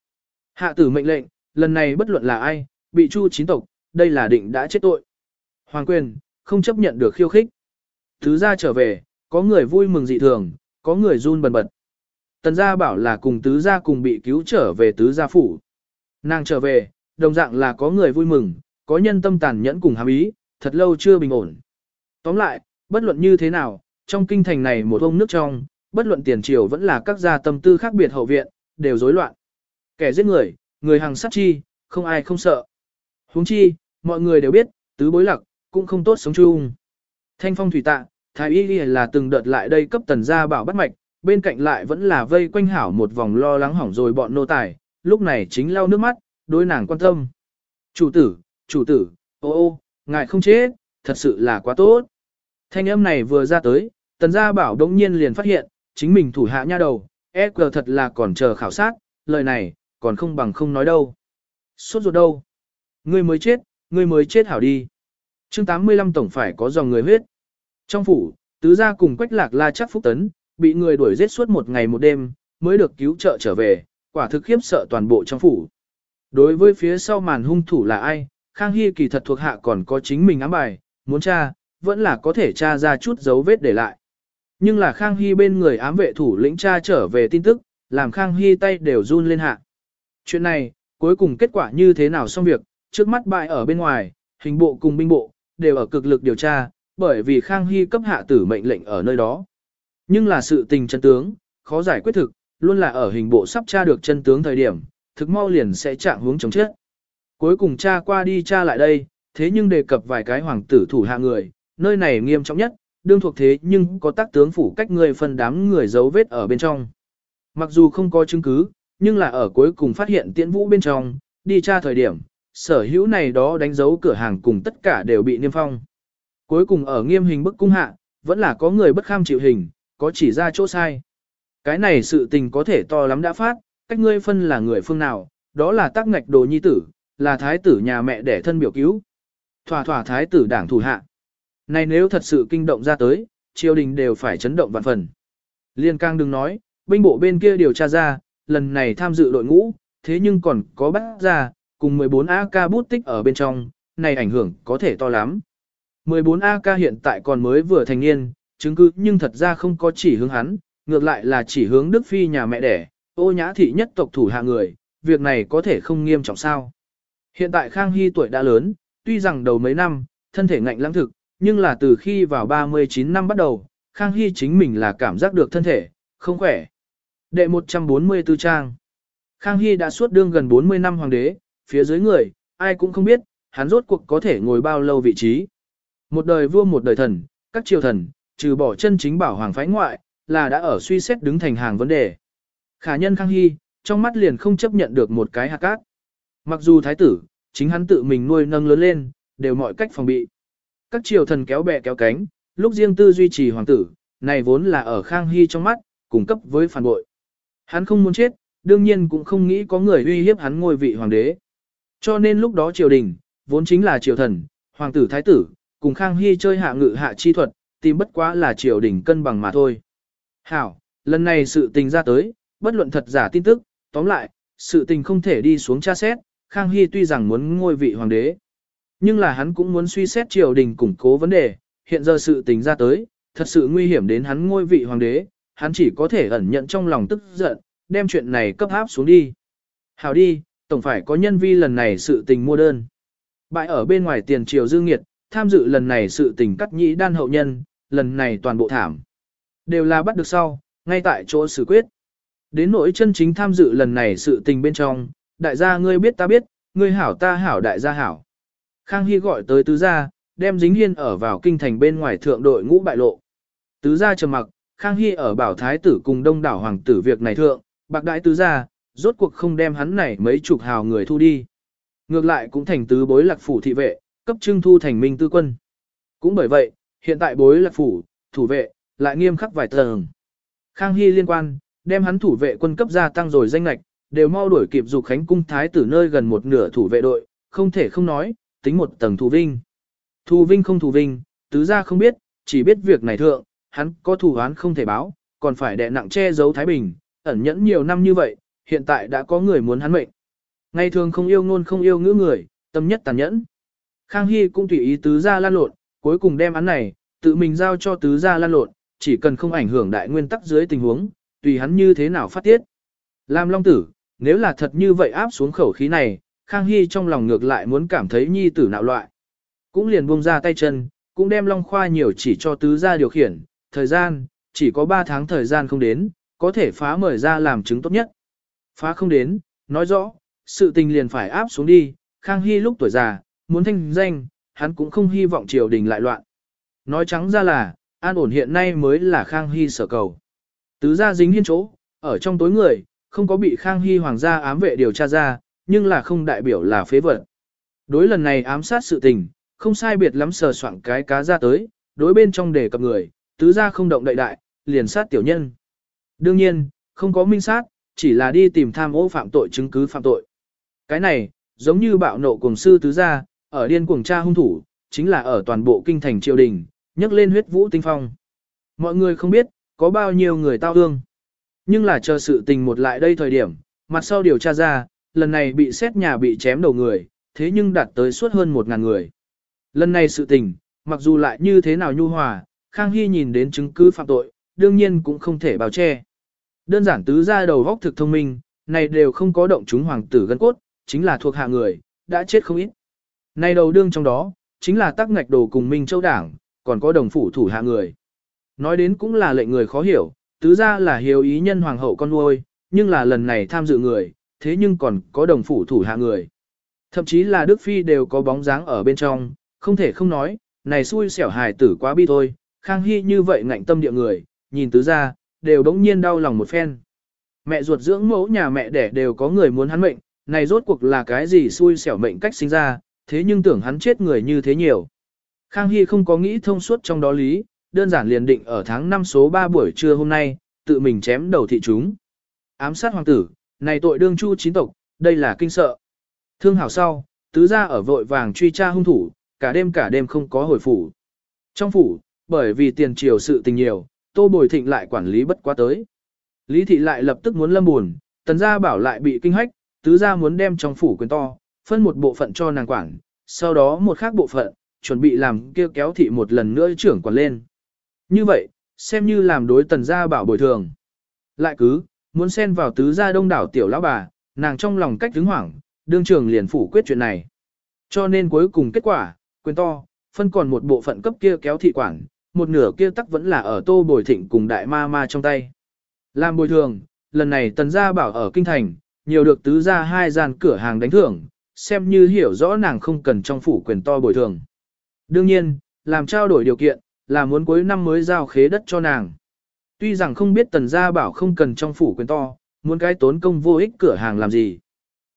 Hạ tử mệnh lệnh, lần này bất luận là ai, bị chu chín tộc, đây là định đã chết tội. Hoàng quyền, không chấp nhận được khiêu khích. Thứ gia trở về, có người vui mừng dị thường, có người run bần bật. Tần gia bảo là cùng tứ gia cùng bị cứu trở về tứ gia phủ. Nàng trở về, đồng dạng là có người vui mừng, có nhân tâm tàn nhẫn cùng hàm ý, thật lâu chưa bình ổn. Tóm lại, bất luận như thế nào, trong kinh thành này một ông nước trong, bất luận tiền triều vẫn là các gia tâm tư khác biệt hậu viện, đều rối loạn. Kẻ giết người, người hàng sát chi, không ai không sợ. huống chi, mọi người đều biết, tứ bối lặc cũng không tốt sống chung. Thanh phong thủy tạ, thái y là từng đợt lại đây cấp tần gia bảo bắt mạch, bên cạnh lại vẫn là vây quanh hảo một vòng lo lắng hỏng rồi bọn nô tài, lúc này chính lau nước mắt, đối nàng quan tâm. Chủ tử, chủ tử, ô ô, ngài không chết, thật sự là quá tốt. Thanh âm này vừa ra tới, tần gia bảo đống nhiên liền phát hiện, chính mình thủ hạ nha đầu, e cờ thật là còn chờ khảo sát, lời này, còn không bằng không nói đâu. Suốt ruột đâu? Ngươi mới chết, ngươi mới chết hảo đi chương 85 tổng phải có dòng người huyết. Trong phủ, tứ gia cùng quách lạc la chắc phúc tấn, bị người đuổi giết suốt một ngày một đêm, mới được cứu trợ trở về, quả thực khiếp sợ toàn bộ trong phủ. Đối với phía sau màn hung thủ là ai, Khang Hy kỳ thật thuộc hạ còn có chính mình ám bài, muốn tra, vẫn là có thể tra ra chút dấu vết để lại. Nhưng là Khang Hy bên người ám vệ thủ lĩnh tra trở về tin tức, làm Khang Hy tay đều run lên hạ. Chuyện này, cuối cùng kết quả như thế nào xong việc, trước mắt bại ở bên ngoài, hình bộ cùng binh bộ, đều ở cực lực điều tra, bởi vì Khang Hy cấp hạ tử mệnh lệnh ở nơi đó. Nhưng là sự tình chân tướng, khó giải quyết thực, luôn là ở hình bộ sắp tra được chân tướng thời điểm, thực mau liền sẽ chạm hướng chống chết. Cuối cùng cha qua đi cha lại đây, thế nhưng đề cập vài cái hoàng tử thủ hạ người, nơi này nghiêm trọng nhất, đương thuộc thế nhưng có tác tướng phủ cách người phân đám người dấu vết ở bên trong. Mặc dù không có chứng cứ, nhưng là ở cuối cùng phát hiện tiễn vũ bên trong, đi tra thời điểm, sở hữu này đó đánh dấu cửa hàng cùng tất cả đều bị niêm phong. Cuối cùng ở nghiêm hình bức cung hạ, vẫn là có người bất kham chịu hình, có chỉ ra chỗ sai. Cái này sự tình có thể to lắm đã phát, cách ngươi phân là người phương nào, đó là tác ngạch đồ nhi tử, là thái tử nhà mẹ đẻ thân biểu cứu. Thỏa thỏa thái tử đảng thủ hạ. Này nếu thật sự kinh động ra tới, triều đình đều phải chấn động vạn phần. Liên cang đừng nói, binh bộ bên kia điều tra ra, lần này tham dự đội ngũ, thế nhưng còn có bắt ra, cùng 14 AK bút tích ở bên trong, này ảnh hưởng có thể to lắm. 14 AK hiện tại còn mới vừa thành niên, chứng cứ nhưng thật ra không có chỉ hướng hắn, ngược lại là chỉ hướng Đức Phi nhà mẹ đẻ, ô nhã thị nhất tộc thủ hạ người, việc này có thể không nghiêm trọng sao. Hiện tại Khang Hy tuổi đã lớn, tuy rằng đầu mấy năm, thân thể ngạnh lãng thực, nhưng là từ khi vào 39 năm bắt đầu, Khang Hy chính mình là cảm giác được thân thể, không khỏe. Đệ 144 trang Khang Hy đã suốt đương gần 40 năm hoàng đế, phía dưới người, ai cũng không biết, hắn rốt cuộc có thể ngồi bao lâu vị trí. Một đời vua một đời thần, các triều thần, trừ bỏ chân chính bảo hoàng phái ngoại, là đã ở suy xét đứng thành hàng vấn đề. Khả nhân Khang Hy, trong mắt liền không chấp nhận được một cái hạt cát. Mặc dù thái tử, chính hắn tự mình nuôi nâng lớn lên, đều mọi cách phòng bị. Các triều thần kéo bè kéo cánh, lúc riêng tư duy trì hoàng tử, này vốn là ở Khang Hy trong mắt, cung cấp với phản bội. Hắn không muốn chết, đương nhiên cũng không nghĩ có người uy hiếp hắn ngôi vị hoàng đế. Cho nên lúc đó triều đình, vốn chính là triều thần, hoàng tử thái tử, cùng Khang Hy chơi hạ ngự hạ chi thuật, tìm bất quá là triều đình cân bằng mà thôi. Hảo, lần này sự tình ra tới, bất luận thật giả tin tức, tóm lại, sự tình không thể đi xuống tra xét, Khang Hy tuy rằng muốn ngôi vị hoàng đế, nhưng là hắn cũng muốn suy xét triều đình củng cố vấn đề, hiện giờ sự tình ra tới, thật sự nguy hiểm đến hắn ngôi vị hoàng đế, hắn chỉ có thể ẩn nhận trong lòng tức giận, đem chuyện này cấp áp xuống đi. Hảo đi, tổng phải có nhân vi lần này sự tình mua đơn. Bại ở bên ngoài tiền triều dư nghiệt, tham dự lần này sự tình cắt nhĩ đan hậu nhân, lần này toàn bộ thảm. Đều là bắt được sau, ngay tại chỗ xử quyết. Đến nỗi chân chính tham dự lần này sự tình bên trong, đại gia ngươi biết ta biết, ngươi hảo ta hảo đại gia hảo. Khang Hy gọi tới tứ gia, đem dính hiên ở vào kinh thành bên ngoài thượng đội ngũ bại lộ. Tứ gia trầm mặc, Khang Hy ở bảo thái tử cùng đông đảo hoàng tử việc này thượng, bạc đại tứ gia, rốt cuộc không đem hắn này mấy chục hào người thu đi. Ngược lại cũng thành tứ bối lạc phủ thị vệ, cấp trưng thu thành minh tư quân. Cũng bởi vậy, hiện tại bối lạc phủ, thủ vệ, lại nghiêm khắc vài tầng. Khang Hy liên quan, đem hắn thủ vệ quân cấp gia tăng rồi danh lạch, đều mau đuổi kịp dục khánh cung thái tử nơi gần một nửa thủ vệ đội, không thể không nói, tính một tầng thù vinh. Thù vinh không thù vinh, tứ gia không biết, chỉ biết việc này thượng, hắn có thù oán không thể báo, còn phải đè nặng che giấu Thái Bình, ẩn nhẫn nhiều năm như vậy, hiện tại đã có người muốn hắn mệnh. Ngày thường không yêu ngôn không yêu ngữ người, tâm nhất tàn nhẫn. Khang Hy cũng tùy ý tứ gia lan lộn, cuối cùng đem án này, tự mình giao cho tứ gia lan lộn, chỉ cần không ảnh hưởng đại nguyên tắc dưới tình huống, tùy hắn như thế nào phát tiết. làm Long Tử, nếu là thật như vậy áp xuống khẩu khí này, Khang Hy trong lòng ngược lại muốn cảm thấy nhi tử nạo loại. Cũng liền buông ra tay chân, cũng đem Long Khoa nhiều chỉ cho tứ gia điều khiển, thời gian, chỉ có 3 tháng thời gian không đến, có thể phá mời ra làm chứng tốt nhất. Phá không đến, nói rõ, sự tình liền phải áp xuống đi, Khang Hy lúc tuổi già, muốn thanh danh, hắn cũng không hy vọng triều đình lại loạn. Nói trắng ra là, an ổn hiện nay mới là Khang Hy sở cầu. Tứ gia dính hiên chỗ, ở trong tối người, không có bị Khang Hy hoàng gia ám vệ điều tra ra, nhưng là không đại biểu là phế vật. Đối lần này ám sát sự tình, không sai biệt lắm sờ soạn cái cá ra tới, đối bên trong đề cập người, tứ gia không động đậy đại, liền sát tiểu nhân. Đương nhiên, không có minh sát, chỉ là đi tìm tham ô phạm tội chứng cứ phạm tội. Cái này, giống như bạo nộ cùng sư tứ gia, ở điên cuồng tra hung thủ, chính là ở toàn bộ kinh thành triều đình, nhấc lên huyết vũ tinh phong. Mọi người không biết, có bao nhiêu người tao ương. Nhưng là chờ sự tình một lại đây thời điểm, mặt sau điều tra ra, lần này bị xét nhà bị chém đầu người, thế nhưng đạt tới suốt hơn một ngàn người. Lần này sự tình, mặc dù lại như thế nào nhu hòa, Khang Hy nhìn đến chứng cứ phạm tội, đương nhiên cũng không thể bào che. Đơn giản tứ ra đầu góc thực thông minh, này đều không có động chúng hoàng tử gân cốt, chính là thuộc hạ người, đã chết không ít. Này đầu đương trong đó, chính là tắc ngạch đồ cùng Minh Châu Đảng, còn có đồng phủ thủ hạ người. Nói đến cũng là lệnh người khó hiểu, tứ ra là hiếu ý nhân hoàng hậu con nuôi, nhưng là lần này tham dự người, thế nhưng còn có đồng phủ thủ hạ người. Thậm chí là Đức Phi đều có bóng dáng ở bên trong, không thể không nói, này xui xẻo hài tử quá bi thôi, Khang Hy như vậy ngạnh tâm địa người, nhìn tứ ra, đều đống nhiên đau lòng một phen. Mẹ ruột dưỡng mẫu nhà mẹ đẻ đều có người muốn hắn mệnh, này rốt cuộc là cái gì xui xẻo mệnh cách sinh ra, thế nhưng tưởng hắn chết người như thế nhiều. Khang Hy không có nghĩ thông suốt trong đó lý, đơn giản liền định ở tháng 5 số 3 buổi trưa hôm nay, tự mình chém đầu thị chúng. Ám sát hoàng tử, này tội đương chu chín tộc, đây là kinh sợ. Thương hảo sau, tứ gia ở vội vàng truy tra hung thủ, cả đêm cả đêm không có hồi phủ. Trong phủ, bởi vì tiền triều sự tình nhiều, tô bồi thịnh lại quản lý bất quá tới. Lý thị lại lập tức muốn lâm buồn, tần gia bảo lại bị kinh hách, tứ gia muốn đem trong phủ quyền to, phân một bộ phận cho nàng quản, sau đó một khác bộ phận, chuẩn bị làm kêu kéo thị một lần nữa trưởng quản lên. Như vậy, xem như làm đối tần gia bảo bồi thường. Lại cứ, muốn xen vào tứ gia đông đảo tiểu lão bà, nàng trong lòng cách đứng hoảng, đương trường liền phủ quyết chuyện này. Cho nên cuối cùng kết quả, quyền to, phân còn một bộ phận cấp kia kéo thị quản, một nửa kia tắc vẫn là ở tô bồi thịnh cùng đại ma ma trong tay. Làm bồi thường, lần này tần gia bảo ở kinh thành, nhiều được tứ gia hai gian cửa hàng đánh thưởng, xem như hiểu rõ nàng không cần trong phủ quyền to bồi thường. Đương nhiên, làm trao đổi điều kiện, là muốn cuối năm mới giao khế đất cho nàng. Tuy rằng không biết tần gia bảo không cần trong phủ quyền to, muốn cái tốn công vô ích cửa hàng làm gì.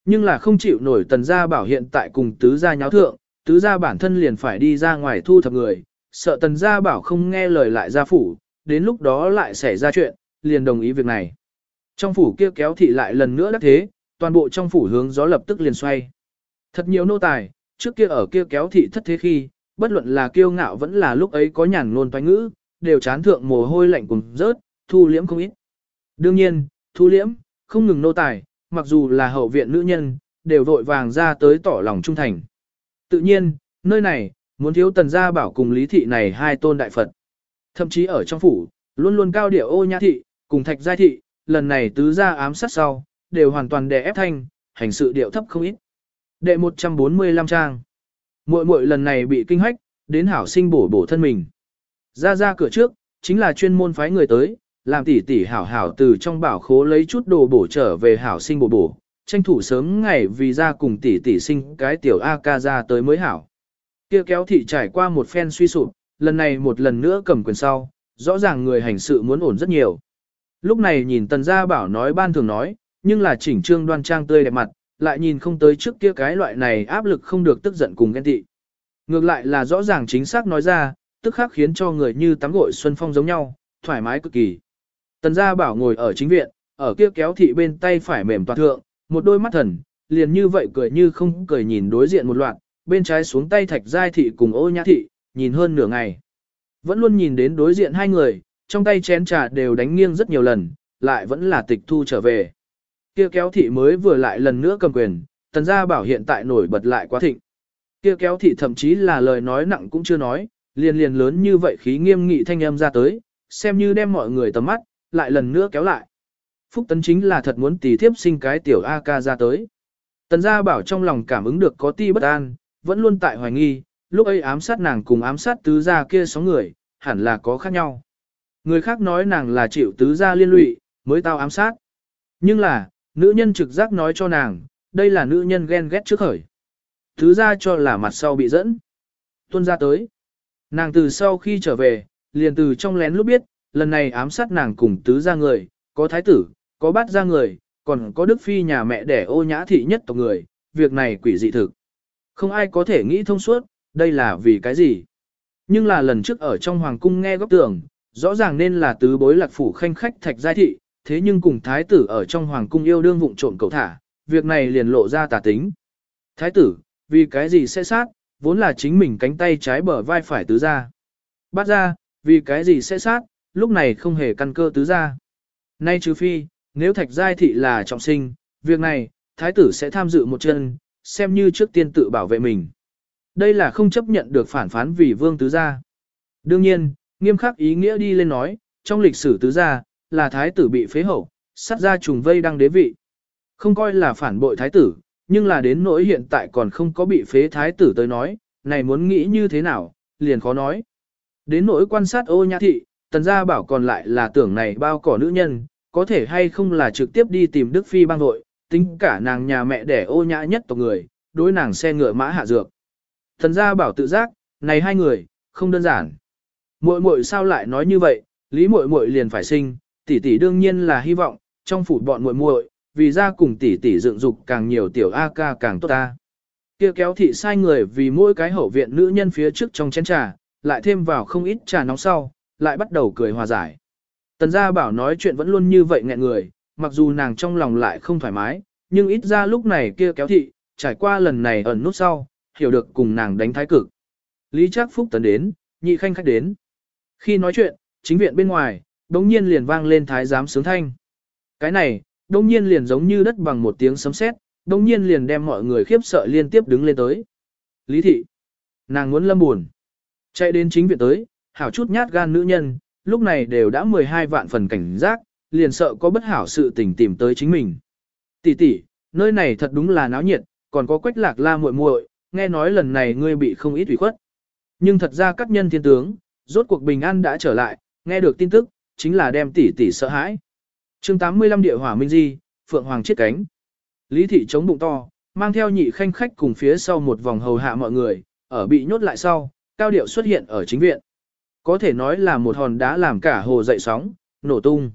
Nhưng là không chịu nổi tần gia bảo hiện tại cùng tứ gia nháo thượng, tứ gia bản thân liền phải đi ra ngoài thu thập người, sợ tần gia bảo không nghe lời lại gia phủ, đến lúc đó lại xảy ra chuyện, liền đồng ý việc này. Trong phủ kia kéo thị lại lần nữa đắc thế, toàn bộ trong phủ hướng gió lập tức liền xoay. Thật nhiều nô tài, trước kia ở kia kéo thị thất thế khi, bất luận là kiêu ngạo vẫn là lúc ấy có nhàn ngôn toanh ngữ, đều chán thượng mồ hôi lạnh cùng rớt, thu liễm không ít. Đương nhiên, thu liễm, không ngừng nô tài, mặc dù là hậu viện nữ nhân, đều vội vàng ra tới tỏ lòng trung thành. Tự nhiên, nơi này, muốn thiếu tần gia bảo cùng lý thị này hai tôn đại Phật. Thậm chí ở trong phủ, luôn luôn cao điệu ô nhã thị, cùng thạch giai thị, lần này tứ gia ám sát sau, đều hoàn toàn đè ép thanh, hành sự điệu thấp không ít. Đệ 145 trang. Muội muội lần này bị kinh hách, đến hảo sinh bổ bổ thân mình. Ra ra cửa trước, chính là chuyên môn phái người tới, làm tỷ tỷ hảo hảo từ trong bảo khố lấy chút đồ bổ trở về hảo sinh bổ bổ, tranh thủ sớm ngày vì ra cùng tỷ tỷ sinh cái tiểu A ca ra tới mới hảo. Kia kéo thị trải qua một phen suy sụp, lần này một lần nữa cầm quyền sau, rõ ràng người hành sự muốn ổn rất nhiều. Lúc này nhìn tần gia bảo nói ban thường nói, nhưng là chỉnh trương đoan trang tươi đẹp mặt, lại nhìn không tới trước kia cái loại này áp lực không được tức giận cùng ghen tị. Ngược lại là rõ ràng chính xác nói ra, tức khác khiến cho người như tắm gội xuân phong giống nhau, thoải mái cực kỳ. Tần gia bảo ngồi ở chính viện, ở kia kéo thị bên tay phải mềm toàn thượng, một đôi mắt thần, liền như vậy cười như không cười nhìn đối diện một loạt, bên trái xuống tay thạch giai thị cùng ô nhã thị, nhìn hơn nửa ngày. Vẫn luôn nhìn đến đối diện hai người, trong tay chén trà đều đánh nghiêng rất nhiều lần, lại vẫn là tịch thu trở về. Kia kéo thị mới vừa lại lần nữa cầm quyền, tần gia bảo hiện tại nổi bật lại quá thịnh. Kia kéo thị thậm chí là lời nói nặng cũng chưa nói, liền liền lớn như vậy khí nghiêm nghị thanh âm ra tới, xem như đem mọi người tầm mắt, lại lần nữa kéo lại. Phúc tấn chính là thật muốn tỷ thiếp sinh cái tiểu A ca ra tới. Tần gia bảo trong lòng cảm ứng được có ti bất an, vẫn luôn tại hoài nghi, lúc ấy ám sát nàng cùng ám sát tứ gia kia sáu người, hẳn là có khác nhau. Người khác nói nàng là chịu tứ gia liên lụy, mới tao ám sát. Nhưng là, nữ nhân trực giác nói cho nàng, đây là nữ nhân ghen ghét trước khởi. Tứ gia cho là mặt sau bị dẫn. Tuân ra tới. Nàng từ sau khi trở về, liền từ trong lén lúc biết, lần này ám sát nàng cùng tứ gia người, có thái tử, có bát gia người, còn có đức phi nhà mẹ đẻ ô nhã thị nhất tộc người, việc này quỷ dị thực. Không ai có thể nghĩ thông suốt, đây là vì cái gì. Nhưng là lần trước ở trong hoàng cung nghe góc tưởng, rõ ràng nên là tứ bối lạc phủ khanh khách thạch giai thị, thế nhưng cùng thái tử ở trong hoàng cung yêu đương vụng trộm cầu thả, việc này liền lộ ra tà tính. Thái tử, vì cái gì sẽ sát, vốn là chính mình cánh tay trái bờ vai phải tứ ra. Bắt ra, vì cái gì sẽ sát, lúc này không hề căn cơ tứ ra. Nay trừ phi, nếu thạch giai thị là trọng sinh, việc này, thái tử sẽ tham dự một chân, xem như trước tiên tự bảo vệ mình. Đây là không chấp nhận được phản phán vì vương tứ gia. Đương nhiên, nghiêm khắc ý nghĩa đi lên nói, trong lịch sử tứ gia, là thái tử bị phế hậu, sát ra trùng vây đăng đế vị. Không coi là phản bội thái tử, nhưng là đến nỗi hiện tại còn không có bị phế thái tử tới nói, này muốn nghĩ như thế nào, liền khó nói. Đến nỗi quan sát ô nhã thị, tần gia bảo còn lại là tưởng này bao cỏ nữ nhân, có thể hay không là trực tiếp đi tìm Đức Phi bang vội tính cả nàng nhà mẹ đẻ ô nhã nhất tộc người, đối nàng xe ngựa mã hạ dược. thần gia bảo tự giác, này hai người, không đơn giản. Muội muội sao lại nói như vậy, lý muội muội liền phải sinh, tỷ tỷ đương nhiên là hy vọng, trong phủ bọn muội muội, vì ra cùng tỷ tỷ dựng dục càng nhiều tiểu A ca càng tốt ta. Kia kéo thị sai người vì mỗi cái hậu viện nữ nhân phía trước trong chén trà, lại thêm vào không ít trà nóng sau, lại bắt đầu cười hòa giải. Tần gia bảo nói chuyện vẫn luôn như vậy nghẹn người, mặc dù nàng trong lòng lại không thoải mái, nhưng ít ra lúc này kia kéo thị, trải qua lần này ẩn nút sau, hiểu được cùng nàng đánh thái cực. Lý Trác Phúc tấn đến, nhị khanh khách đến. Khi nói chuyện, chính viện bên ngoài, đống nhiên liền vang lên thái giám sướng thanh. Cái này, đống nhiên liền giống như đất bằng một tiếng sấm sét, đống nhiên liền đem mọi người khiếp sợ liên tiếp đứng lên tới. Lý thị, nàng muốn lâm buồn. Chạy đến chính viện tới, hảo chút nhát gan nữ nhân, lúc này đều đã 12 vạn phần cảnh giác, liền sợ có bất hảo sự tình tìm tới chính mình. Tỷ tỷ, nơi này thật đúng là náo nhiệt, còn có quách lạc la muội muội, nghe nói lần này ngươi bị không ít ủy khuất. Nhưng thật ra các nhân thiên tướng, rốt cuộc bình an đã trở lại, nghe được tin tức, chính là đem tỷ tỷ sợ hãi. chương 85 địa hỏa minh di, phượng hoàng chiết cánh. Lý thị chống bụng to, mang theo nhị khanh khách cùng phía sau một vòng hầu hạ mọi người, ở bị nhốt lại sau, cao điệu xuất hiện ở chính viện. Có thể nói là một hòn đá làm cả hồ dậy sóng, nổ tung.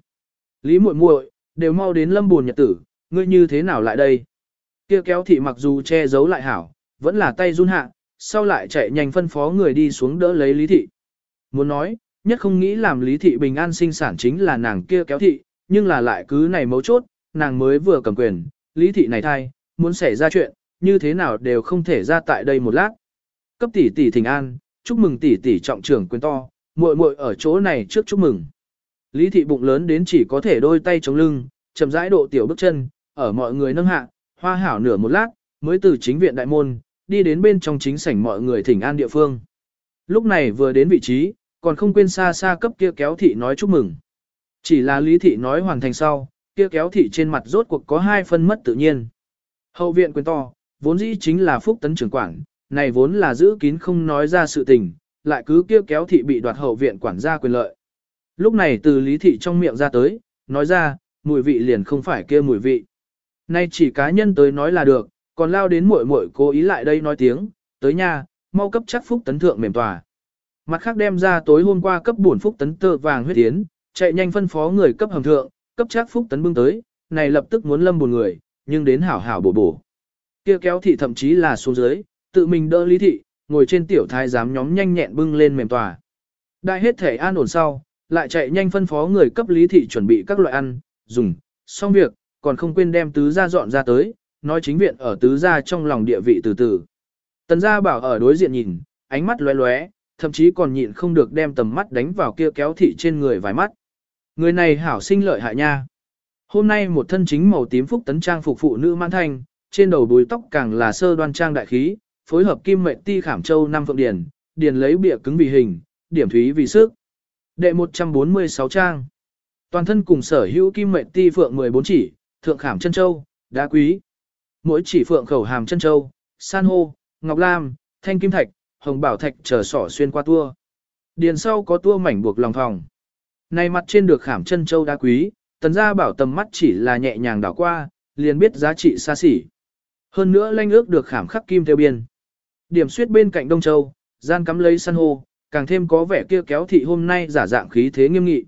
Lý muội muội đều mau đến lâm buồn nhật tử, ngươi như thế nào lại đây? Kia kéo thị mặc dù che giấu lại hảo, vẫn là tay run hạ, sau lại chạy nhanh phân phó người đi xuống đỡ lấy lý thị. Muốn nói, nhất không nghĩ làm lý thị bình an sinh sản chính là nàng kia kéo thị, nhưng là lại cứ này mấu chốt, nàng mới vừa cầm quyền, lý thị này thai, muốn xảy ra chuyện, như thế nào đều không thể ra tại đây một lát. Cấp tỷ tỷ thỉnh an, chúc mừng tỷ tỷ trọng trưởng quyền to, muội muội ở chỗ này trước chúc mừng. Lý thị bụng lớn đến chỉ có thể đôi tay chống lưng, chậm rãi độ tiểu bước chân, ở mọi người nâng hạ, hoa hảo nửa một lát, mới từ chính viện đại môn, đi đến bên trong chính sảnh mọi người thỉnh an địa phương. Lúc này vừa đến vị trí, còn không quên xa xa cấp kia kéo thị nói chúc mừng. Chỉ là lý thị nói hoàn thành sau, kia kéo thị trên mặt rốt cuộc có hai phân mất tự nhiên. Hậu viện quyền to, vốn dĩ chính là phúc tấn trưởng quản, này vốn là giữ kín không nói ra sự tình, lại cứ kia kéo thị bị đoạt hậu viện quản gia quyền lợi. Lúc này từ lý thị trong miệng ra tới, nói ra, mùi vị liền không phải kia mùi vị. Nay chỉ cá nhân tới nói là được, còn lao đến muội muội cố ý lại đây nói tiếng, tới nhà, mau cấp chắc phúc tấn thượng mềm tòa. Mặt khác đem ra tối hôm qua cấp bổn phúc tấn tơ vàng huyết tiến, chạy nhanh phân phó người cấp hầm thượng, cấp chắc phúc tấn bưng tới, này lập tức muốn lâm buồn người, nhưng đến hảo hảo bổ bổ. Kia kéo thị thậm chí là xuống dưới, tự mình đỡ lý thị, ngồi trên tiểu thái giám nhóm nhanh nhẹn bưng lên mềm tòa. Đại hết thể an ổn sau, lại chạy nhanh phân phó người cấp lý thị chuẩn bị các loại ăn, dùng, xong việc, còn không quên đem tứ gia dọn ra tới, nói chính viện ở tứ gia trong lòng địa vị từ từ. Tần gia bảo ở đối diện nhìn, ánh mắt lóe lóe, thậm chí còn nhịn không được đem tầm mắt đánh vào kia kéo thị trên người vài mắt. Người này hảo sinh lợi hại nha. Hôm nay một thân chính màu tím phúc tấn trang phục phụ nữ mãn thanh, trên đầu đuôi tóc càng là sơ đoan trang đại khí, phối hợp kim mệnh ti khảm châu năm phượng điển, điền lấy bịa cứng vì hình, điểm thúy vì sức. Đệ 146 trang. Toàn thân cùng sở hữu kim mệnh ti phượng 14 chỉ, thượng khảm chân châu, đá quý. Mỗi chỉ phượng khẩu hàm chân châu, san hô, ngọc lam, thanh kim thạch, hồng bảo thạch trở sỏ xuyên qua tua. Điền sau có tua mảnh buộc lòng thòng. Này mặt trên được khảm chân châu đá quý, tần gia bảo tầm mắt chỉ là nhẹ nhàng đảo qua, liền biết giá trị xa xỉ. Hơn nữa lanh ước được khảm khắc kim theo biên. Điểm suyết bên cạnh Đông Châu, gian cắm lấy san hô, càng thêm có vẻ kia kéo thị hôm nay giả dạng khí thế nghiêm nghị.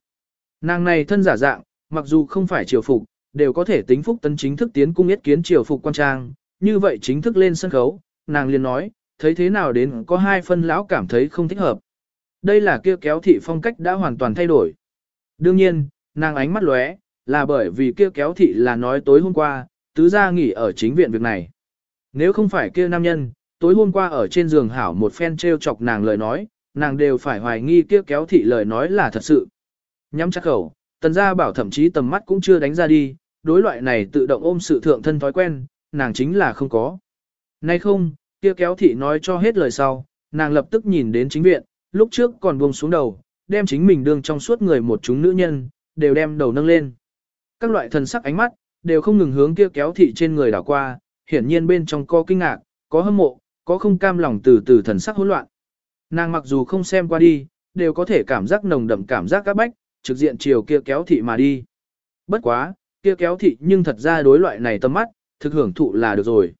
Nàng này thân giả dạng, mặc dù không phải triều phục, đều có thể tính phúc tấn chính thức tiến cung yết kiến triều phục quan trang, như vậy chính thức lên sân khấu, nàng liền nói, thấy thế nào đến có hai phân lão cảm thấy không thích hợp. Đây là kia kéo thị phong cách đã hoàn toàn thay đổi. Đương nhiên, nàng ánh mắt lóe, là bởi vì kia kéo thị là nói tối hôm qua, tứ gia nghỉ ở chính viện việc này. Nếu không phải kia nam nhân, tối hôm qua ở trên giường hảo một phen treo chọc nàng lời nói, nàng đều phải hoài nghi kia kéo thị lời nói là thật sự. Nhắm chắc khẩu, tần gia bảo thậm chí tầm mắt cũng chưa đánh ra đi, đối loại này tự động ôm sự thượng thân thói quen, nàng chính là không có. Nay không, kia kéo thị nói cho hết lời sau, nàng lập tức nhìn đến chính viện, lúc trước còn buông xuống đầu, đem chính mình đương trong suốt người một chúng nữ nhân, đều đem đầu nâng lên. Các loại thần sắc ánh mắt, đều không ngừng hướng kia kéo thị trên người đảo qua, hiển nhiên bên trong có kinh ngạc, có hâm mộ, có không cam lòng từ từ thần sắc hỗn loạn. Nàng mặc dù không xem qua đi, đều có thể cảm giác nồng đậm cảm giác các bách, trực diện chiều kia kéo thị mà đi. Bất quá, kia kéo thị nhưng thật ra đối loại này tâm mắt, thực hưởng thụ là được rồi.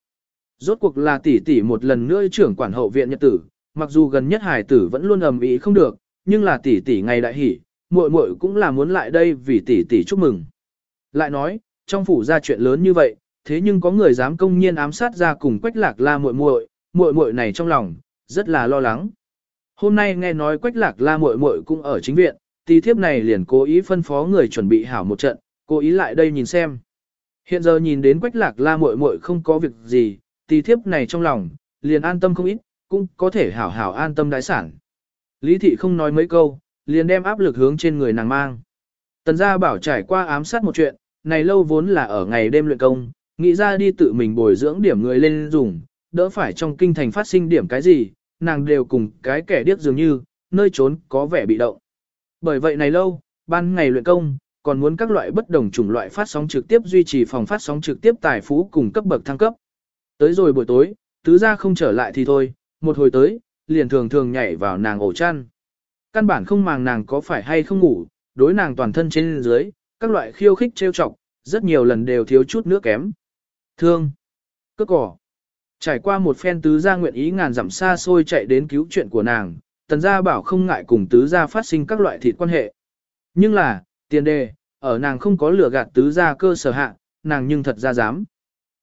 Rốt cuộc là tỷ tỷ một lần nữa trưởng quản hậu viện nhật tử, mặc dù gần nhất hải tử vẫn luôn ầm ĩ không được, nhưng là tỷ tỷ ngày đại hỉ, muội muội cũng là muốn lại đây vì tỷ tỷ chúc mừng. Lại nói, trong phủ ra chuyện lớn như vậy, thế nhưng có người dám công nhiên ám sát ra cùng Quách Lạc La muội muội, muội muội này trong lòng rất là lo lắng. Hôm nay nghe nói Quách Lạc La muội muội cũng ở chính viện, Tì thiếp này liền cố ý phân phó người chuẩn bị hảo một trận, cố ý lại đây nhìn xem. Hiện giờ nhìn đến Quách Lạc La muội muội không có việc gì, Tì thiếp này trong lòng liền an tâm không ít, cũng có thể hảo hảo an tâm đại sản. Lý thị không nói mấy câu, liền đem áp lực hướng trên người nàng mang. Tần gia bảo trải qua ám sát một chuyện, này lâu vốn là ở ngày đêm luyện công, nghĩ ra đi tự mình bồi dưỡng điểm người lên dùng, đỡ phải trong kinh thành phát sinh điểm cái gì, nàng đều cùng cái kẻ điếc dường như, nơi trốn có vẻ bị động. Bởi vậy này lâu, ban ngày luyện công, còn muốn các loại bất đồng chủng loại phát sóng trực tiếp duy trì phòng phát sóng trực tiếp tài phú cùng cấp bậc thăng cấp. Tới rồi buổi tối, tứ gia không trở lại thì thôi, một hồi tới, liền thường thường nhảy vào nàng ổ chăn. Căn bản không màng nàng có phải hay không ngủ, đối nàng toàn thân trên dưới, các loại khiêu khích trêu chọc, rất nhiều lần đều thiếu chút nước kém. Thương, cất cỏ. Trải qua một phen tứ gia nguyện ý ngàn dặm xa xôi chạy đến cứu chuyện của nàng, tần gia bảo không ngại cùng tứ gia phát sinh các loại thịt quan hệ. Nhưng là, tiền đề, ở nàng không có lửa gạt tứ gia cơ sở hạ, nàng nhưng thật ra dám.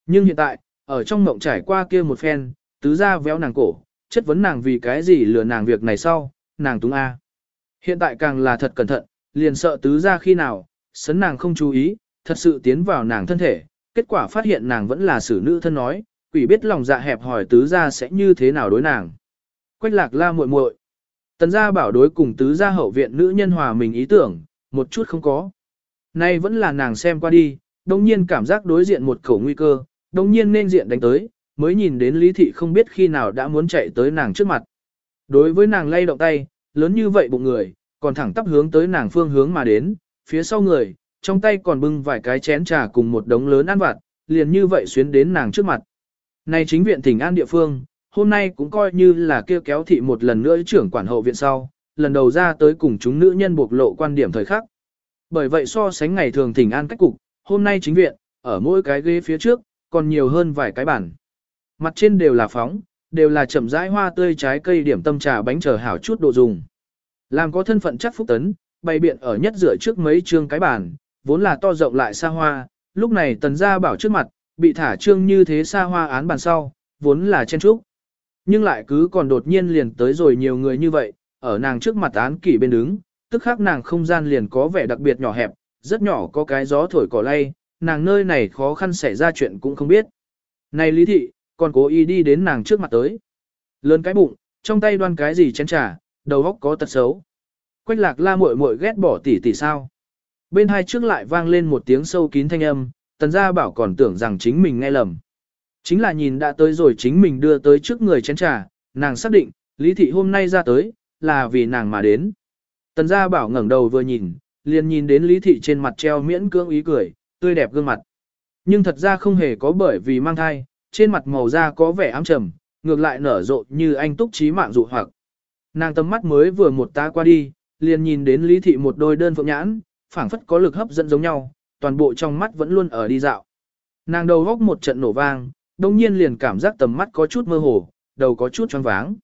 Nhưng hiện tại, ở trong mộng trải qua kia một phen, tứ gia véo nàng cổ, chất vấn nàng vì cái gì lừa nàng việc này sau, nàng túng A. Hiện tại càng là thật cẩn thận, liền sợ tứ gia khi nào, sấn nàng không chú ý, thật sự tiến vào nàng thân thể, kết quả phát hiện nàng vẫn là xử nữ thân nói, quỷ biết lòng dạ hẹp hỏi tứ gia sẽ như thế nào đối nàng. Quách lạc la muội muội Tần gia bảo đối cùng tứ gia hậu viện nữ nhân hòa mình ý tưởng, một chút không có. Nay vẫn là nàng xem qua đi, đồng nhiên cảm giác đối diện một khẩu nguy cơ, đồng nhiên nên diện đánh tới, mới nhìn đến lý thị không biết khi nào đã muốn chạy tới nàng trước mặt. Đối với nàng lay động tay, lớn như vậy bụng người, còn thẳng tắp hướng tới nàng phương hướng mà đến, phía sau người, trong tay còn bưng vài cái chén trà cùng một đống lớn ăn vặt, liền như vậy xuyến đến nàng trước mặt. Này chính viện thỉnh an địa phương, hôm nay cũng coi như là kêu kéo thị một lần nữa trưởng quản hậu viện sau, lần đầu ra tới cùng chúng nữ nhân bộc lộ quan điểm thời khắc. Bởi vậy so sánh ngày thường thỉnh an cách cục, hôm nay chính viện, ở mỗi cái ghế phía trước, còn nhiều hơn vài cái bản. Mặt trên đều là phóng, đều là chậm rãi hoa tươi trái cây điểm tâm trà bánh chờ hảo chút đồ dùng. Làm có thân phận chắc phúc tấn, bày biện ở nhất giữa trước mấy chương cái bản, vốn là to rộng lại xa hoa, lúc này tần gia bảo trước mặt, bị thả trương như thế xa hoa án bàn sau, vốn là chen trúc. Nhưng lại cứ còn đột nhiên liền tới rồi nhiều người như vậy, ở nàng trước mặt án kỷ bên đứng, tức khắc nàng không gian liền có vẻ đặc biệt nhỏ hẹp, rất nhỏ có cái gió thổi cỏ lay, nàng nơi này khó khăn xảy ra chuyện cũng không biết. Này lý thị, còn cố ý đi đến nàng trước mặt tới. Lớn cái bụng, trong tay đoan cái gì chén trà, đầu óc có tật xấu. Quách lạc la muội muội ghét bỏ tỷ tỷ sao. Bên hai trước lại vang lên một tiếng sâu kín thanh âm, tần gia bảo còn tưởng rằng chính mình nghe lầm. Chính là nhìn đã tới rồi chính mình đưa tới trước người chén trà, nàng xác định, lý thị hôm nay ra tới, là vì nàng mà đến. Tần gia bảo ngẩng đầu vừa nhìn, liền nhìn đến lý thị trên mặt treo miễn cưỡng ý cười, tươi đẹp gương mặt. Nhưng thật ra không hề có bởi vì mang thai, trên mặt màu da có vẻ ám trầm, ngược lại nở rộ như anh túc trí mạng dụ hoặc. Nàng tầm mắt mới vừa một ta qua đi, liền nhìn đến lý thị một đôi đơn phượng nhãn, phảng phất có lực hấp dẫn giống nhau, toàn bộ trong mắt vẫn luôn ở đi dạo. Nàng đầu góc một trận nổ vang, đông nhiên liền cảm giác tầm mắt có chút mơ hồ, đầu có chút choáng váng.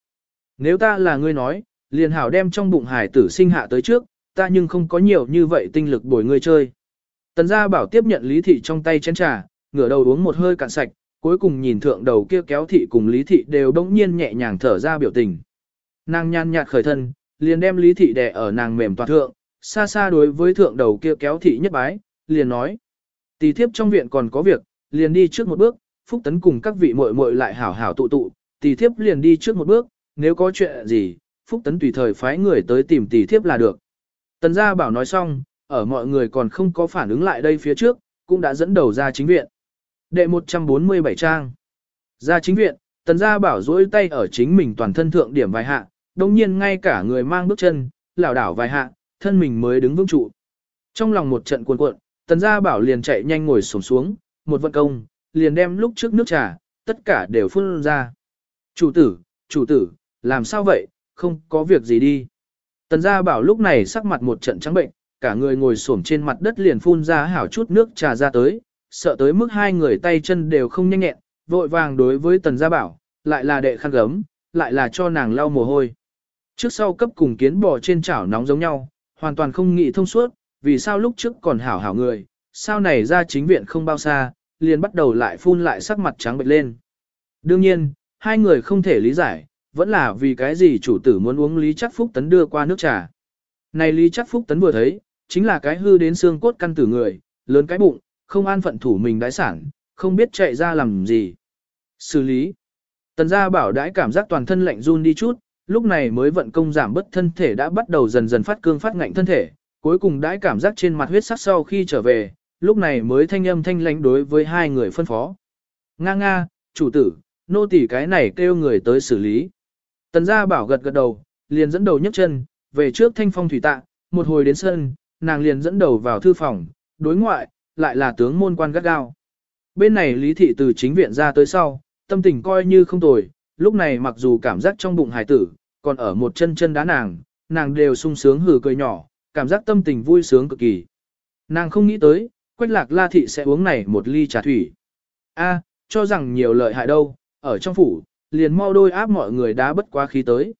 Nếu ta là ngươi nói, liền hảo đem trong bụng hải tử sinh hạ tới trước, ta nhưng không có nhiều như vậy tinh lực bồi ngươi chơi. Tần gia bảo tiếp nhận lý thị trong tay chén trà, ngửa đầu uống một hơi cạn sạch, cuối cùng nhìn thượng đầu kia kéo thị cùng lý thị đều đông nhiên nhẹ nhàng thở ra biểu tình. Nàng nhàn nhạt khởi thân, liền đem lý thị đè ở nàng mềm toàn thượng, xa xa đối với thượng đầu kia kéo thị nhất bái, liền nói. Tỷ thiếp trong viện còn có việc, liền đi trước một bước, phúc tấn cùng các vị muội muội lại hảo hảo tụ tụ, tỷ thiếp liền đi trước một bước, nếu có chuyện gì, phúc tấn tùy thời phái người tới tìm tỷ thiếp là được. Tần gia bảo nói xong, ở mọi người còn không có phản ứng lại đây phía trước, cũng đã dẫn đầu ra chính viện. Đệ 147 trang. Ra chính viện, tần gia bảo duỗi tay ở chính mình toàn thân thượng điểm vài hạ, đồng nhiên ngay cả người mang bước chân, lảo đảo vài hạ, thân mình mới đứng vững trụ. Trong lòng một trận cuộn cuộn, tần gia bảo liền chạy nhanh ngồi xổm xuống, một vận công, liền đem lúc trước nước trà, tất cả đều phun ra. Chủ tử, chủ tử, làm sao vậy, không có việc gì đi. Tần gia bảo lúc này sắc mặt một trận trắng bệnh, cả người ngồi xổm trên mặt đất liền phun ra hảo chút nước trà ra tới, sợ tới mức hai người tay chân đều không nhanh nhẹn, vội vàng đối với tần gia bảo, lại là đệ khăn gấm, lại là cho nàng lau mồ hôi. Trước sau cấp cùng kiến bò trên chảo nóng giống nhau, hoàn toàn không nghĩ thông suốt, vì sao lúc trước còn hảo hảo người, sao này ra chính viện không bao xa, liền bắt đầu lại phun lại sắc mặt trắng bệch lên. Đương nhiên, hai người không thể lý giải, vẫn là vì cái gì chủ tử muốn uống Lý Chắc Phúc Tấn đưa qua nước trà. Này Lý Chắc Phúc Tấn vừa thấy, chính là cái hư đến xương cốt căn tử người, lớn cái bụng, không an phận thủ mình đái sản, không biết chạy ra làm gì. Xử lý. Tần gia bảo đãi cảm giác toàn thân lạnh run đi chút, lúc này mới vận công giảm bớt thân thể đã bắt đầu dần dần phát cương phát ngạnh thân thể, cuối cùng đãi cảm giác trên mặt huyết sắc sau khi trở về, lúc này mới thanh âm thanh lãnh đối với hai người phân phó. Nga nga, chủ tử, nô tỳ cái này kêu người tới xử lý. Tần gia bảo gật gật đầu, liền dẫn đầu nhấc chân, về trước thanh phong thủy tạ, một hồi đến sân, nàng liền dẫn đầu vào thư phòng, đối ngoại, lại là tướng môn quan gắt gao. Bên này lý thị từ chính viện ra tới sau, tâm tình coi như không tồi, lúc này mặc dù cảm giác trong bụng hài tử, còn ở một chân chân đá nàng, nàng đều sung sướng hừ cười nhỏ, cảm giác tâm tình vui sướng cực kỳ. Nàng không nghĩ tới, quách lạc la thị sẽ uống này một ly trà thủy. A, cho rằng nhiều lợi hại đâu, ở trong phủ, liền mau đôi áp mọi người đã bất quá khí tới.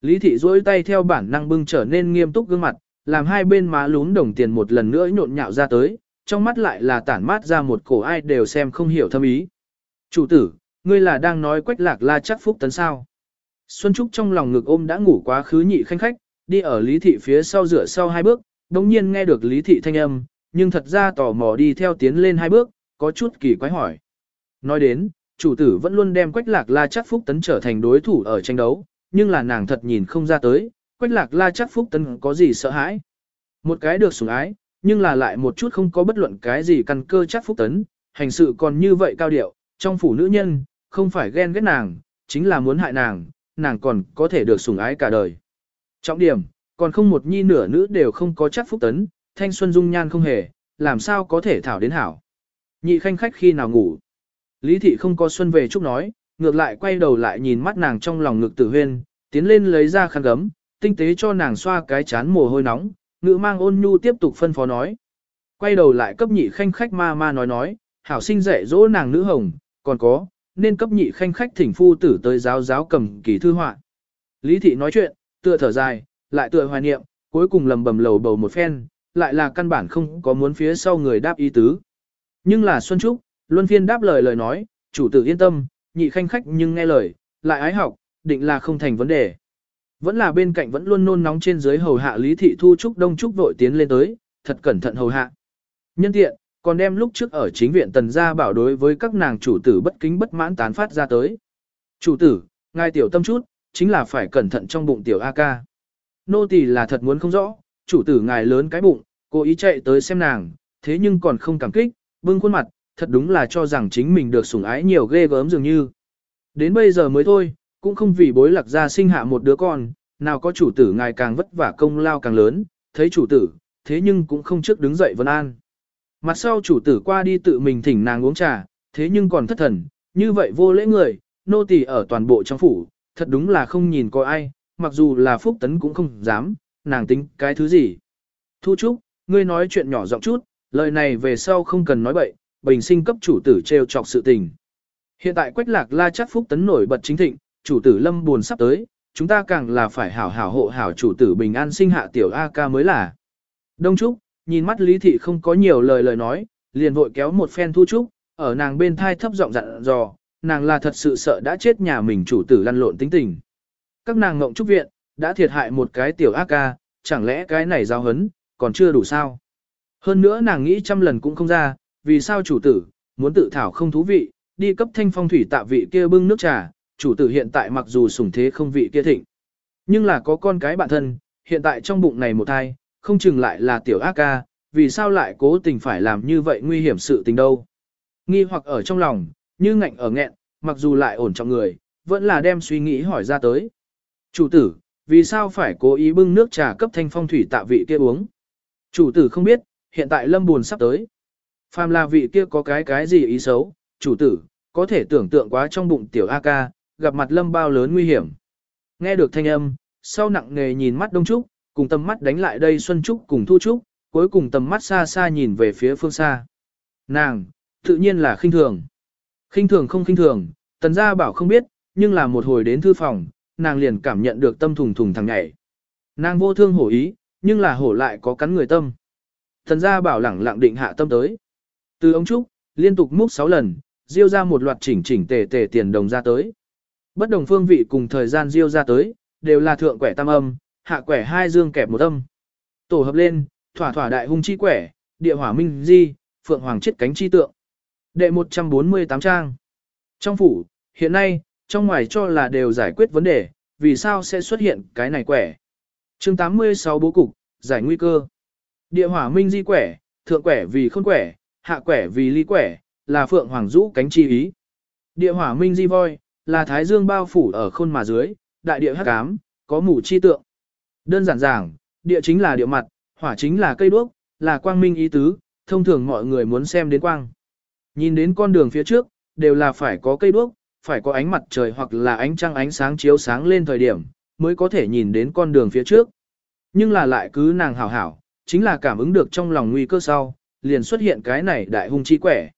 Lý thị duỗi tay theo bản năng bưng trở nên nghiêm túc gương mặt, làm hai bên má lún đồng tiền một lần nữa nhộn nhạo ra tới, trong mắt lại là tản mát ra một cổ ai đều xem không hiểu thâm ý. Chủ tử, ngươi là đang nói quách lạc la chắc phúc tấn sao. Xuân Trúc trong lòng ngực ôm đã ngủ quá khứ nhị khanh khách, đi ở Lý Thị phía sau rửa sau hai bước, đồng nhiên nghe được Lý Thị thanh âm, nhưng thật ra tò mò đi theo tiến lên hai bước, có chút kỳ quái hỏi. Nói đến, chủ tử vẫn luôn đem Quách Lạc La Chắc Phúc Tấn trở thành đối thủ ở tranh đấu, nhưng là nàng thật nhìn không ra tới, Quách Lạc La Chắc Phúc Tấn có gì sợ hãi. Một cái được sủng ái, nhưng là lại một chút không có bất luận cái gì căn cơ chắc Phúc Tấn, hành sự còn như vậy cao điệu, trong phủ nữ nhân, không phải ghen ghét nàng, chính là muốn hại nàng, nàng còn có thể được sủng ái cả đời. Trọng điểm, còn không một nhi nửa nữ đều không có chắc phúc tấn, thanh xuân dung nhan không hề, làm sao có thể thảo đến hảo. Nhị khanh khách khi nào ngủ. Lý thị không có xuân về chúc nói, ngược lại quay đầu lại nhìn mắt nàng trong lòng ngực tử huyên, tiến lên lấy ra khăn gấm, tinh tế cho nàng xoa cái chán mồ hôi nóng, ngữ mang ôn nhu tiếp tục phân phó nói. Quay đầu lại cấp nhị khanh khách ma ma nói nói, hảo sinh dạy dỗ nàng nữ hồng, còn có, nên cấp nhị khanh khách thỉnh phu tử tới giáo giáo cầm kỳ thư họa. Lý thị nói chuyện, tựa thở dài, lại tựa hoài niệm, cuối cùng lầm bầm lầu bầu một phen, lại là căn bản không có muốn phía sau người đáp ý tứ. Nhưng là Xuân Trúc, Luân Phiên đáp lời lời nói, chủ tử yên tâm, nhị khanh khách nhưng nghe lời, lại ái học, định là không thành vấn đề. Vẫn là bên cạnh vẫn luôn nôn nóng trên dưới hầu hạ Lý Thị Thu Trúc Đông Trúc vội tiến lên tới, thật cẩn thận hầu hạ. Nhân tiện, còn đem lúc trước ở chính viện tần gia bảo đối với các nàng chủ tử bất kính bất mãn tán phát ra tới. Chủ tử, ngài tiểu tâm chút, chính là phải cẩn thận trong bụng tiểu A ca. Nô tỳ là thật muốn không rõ, chủ tử ngài lớn cái bụng, cố ý chạy tới xem nàng, thế nhưng còn không cảm kích, bưng khuôn mặt, thật đúng là cho rằng chính mình được sủng ái nhiều ghê gớm dường như. Đến bây giờ mới thôi, cũng không vì bối lạc ra sinh hạ một đứa con, nào có chủ tử ngài càng vất vả công lao càng lớn, thấy chủ tử, thế nhưng cũng không trước đứng dậy vân an. Mặt sau chủ tử qua đi tự mình thỉnh nàng uống trà, thế nhưng còn thất thần, như vậy vô lễ người, nô tỳ ở toàn bộ trong phủ, thật đúng là không nhìn có ai, mặc dù là phúc tấn cũng không dám, nàng tính cái thứ gì. Thu Trúc, ngươi nói chuyện nhỏ giọng chút, lời này về sau không cần nói bậy, bình sinh cấp chủ tử trêu chọc sự tình. Hiện tại Quách Lạc La chắc phúc tấn nổi bật chính thịnh, chủ tử lâm buồn sắp tới, chúng ta càng là phải hảo hảo hộ hảo chủ tử bình an sinh hạ tiểu A ca mới là. Đông Trúc, nhìn mắt Lý Thị không có nhiều lời lời nói, liền vội kéo một phen Thu Trúc, ở nàng bên thai thấp giọng dặn dò, nàng là thật sự sợ đã chết nhà mình chủ tử lăn lộn tính tình. Các nàng ngộng trúc viện, đã thiệt hại một cái tiểu ác ca, chẳng lẽ cái này giao hấn, còn chưa đủ sao? Hơn nữa nàng nghĩ trăm lần cũng không ra, vì sao chủ tử, muốn tự thảo không thú vị, đi cấp thanh phong thủy tạ vị kia bưng nước trà, chủ tử hiện tại mặc dù sủng thế không vị kia thịnh. Nhưng là có con cái bạn thân, hiện tại trong bụng này một thai, không chừng lại là tiểu ác ca, vì sao lại cố tình phải làm như vậy nguy hiểm sự tình đâu. Nghi hoặc ở trong lòng, như ngạnh ở nghẹn, mặc dù lại ổn trọng người, vẫn là đem suy nghĩ hỏi ra tới. Chủ tử, vì sao phải cố ý bưng nước trà cấp thanh phong thủy tạ vị kia uống? Chủ tử không biết, hiện tại lâm buồn sắp tới. Phàm là vị kia có cái cái gì ý xấu, chủ tử, có thể tưởng tượng quá trong bụng tiểu A ca, gặp mặt lâm bao lớn nguy hiểm. Nghe được thanh âm, sau nặng nghề nhìn mắt Đông Trúc, cùng tầm mắt đánh lại đây Xuân Trúc cùng Thu Trúc, cuối cùng tầm mắt xa xa nhìn về phía phương xa. Nàng, tự nhiên là khinh thường. Khinh thường không khinh thường, tần gia bảo không biết, nhưng là một hồi đến thư phòng, nàng liền cảm nhận được tâm thùng thùng thằng nhảy. Nàng vô thương hổ ý, nhưng là hổ lại có cắn người tâm. Tần gia bảo lẳng lặng định hạ tâm tới. Từ ống trúc, liên tục múc 6 lần, diêu ra một loạt chỉnh chỉnh tề tề tiền đồng ra tới. Bất đồng phương vị cùng thời gian diêu ra tới, đều là thượng quẻ tam âm, hạ quẻ hai dương kẹp một âm. Tổ hợp lên, thỏa thỏa đại hung chi quẻ, địa hỏa minh di, phượng hoàng chết cánh chi tượng. Đệ 148 trang. Trong phủ, hiện nay, trong ngoài cho là đều giải quyết vấn đề, vì sao sẽ xuất hiện cái này quẻ. chương 86 bố cục, giải nguy cơ. Địa hỏa minh di quẻ, thượng quẻ vì khôn quẻ, hạ quẻ vì ly quẻ, là phượng hoàng rũ cánh chi ý. Địa hỏa minh di voi, là thái dương bao phủ ở khôn mà dưới, đại địa hắc ám, có mù chi tượng. Đơn giản giảng, địa chính là địa mặt, hỏa chính là cây đuốc, là quang minh ý tứ, thông thường mọi người muốn xem đến quang. Nhìn đến con đường phía trước, đều là phải có cây đuốc, phải có ánh mặt trời hoặc là ánh trăng ánh sáng chiếu sáng lên thời điểm, mới có thể nhìn đến con đường phía trước. Nhưng là lại cứ nàng hảo hảo, chính là cảm ứng được trong lòng nguy cơ sau, liền xuất hiện cái này đại hung chi quẻ.